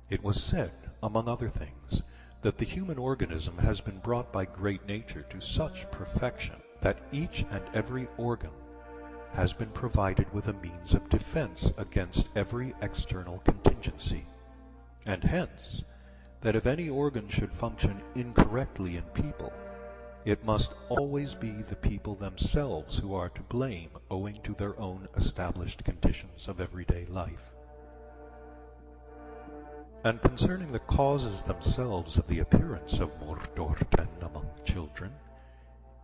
B: it was said among other things, that the human organism has been brought by great nature to such perfection that each and every organ has been provided with a means of defense against every external contingency, and hence that if any organ should function incorrectly in people, it must always be the people themselves who are to blame owing to their own established conditions of everyday life. And concerning the causes themselves of the appearance of Moordoorten among children,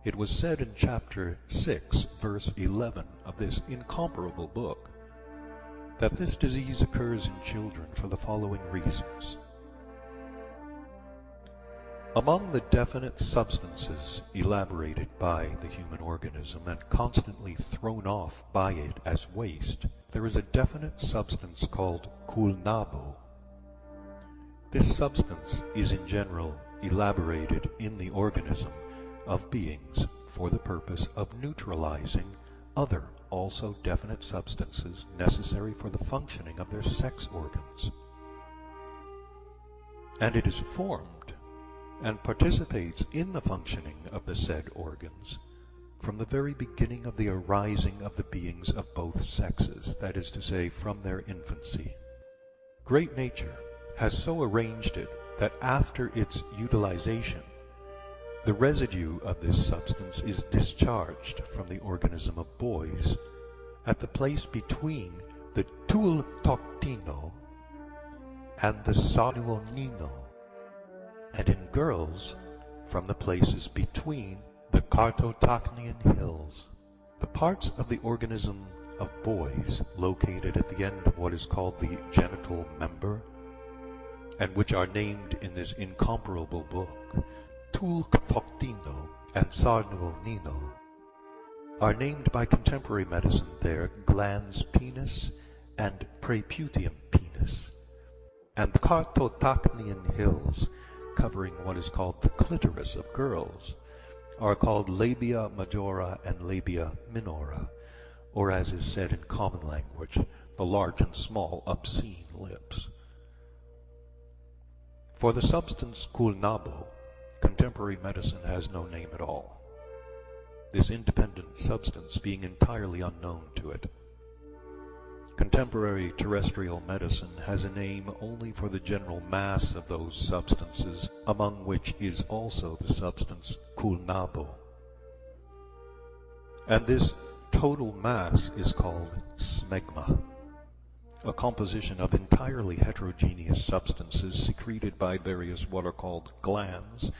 B: it was said in chapter 6, verse 11 of this incomparable book, that this disease occurs in children for the following reasons. Among the definite substances elaborated by the human organism and constantly thrown off by it as waste, there is a definite substance called Koolnabo. This substance is in general elaborated in the organism of beings for the purpose of neutralizing other also definite substances necessary for the functioning of their sex organs. And it is formed and participates in the functioning of the said organs from the very beginning of the arising of the beings of both sexes, that is to say, from their infancy. Great nature has so arranged it that after its utilization, the residue of this substance is discharged from the organism of boys at the place between the tul toctino and the sanuonino and in girls from the places between the Cartotacnian hills. The parts of the organism of boys located at the end of what is called the genital member, and which are named in this incomparable book, Tulktoctino and Sarnuolnino, are named by contemporary medicine there glans penis and preputium penis, and the Cartotacnian hills covering what is called the clitoris of girls are called labia majora and labia minora, or as is said in common language, the large and small obscene lips. For the substance Koolnabo, contemporary medicine has no name at all, this independent substance being entirely unknown to it. Contemporary terrestrial medicine has a name only for the general mass of those substances, among which is also the substance Koolnabo. And this total mass is called smegma, a composition of entirely heterogeneous substances secreted by various what are called glands,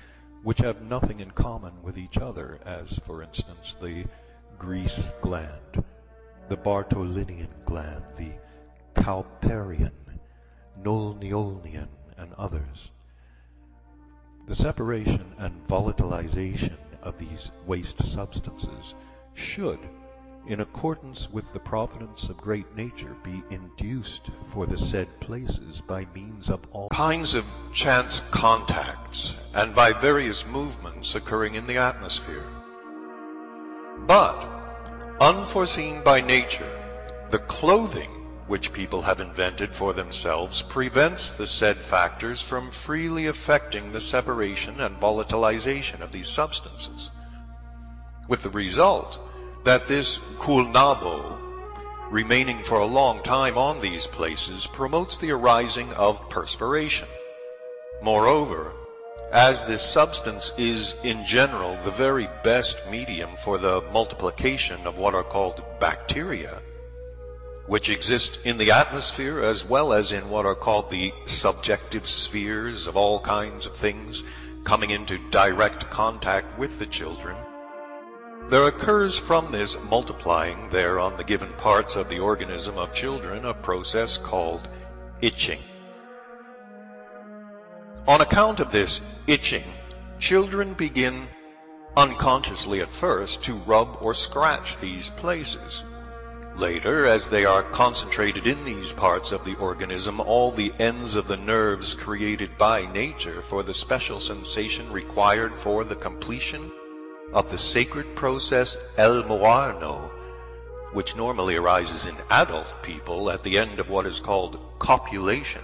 B: which have nothing in common with each other, as, for instance, the grease gland the Bartholinian gland, the Cowperian, Nulniolnian, and others. The separation and volatilization of these waste substances should, in accordance with the providence of great nature, be induced for the said places by means of all kinds of chance contacts and by various movements occurring in the atmosphere. But Unforeseen by nature, the clothing which people have invented for themselves prevents the said factors from freely affecting the separation and volatilization of these substances, with the result that this Koolnabo, remaining for a long time on these places, promotes the arising of perspiration. Moreover, as this substance is in general the very best medium for the multiplication of what are called bacteria, which exist in the atmosphere as well as in what are called the subjective spheres of all kinds of things coming into direct contact with the children, there occurs from this multiplying there on the given parts of the organism of children a process called itching. On account of this itching, children begin unconsciously at first to rub or scratch these places. Later, as they are concentrated in these parts of the organism, all the ends of the nerves created by nature for the special sensation required for the completion of the sacred process Elmooarno, which normally arises in adult people at the end of what is called copulation,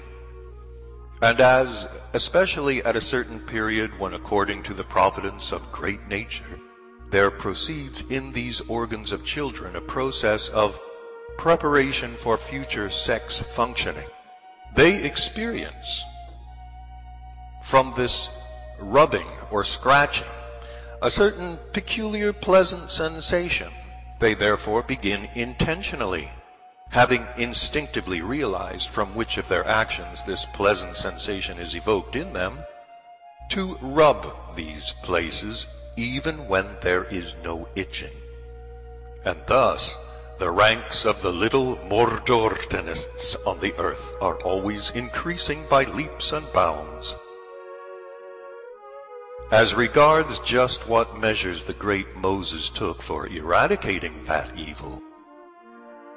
B: and as, especially at a certain period when according to the providence of great nature, there proceeds in these organs of children a process of preparation for future sex functioning. They experience from this rubbing or scratching a certain peculiar pleasant sensation. They therefore begin intentionally, having instinctively realized from which of their actions this pleasant sensation is evoked in them, to rub these places even when there is no itching. And thus, the ranks of the little Moordoortenists on the earth are always increasing by leaps and bounds. As regards just what measures the great Moses took for eradicating that evil,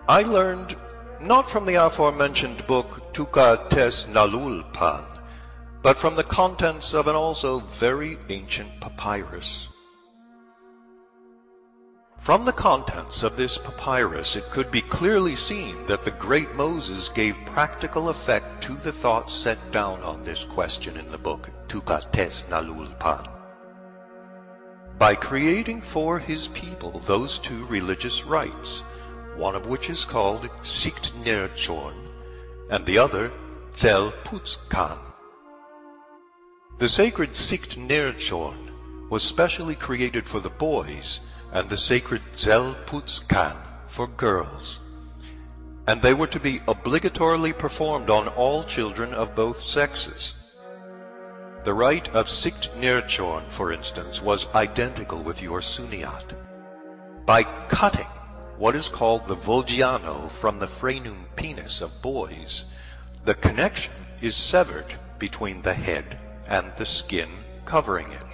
B: I learned not from the aforementioned book Tuka Tes Nalulpan, but from the contents of an also very ancient papyrus. From the contents of this papyrus it could be clearly seen that the great Moses gave practical effect to the thoughts set down on this question in the book Tukates Nalulpan. By creating for his people those two religious rites, one of which is called Sikt Nerchorn, and the other Zel Putzkan. The sacred Sikt Nerchorn was specially created for the boys, and the sacred Zelputzkan for girls. And they were to be obligatorily performed on all children of both sexes. The rite of Sikt Nirchorn, for instance, was identical with your Sunnat. By cutting what is called the Volgiano from the frenum penis of boys, the connection is severed between the head and the skin covering it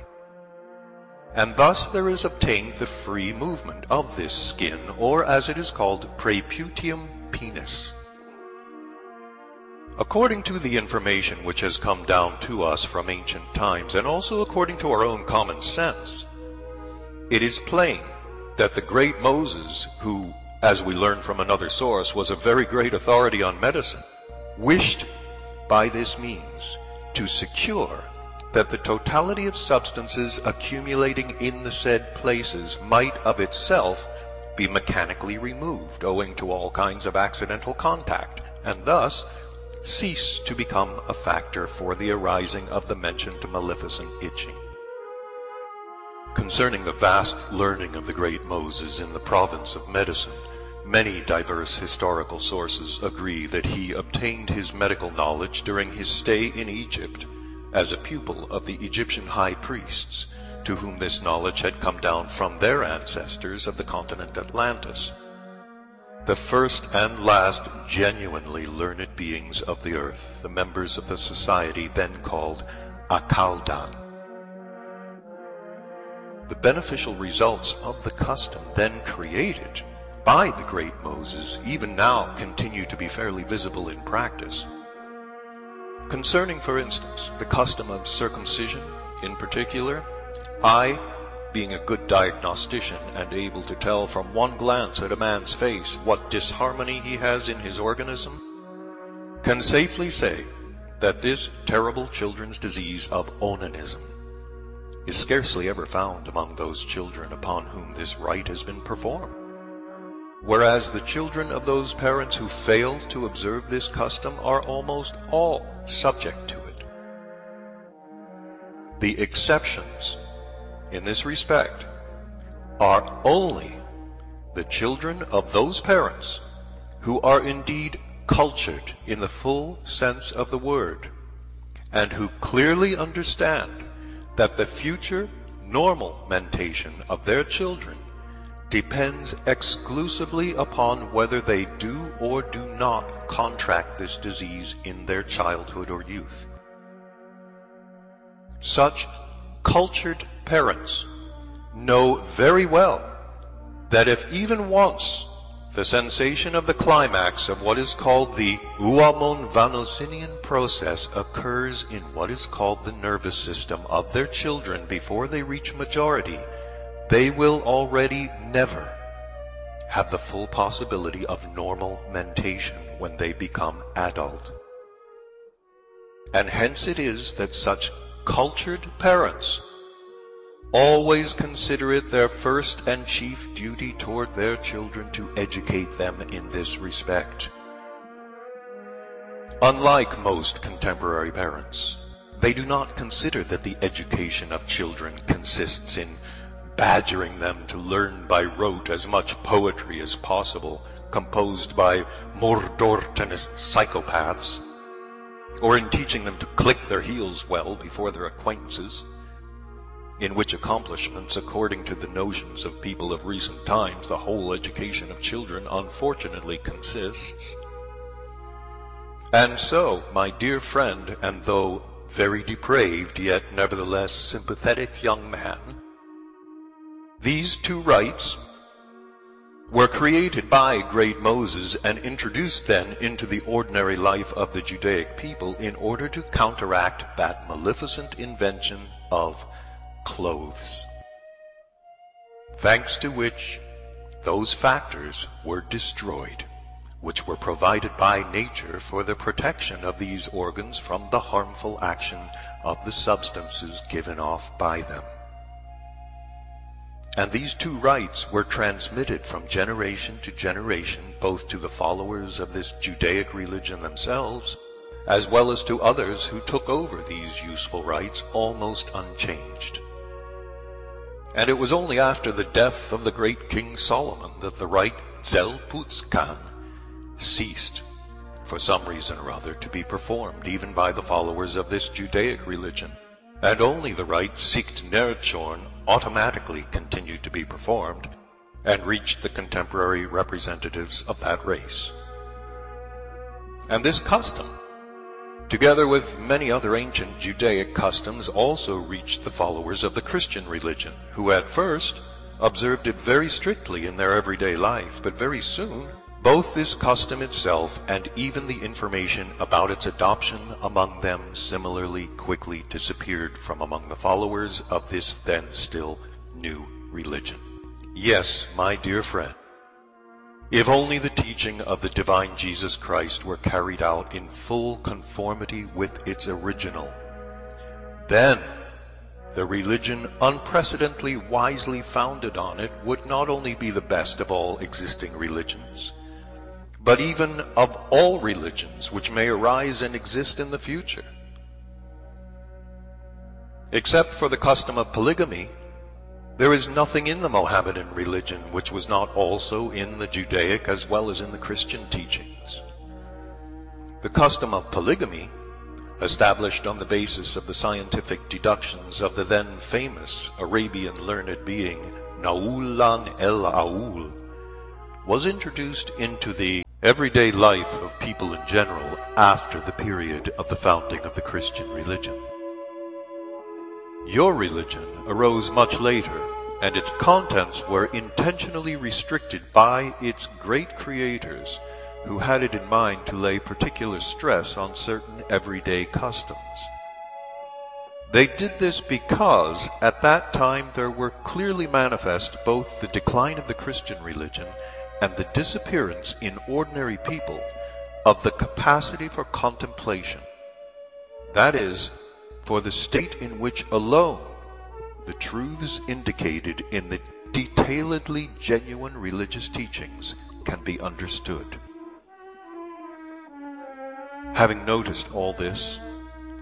B: and thus there is obtained the free movement of this skin, or as it is called, preputium penis. According to the information which has come down to us from ancient times, and also according to our own common sense, it is plain that the great Moses, who, as we learn from another source, was a very great authority on medicine, wished by this means to secure that the totality of substances accumulating in the said places might of itself be mechanically removed owing to all kinds of accidental contact, and thus cease to become a factor for the arising of the mentioned maleficent itching. Concerning the vast learning of the great Moses in the province of medicine, many diverse historical sources agree that he obtained his medical knowledge during his stay in Egypt as a pupil of the Egyptian high priests, to whom this knowledge had come down from their ancestors of the continent Atlantis. The first and last genuinely learned beings of the earth, the members of the society then called Akhaldan. The beneficial results of the custom then created by the great Moses even now continue to be fairly visible in practice. Concerning, for instance, the custom of circumcision in particular, I, being a good diagnostician and able to tell from one glance at a man's face what disharmony he has in his organism, can safely say that this terrible children's disease of onanism is scarcely ever found among those children upon whom this rite has been performed. Whereas the children of those parents who fail to observe this custom are almost all subject to it. The exceptions in this respect are only the children of those parents who are indeed cultured in the full sense of the word and who clearly understand that the future normal mentation of their children depends exclusively upon whether they do or do not contract this disease in their childhood or youth. Such cultured parents know very well that if even once the sensation of the climax of what is called the Uamon Vanosinian process occurs in what is called the nervous system of their children before they reach majority, they will already never have the full possibility of normal mentation when they become adult. And hence it is that such cultured parents always consider it their first and chief duty toward their children to educate them in this respect. Unlike most contemporary parents, they do not consider that the education of children consists in badgering them to learn by rote as much poetry as possible, composed by Moordoortenist psychopaths, or in teaching them to click their heels well before their acquaintances, in which accomplishments, according to the notions of people of recent times, the whole education of children unfortunately consists. And so, my dear friend, and though very depraved, yet nevertheless sympathetic young man, these two rites were created by great Moses and introduced then into the ordinary life of the Judaic people in order to counteract that maleficent invention of clothes, thanks to which those factors were destroyed, which were provided by nature for the protection of these organs from the harmful action of the substances given off by them. And these two rites were transmitted from generation to generation, both to the followers of this Judaic religion themselves, as well as to others who took over these useful rites almost unchanged. And it was only after the death of the great King Solomon that the rite Zelputzkan ceased, for some reason or other, to be performed even by the followers of this Judaic religion, and only the rite Sikt Nerchorn automatically continued to be performed and reached the contemporary representatives of that race. And this custom, together with many other ancient Judaic customs, also reached the followers of the Christian religion, who at first observed it very strictly in their everyday life, but very soon both this custom itself and even the information about its adoption among them similarly quickly disappeared from among the followers of this then still new religion. Yes, my dear friend, if only the teaching of the divine Jesus Christ were carried out in full conformity with its original, then the religion unprecedentedly wisely founded on it would not only be the best of all existing religions, but even of all religions which may arise and exist in the future. Except for the custom of polygamy, there is nothing in the Mohammedan religion which was not also in the Judaic as well as in the Christian teachings. The custom of polygamy, established on the basis of the scientific deductions of the then famous Arabian learned being Naulan el-Aul, was introduced into the everyday life of people in general after the period of the founding of the Christian religion. Your religion arose much later, and its contents were intentionally restricted by its great creators, who had it in mind to lay particular stress on certain everyday customs. They did this because at that time there were clearly manifest both the decline of the Christian religion and the disappearance in ordinary people of the capacity for contemplation. That is, for the state in which alone the truths indicated in the detailedly genuine religious teachings can be understood. Having noticed all this,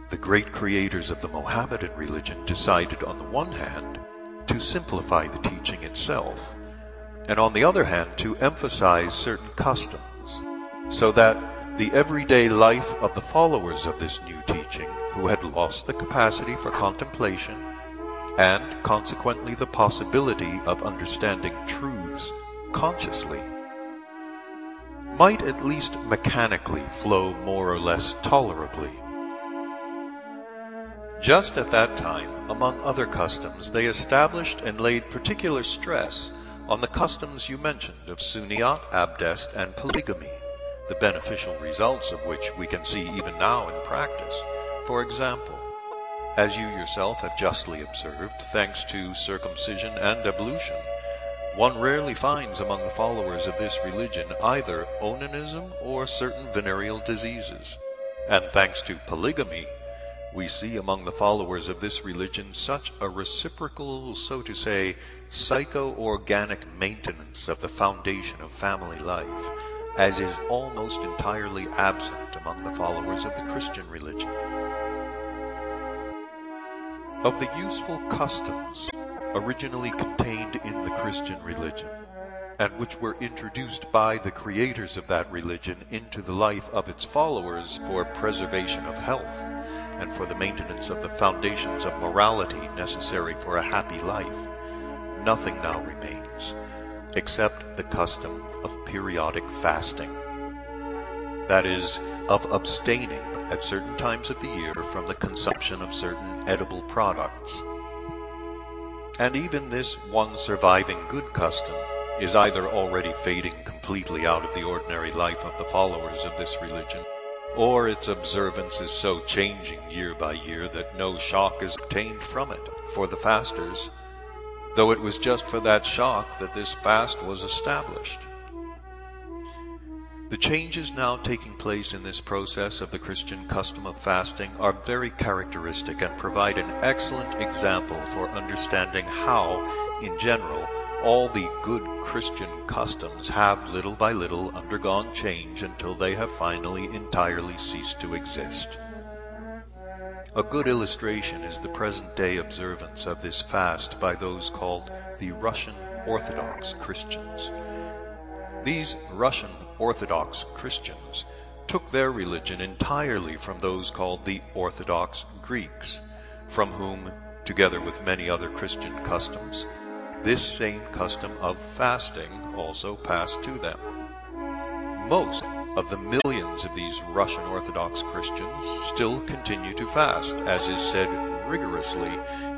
B: the great creators of the Mohammedan religion decided on the one hand to simplify the teaching itself and on the other hand to emphasize certain customs, so that the everyday life of the followers of this new teaching, who had lost the capacity for contemplation, and consequently the possibility of understanding truths consciously, might at least mechanically flow more or less tolerably. Just at that time, among other customs, they established and laid particular stress on the customs you mentioned of sunnat, abdest, and polygamy, the beneficial results of which we can see even now in practice. For example, as you yourself have justly observed, thanks to circumcision and ablution, one rarely finds among the followers of this religion either onanism or certain venereal diseases. And thanks to polygamy, we see among the followers of this religion such a reciprocal, so to say, psycho-organic maintenance of the foundation of family life, as is almost entirely absent among the followers of the Christian religion. Of the useful customs originally contained in the Christian religion, and which were introduced by the creators of that religion into the life of its followers for preservation of health, and for the maintenance of the foundations of morality necessary for a happy life, nothing now remains except the custom of periodic fasting. That is, of abstaining at certain times of the year from the consumption of certain edible products. And even this one surviving good custom is either already fading completely out of the ordinary life of the followers of this religion, or its observance is so changing year by year that no shock is obtained from it for the fasters, though it was just for that shock that this fast was established. The changes now taking place in this process of the Christian custom of fasting are very characteristic and provide an excellent example for understanding how, in general, all the good Christian customs have little by little undergone change until they have finally entirely ceased to exist. A good illustration is the present day observance of this fast by those called the Russian Orthodox Christians. These Russian Orthodox Christians took their religion entirely from those called the Orthodox Greeks, from whom, together with many other Christian customs, this same custom of fasting also passed to them. Most of the millions of these Russian Orthodox Christians still continue to fast, as is said rigorously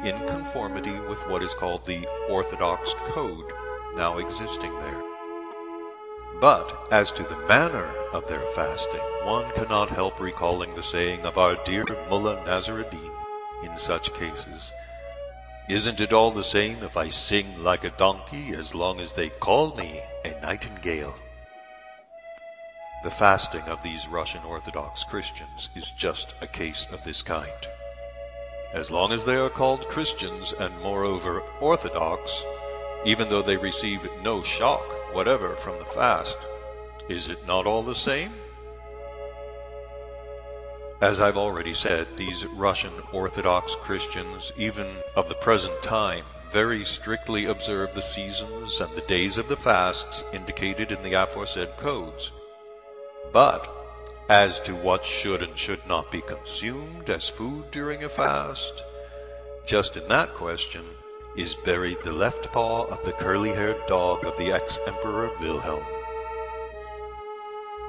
B: in conformity with what is called the Orthodox Code now existing there. But as to the manner of their fasting, one cannot help recalling the saying of our dear Mullah Nassr Eddin in such cases. Isn't it all the same if I sing like a donkey as long as they call me a nightingale? The fasting of these Russian Orthodox Christians is just a case of this kind. As long as they are called Christians and moreover Orthodox, even though they receive no shock whatever from the fast, is it not all the same? As I've already said, these Russian Orthodox Christians, even of the present time, very strictly observe the seasons and the days of the fasts indicated in the aforesaid codes. But as to what should and should not be consumed as food during a fast, just in that question is buried the left paw of the curly-haired dog of the ex-Emperor Wilhelm.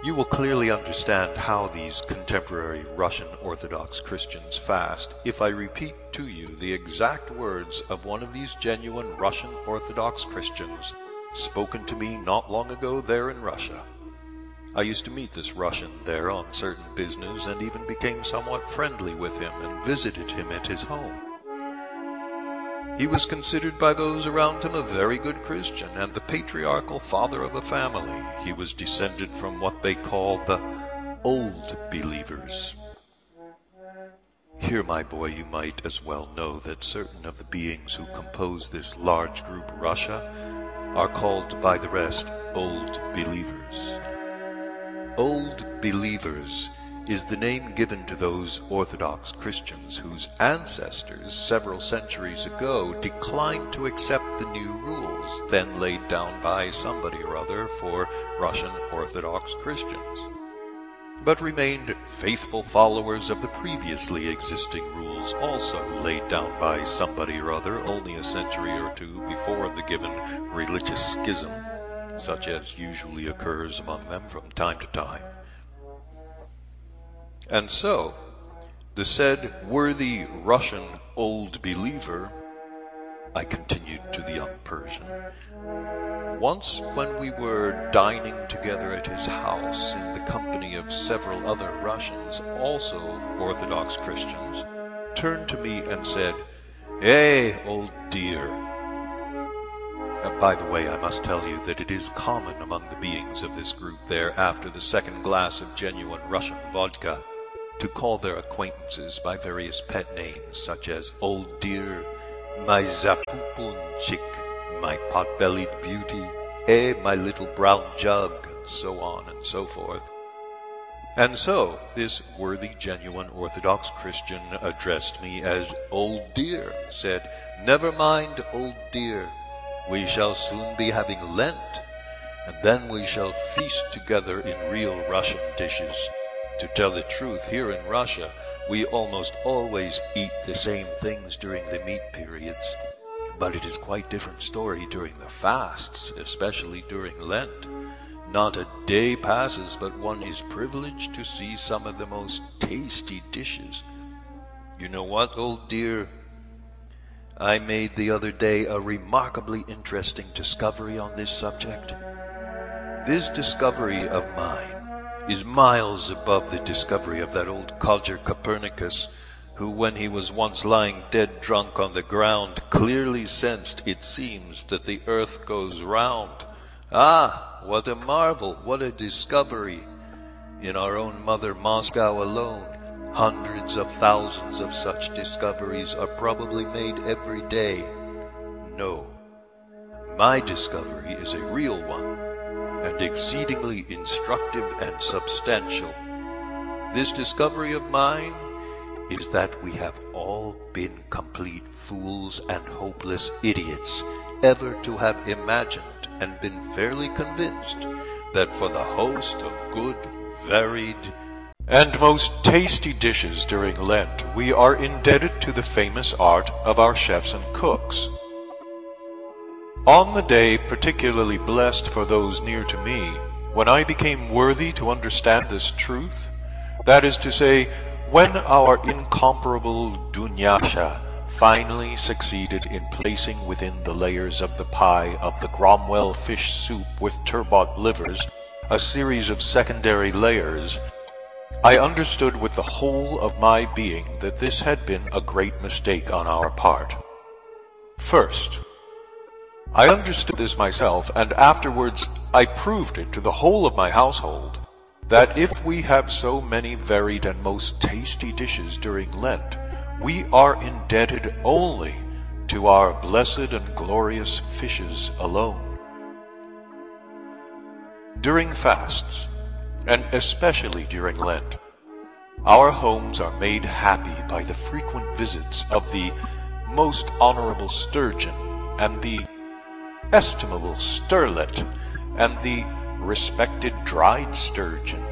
B: You will clearly understand how these contemporary Russian Orthodox Christians fast if I repeat to you the exact words of one of these genuine Russian Orthodox Christians spoken to me not long ago there in Russia. I used to meet this Russian there on certain business and even became somewhat friendly with him and visited him at his home. He was considered by those around him a very good Christian and the patriarchal father of a family. He was descended from what they call the Old Believers. Here, my boy, you might as well know that certain of the beings who compose this large group Russia are called by the rest Old Believers. Old Believers is the name given to those Orthodox Christians whose ancestors several centuries ago declined to accept the new rules then laid down by somebody or other for Russian Orthodox Christians, but remained faithful followers of the previously existing rules also laid down by somebody or other only a century or two before the given religious schism such as usually occurs among them from time to time. And so, the said worthy Russian old believer, I continued to the young Persian, once when we were dining together at his house in the company of several other Russians, also Orthodox Christians, turned to me and said, Eh, old dear, by the way, I must tell you that it is common among the beings of this group there after the second glass of genuine Russian vodka
H: to call their acquaintances by various pet names such as Old Dear, my Zapupunchik, my pot-bellied beauty, eh, my little brown jug, and so on and so forth. And so this worthy, genuine Orthodox Christian addressed me as Old Dear, said, Never mind, Old Dear, we shall soon be having Lent, and then we shall feast together in real Russian dishes. To tell the truth, here in Russia, we almost always eat the same things during the meat periods, but it is quite different story during the fasts, especially during Lent. Not a day passes but one is privileged to see some of the most tasty dishes. You know what, old dear? I made the other day a remarkably interesting discovery on this subject. This discovery of mine is miles above the discovery of that old codger Copernicus, who, when he was once lying dead drunk on the ground, clearly sensed, it seems, that the earth goes round. Ah, what a marvel, what a discovery! In our own mother Moscow alone, hundreds of thousands of such discoveries are probably made every day. No, my discovery is a real one and exceedingly instructive and substantial. This discovery of mine is that we have all been complete fools and hopeless idiots ever to have imagined and been fairly convinced that for the host of good, varied,
B: and most tasty dishes during Lent we are indebted to the famous art of our chefs and cooks. On the day particularly blessed for those near to me, when I became worthy to understand this truth, that is to say, when our incomparable Dunyasha finally succeeded in placing within the layers of the pie of the Cromwell fish soup with turbot livers a series of secondary layers, I understood with the whole of my being that this had been a great mistake on our part. First, I understood this myself, and afterwards I proved it to the whole of my household, that if we have so many varied and most tasty dishes during Lent, we are indebted only to our blessed and glorious fishes alone. During fasts, and especially during Lent, our homes are made happy by the frequent visits of the most honorable sturgeon and the estimable sterlet, and the respected dried sturgeon,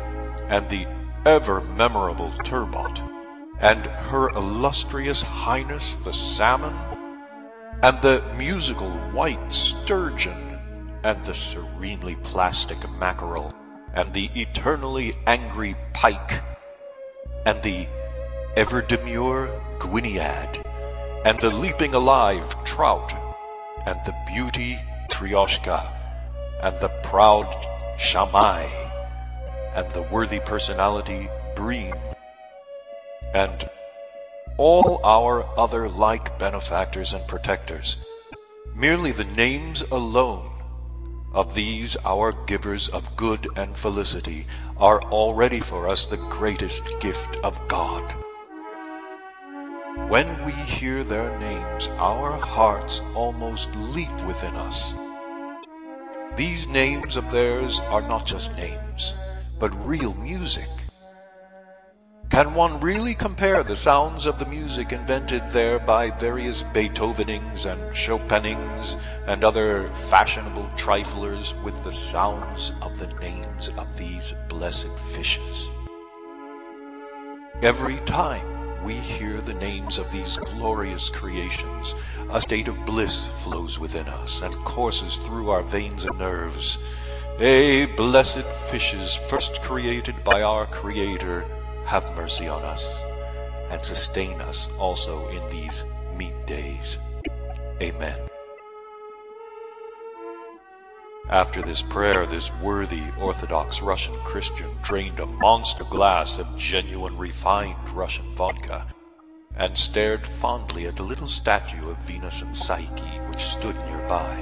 B: and the ever memorable turbot, and her illustrious highness the salmon, and the musical white sturgeon, and the serenely plastic mackerel, and the eternally angry pike, and the ever demure guinead, and the leaping alive trout, and the beauty Trioshka, and the proud Shamai, and the worthy personality Bream, and all our other like benefactors and protectors. Merely the names alone of these our givers of good and felicity are already for us the greatest gift of God. When we hear their names, our hearts almost leap within us. These names of theirs are not just names, but real music. Can one really compare the sounds of the music invented there by various Beethovenings and Chopinings and other fashionable triflers with the sounds of the names of these blessed fishes? Every time we hear the names of these glorious creations, a state of bliss flows within us and courses through our veins and nerves. Eh, blessed fishes, first created by our Creator, have mercy on us and sustain us also in these meat days. Amen. After this prayer, this worthy Orthodox Russian Christian drained a monster glass of genuine refined Russian vodka and stared fondly at a little statue of Venus and Psyche which stood nearby.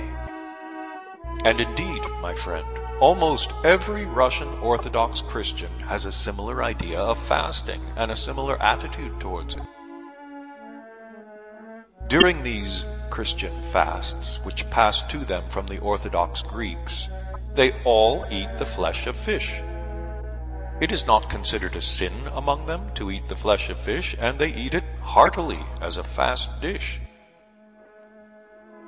B: And indeed, my friend, almost every Russian Orthodox Christian has a similar idea of fasting and a similar attitude towards it. During these Christian fasts, which passed to them from the Orthodox Greeks, they all eat the flesh of fish. It is not considered a sin among them to eat the flesh of fish, and they eat it heartily as a fast dish.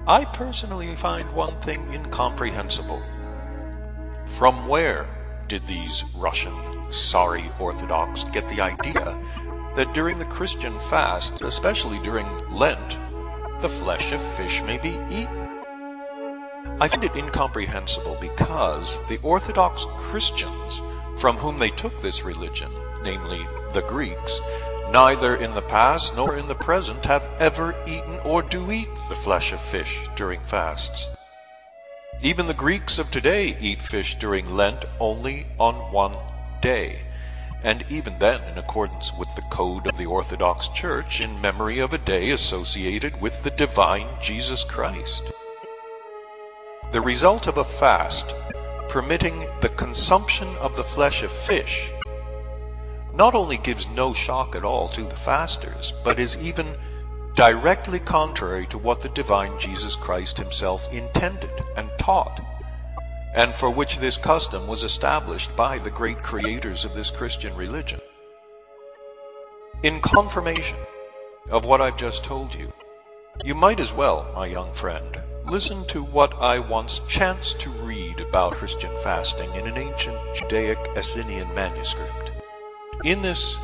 B: I personally find one thing incomprehensible. From where did these Russian sorry Orthodox get the idea that during the Christian fasts, especially during Lent, the flesh of fish may be eaten? I find it incomprehensible because the Orthodox Christians from whom they took this religion, namely the Greeks, neither in the past nor in the present have ever eaten or do eat the flesh of fish during fasts. Even the Greeks of today eat fish during Lent only on one day, and even then in accordance with the code of the Orthodox Church in memory of a day associated with the divine Jesus Christ. The result of a fast permitting the consumption of the flesh of fish not only gives no shock at all to the fasters, but is even directly contrary to what the divine Jesus Christ himself intended and taught, and for which this custom was established by the great creators of this Christian religion. In confirmation of what I've just told you, you might as well, my young friend, listen to what I once chanced to read about Christian fasting in an ancient Judaic Essenian manuscript. In this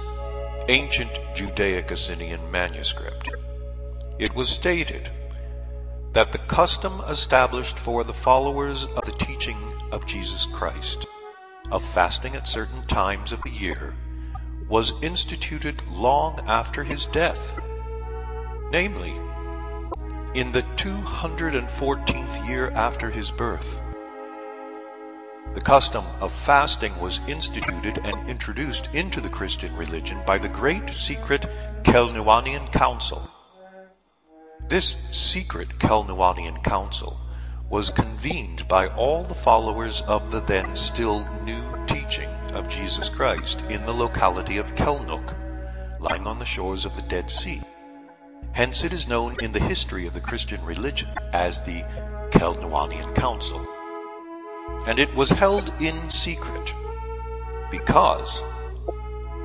B: ancient Judaic Essenian manuscript, it was stated that the custom established for the followers of the teaching of Jesus Christ of fasting at certain times of the year was instituted long after his death, namely, in the 214th year after his birth. The custom of fasting was instituted and introduced into the Christian religion by the great secret Kelnuanian Council. This secret Kelnuanian Council was convened by all the followers of the then still new teaching of Jesus Christ in the locality of Kelnuk, lying on the shores of the Dead Sea. Hence it is known in the history of the Christian religion as the Kelnuanian Council and it was held in secret because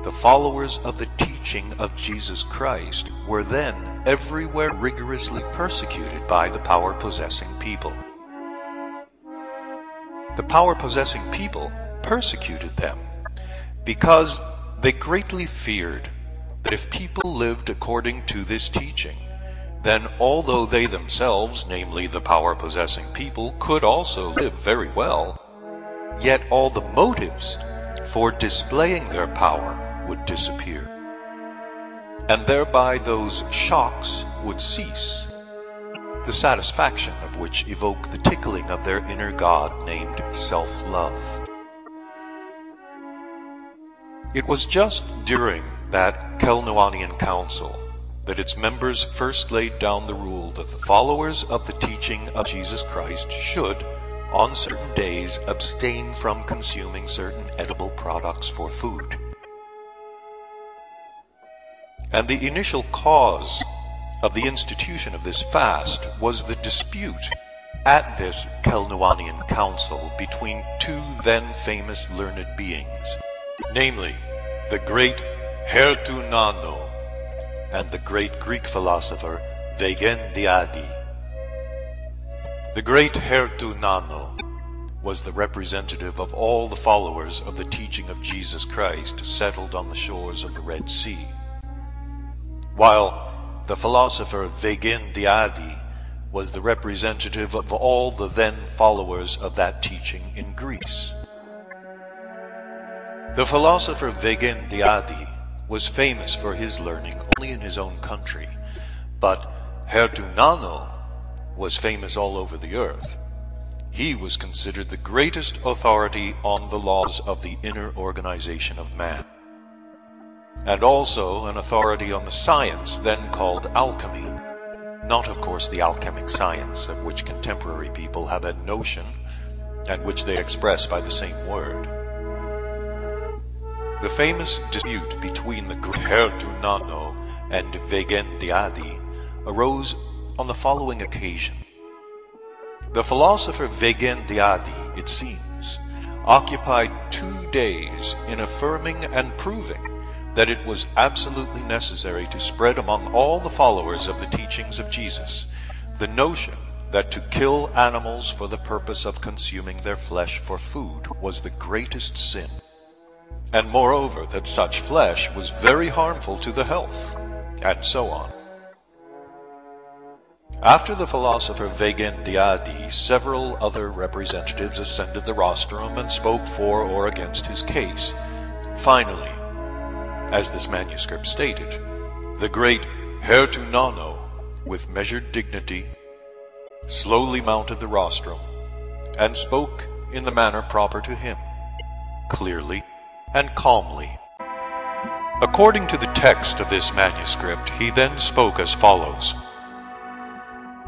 B: the followers of the teaching of Jesus Christ were then everywhere rigorously persecuted by the power possessing people. The power possessing people persecuted them because they greatly feared that if people lived according to this teaching, then although they themselves, namely the power possessing people, could also live very well, yet all the motives for displaying their power would disappear. And thereby those shocks would cease, the satisfaction of which evoke the tickling of their inner God named self love. It was just during that Kelnuanian council that its members first laid down the rule that the followers of the teaching of Jesus Christ should, on certain days, abstain from consuming certain edible products for food. And the initial cause of the institution of this fast was the dispute at this Kelnuanian council between two then famous learned beings, namely the great Hertu and the great Greek philosopher Vegen. The great Hertu was the representative of all the followers of the teaching of Jesus Christ settled on the shores of the Red Sea, while the philosopher Vegen Diadi was the representative of all the then followers of that teaching in Greece. The philosopher Vegen Diadi was famous for his learning only in his own country, but Hertunano was famous all over the earth. He was considered the greatest authority on the laws of the inner organization of man, and also an authority on the science then called alchemy, Not, of course, the alchemic science of which contemporary people have a notion and which they express by the same word. The famous dispute between the Hertunano and Vegendiadi arose on the following occasion. The philosopher Vegendiadi, it seems, occupied two days in affirming and proving that it was absolutely necessary to spread among all the followers of the teachings of Jesus the notion that to kill animals for the purpose of consuming their flesh for food was the greatest sin and moreover that such flesh was very harmful to the health, and so on. After the philosopher Vegendiadi, several other representatives ascended the rostrum and spoke for or against his case. Finally, as this manuscript stated, the great Hertunano, with measured dignity, slowly mounted the rostrum, and spoke in the manner proper to him, clearly and calmly. According to the text of this manuscript, he then spoke as follows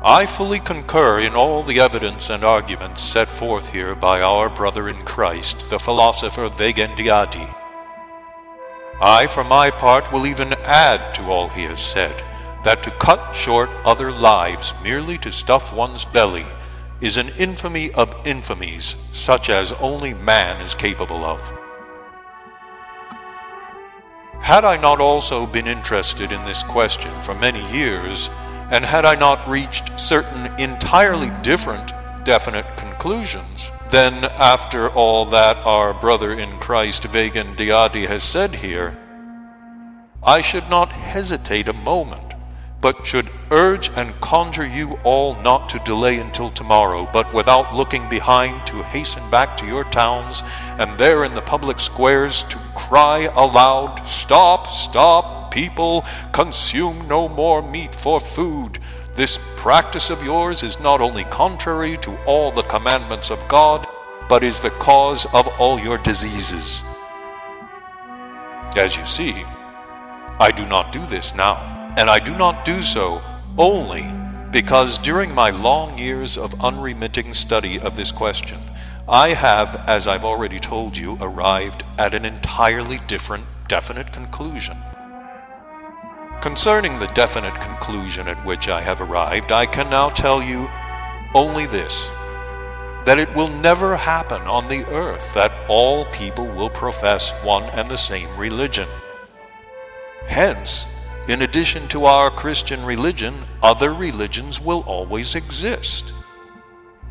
B: I fully concur in all the evidence and arguments set forth here by our brother in Christ, the philosopher Vegendiadi. I, for my part, will even add to all he has said that to cut short other lives merely to stuff one's belly is an infamy of infamies such as only man is capable of. Had I not also been interested in this question for many years, and had I not reached certain entirely different definite conclusions, then after all that our brother in Christ Vegendiadi has said here, I should not hesitate a moment but should urge and conjure you all not to delay until tomorrow, but without looking behind to hasten back to your towns, and there in the public squares to cry aloud, Stop, stop, people, consume no more meat for food. This practice of yours is not only contrary to all the commandments of God, but is the cause of all your diseases. As you see, I do not do this now and I do not do so only because during my long years of unremitting study of this question, I have, as I've already told you, arrived at an entirely different, definite conclusion. Concerning the definite conclusion at which I have arrived, I can now tell you only this that it will never happen on the earth that all people will profess one and the same religion. Hence, in addition to our Christian religion, other religions will always exist.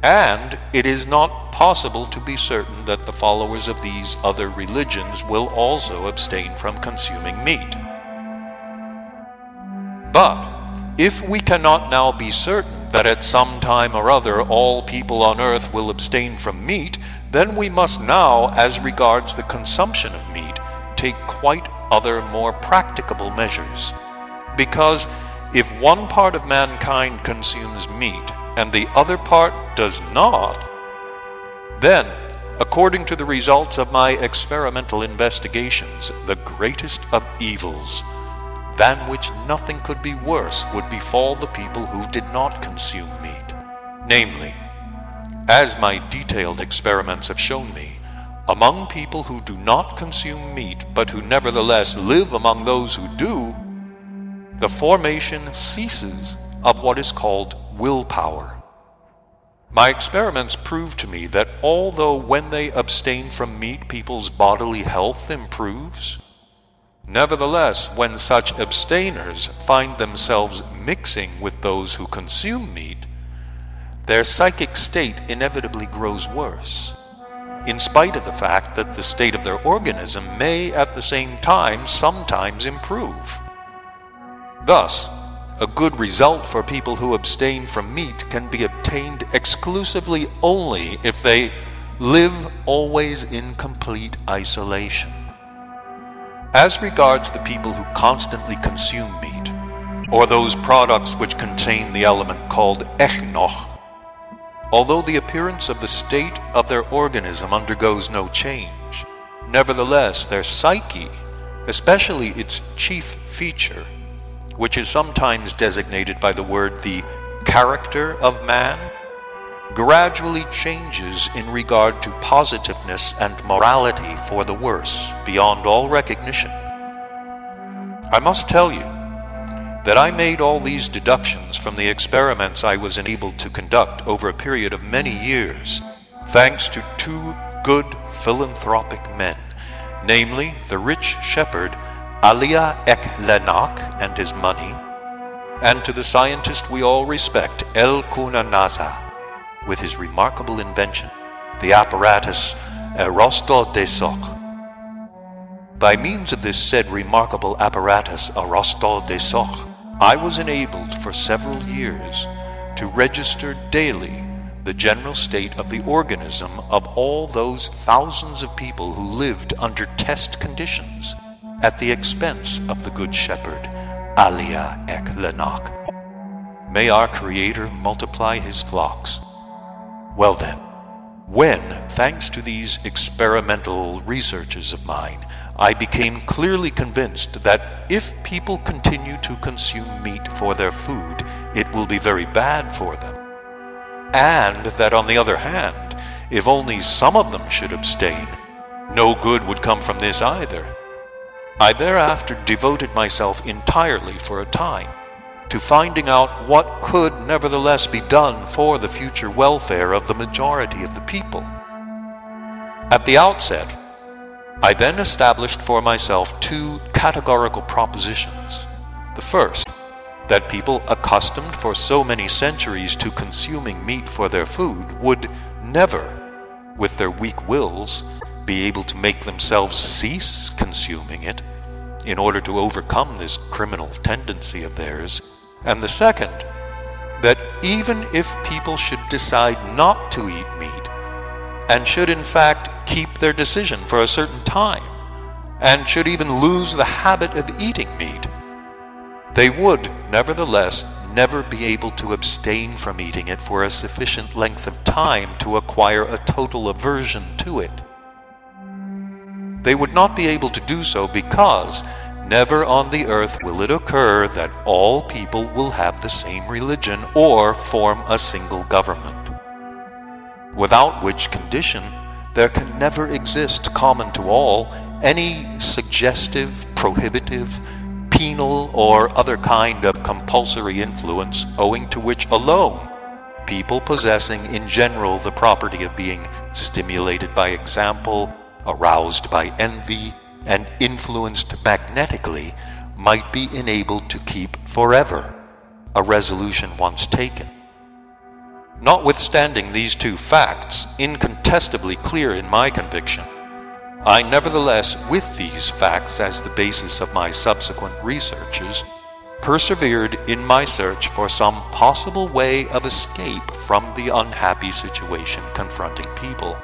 B: And it is not possible to be certain that the followers of these other religions will also abstain from consuming meat. But if we cannot now be certain that at some time or other all people on earth will abstain from meat, then we must now, as regards the consumption of meat, take quite other more practicable measures. Because if one part of mankind consumes meat and the other part does not, then, according to the results of my experimental investigations, the greatest of evils, than which nothing could be worse, would befall the people who did not consume meat. Namely, as my detailed experiments have shown me, among people who do not consume meat, but who nevertheless live among those who do, the formation ceases of what is called willpower. My experiments prove to me that although when they abstain from meat people's bodily health improves, nevertheless when such abstainers find themselves mixing with those who consume meat, their psychic state inevitably grows worse, in spite of the fact that the state of their organism may at the same time sometimes improve. Thus, a good result for people who abstain from meat can be obtained exclusively only if they live always in complete isolation. As regards the people who constantly consume meat, or those products which contain the element called echnoch, although the appearance of the state of their organism undergoes no change, nevertheless their psyche, especially its chief feature, which is sometimes designated by the word the character of man, gradually changes in regard to positiveness and morality for the worse beyond all recognition. I must tell you that I made all these deductions from the experiments I was enabled to conduct over a period of many years, thanks to two good philanthropic men, namely the rich shepherd Alia Ek Lenak and his money, and to the scientist we all respect, El Naza with his remarkable invention, the apparatus Arostot des Socs. By means of this said remarkable apparatus Arostot des Socs, I was enabled for several years to register daily the general state of the organism of all those thousands of people who lived under test conditions at the expense of the Good Shepherd, Alia Ek Lenak. May our Creator multiply his flocks well then, when, thanks to these experimental researches of mine, I became clearly convinced that if people continue to consume meat for their food, it will be very bad for them. And that on the other hand, if only some of them should abstain, no good would come from this either. I thereafter devoted myself entirely for a time to finding out what could nevertheless be done for the future welfare of the majority of the people. At the outset, I then established for myself two categorical propositions. The first, that people accustomed for so many centuries to consuming meat for their food would never, with their weak wills, be able to make themselves cease consuming it in order to overcome this criminal tendency of theirs and the second, that even if people should decide not to eat meat, and should in fact keep their decision for a certain time, and should even lose the habit of eating meat, they would, nevertheless, never be able to abstain from eating it for a sufficient length of time to acquire a total aversion to it. They would not be able to do so because Never on the earth will it occur that all people will have the same religion or form a single government. Without which condition, there can never exist common to all any suggestive, prohibitive, penal, or other kind of compulsory influence owing to which alone people possessing in general the property of being stimulated by example, aroused by envy, and influenced magnetically might be enabled to keep forever a resolution once taken. Notwithstanding these two facts, incontestably clear in my conviction, I nevertheless, with these facts as the basis of my subsequent researches, persevered in my search for some possible way of escape from the unhappy situation confronting people.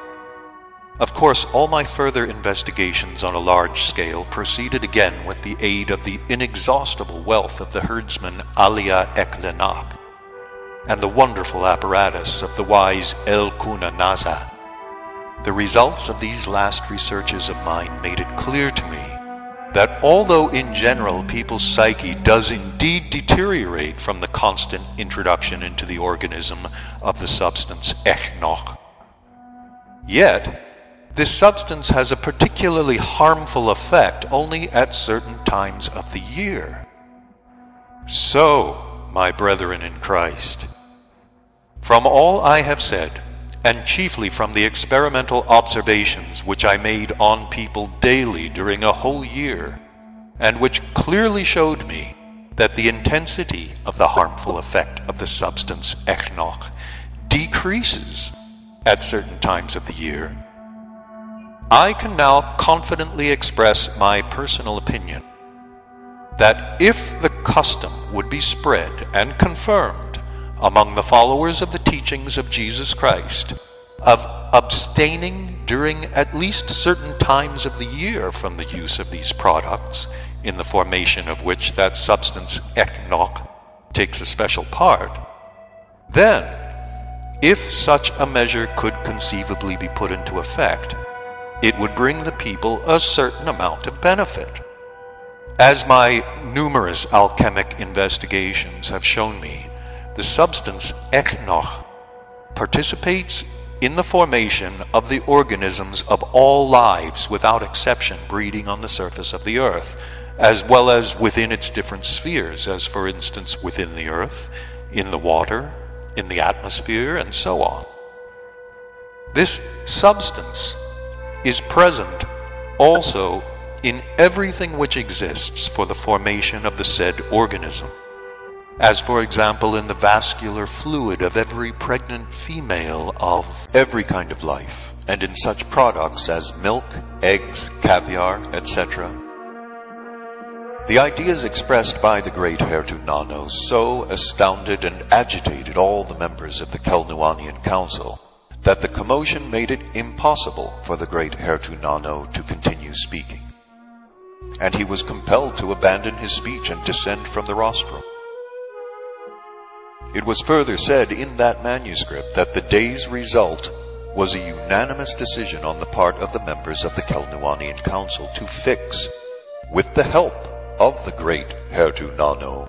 B: Of course, all my further investigations on a large scale proceeded again with the aid of the inexhaustible wealth of the herdsman Alia Eklenak and the wonderful apparatus of the wise El Kuna Naza. The results of these last researches of mine made it clear to me that although in general people's psyche does indeed deteriorate from the constant introduction into the organism of the substance Eknokh, yet this substance has a particularly harmful effect only at certain times of the year. So, my brethren in Christ, from all I have said, and chiefly from the experimental observations which I made on people daily during a whole year, and which clearly showed me that the intensity of the harmful effect of the substance eknokh decreases at certain times of the year, I can now confidently express my personal opinion that if the custom would be spread and confirmed among the followers of the teachings of Jesus Christ of abstaining during at least certain times of the year from the use of these products, in the formation of which that substance eknokh takes a special part, then, if such a measure could conceivably be put into effect, it would bring the people a certain amount of benefit. As my numerous alchemic investigations have shown me, the substance eknokh participates in the formation of the organisms of all lives without exception breeding on the surface of the earth, as well as within its different spheres, as for instance within the earth, in the water, in the atmosphere, and so on. This substance is present also in everything which exists for the formation of the said organism, as for example in the vascular fluid of every pregnant female of every kind of life, and in such products as milk, eggs, caviar, etc. The ideas expressed by the great Hertoonano so astounded and agitated all the members of the Kelnuanian Council that the commotion made it impossible for the great Hertoonano to continue speaking and he was compelled to abandon his speech and descend from the rostrum. It was further said in that manuscript that the day's result was a unanimous decision on the part of the members of the Kelnuanian Council to fix, with the help of the great Hertoonano,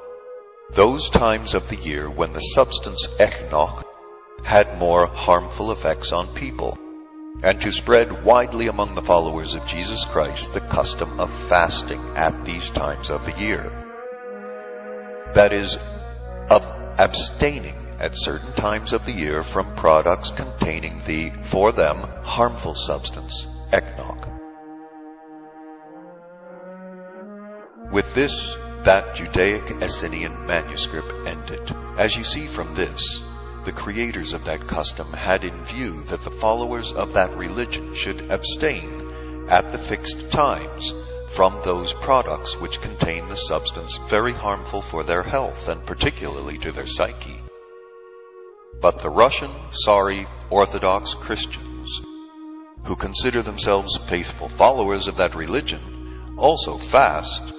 B: those times of the year when the substance Eknokh had more harmful effects on people and to spread widely among the followers of Jesus Christ the custom of fasting at these times of the year. That is, of abstaining at certain times of the year from products containing the, for them, harmful substance, eknokh. With this, that Judaic Essenian manuscript ended. As you see from this, the creators of that custom had in view that the followers of that religion should abstain at the fixed times from those products which contain the substance very harmful for their health and particularly to their psyche. But the Russian, sorry, Orthodox Christians, who consider themselves faithful followers of that religion, also fast,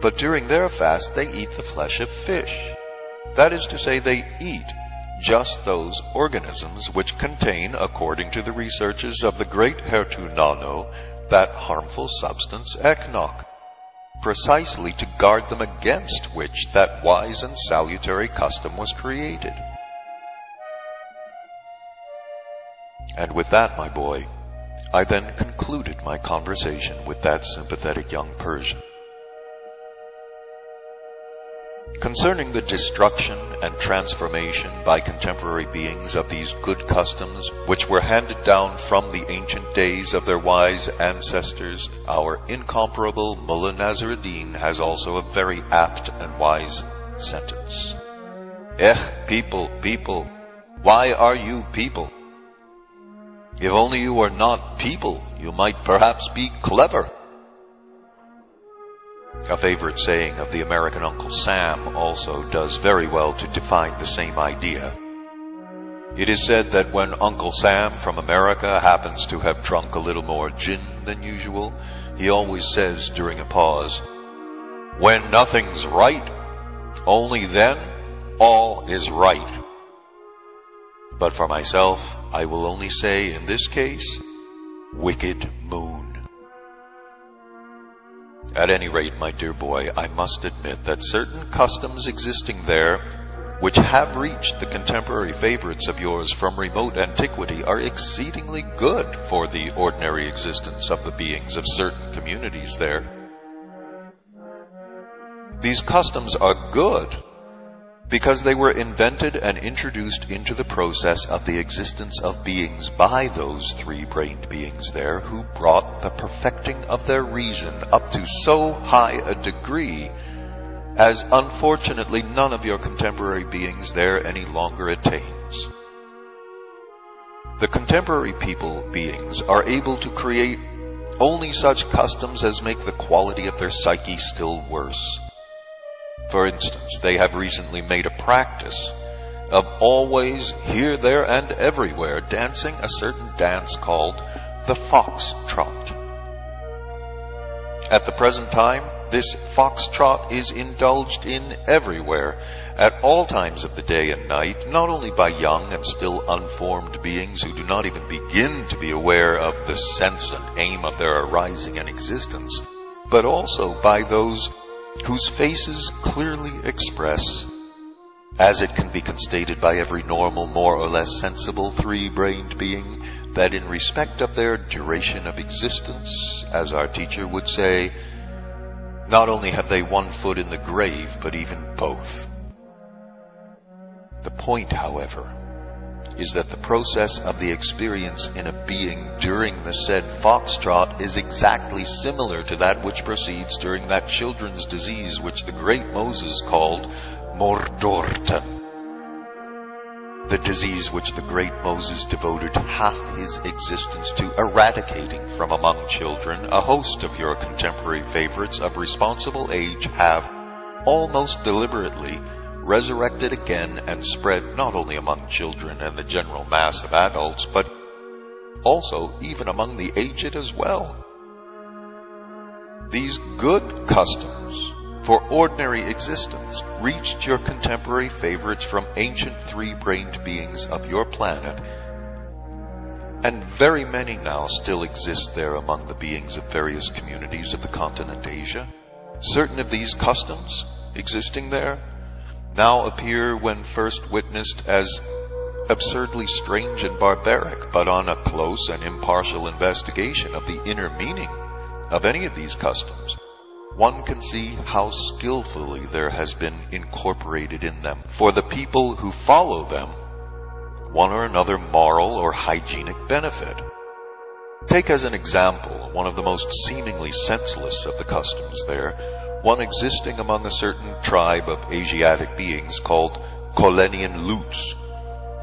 B: but during their fast they eat the flesh of fish. That is to say, they eat just those organisms which contain, according to the researches of the great Hertoonano, that harmful substance eknokh, precisely to guard them against which that wise and salutary custom was created. And with that, my boy, I then concluded my conversation with that sympathetic young Persian. Concerning the destruction and transformation by contemporary beings of these good customs which were handed down from the ancient days of their wise ancestors, our incomparable Mullah Nassr Eddin has also a very apt and wise sentence. Eh, people, people, why are you people? If only you were not people, you might perhaps be clever. A favorite saying of the American Uncle Sam also does very well to define the same idea. It is said that when Uncle Sam from America happens to have drunk a little more gin than usual, he always says during a pause, When nothing's right, only then all is right. But for myself, I will only say in this case, wicked moon. At any rate, my dear boy, I must admit that certain customs existing there, which have reached the contemporary favorites of yours from remote antiquity, are exceedingly good for the ordinary existence of the beings of certain communities there. These customs are good because they were invented and introduced into the process of the existence of beings by those three-brained beings there who brought the perfecting of their reason up to so high a degree as unfortunately none of your contemporary beings there any longer attains. The contemporary people beings are able to create only such customs as make the quality of their psyche still worse for instance, they have recently made a practice of always, here, there, and everywhere dancing a certain dance called the foxtrot. At the present time, this foxtrot is indulged in everywhere, at all times of the day and night, not only by young and still unformed beings who do not even begin to be aware of the sense and aim of their arising and existence, but also by those whose faces clearly express, as it can be constated by every normal, more or less sensible, three-brained being, that in respect of their duration of existence, as our teacher would say, not only have they one foot in the grave, but even both. The point, however, is that the process of the experience in a being during the said foxtrot is exactly similar to that which proceeds during that children's disease which the great Moses called Moordoorten. The disease which the great Moses devoted half his existence to eradicating from among children, a host of your contemporary favorites of responsible age have, almost deliberately, resurrected again and spread not only among children and the general mass of adults, but also even among the aged as well. These good customs for ordinary existence reached your contemporary favorites from ancient three-brained beings of your planet, and very many now still exist there among the beings of various communities of the continent Asia. Certain of these customs existing there now appear when first witnessed as absurdly strange and barbaric, but on a close and impartial investigation of the inner meaning of any of these customs, one can see how skillfully there has been incorporated in them for the people who follow them one or another moral or hygienic benefit. Take as an example one of the most seemingly senseless of the customs there, one existing among a certain tribe of Asiatic beings called Kolenian Lulis,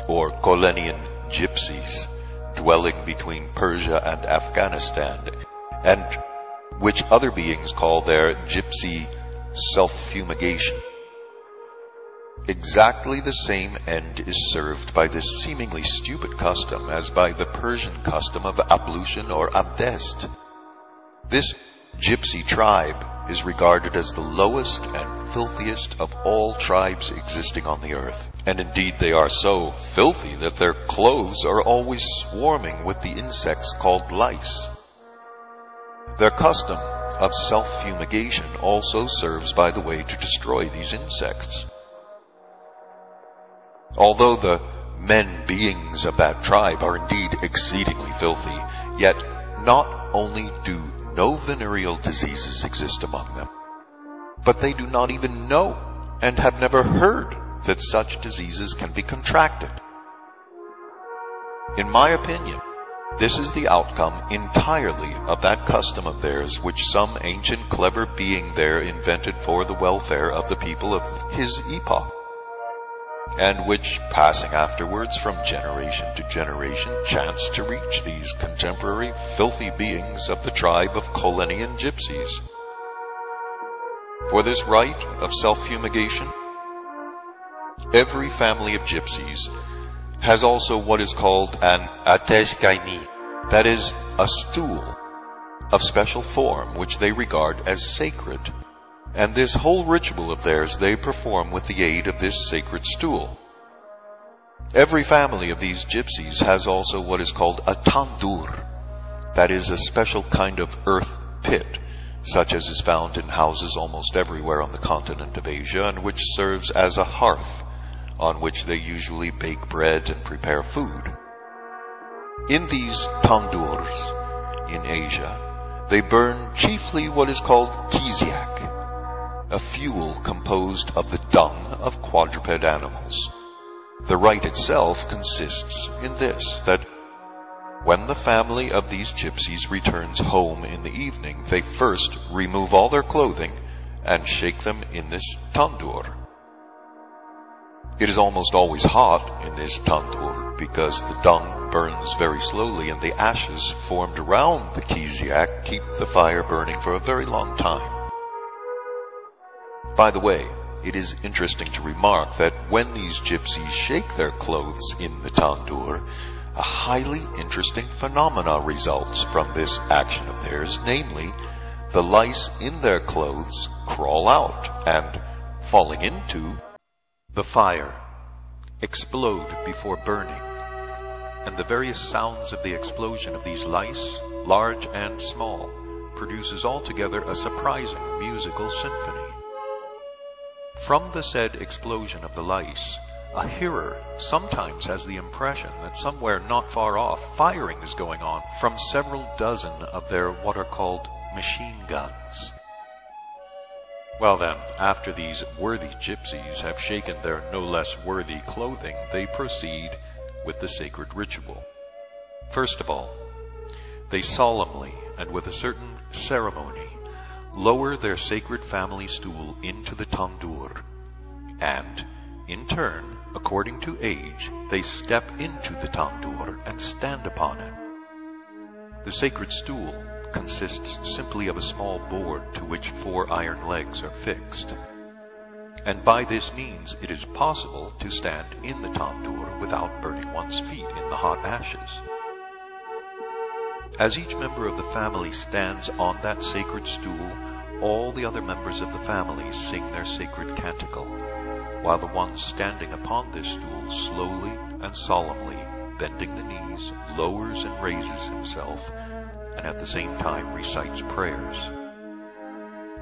B: or Kolenian Gypsies, dwelling between Persia and Afghanistan, and which other beings call their gypsy self-fumigation. Exactly the same end is served by this seemingly stupid custom as by the Persian custom of ablution or abdest. This gypsy tribe is regarded as the lowest and filthiest of all tribes existing on the earth. And indeed they are so filthy that their clothes are always swarming with the insects called lice. Their custom of self-fumigation also serves by the way to destroy these insects. Although the men beings of that tribe are indeed exceedingly filthy, yet not only do no venereal diseases exist among them, but they do not even know and have never heard that such diseases can be contracted. In my opinion, this is the outcome entirely of that custom of theirs which some ancient clever being there invented for the welfare of the people of his epoch and which, passing afterwards from generation to generation, chanced to reach these contemporary filthy beings of the tribe of Kolenian gypsies. For this rite of self-fumigation, every family of gypsies has also what is called an ateshkaini, that is, a stool of special form which they regard as sacred and this whole ritual of theirs they perform with the aid of this sacred stool. Every family of these gypsies has also what is called a tandur, that is a special kind of earth pit, such as is found in houses almost everywhere on the continent of Asia, and which serves as a hearth on which they usually bake bread and prepare food. In these tandurs in Asia, they burn chiefly what is called kiziak, a fuel composed of the dung of quadruped animals. The rite itself consists in this, that when the family of these gypsies returns home in the evening, they first remove all their clothing and shake them in this tandoor. It is almost always hot in this tandoor because the dung burns very slowly and the ashes formed around the kiziak keep the fire burning for a very long time. By the way, it is interesting to remark that when these gypsies shake their clothes in the tandoor, a highly interesting phenomena results from this action of theirs, namely, the lice in their clothes crawl out and, falling into the fire, explode before burning, and the various sounds of the explosion of these lice, large and small, produces altogether a surprising musical symphony. From the said explosion of the lice, a hearer sometimes has the impression that somewhere not far off firing is going on from several dozen of their what are called machine guns. Well then, after these worthy gypsies have shaken their no less worthy clothing, they proceed with the sacred ritual. First of all, they solemnly and with a certain ceremony lower their sacred family stool into the tandoor, and, in turn, according to age, they step into the tandoor and stand upon it. The sacred stool consists simply of a small board to which four iron legs are fixed. And by this means it is possible to stand in the tandoor without burning one's feet in the hot ashes. As each member of the family stands on that sacred stool, all the other members of the family sing their sacred canticle, while the one standing upon this stool slowly and solemnly, bending the knees, lowers and raises himself, and at the same time recites prayers.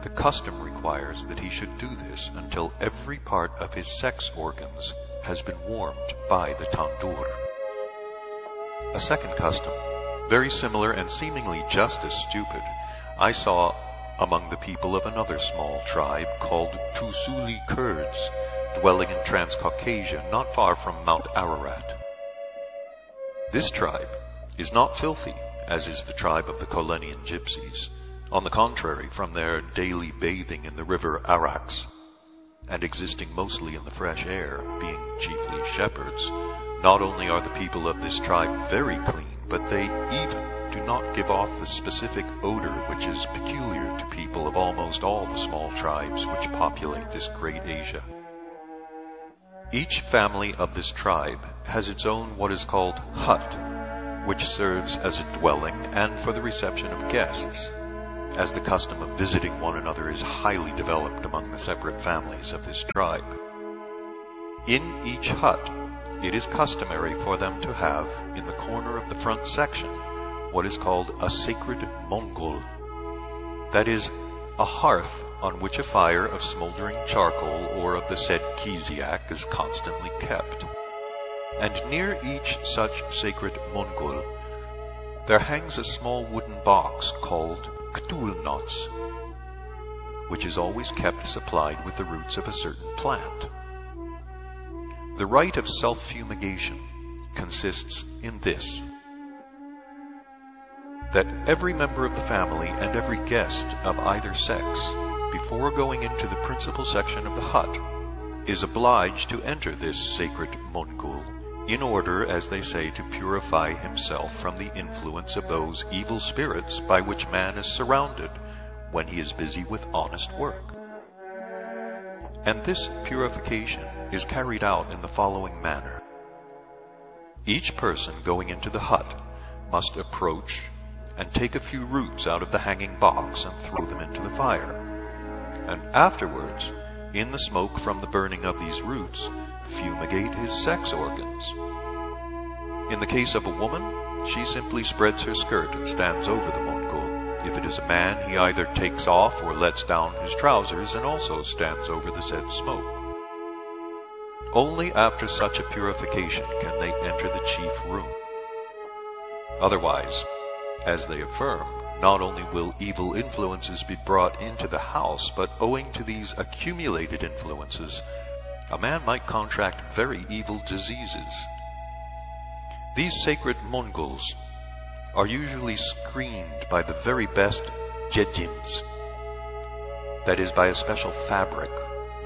B: The custom requires that he should do this until every part of his sex organs has been warmed by the tandoor. A second custom, very similar and seemingly just as stupid, I saw among the people of another small tribe called Tusuli Kurds, dwelling in Transcaucasia not far from Mount Ararat. This tribe is not filthy, as is the tribe of the Kolenian gypsies. On the contrary, from their daily bathing in the river Arax, and existing mostly in the fresh air, being chiefly shepherds, not only are the people of this tribe very clean, but they even do not give off the specific odor which is peculiar to people of almost all the small tribes which populate this great Asia. Each family of this tribe has its own what is called hut, which serves as a dwelling and for the reception of guests, as the custom of visiting one another is highly developed among the separate families of this tribe. In each hut, it is customary for them to have, in the corner of the front section, what is called a sacred mangal. That is, a hearth on which a fire of smoldering charcoal or of the said kiziak is constantly kept and near each such sacred Mangal there hangs a small wooden box called ktulnots, which is always kept supplied with the roots of a certain plant. The rite of self-fumigation consists in this, that every member of the family and every guest of either sex, before going into the principal section of the hut, is obliged to enter this sacred Mangal in order, as they say, to purify himself from the influence of those evil spirits by which man is surrounded when he is busy with honest work. And this purification is carried out in the following manner. Each person going into the hut must approach and take a few roots out of the hanging box and throw them into the fire. And afterwards, in the smoke from the burning of these roots, fumigate his sex organs. In the case of a woman, she simply spreads her skirt and stands over the Mangal. If it is a man, he either takes off or lets down his trousers and also stands over the said smoke. Only after such a purification can they enter the chief room. Otherwise, as they affirm, not only will evil influences be brought into the house, but owing to these accumulated influences, a man might contract very evil diseases. These sacred Mangals are usually screened by the very best jejims, that is, by a special fabric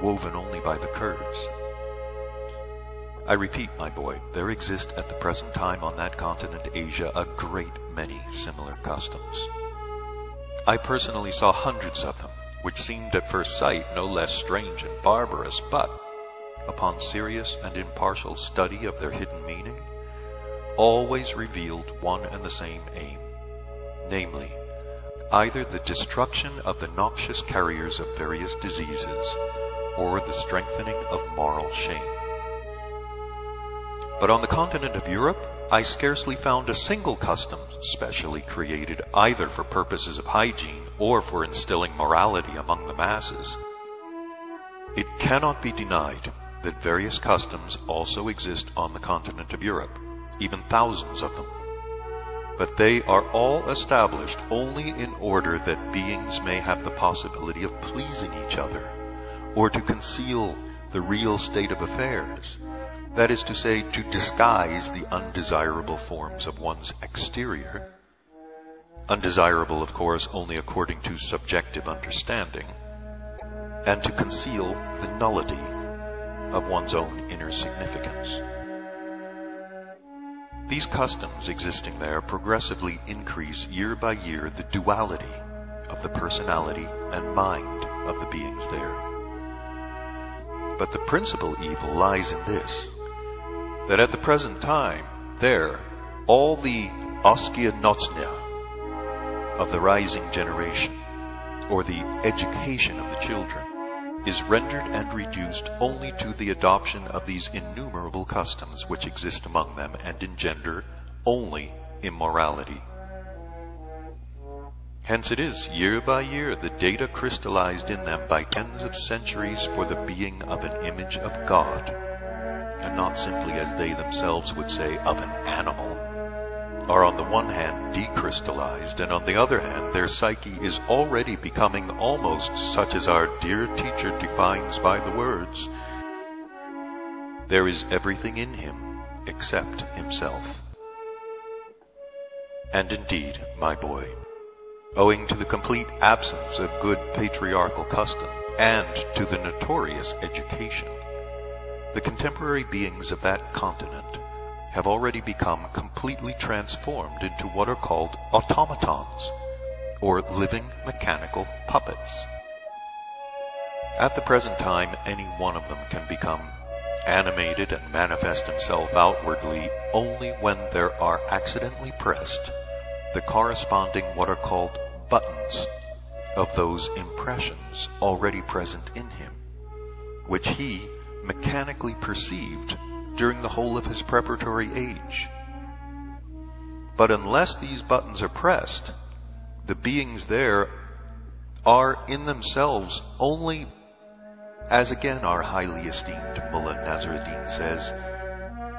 B: woven only by the Kurds. I repeat, my boy, there exist at the present time on that continent Asia a great many similar customs. I personally saw hundreds of them, which seemed at first sight no less strange and barbarous, but upon serious and impartial study of their hidden meaning, always revealed one and the same aim, namely, either the destruction of the noxious carriers of various diseases, or the strengthening of moral shame. But on the continent of Europe, I scarcely found a single custom specially created either for purposes of hygiene or for instilling morality among the masses. It cannot be denied that various customs also exist on the continent of Europe, even thousands of them. But they are all established only in order that beings may have the possibility of pleasing each other, or to conceal the real state of affairs. That is to say, to disguise the undesirable forms of one's exterior. Undesirable, of course, only according to subjective understanding and to conceal the nullity of one's own inner significance. These customs existing there progressively increase year by year the duality of the personality and mind of the beings there. But the principal evil lies in this, that at the present time, there, all the Oskia Notsnia of the rising generation, or the education of the children, is rendered and reduced only to the adoption of these innumerable customs which exist among them and engender only immorality. Hence it is, year by year, the data crystallized in them by tens of centuries for the being of an image of God, and not simply, as they themselves would say, of an animal, are on the one hand decrystallized, and on the other hand their psyche is already becoming almost such as our dear teacher defines by the words, There is everything in him except himself. And indeed, my boy, owing to the complete absence of good patriarchal custom and to the notorious education, the contemporary beings of that continent have already become completely transformed into what are called automatons, or living mechanical puppets. At the present time, any one of them can become animated and manifest himself outwardly only when there are accidentally pressed the corresponding what are called buttons of those impressions already present in him, which he mechanically perceived during the whole of his preparatory age. But unless these buttons are pressed, the beings there are in themselves only, as again our highly esteemed Mullah Nassr Eddin says,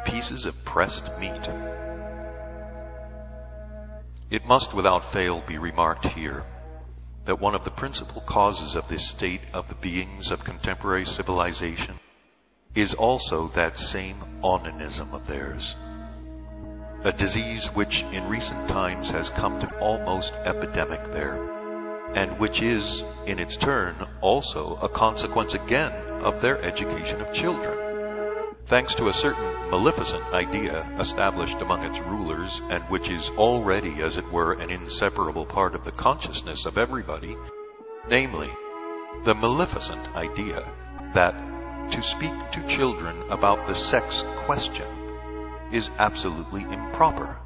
B: pieces of pressed meat. It must without fail be remarked here that one of the principal causes of this state of the beings of contemporary civilization is also that same onanism of theirs. A disease which in recent times has come to almost epidemic there, and which is, in its turn, also a consequence again of their education of children. Thanks to a certain maleficent idea established among its rulers, and which is already, as it were, an inseparable part of the consciousness of everybody, namely, the maleficent idea that to speak to children about the sex question is absolutely improper.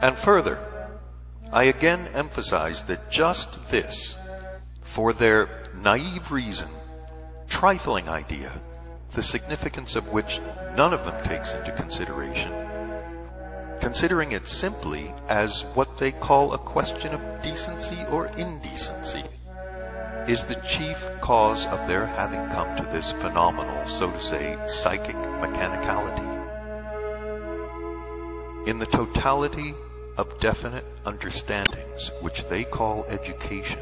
B: And further, I again emphasize that just this, for their naive reason, trifling idea, the significance of which none of them takes into consideration, considering it simply as what they call a question of decency or indecency, is the chief cause of their having come to this phenomenal, so to say, psychic mechanicality. In the totality of definite understandings which they call education,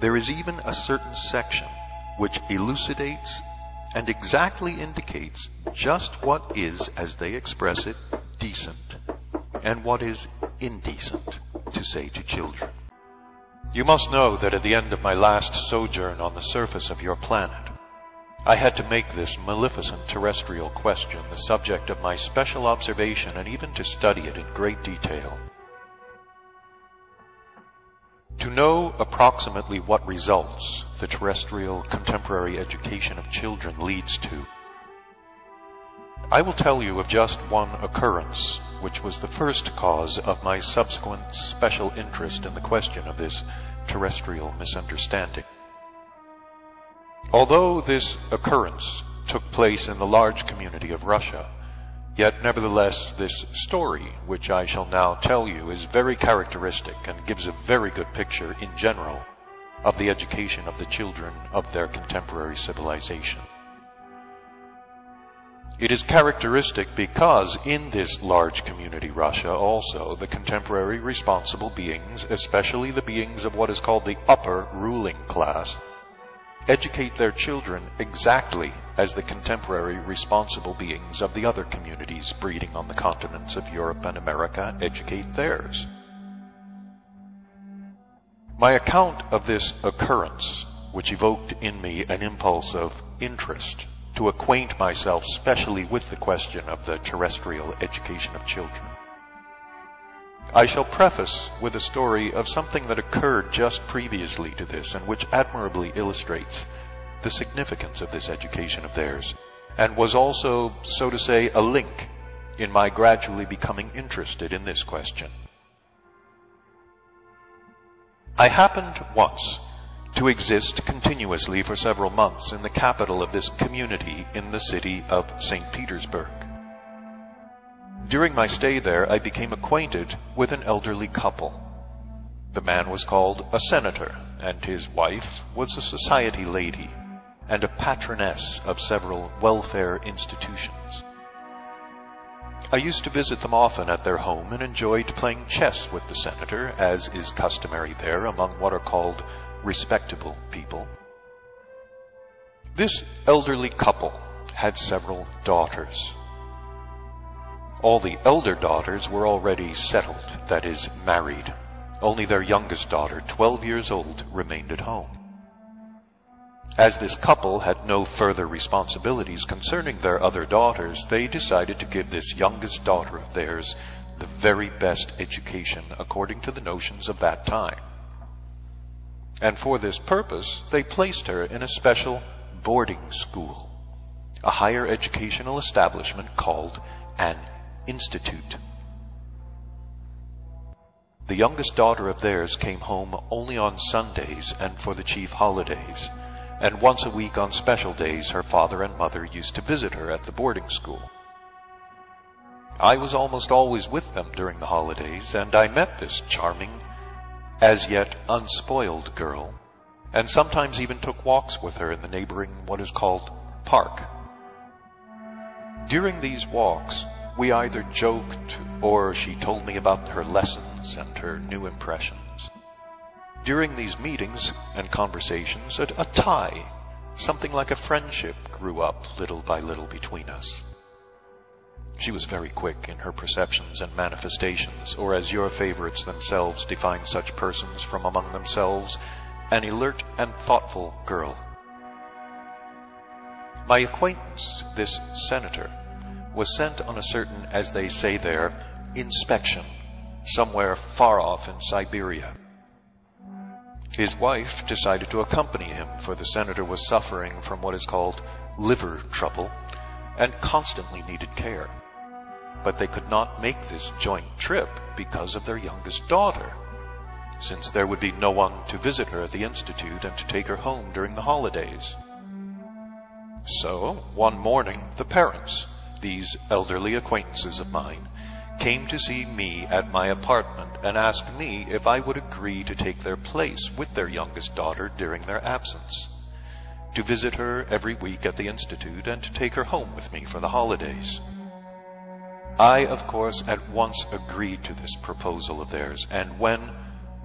B: there is even a certain section which elucidates and exactly indicates just what is, as they express it, decent and what is indecent to say to children. You must know that at the end of my last sojourn on the surface of your planet, I had to make this maleficent terrestrial question the subject of my special observation and even to study it in great detail. To know approximately what results the terrestrial contemporary education of children leads to, I will tell you of just one occurrence which was the first cause of my subsequent special interest in the question of this terrestrial misunderstanding. Although this occurrence took place in the large community of Russia, yet nevertheless this story, which I shall now tell you, is very characteristic and gives a very good picture in general of the education of the children of their contemporary civilization. It is characteristic because in this large community Russia also the contemporary responsible beings, especially the beings of what is called the upper ruling class, educate their children exactly as the contemporary responsible beings of the other communities breeding on the continents of Europe and America educate theirs. My account of this occurrence, which evoked in me an impulse of interest to acquaint myself specially with the question of the terrestrial education of children. I shall preface with a story of something that occurred just previously to this and which admirably illustrates the significance of this education of theirs and was also, so to say, a link in my gradually becoming interested in this question. I happened once to exist continuously for several months in the capital of this community in the city of St. Petersburg. During my stay there, I became acquainted with an elderly couple. The man was called a senator, and his wife was a society lady and a patroness of several welfare institutions. I used to visit them often at their home and enjoyed playing chess with the senator, as is customary there among what are called respectable people. This elderly couple had several daughters. All the elder daughters were already settled, that is, married. Only their youngest daughter, 12 years old, remained at home. As this couple had no further responsibilities concerning their other daughters, they decided to give this youngest daughter of theirs the very best education according to the notions of that time. And for this purpose, they placed her in a special boarding school, a higher educational establishment called an institute. The youngest daughter of theirs came home only on Sundays and for the chief holidays and once a week on special days her father and mother used to visit her at the boarding school. I was almost always with them during the holidays, and I met this charming, as yet unspoiled girl, and sometimes even took walks with her in the neighboring what is called park. During these walks, we either joked or she told me about her lessons and her new impressions. During these meetings and conversations, a, a tie, something like a friendship, grew up little by little between us. She was very quick in her perceptions and manifestations, or as your favorites themselves define such persons from among themselves, an alert and thoughtful girl. My acquaintance, this senator, was sent on a certain, as they say there, inspection, somewhere far off in Siberia. His wife decided to accompany him, for the senator was suffering from what is called liver trouble and constantly needed care. But they could not make this joint trip because of their youngest daughter, since there would be no one to visit her at the Institute and to take her home during the holidays. So, one morning, the parents, these elderly acquaintances of mine, came to see me at my apartment and asked me if I would agree to take their place with their youngest daughter during their absence, to visit her every week at the Institute and to take her home with me for the holidays. I, of course, at once agreed to this proposal of theirs, and when,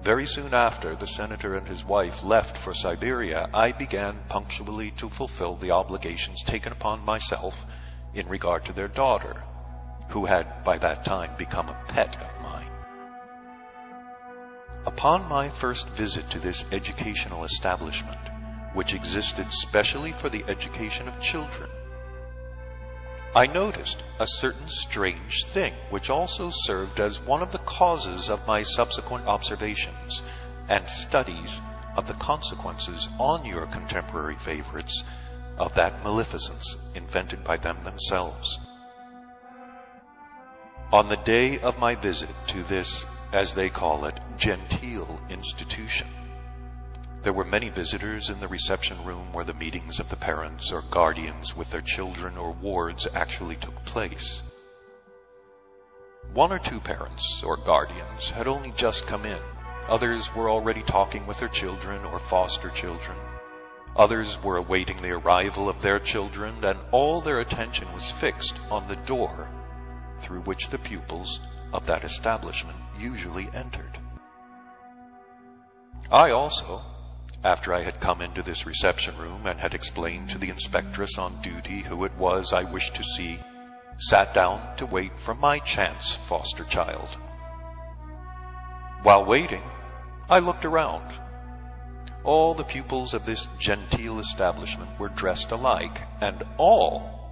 B: very soon after, the senator and his wife left for Siberia, I began punctually to fulfill the obligations taken upon myself in regard to their daughter, who had by that time become a pet of mine. Upon my first visit to this educational establishment, which existed specially for the education of children, I noticed a certain strange thing, which also served as one of the causes of my subsequent observations and studies of the consequences on your contemporary favorites of that maleficence invented by them themselves. On the day of my visit to this, as they call it, genteel institution, there were many visitors in the reception room where the meetings of the parents or guardians with their children or wards actually took place. One or two parents or guardians had only just come in, Others were already talking with their children or foster children. Others were awaiting the arrival of their children, and all their attention was fixed on the door through which the pupils of that establishment usually entered. I also, after I had come into this reception room and had explained to the inspectress on duty who it was I wished to see, sat down to wait for my chance foster child. While waiting, I looked around. All the pupils of this genteel establishment were dressed alike, and all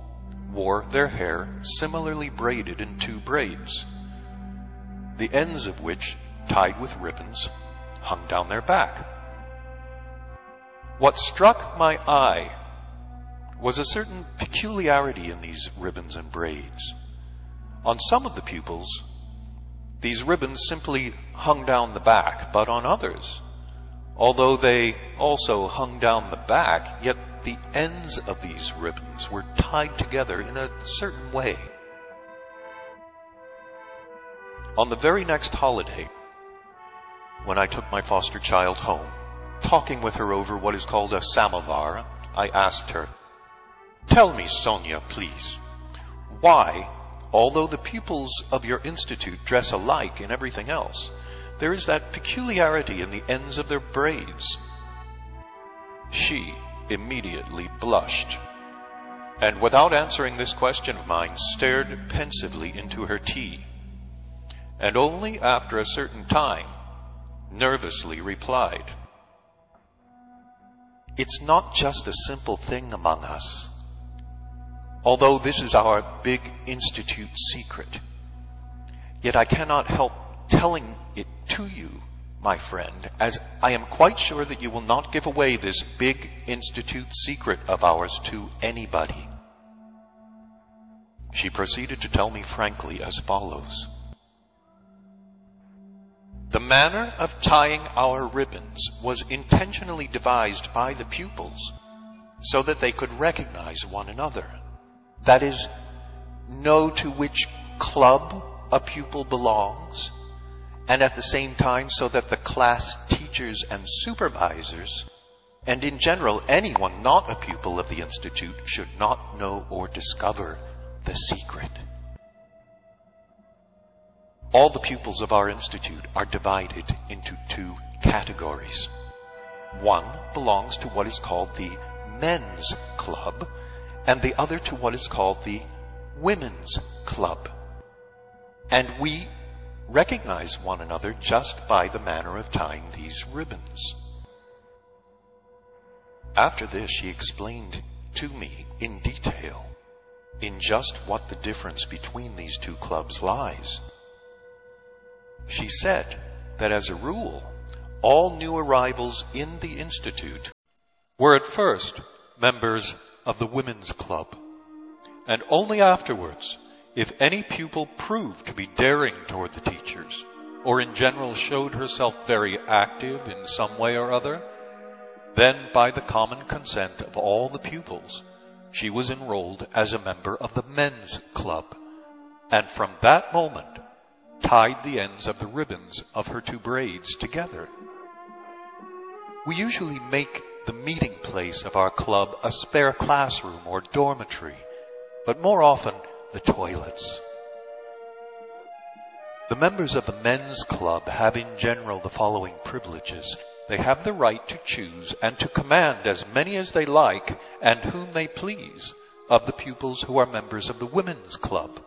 B: wore their hair similarly braided in two braids, the ends of which, tied with ribbons, hung down their back. What struck my eye was a certain peculiarity in these ribbons and braids. On some of the pupils, these ribbons simply hung down the back, but on others, although they also hung down the back, yet the ends of these ribbons were tied together in a certain way. On the very next holiday, when I took my foster child home, talking with her over what is called a samovar, I asked her, Tell me, Sonia, please, why, although the pupils of your institute dress alike in everything else, there is that peculiarity in the ends of their braids? She immediately blushed, and without answering this question of mine, stared pensively into her tea, and only after a certain time nervously replied, It's not just a simple thing among us. Although this is our big institute secret, yet I cannot help telling it to you, my friend, as I am quite sure that you will not give away this big institute secret of ours to anybody. She proceeded to tell me frankly as follows. The manner of tying our ribbons was intentionally devised by the pupils so that they could recognize one another. That is, know to which club a pupil belongs, and at the same time so that the class teachers and supervisors, and in general anyone not a pupil of the Institute, should not know or discover the secret. All the pupils of our institute are divided into two categories. One belongs to what is called the men's club, and the other to what is called the women's club. And we recognize one another just by the manner of tying these ribbons. After this, she explained to me in detail in just what the difference between these two clubs lies. She said that as a rule, all new arrivals in the Institute were at first members of the Women's Club, and only afterwards, if any pupil proved to be daring toward the teachers, or in general showed herself very active in some way or other, then by the common consent of all the pupils, she was enrolled as a member of the Men's Club, and from that moment tied the ends of the ribbons of her two braids together. We usually make the meeting place of our club a spare classroom or dormitory, but more often the toilets. The members of the men's club have in general the following privileges. They have the right to choose and to command as many as they like and whom they please of the pupils who are members of the women's club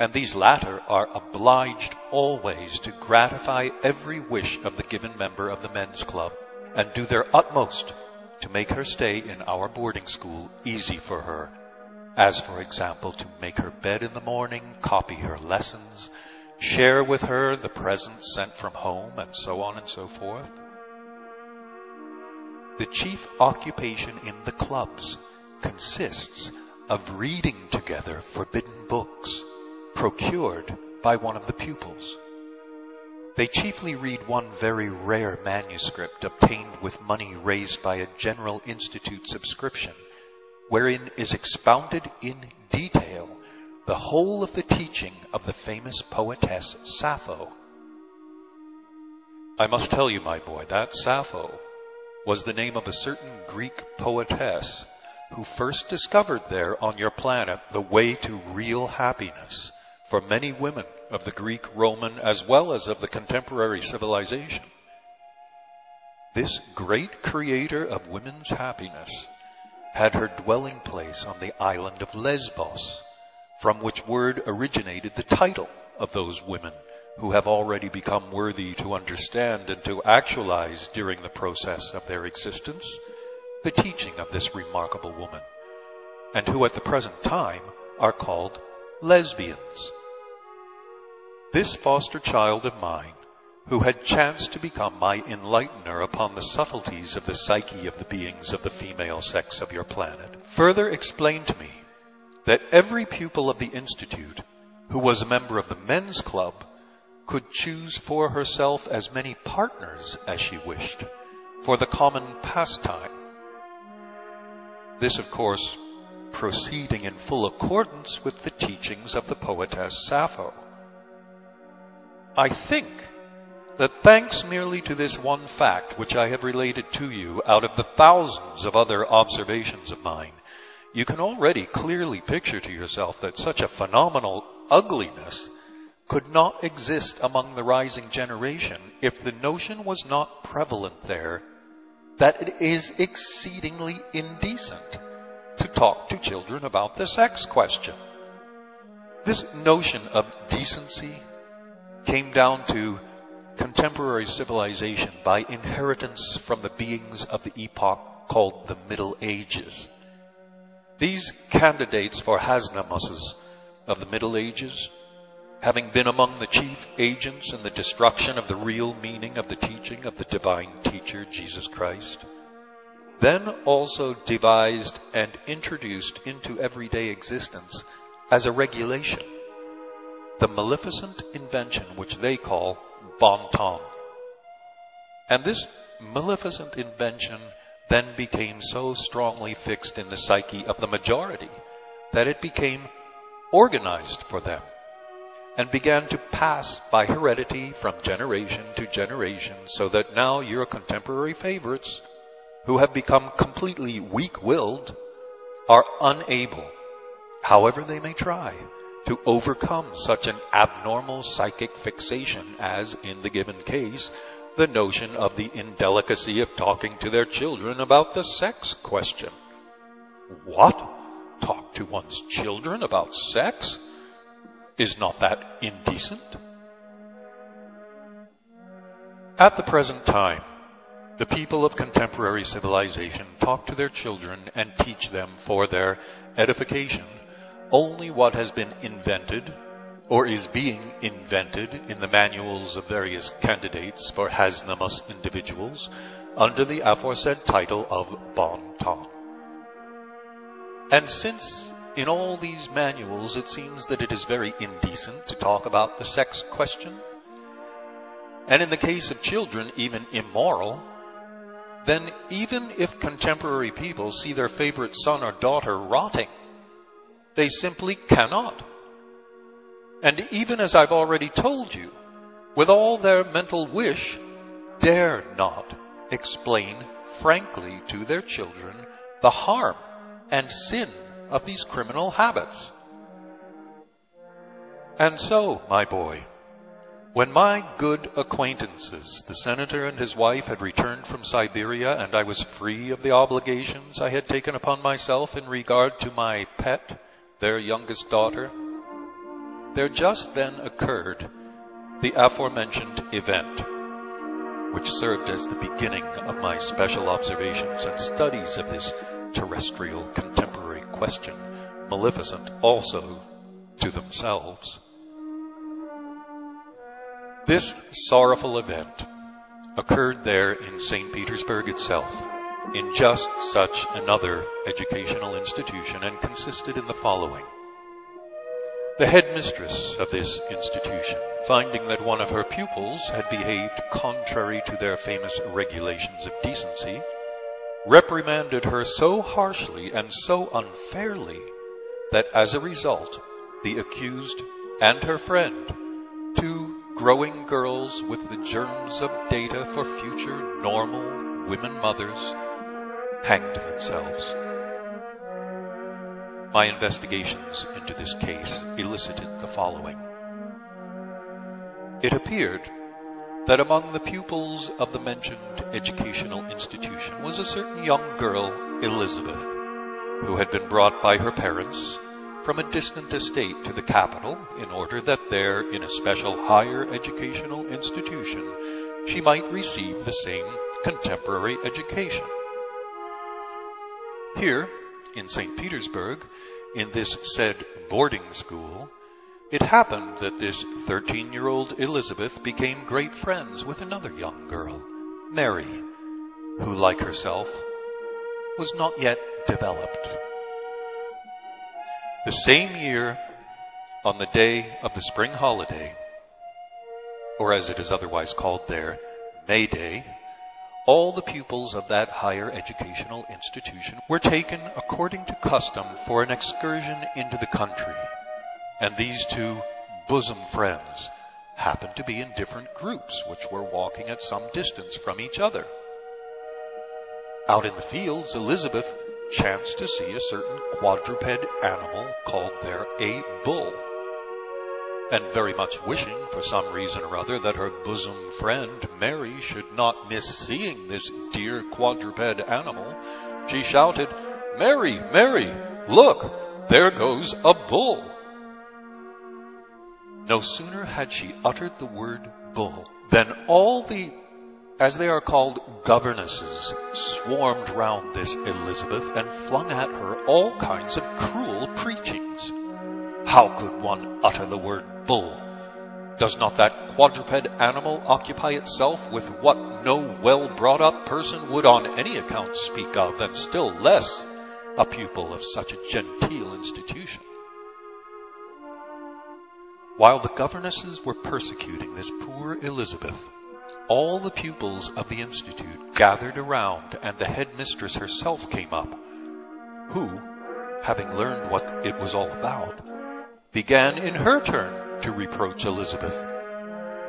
B: and these latter are obliged always to gratify every wish of the given member of the men's club and do their utmost to make her stay in our boarding school easy for her, as for example to make her bed in the morning, copy her lessons, share with her the presents sent from home, and so on and so forth. The chief occupation in the clubs consists of reading together forbidden books procured by one of the pupils. They chiefly read one very rare manuscript obtained with money raised by a General Institute subscription, wherein is expounded in detail the whole of the teaching of the famous poetess Sappho. I must tell you, my boy, that Sappho was the name of a certain Greek poetess who first discovered there on your planet the way to real happiness for many women of the Greek, Roman, as well as of the contemporary civilization. This great creator of women's happiness had her dwelling place on the island of Lesbos, from which word originated the title of those women who have already become worthy to understand and to actualize during the process of their existence the teaching of this remarkable woman, and who at the present time are called lesbians. This foster child of mine, who had chanced to become my enlightener upon the subtleties of the psyche of the beings of the female sex of your planet, further explained to me that every pupil of the Institute who was a member of the men's club could choose for herself as many partners as she wished for the common pastime. This, of course, proceeding in full accordance with the teachings of the poetess Sappho. I think that thanks merely to this one fact which I have related to you out of the thousands of other observations of mine, you can already clearly picture to yourself that such a phenomenal ugliness could not exist among the rising generation if the notion was not prevalent there that it is exceedingly indecent to talk to children about the sex question. This notion of decency came down to contemporary civilization by inheritance from the beings of the epoch called the Middle Ages. These candidates for Hasnamusses of the Middle Ages, having been among the chief agents in the destruction of the real meaning of the teaching of the divine teacher Jesus Christ, then also devised and introduced into everyday existence as a regulation the maleficent invention which they call bon ton. And this maleficent invention then became so strongly fixed in the psyche of the majority that it became organized for them and began to pass by heredity from generation to generation so that now your contemporary favorites who have become completely weak-willed are unable, however they may try, to overcome such an abnormal psychic fixation as, in the given case, the notion of the indelicacy of talking to their children about the sex question. What? Talk to one's children about sex? Is not that indecent? At the present time, the people of contemporary civilization talk to their children and teach them for their edification only what has been invented or is being invented in the manuals of various candidates for Hasnamus individuals under the aforesaid title of Bon Ton. And since in all these manuals it seems that it is very indecent to talk about the sex question, and in the case of children even immoral, then even if contemporary people see their favorite son or daughter rotting, they simply cannot. And even as I've already told you, with all their mental wish, dare not explain frankly to their children the harm and sin of these criminal habits. And so, my boy, when my good acquaintances, the senator and his wife, had returned from Siberia and I was free of the obligations I had taken upon myself in regard to my pet, their youngest daughter, there just then occurred the aforementioned event, which served as the beginning of my special observations and studies of this terrestrial contemporary question, maleficent also to themselves. This sorrowful event occurred there in St. Petersburg itself in just such another educational institution and consisted in the following. The headmistress of this institution, finding that one of her pupils had behaved contrary to their famous regulations of decency, reprimanded her so harshly and so unfairly that as a result, the accused and her friend, two growing girls with the germs of data for future normal women mothers hanged themselves. My investigations into this case elicited the following. It appeared that among the pupils of the mentioned educational institution was a certain young girl, Elizabeth, who had been brought by her parents from a distant estate to the capital in order that there, in a special higher educational institution, she might receive the same contemporary education. Here, in St. Petersburg, in this said boarding school, it happened that this 13 year old Elizabeth became great friends with another young girl, Mary, who, like herself, was not yet developed. The same year, on the day of the spring holiday, or as it is otherwise called there, May Day, all the pupils of that higher educational institution were taken according to custom for an excursion into the country. And these two bosom friends happened to be in different groups which were walking at some distance from each other. Out in the fields, Elizabeth chanced to see a certain quadruped animal called there a bull and very much wishing for some reason or other that her bosom friend Mary should not miss seeing this dear quadruped animal, she shouted, Mary, Mary, look, there goes a bull. No sooner had she uttered the word bull than all the, as they are called, governesses swarmed round this Elizabeth and flung at her all kinds of cruel preachings. How could one utter the word bull? Does not that quadruped animal occupy itself with what no well brought up person would on any account speak of, and still less a pupil of such a genteel institution? While the governesses were persecuting this poor Elizabeth, all the pupils of the institute gathered around, and the headmistress herself came up, who, having learned what it was all about, began in her turn to reproach Elizabeth.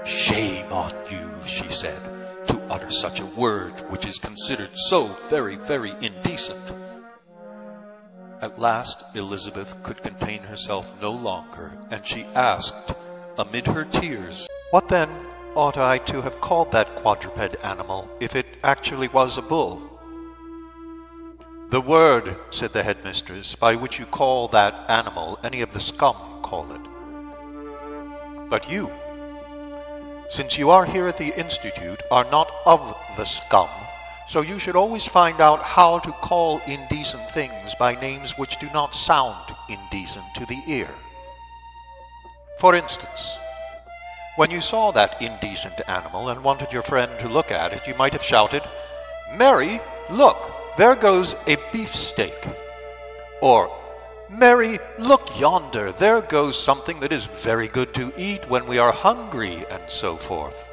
B: Shame on you, she said, to utter such a word which is considered so very, very indecent. At last Elizabeth could contain herself no longer, and she asked, amid her tears,
I: What then ought I to have called that quadruped animal, if it actually was a bull? The word, said the headmistress, by which you call that animal, any of the scum call it. But you, since you are here at the Institute, are not of the scum, so you should always find out how to call indecent things by names which do not sound indecent to the ear. For instance, when you saw that indecent animal and wanted your friend to look at it, you might have shouted, Mary, look! There goes a beefsteak. Or, Mary, look yonder, there goes something that is very good to eat when we are hungry, and so forth.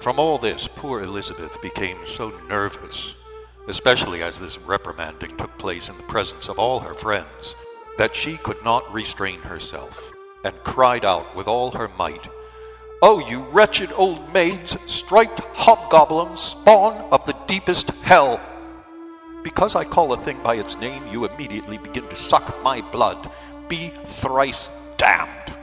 I: From all this, poor Elizabeth became so nervous, especially as this reprimanding took place in the presence of all her friends, that she could not restrain herself, and cried out with all her might, Oh, you wretched old maids, striped hobgoblins, spawn of the deepest hell! Because I call a thing by its name, you immediately begin to suck my blood. Be thrice damned.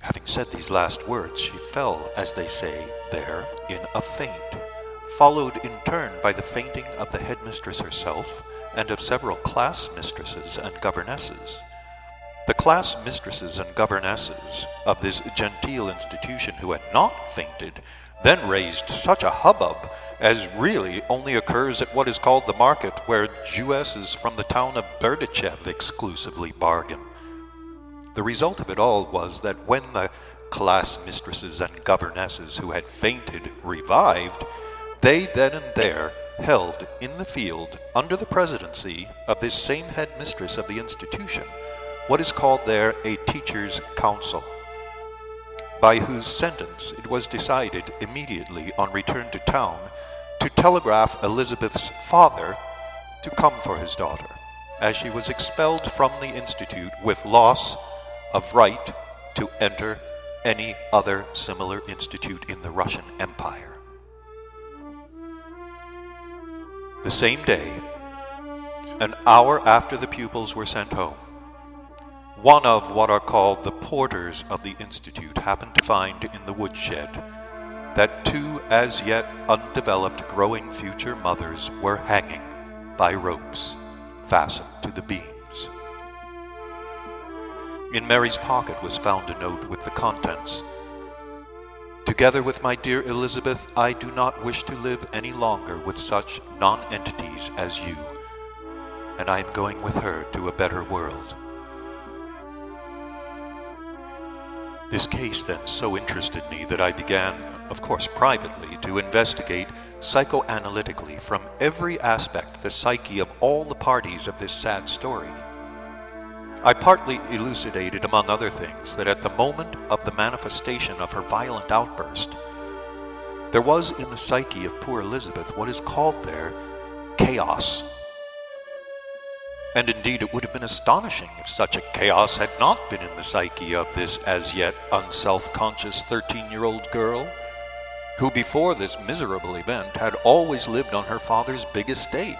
I: Having said these last words, she fell, as they say there, in a faint, followed in turn by the fainting of the headmistress herself and of several class mistresses and governesses. The class mistresses and governesses of this genteel institution who had not fainted then raised such a hubbub as really only occurs at what is called the market, where Jewesses from the town of Berdichev exclusively bargain. The result of it all was that when the class mistresses and governesses who had fainted revived, they then and there held in the field, under the presidency of this same headmistress of the institution, what is called there a teachers' council, by whose sentence it was decided immediately on return to town to telegraph Elizabeth's father to come for his daughter, as she was expelled from the institute with loss
B: of right to enter any other similar institute in the Russian Empire. The same day, an hour after the pupils were sent home, one of what are called the porters of the Institute happened to find in the woodshed that two as yet undeveloped growing future mothers were hanging by ropes fastened to the beams. In Mary's pocket was found a note with the contents Together with my dear Elizabeth, I do not wish to live any longer with such nonentities as you, and I am going with her to a better world. This case then so interested me that I began, of course privately, to investigate psychoanalytically from every aspect the psyche of all the parties of this sad story. I partly elucidated, among other things, that at the moment of the manifestation of her violent outburst, there was in the psyche of poor Elizabeth what is called there chaos. And indeed, it would have been astonishing if such a chaos had not been in the psyche of this as yet unself conscious 13 year old girl, who before this miserable event had always lived on her father's big estate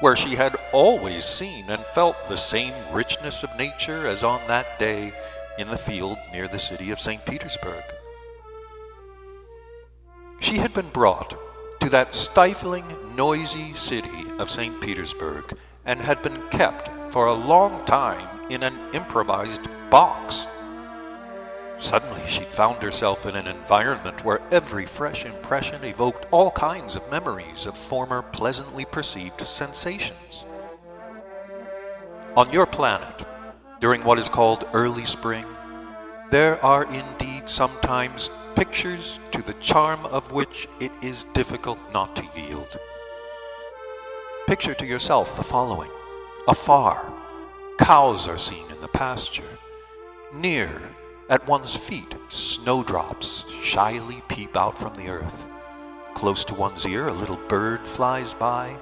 B: where she had always seen and felt the same richness of nature as on that day in the field near the city of St. Petersburg. She had been brought to that stifling, noisy city of St. Petersburg and had been kept for a long time in an improvised box Suddenly, she found herself in an environment where every fresh impression evoked all kinds of memories of former pleasantly perceived sensations. On your planet, during what is called early spring, there are indeed sometimes pictures to the charm of which it is difficult not to yield. Picture to yourself the following Afar, cows are seen in the pasture. Near, at one's feet, snowdrops shyly peep out from the earth. Close to one's ear, a little bird flies by.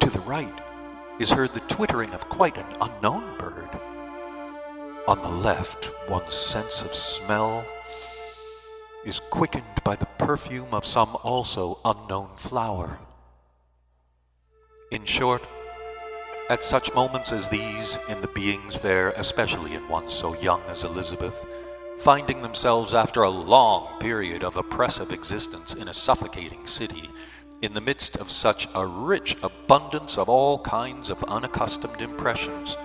B: To the right is heard the twittering of quite an unknown bird. On the left, one's sense of smell is quickened by the perfume of some also unknown flower. In short, at such moments as these, in the beings there, especially in one so young as Elizabeth, finding themselves after a long period of oppressive existence in a suffocating city, in the midst of such a rich abundance of all kinds of unaccustomed impressions,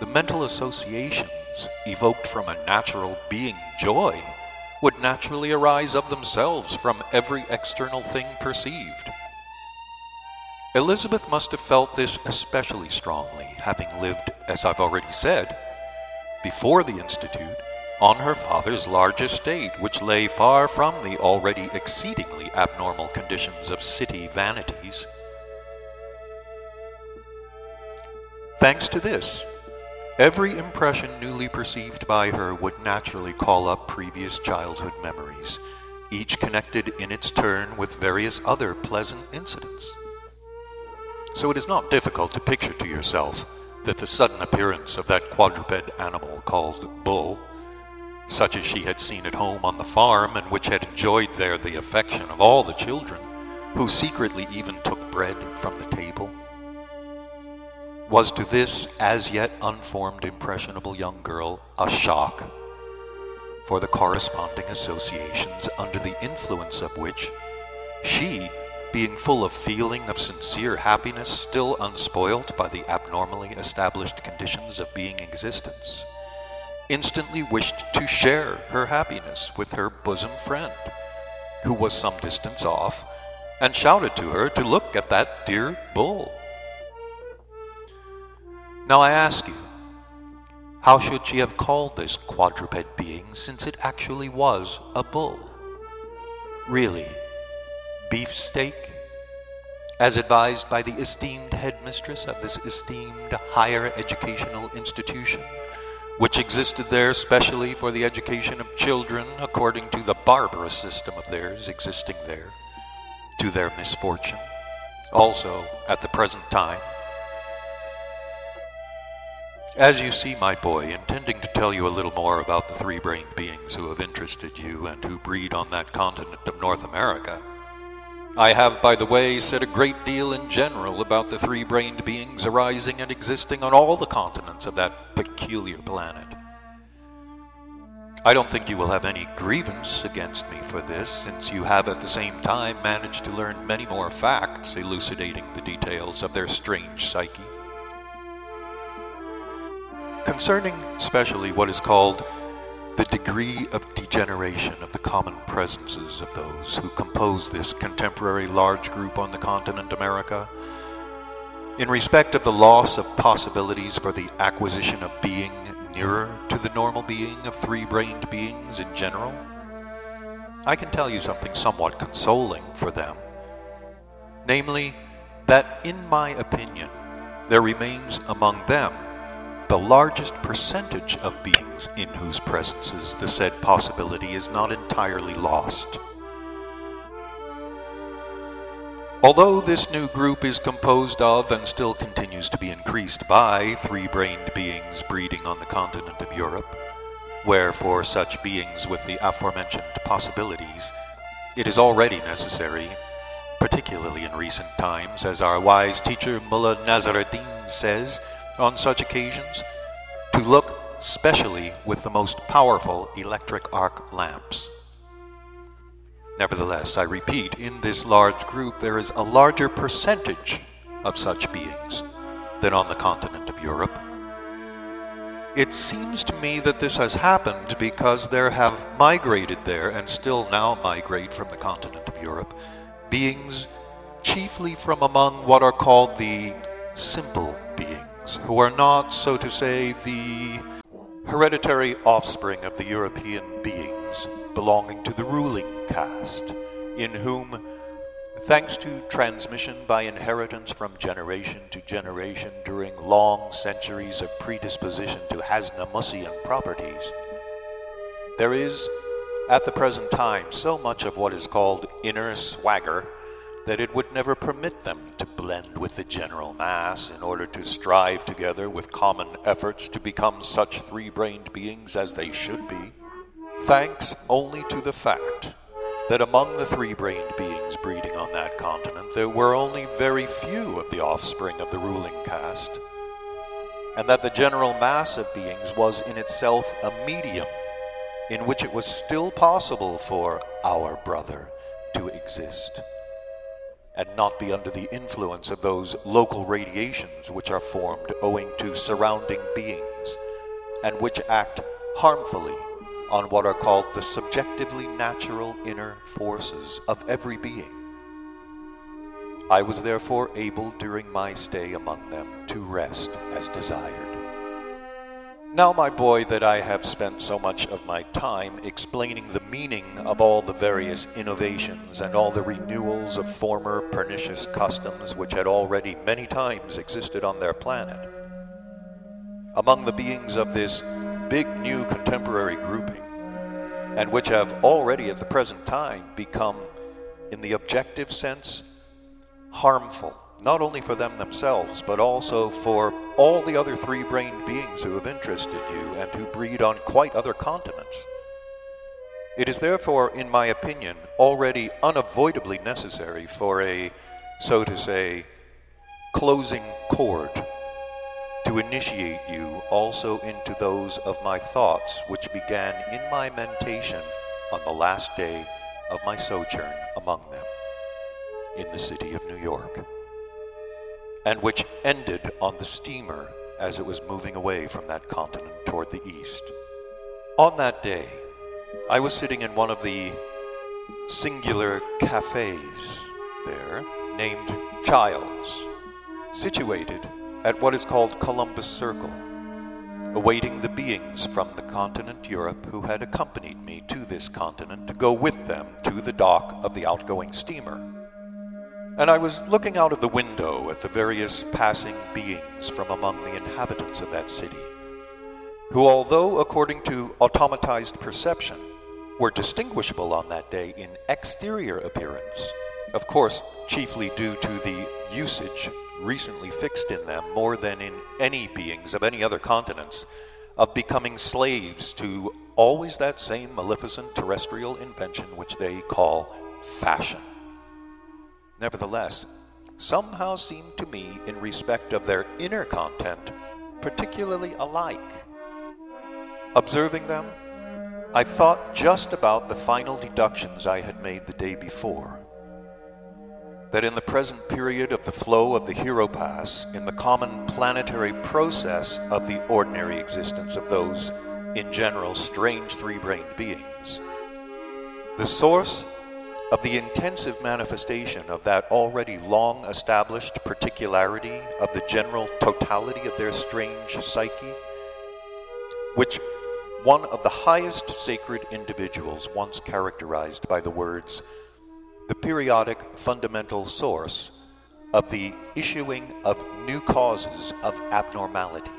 B: the mental associations evoked from a natural being joy would naturally arise of themselves from every external thing perceived. Elizabeth must have felt this especially strongly, having lived, as I've already said, before the Institute on her father's large estate, which lay far from the already exceedingly abnormal conditions of city vanities. Thanks to this, every impression newly perceived by her would naturally call up previous childhood memories, each connected in its turn with various other pleasant incidents. So it is not difficult to picture to yourself that the sudden appearance of that quadruped animal called bull such as she had seen at home on the farm, and which had enjoyed there the affection of all the children, who secretly even took bread from the table, was to this as yet unformed impressionable young girl a shock, for the corresponding associations under the influence of which she, being full of feeling of sincere happiness still unspoilt by the abnormally established conditions of being existence, instantly wished to share her happiness with her bosom friend, who was some distance off, and shouted to her to look at that dear bull. Now I ask you, how should she have called this quadruped being since it actually was a bull? Really, beefsteak? As advised by the esteemed headmistress of this esteemed higher educational institution? Which existed there specially for the education of children according to the barbarous system of theirs existing there, to their misfortune, also at the present time. As you see, my boy, intending to tell you a little more about the three brained beings who have interested you and who breed on that continent of North America, I have, by the way, said a great deal in general about the three brained beings arising and existing on all the continents of that peculiar planet. I don't think you will have any grievance against me for this, since you have at the same time managed to learn many more facts elucidating the details of their strange psyche concerning especially what is called the degree of degeneration of the common presences of those who compose this contemporary large group on the continent America, in respect of the loss of possibilities for the acquisition of being nearer to the normal being of three-brained beings in general, I can tell you something somewhat consoling for them. Namely, that in my opinion, there remains among them the largest percentage of beings in whose presences the said possibility is not entirely lost. Although this new group is composed of and still continues to be increased by three-brained beings breeding on the continent of Europe, where for such beings with the aforementioned possibilities, it is already necessary, particularly in recent times, as our wise teacher Mullah Nassr Eddin says, on such occasions to look specially with the most powerful electric arc lamps. Nevertheless, I repeat, in this large group there is a larger percentage of such beings than on the continent of Europe. It seems to me that this has happened because there have migrated there, and still now migrate from the continent of Europe, beings chiefly from among what are called the simple beings who are not, so to say, the hereditary offspring of the European beings belonging to the ruling caste, in whom, thanks to transmission by inheritance from generation to generation during long centuries of predisposition to Hasnamussian properties, there is, at the present time, so much of what is called inner swagger that it would never permit them to blend with the general mass in order to strive together with common efforts to become such three brained beings as they should be, thanks only to the fact that among the three brained beings breeding on that continent there were only very few of the offspring of the ruling caste, and that the general mass of beings was in itself a medium in which it was still possible for our brother to exist and not be under the influence of those local radiations which are formed owing to surrounding beings, and which act harmfully on what are called the subjectively natural inner forces of every being. I was therefore able during my stay among them to rest as desired. Now, my boy, that I have spent so much of my time explaining the meaning of all the various innovations and all the renewals of former pernicious customs which had already many times existed on their planet, among the beings of this big new contemporary grouping, and which have already at the present time become, in the objective sense, harmful not only for them themselves, but also for all the other three brained beings who have interested you and who breed on quite other continents. It is therefore, in my opinion, already unavoidably necessary for a, so to say, closing chord to initiate you also into those of my thoughts which began in my mentation on the last day of my sojourn among them in the city of New York and which ended on the steamer as it was moving away from that continent toward the east. On that day, I was sitting in one of the singular cafes there, named Childs, situated at what is called Columbus Circle, awaiting the beings from the continent Europe who had accompanied me to this continent to go with them to the dock of the outgoing steamer and I was looking out of the window at the various passing beings from among the inhabitants of that city, who, although according to automatized perception, were distinguishable on that day in exterior appearance, of course, chiefly due to the usage recently fixed in them more than in any beings of any other continents of becoming slaves to always that same maleficent terrestrial invention which they call fashion. Nevertheless, somehow seem to me, in respect of their inner content, particularly alike. Observing them, I thought just about the final deductions I had made the day before. That in the present period of the flow of the Heropass, in the common planetary process of the ordinary existence of those, in general, strange three brained beings, the source of the intensive manifestation of that already long established particularity of the general totality of their strange psyche, which one of the highest sacred individuals once characterized by the words, the periodic fundamental source of the issuing of new causes of abnormality,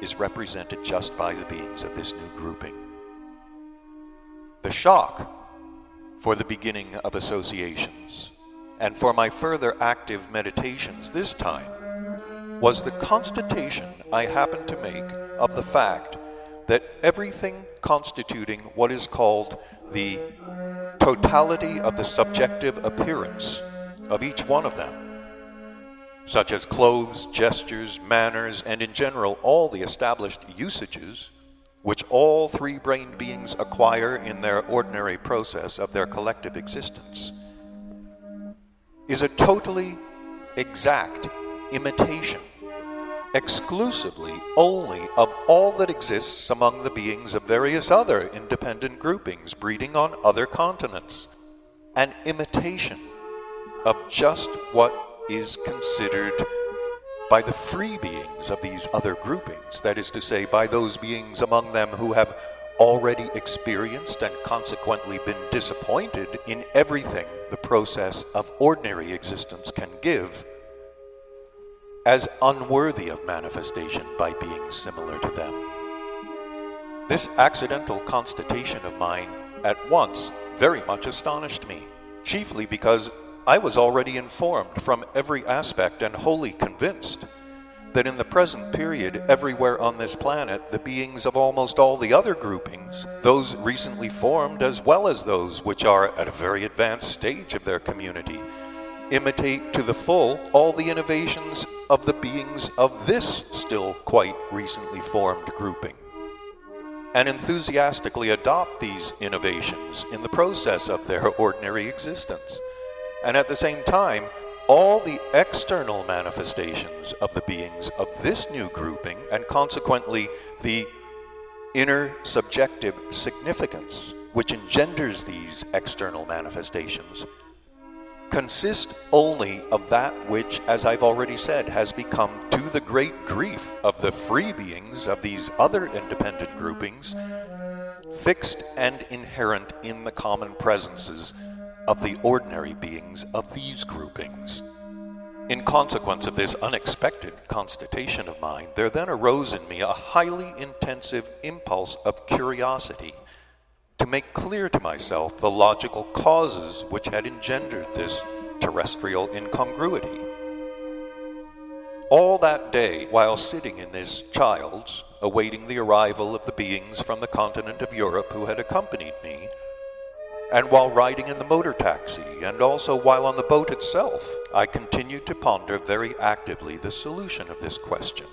B: is represented just by the beings of this new grouping. The shock for the beginning of associations, and for my further active meditations this time, was the constatation I happened to make of the fact that everything constituting what is called the totality of the subjective appearance of each one of them, such as clothes, gestures, manners, and in general all the established usages, which all three brained beings acquire in their ordinary process of their collective existence, is a totally exact imitation exclusively only of all that exists among the beings of various other independent groupings breeding on other continents, an imitation of just what is considered by the free beings of these other groupings, that is to say, by those beings among them who have already experienced and consequently been disappointed in everything the process of ordinary existence can give as unworthy of manifestation by being similar to them. This accidental constatation of mine at once very much astonished me, chiefly because I was already informed from every aspect and wholly convinced that in the present period, everywhere on this planet, the beings of almost all the other groupings, those recently formed as well as those which are at a very advanced stage of their community, imitate to the full all the innovations of the beings of this still quite recently formed grouping, and enthusiastically adopt these innovations in the process of their ordinary existence, and at the same time, all the external manifestations of the beings of this new grouping, and consequently the inner subjective significance which engenders these external manifestations consist only of that which, as I've already said, has become to the great grief of the free beings of these other independent groupings, fixed and inherent in the common presences of the ordinary beings of these groupings. In consequence of this unexpected constatation of mine, there then arose in me a highly intensive impulse of curiosity to make clear to myself the logical causes which had engendered this terrestrial incongruity. All that day, while sitting in this Childs, awaiting the arrival of the beings from the continent of Europe who had accompanied me, and while riding in the motor taxi, and also while on the boat itself, I continued to ponder very actively the solution of this question.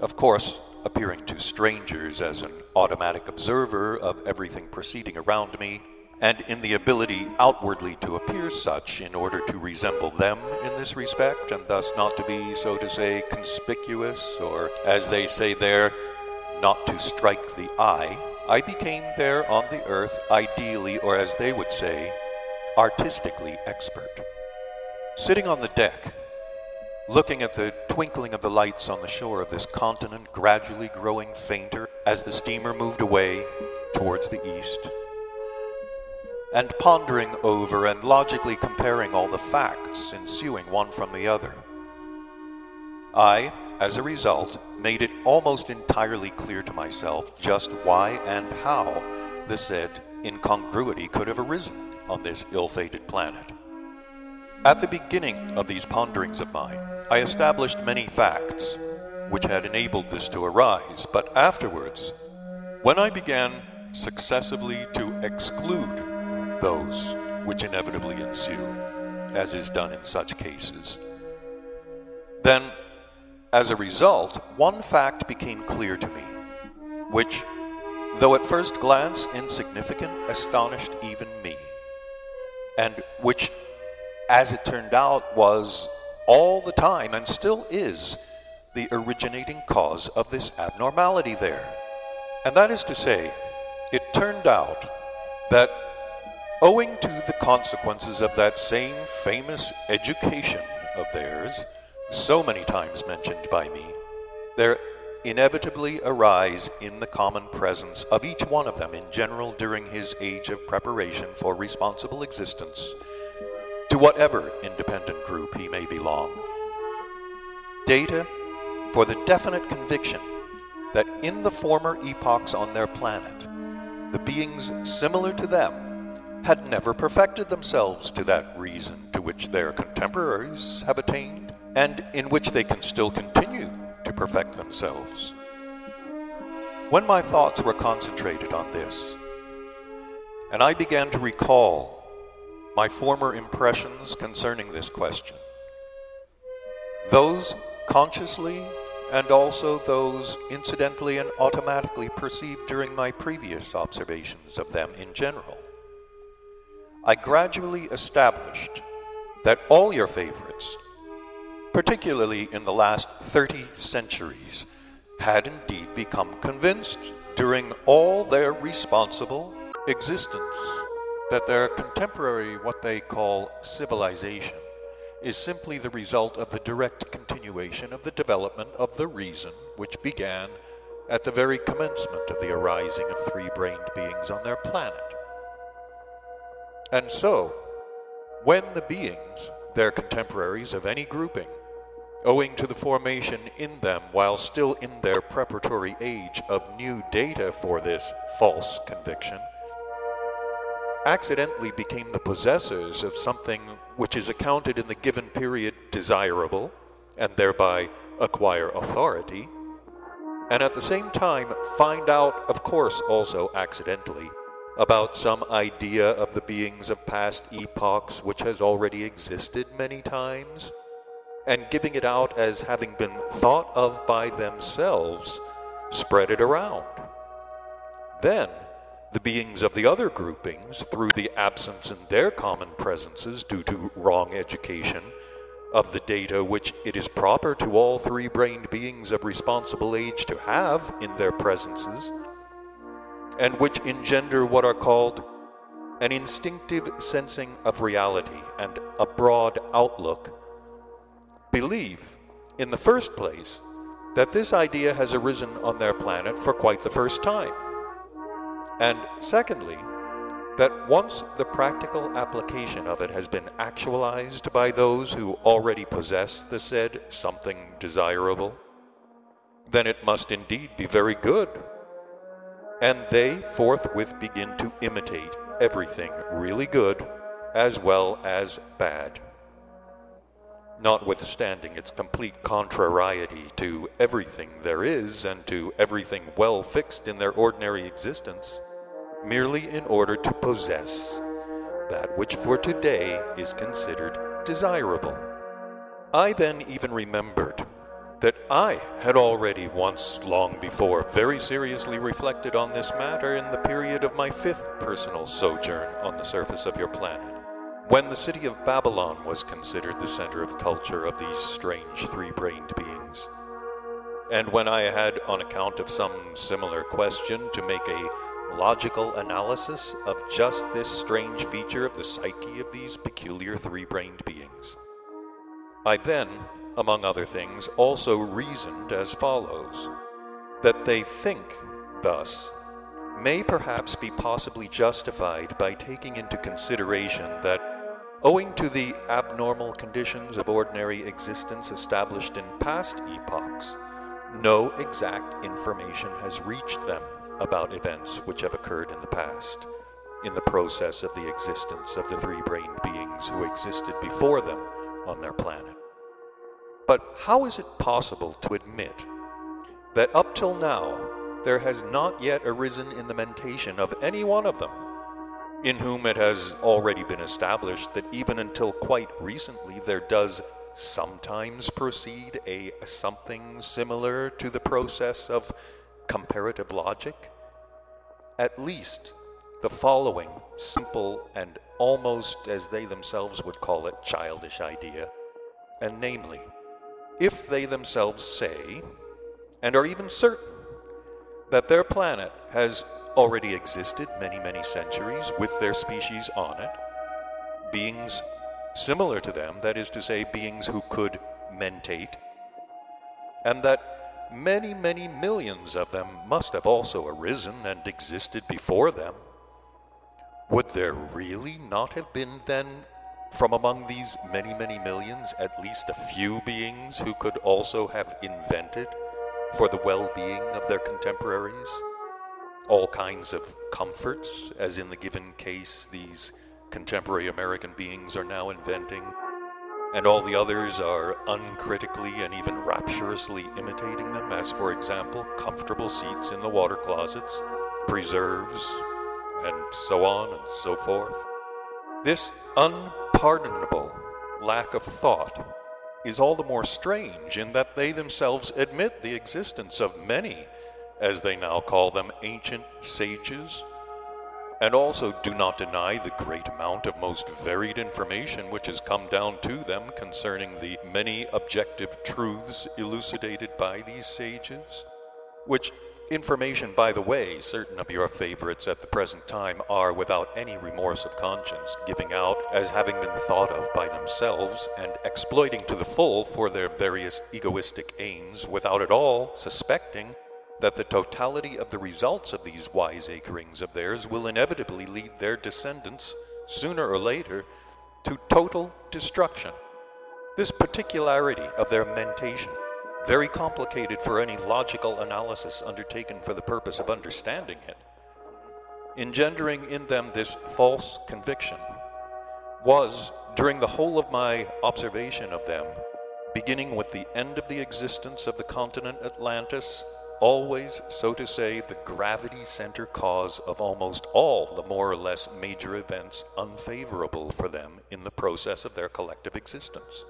B: Of course, appearing to strangers as an automatic observer of everything proceeding around me, and in the ability outwardly to appear such in order to resemble them in this respect, and thus not to be, so to say, conspicuous, or, as they say there, not to strike the eye, I became there on the earth ideally, or as they would say, artistically expert. Sitting on the deck, looking at the twinkling of the lights on the shore of this continent gradually growing fainter as the steamer moved away towards the east, and pondering over and logically comparing all the facts ensuing one from the other. I, as a result, made it almost entirely clear to myself just why and how the said incongruity could have arisen on this ill fated planet. At the beginning of these ponderings of mine, I established many facts which had enabled this to arise, but afterwards, when I began successively to exclude those which inevitably ensue, as is done in such cases, then, as a result, one fact became clear to me, which, though at first glance insignificant, astonished even me, and which as it turned out, was all the time and still is the originating cause of this abnormality there. And that is to say, it turned out that owing to the consequences of that same famous education of theirs, so many times mentioned by me, there inevitably arise in the common presence of each one of them in general during his age of preparation for responsible existence to whatever independent group he may belong. Data for the definite conviction that in the former epochs on their planet, the beings similar to them had never perfected themselves to that reason to which their contemporaries have attained, and in which they can still continue to perfect themselves. When my thoughts were concentrated on this, and I began to recall my former impressions concerning this question. Those consciously and also those incidentally and automatically perceived during my previous observations of them in general. I gradually established that all your favorites, particularly in the last 30 centuries, had indeed become convinced during all their responsible existence that their contemporary, what they call civilization, is simply the result of the direct continuation of the development of the reason which began at the very commencement of the arising of three brained beings on their planet. And so, when the beings, their contemporaries of any grouping, owing to the formation in them while still in their preparatory age of new data for this false conviction, accidentally became the possessors of something which is accounted in the given period desirable, and thereby acquire authority, and at the same time find out, of course, also accidentally, about some idea of the beings of past epochs which has already existed many times, and giving it out as having been thought of by themselves, spread it around. Then, the beings of the other groupings, through the absence in their common presences due to wrong education of the data which it is proper to all three brained beings of responsible age to have in their presences, and which engender what are called an instinctive sensing of reality and a broad outlook, believe, in the first place, that this idea has arisen on their planet for quite the first time and secondly, that once the practical application of it has been actualized by those who already possess the said something desirable, then it must indeed be very good. And they forthwith begin to imitate everything really good as well as bad. Notwithstanding its complete contrariety to everything there is and to everything well fixed in their ordinary existence, merely in order to possess that which for today is considered desirable. I then even remembered that I had already once, long before, very seriously reflected on this matter in the period of my fifth personal sojourn on the surface of your planet, when the city of Babylon was considered the center of culture of these strange three brained beings. And when I had, on account of some similar question, to make a logical analysis of just this strange feature of the psyche of these peculiar three brained beings. I then, among other things, also reasoned as follows that they think thus may perhaps be possibly justified by taking into consideration that, owing to the abnormal conditions of ordinary existence established in past epochs, no exact information has reached them about events which have occurred in the past, in the process of the existence of the three-brained beings who existed before them on their planet. But how is it possible to admit that up till now there has not yet arisen in the mentation of any one of them, in whom it has already been established that even until quite recently there does sometimes proceed a something similar to the process of comparative logic? At least the following simple and almost, as they themselves would call it, childish idea, and namely, if they themselves say, and are even certain, that their planet has already existed many, many centuries with their species on it, beings similar to them, that is to say, beings who could mentate, and that many, many millions of them must have also arisen and existed before them. Would there really not have been then, from among these many, many millions, at least a few beings who could also have invented for the well being of their contemporaries all kinds of comforts, as in the given case these contemporary American beings are now inventing, and all the others are uncritically and even rapturously imitating them, as, for example, comfortable seats in the water closets, preserves, and so on and so forth. This unpardonable lack of thought is all the more strange in that they themselves admit the existence of many, as they now call them, ancient sages. And also do not deny the great amount of most varied information which has come down to them concerning the many objective truths elucidated by these sages, which information, by the way, certain of your favorites at the present time are, without any remorse of conscience, giving out as having been thought of by themselves and exploiting to the full for their various egoistic aims, without at all suspecting that the totality of the results of these wiseacrings of theirs will inevitably lead their descendants, sooner or later, to total destruction. This particularity of their mentation, very complicated for any logical analysis undertaken for the purpose of understanding it, engendering in them this false conviction, was, during the whole of my observation of them, beginning with the end of the existence of the continent Atlantis always, so to say, the gravity center cause of almost all the more or less major events unfavorable for them in the process of their collective existence.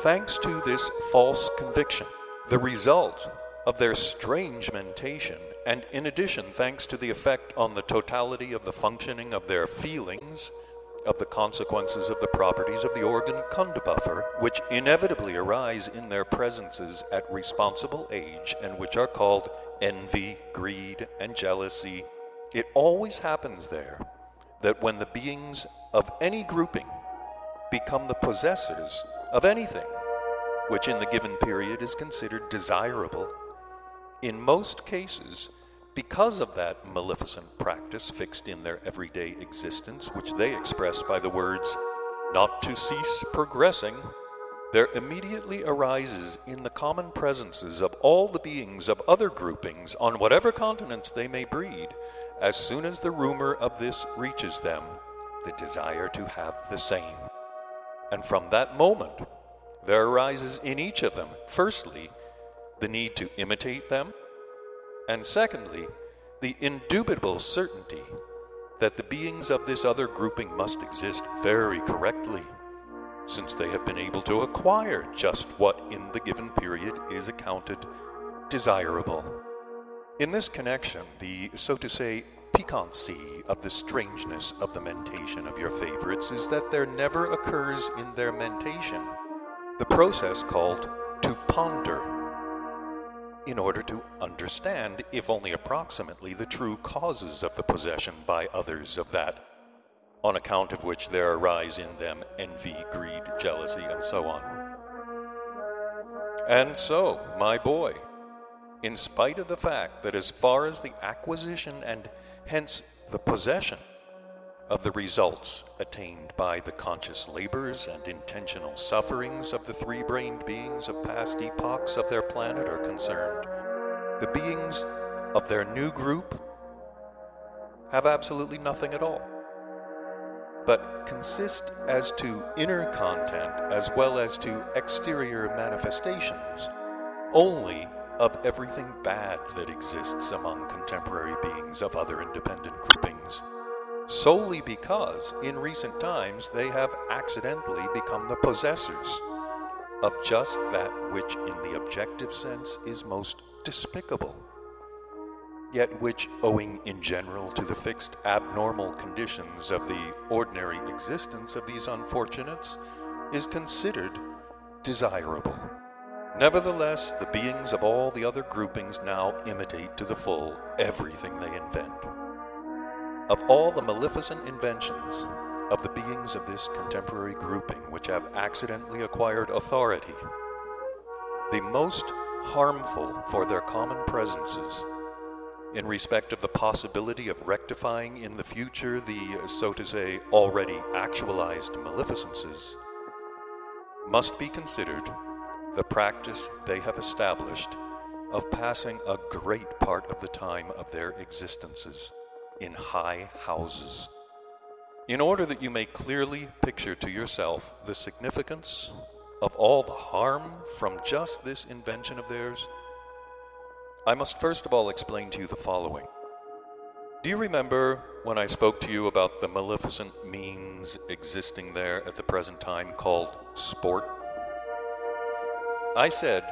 B: Thanks to this false conviction, the result of their strange mentation, and in addition, thanks to the effect on the totality of the functioning of their feelings, of the consequences of the properties of the organ Kundabuffer, which inevitably arise in their presences at responsible age and which are called envy, greed, and jealousy. It always happens there that when the beings of any grouping become the possessors of anything which in the given period is considered desirable, in most cases because of that maleficent practice fixed in their everyday existence, which they express by the words, not to cease progressing, there immediately arises in the common presences of all the beings of other groupings, on whatever continents they may breed, as soon as the rumor of this reaches them, the desire to have the same. And from that moment, there arises in each of them, firstly, the need to imitate them, and secondly, the indubitable certainty that the beings of this other grouping must exist very correctly, since they have been able to acquire just what in the given period is accounted desirable. In this connection, the, so to say, piquancy of the strangeness of the mentation of your favorites is that there never occurs in their mentation the process called to ponder in order to understand, if only approximately, the true causes of the possession by others of that, on account of which there arise in them envy, greed, jealousy, and so on. And so, my boy, in spite of the fact that as far as the acquisition and hence the possession of the results attained by the conscious labors and intentional sufferings of the three brained beings of past epochs of their planet are concerned. The beings of their new group have absolutely nothing at all, but consist as to inner content as well as to exterior manifestations only of everything bad that exists among contemporary beings of other independent groupings, solely because in recent times they have accidentally become the possessors of just that which in the objective sense is most despicable, yet which, owing in general to the fixed abnormal conditions of the ordinary existence of these unfortunates, is considered desirable. Nevertheless, the beings of all the other groupings now imitate to the full everything they invent. Of all the maleficent inventions of the beings of this contemporary grouping which have accidentally acquired authority, the most harmful for their common presences, in respect of the possibility of rectifying in the future the, so to say, already actualized maleficences, must be considered the practice they have established of passing a great part of the time of their existences in high houses. In order that you may clearly picture to yourself the significance of all the harm from just this invention of theirs, I must first of all explain to you the following. Do you remember when I spoke to you about the maleficent means existing there at the present time called sport? I said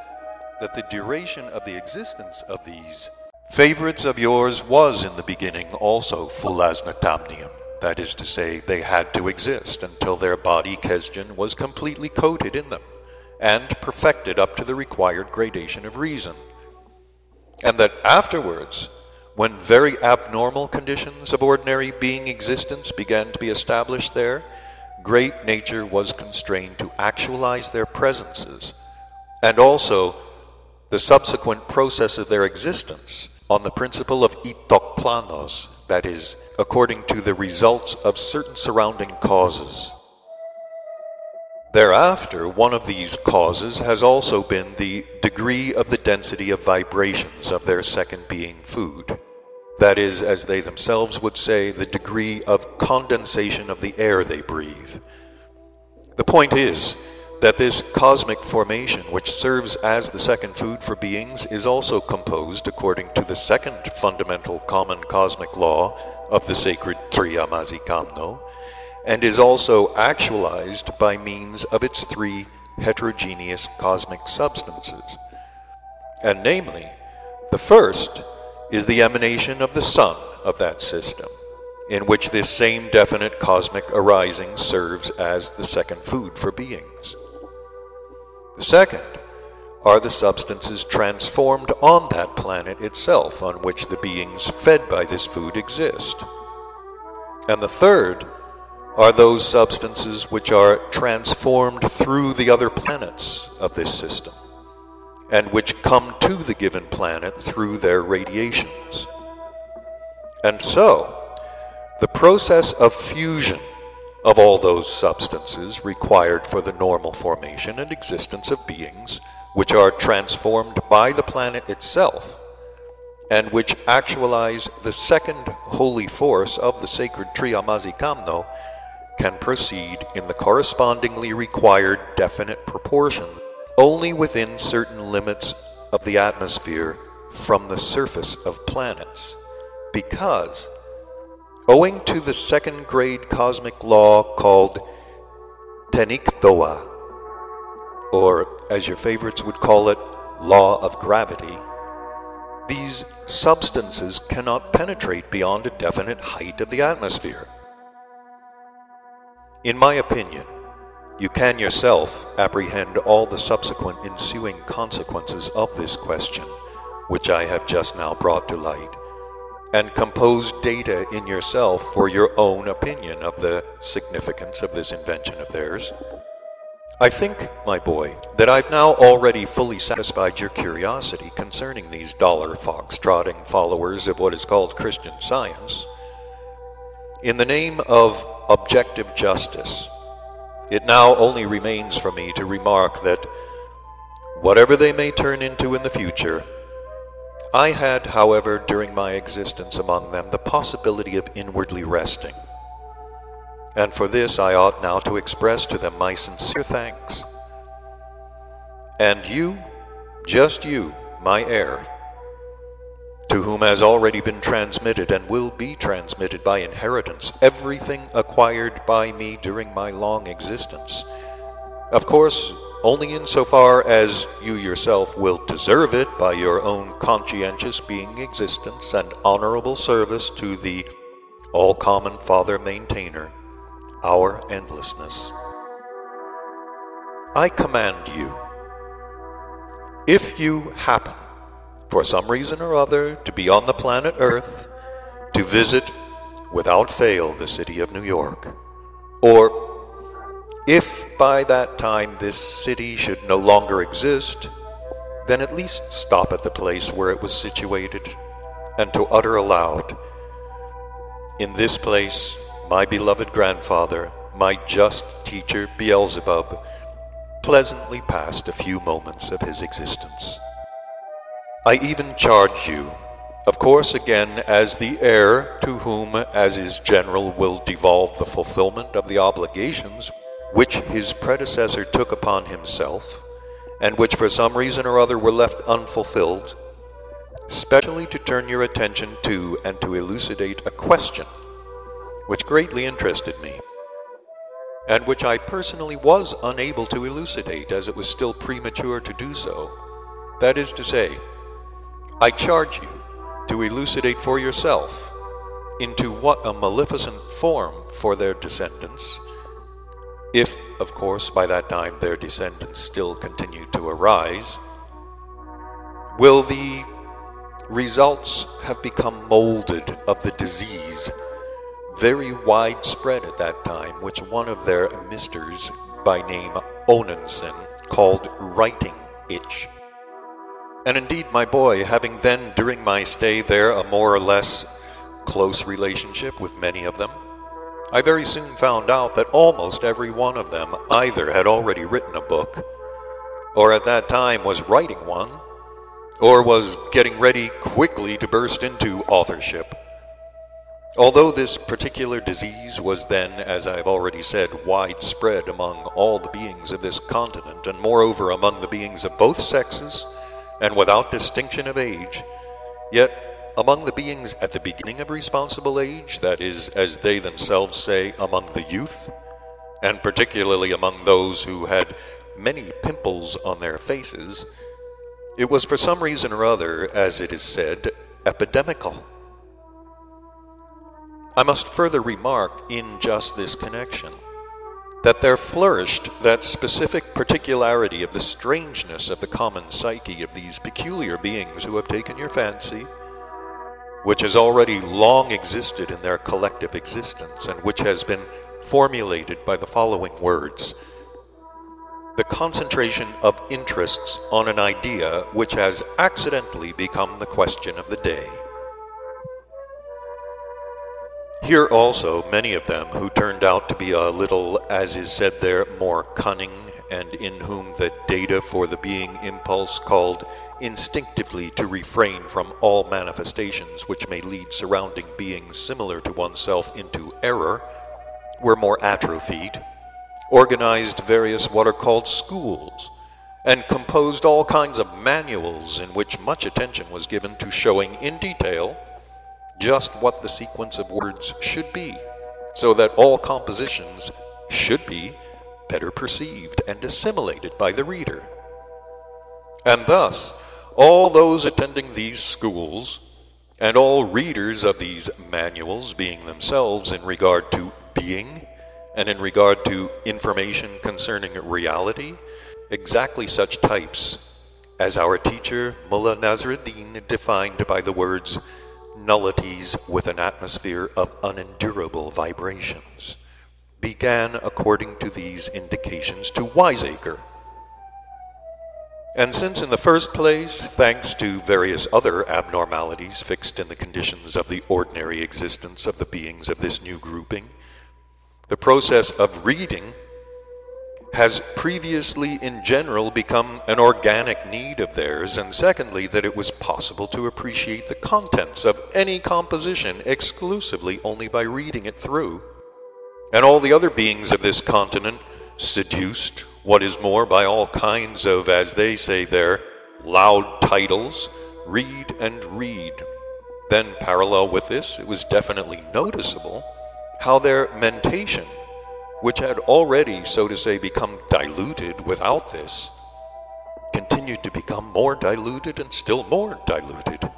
B: that the duration of the existence of these favorites of yours was in the beginning also Fulasnitamnian. That is to say, they had to exist until their body Kesdjan was completely coated in them and perfected up to the required gradation of reason. And that afterwards, when very abnormal conditions of ordinary being existence began to be established there, great nature was constrained to actualize their presences and also the subsequent process of their existence on the principle of Itoklanoz, that is, according to the results of certain surrounding causes. Thereafter, one of these causes has also been the degree of the density of vibrations of their second being food. That is, as they themselves would say, the degree of condensation of the air they breathe. The point is that this cosmic formation, which serves as the second food for beings, is also composed according to the second fundamental common cosmic law of the sacred Triya Kamno, and is also actualized by means of its three heterogeneous cosmic substances. And namely, the first is the emanation of the sun of that system, in which this same definite cosmic arising serves as the second food for beings. Second are the substances transformed on that planet itself on which the beings fed by this food exist. And the third are those substances which are transformed through the other planets of this system, and which come to the given planet through their radiations. And so, the process of fusion of all those substances required for the normal formation and existence of beings, which are transformed by the planet itself, and which actualize the second holy force of the sacred Triya Kamno, can proceed in the correspondingly required definite proportion only within certain limits of the atmosphere from the surface of planets, because owing to the second grade cosmic law called Tenikdoa, or as your favorites would call it, law of gravity, these substances cannot penetrate beyond a definite height of the atmosphere. In my opinion, you can yourself apprehend all the subsequent ensuing consequences of this question, which I have just now brought to light and compose data in yourself for your own opinion of the significance of this invention of theirs. I think, my boy, that I've now already fully satisfied your curiosity concerning these dollar fox-trotting followers of what is called Christian science. In the name of objective justice, it now only remains for me to remark that whatever they may turn into in the future, I had, however, during my existence among them, the possibility of inwardly resting. And for this I ought now to express to them my sincere thanks. And you, just you, my heir, to whom has already been transmitted and will be transmitted by inheritance everything acquired by me during my long existence. Of course, only insofar as you yourself will deserve it by your own conscientious being existence and honorable service to the all common Father Maintainer, our endlessness. I command you, if you happen, for some reason or other, to be on the planet Earth, to visit without fail the city of New York, or if by that time this city should no longer exist, then at least stop at the place where it was situated, and to utter aloud, In this place my beloved grandfather, my just teacher Beelzebub, pleasantly passed a few moments of his existence. I even charge you, of course again as the heir to whom, as is general, will devolve the fulfillment of the obligations which his predecessor took upon himself, and which for some reason or other were left unfulfilled, specially to turn your attention to and to elucidate a question which greatly interested me, and which I personally was unable to elucidate as it was still premature to do so. That is to say, I charge you to elucidate for yourself into what a maleficent form for their descendants if, of course, by that time their descendants still continue to arise, will the results have become molded of the disease very widespread at that time, which one of their misters by name Onenson called writing itch. And indeed, my boy, having then during my stay there a more or less close relationship with many of them, I very soon found out that almost every one of them either had already written a book, or at that time was writing one, or was getting ready quickly to burst into authorship. Although this particular disease was then, as I have already said, widespread among all the beings of this continent, and moreover among the beings of both sexes, and without distinction of age, yet among the beings at the beginning of responsible age, that is, as they themselves say, among the youth, and particularly among those who had many pimples on their faces, it was for some reason or other, as it is said, epidemical. I must further remark in just this connection that there flourished that specific particularity of the strangeness of the common psyche of these peculiar beings who have taken your fancy which has already long existed in their collective existence and which has been formulated by the following words the concentration of interests on an idea which has accidentally become the question of the day. Here also, many of them who turned out to be a little, as is said there, more cunning, and in whom the data for the being impulse called instinctively to refrain from all manifestations which may lead surrounding beings similar to oneself into error, were more atrophied, organized various what are called schools, and composed all kinds of manuals in which much attention was given to showing in detail just what the sequence of words should be, so that all compositions should be better perceived and assimilated by the reader. And thus, all those attending these schools, and all readers of these manuals being themselves in regard to being, and in regard to information concerning reality, exactly such types as our teacher Mullah Nassr Eddin defined by the words nullities with an atmosphere of unendurable vibrations, began according to these indications to wiseacre and since, in the first place, thanks to various other abnormalities fixed in the conditions of the ordinary existence of the beings of this new grouping, the process of reading has previously in general become an organic need of theirs, and secondly, that it was possible to appreciate the contents of any composition exclusively only by reading it through. And all the other beings of this continent, seduced, what is more, by all kinds of, as they say there, loud titles, read and read. Then, parallel with this, it was definitely noticeable how their mentation which had already, so to say, become diluted without this, continued to become more diluted and still more diluted.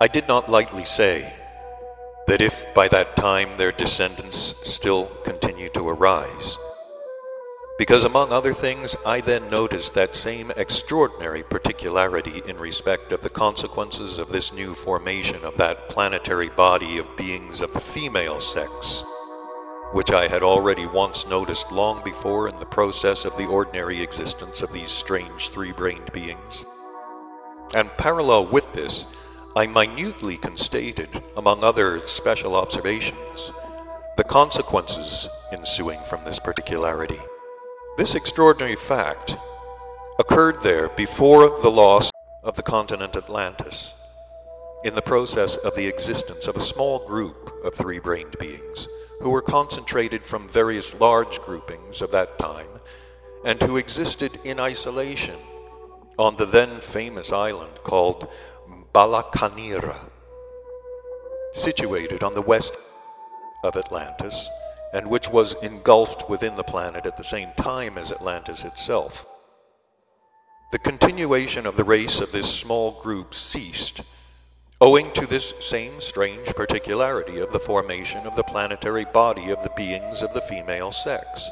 B: I did not lightly say that if by that time their descendants still continue to arise, because among other things, I then noticed that same extraordinary particularity in respect of the consequences of this new formation of that planetary body of beings of the female sex which I had already once noticed long before in the process of the ordinary existence of these strange three brained beings. And parallel with this, I minutely constated, among other special observations, the consequences ensuing from this particularity. This extraordinary fact occurred there before the loss of the continent Atlantis, in the process of the existence of a small group of three brained beings who were concentrated from various large groupings of that time and who existed in isolation on the then famous island called Balakanira, situated on the west of Atlantis and which was engulfed within the planet at the same time as Atlantis itself. The continuation of the race of this small group ceased owing to this same strange particularity of the formation of the planetary body of the beings of the female sex.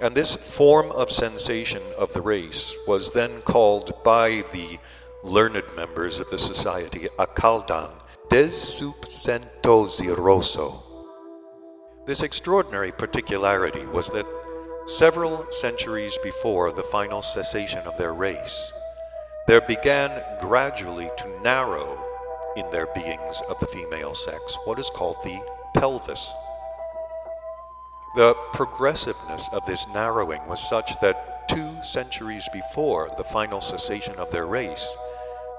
B: And this form of sensation of the race was then called by the learned members of the society Akhaldan desubsentoziroso. This extraordinary particularity was that several centuries before the final cessation of their race, there began gradually to narrow in their beings of the female sex what is called the pelvis. The progressiveness of this narrowing was such that two centuries before the final cessation of their race,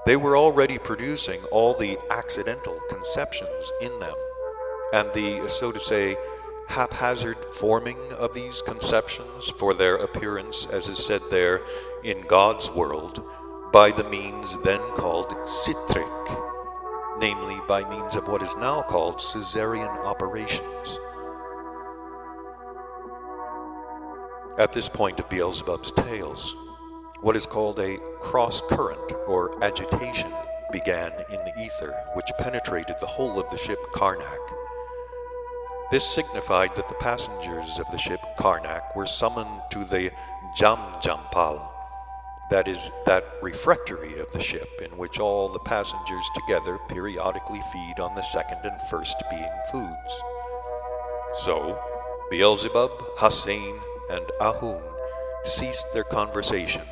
B: they were already producing all the accidental conceptions in them, and the, so to say, haphazard forming of these conceptions for their appearance, as is said there, in God's world, by the means then called citric, namely by means of what is now called caesarean operations. At this point of Beelzebub's tales, what is called a cross current or agitation began in the ether, which penetrated the whole of the ship Karnak. This signified that the passengers of the ship Karnak were summoned to the Djamdjampal, that is, that refectory of the ship in which all the passengers together periodically feed on the second and first being foods. So, Beelzebub, Hassein, and Ahoon ceased their conversation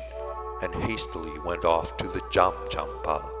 B: and hastily went off to the Djamdjampal.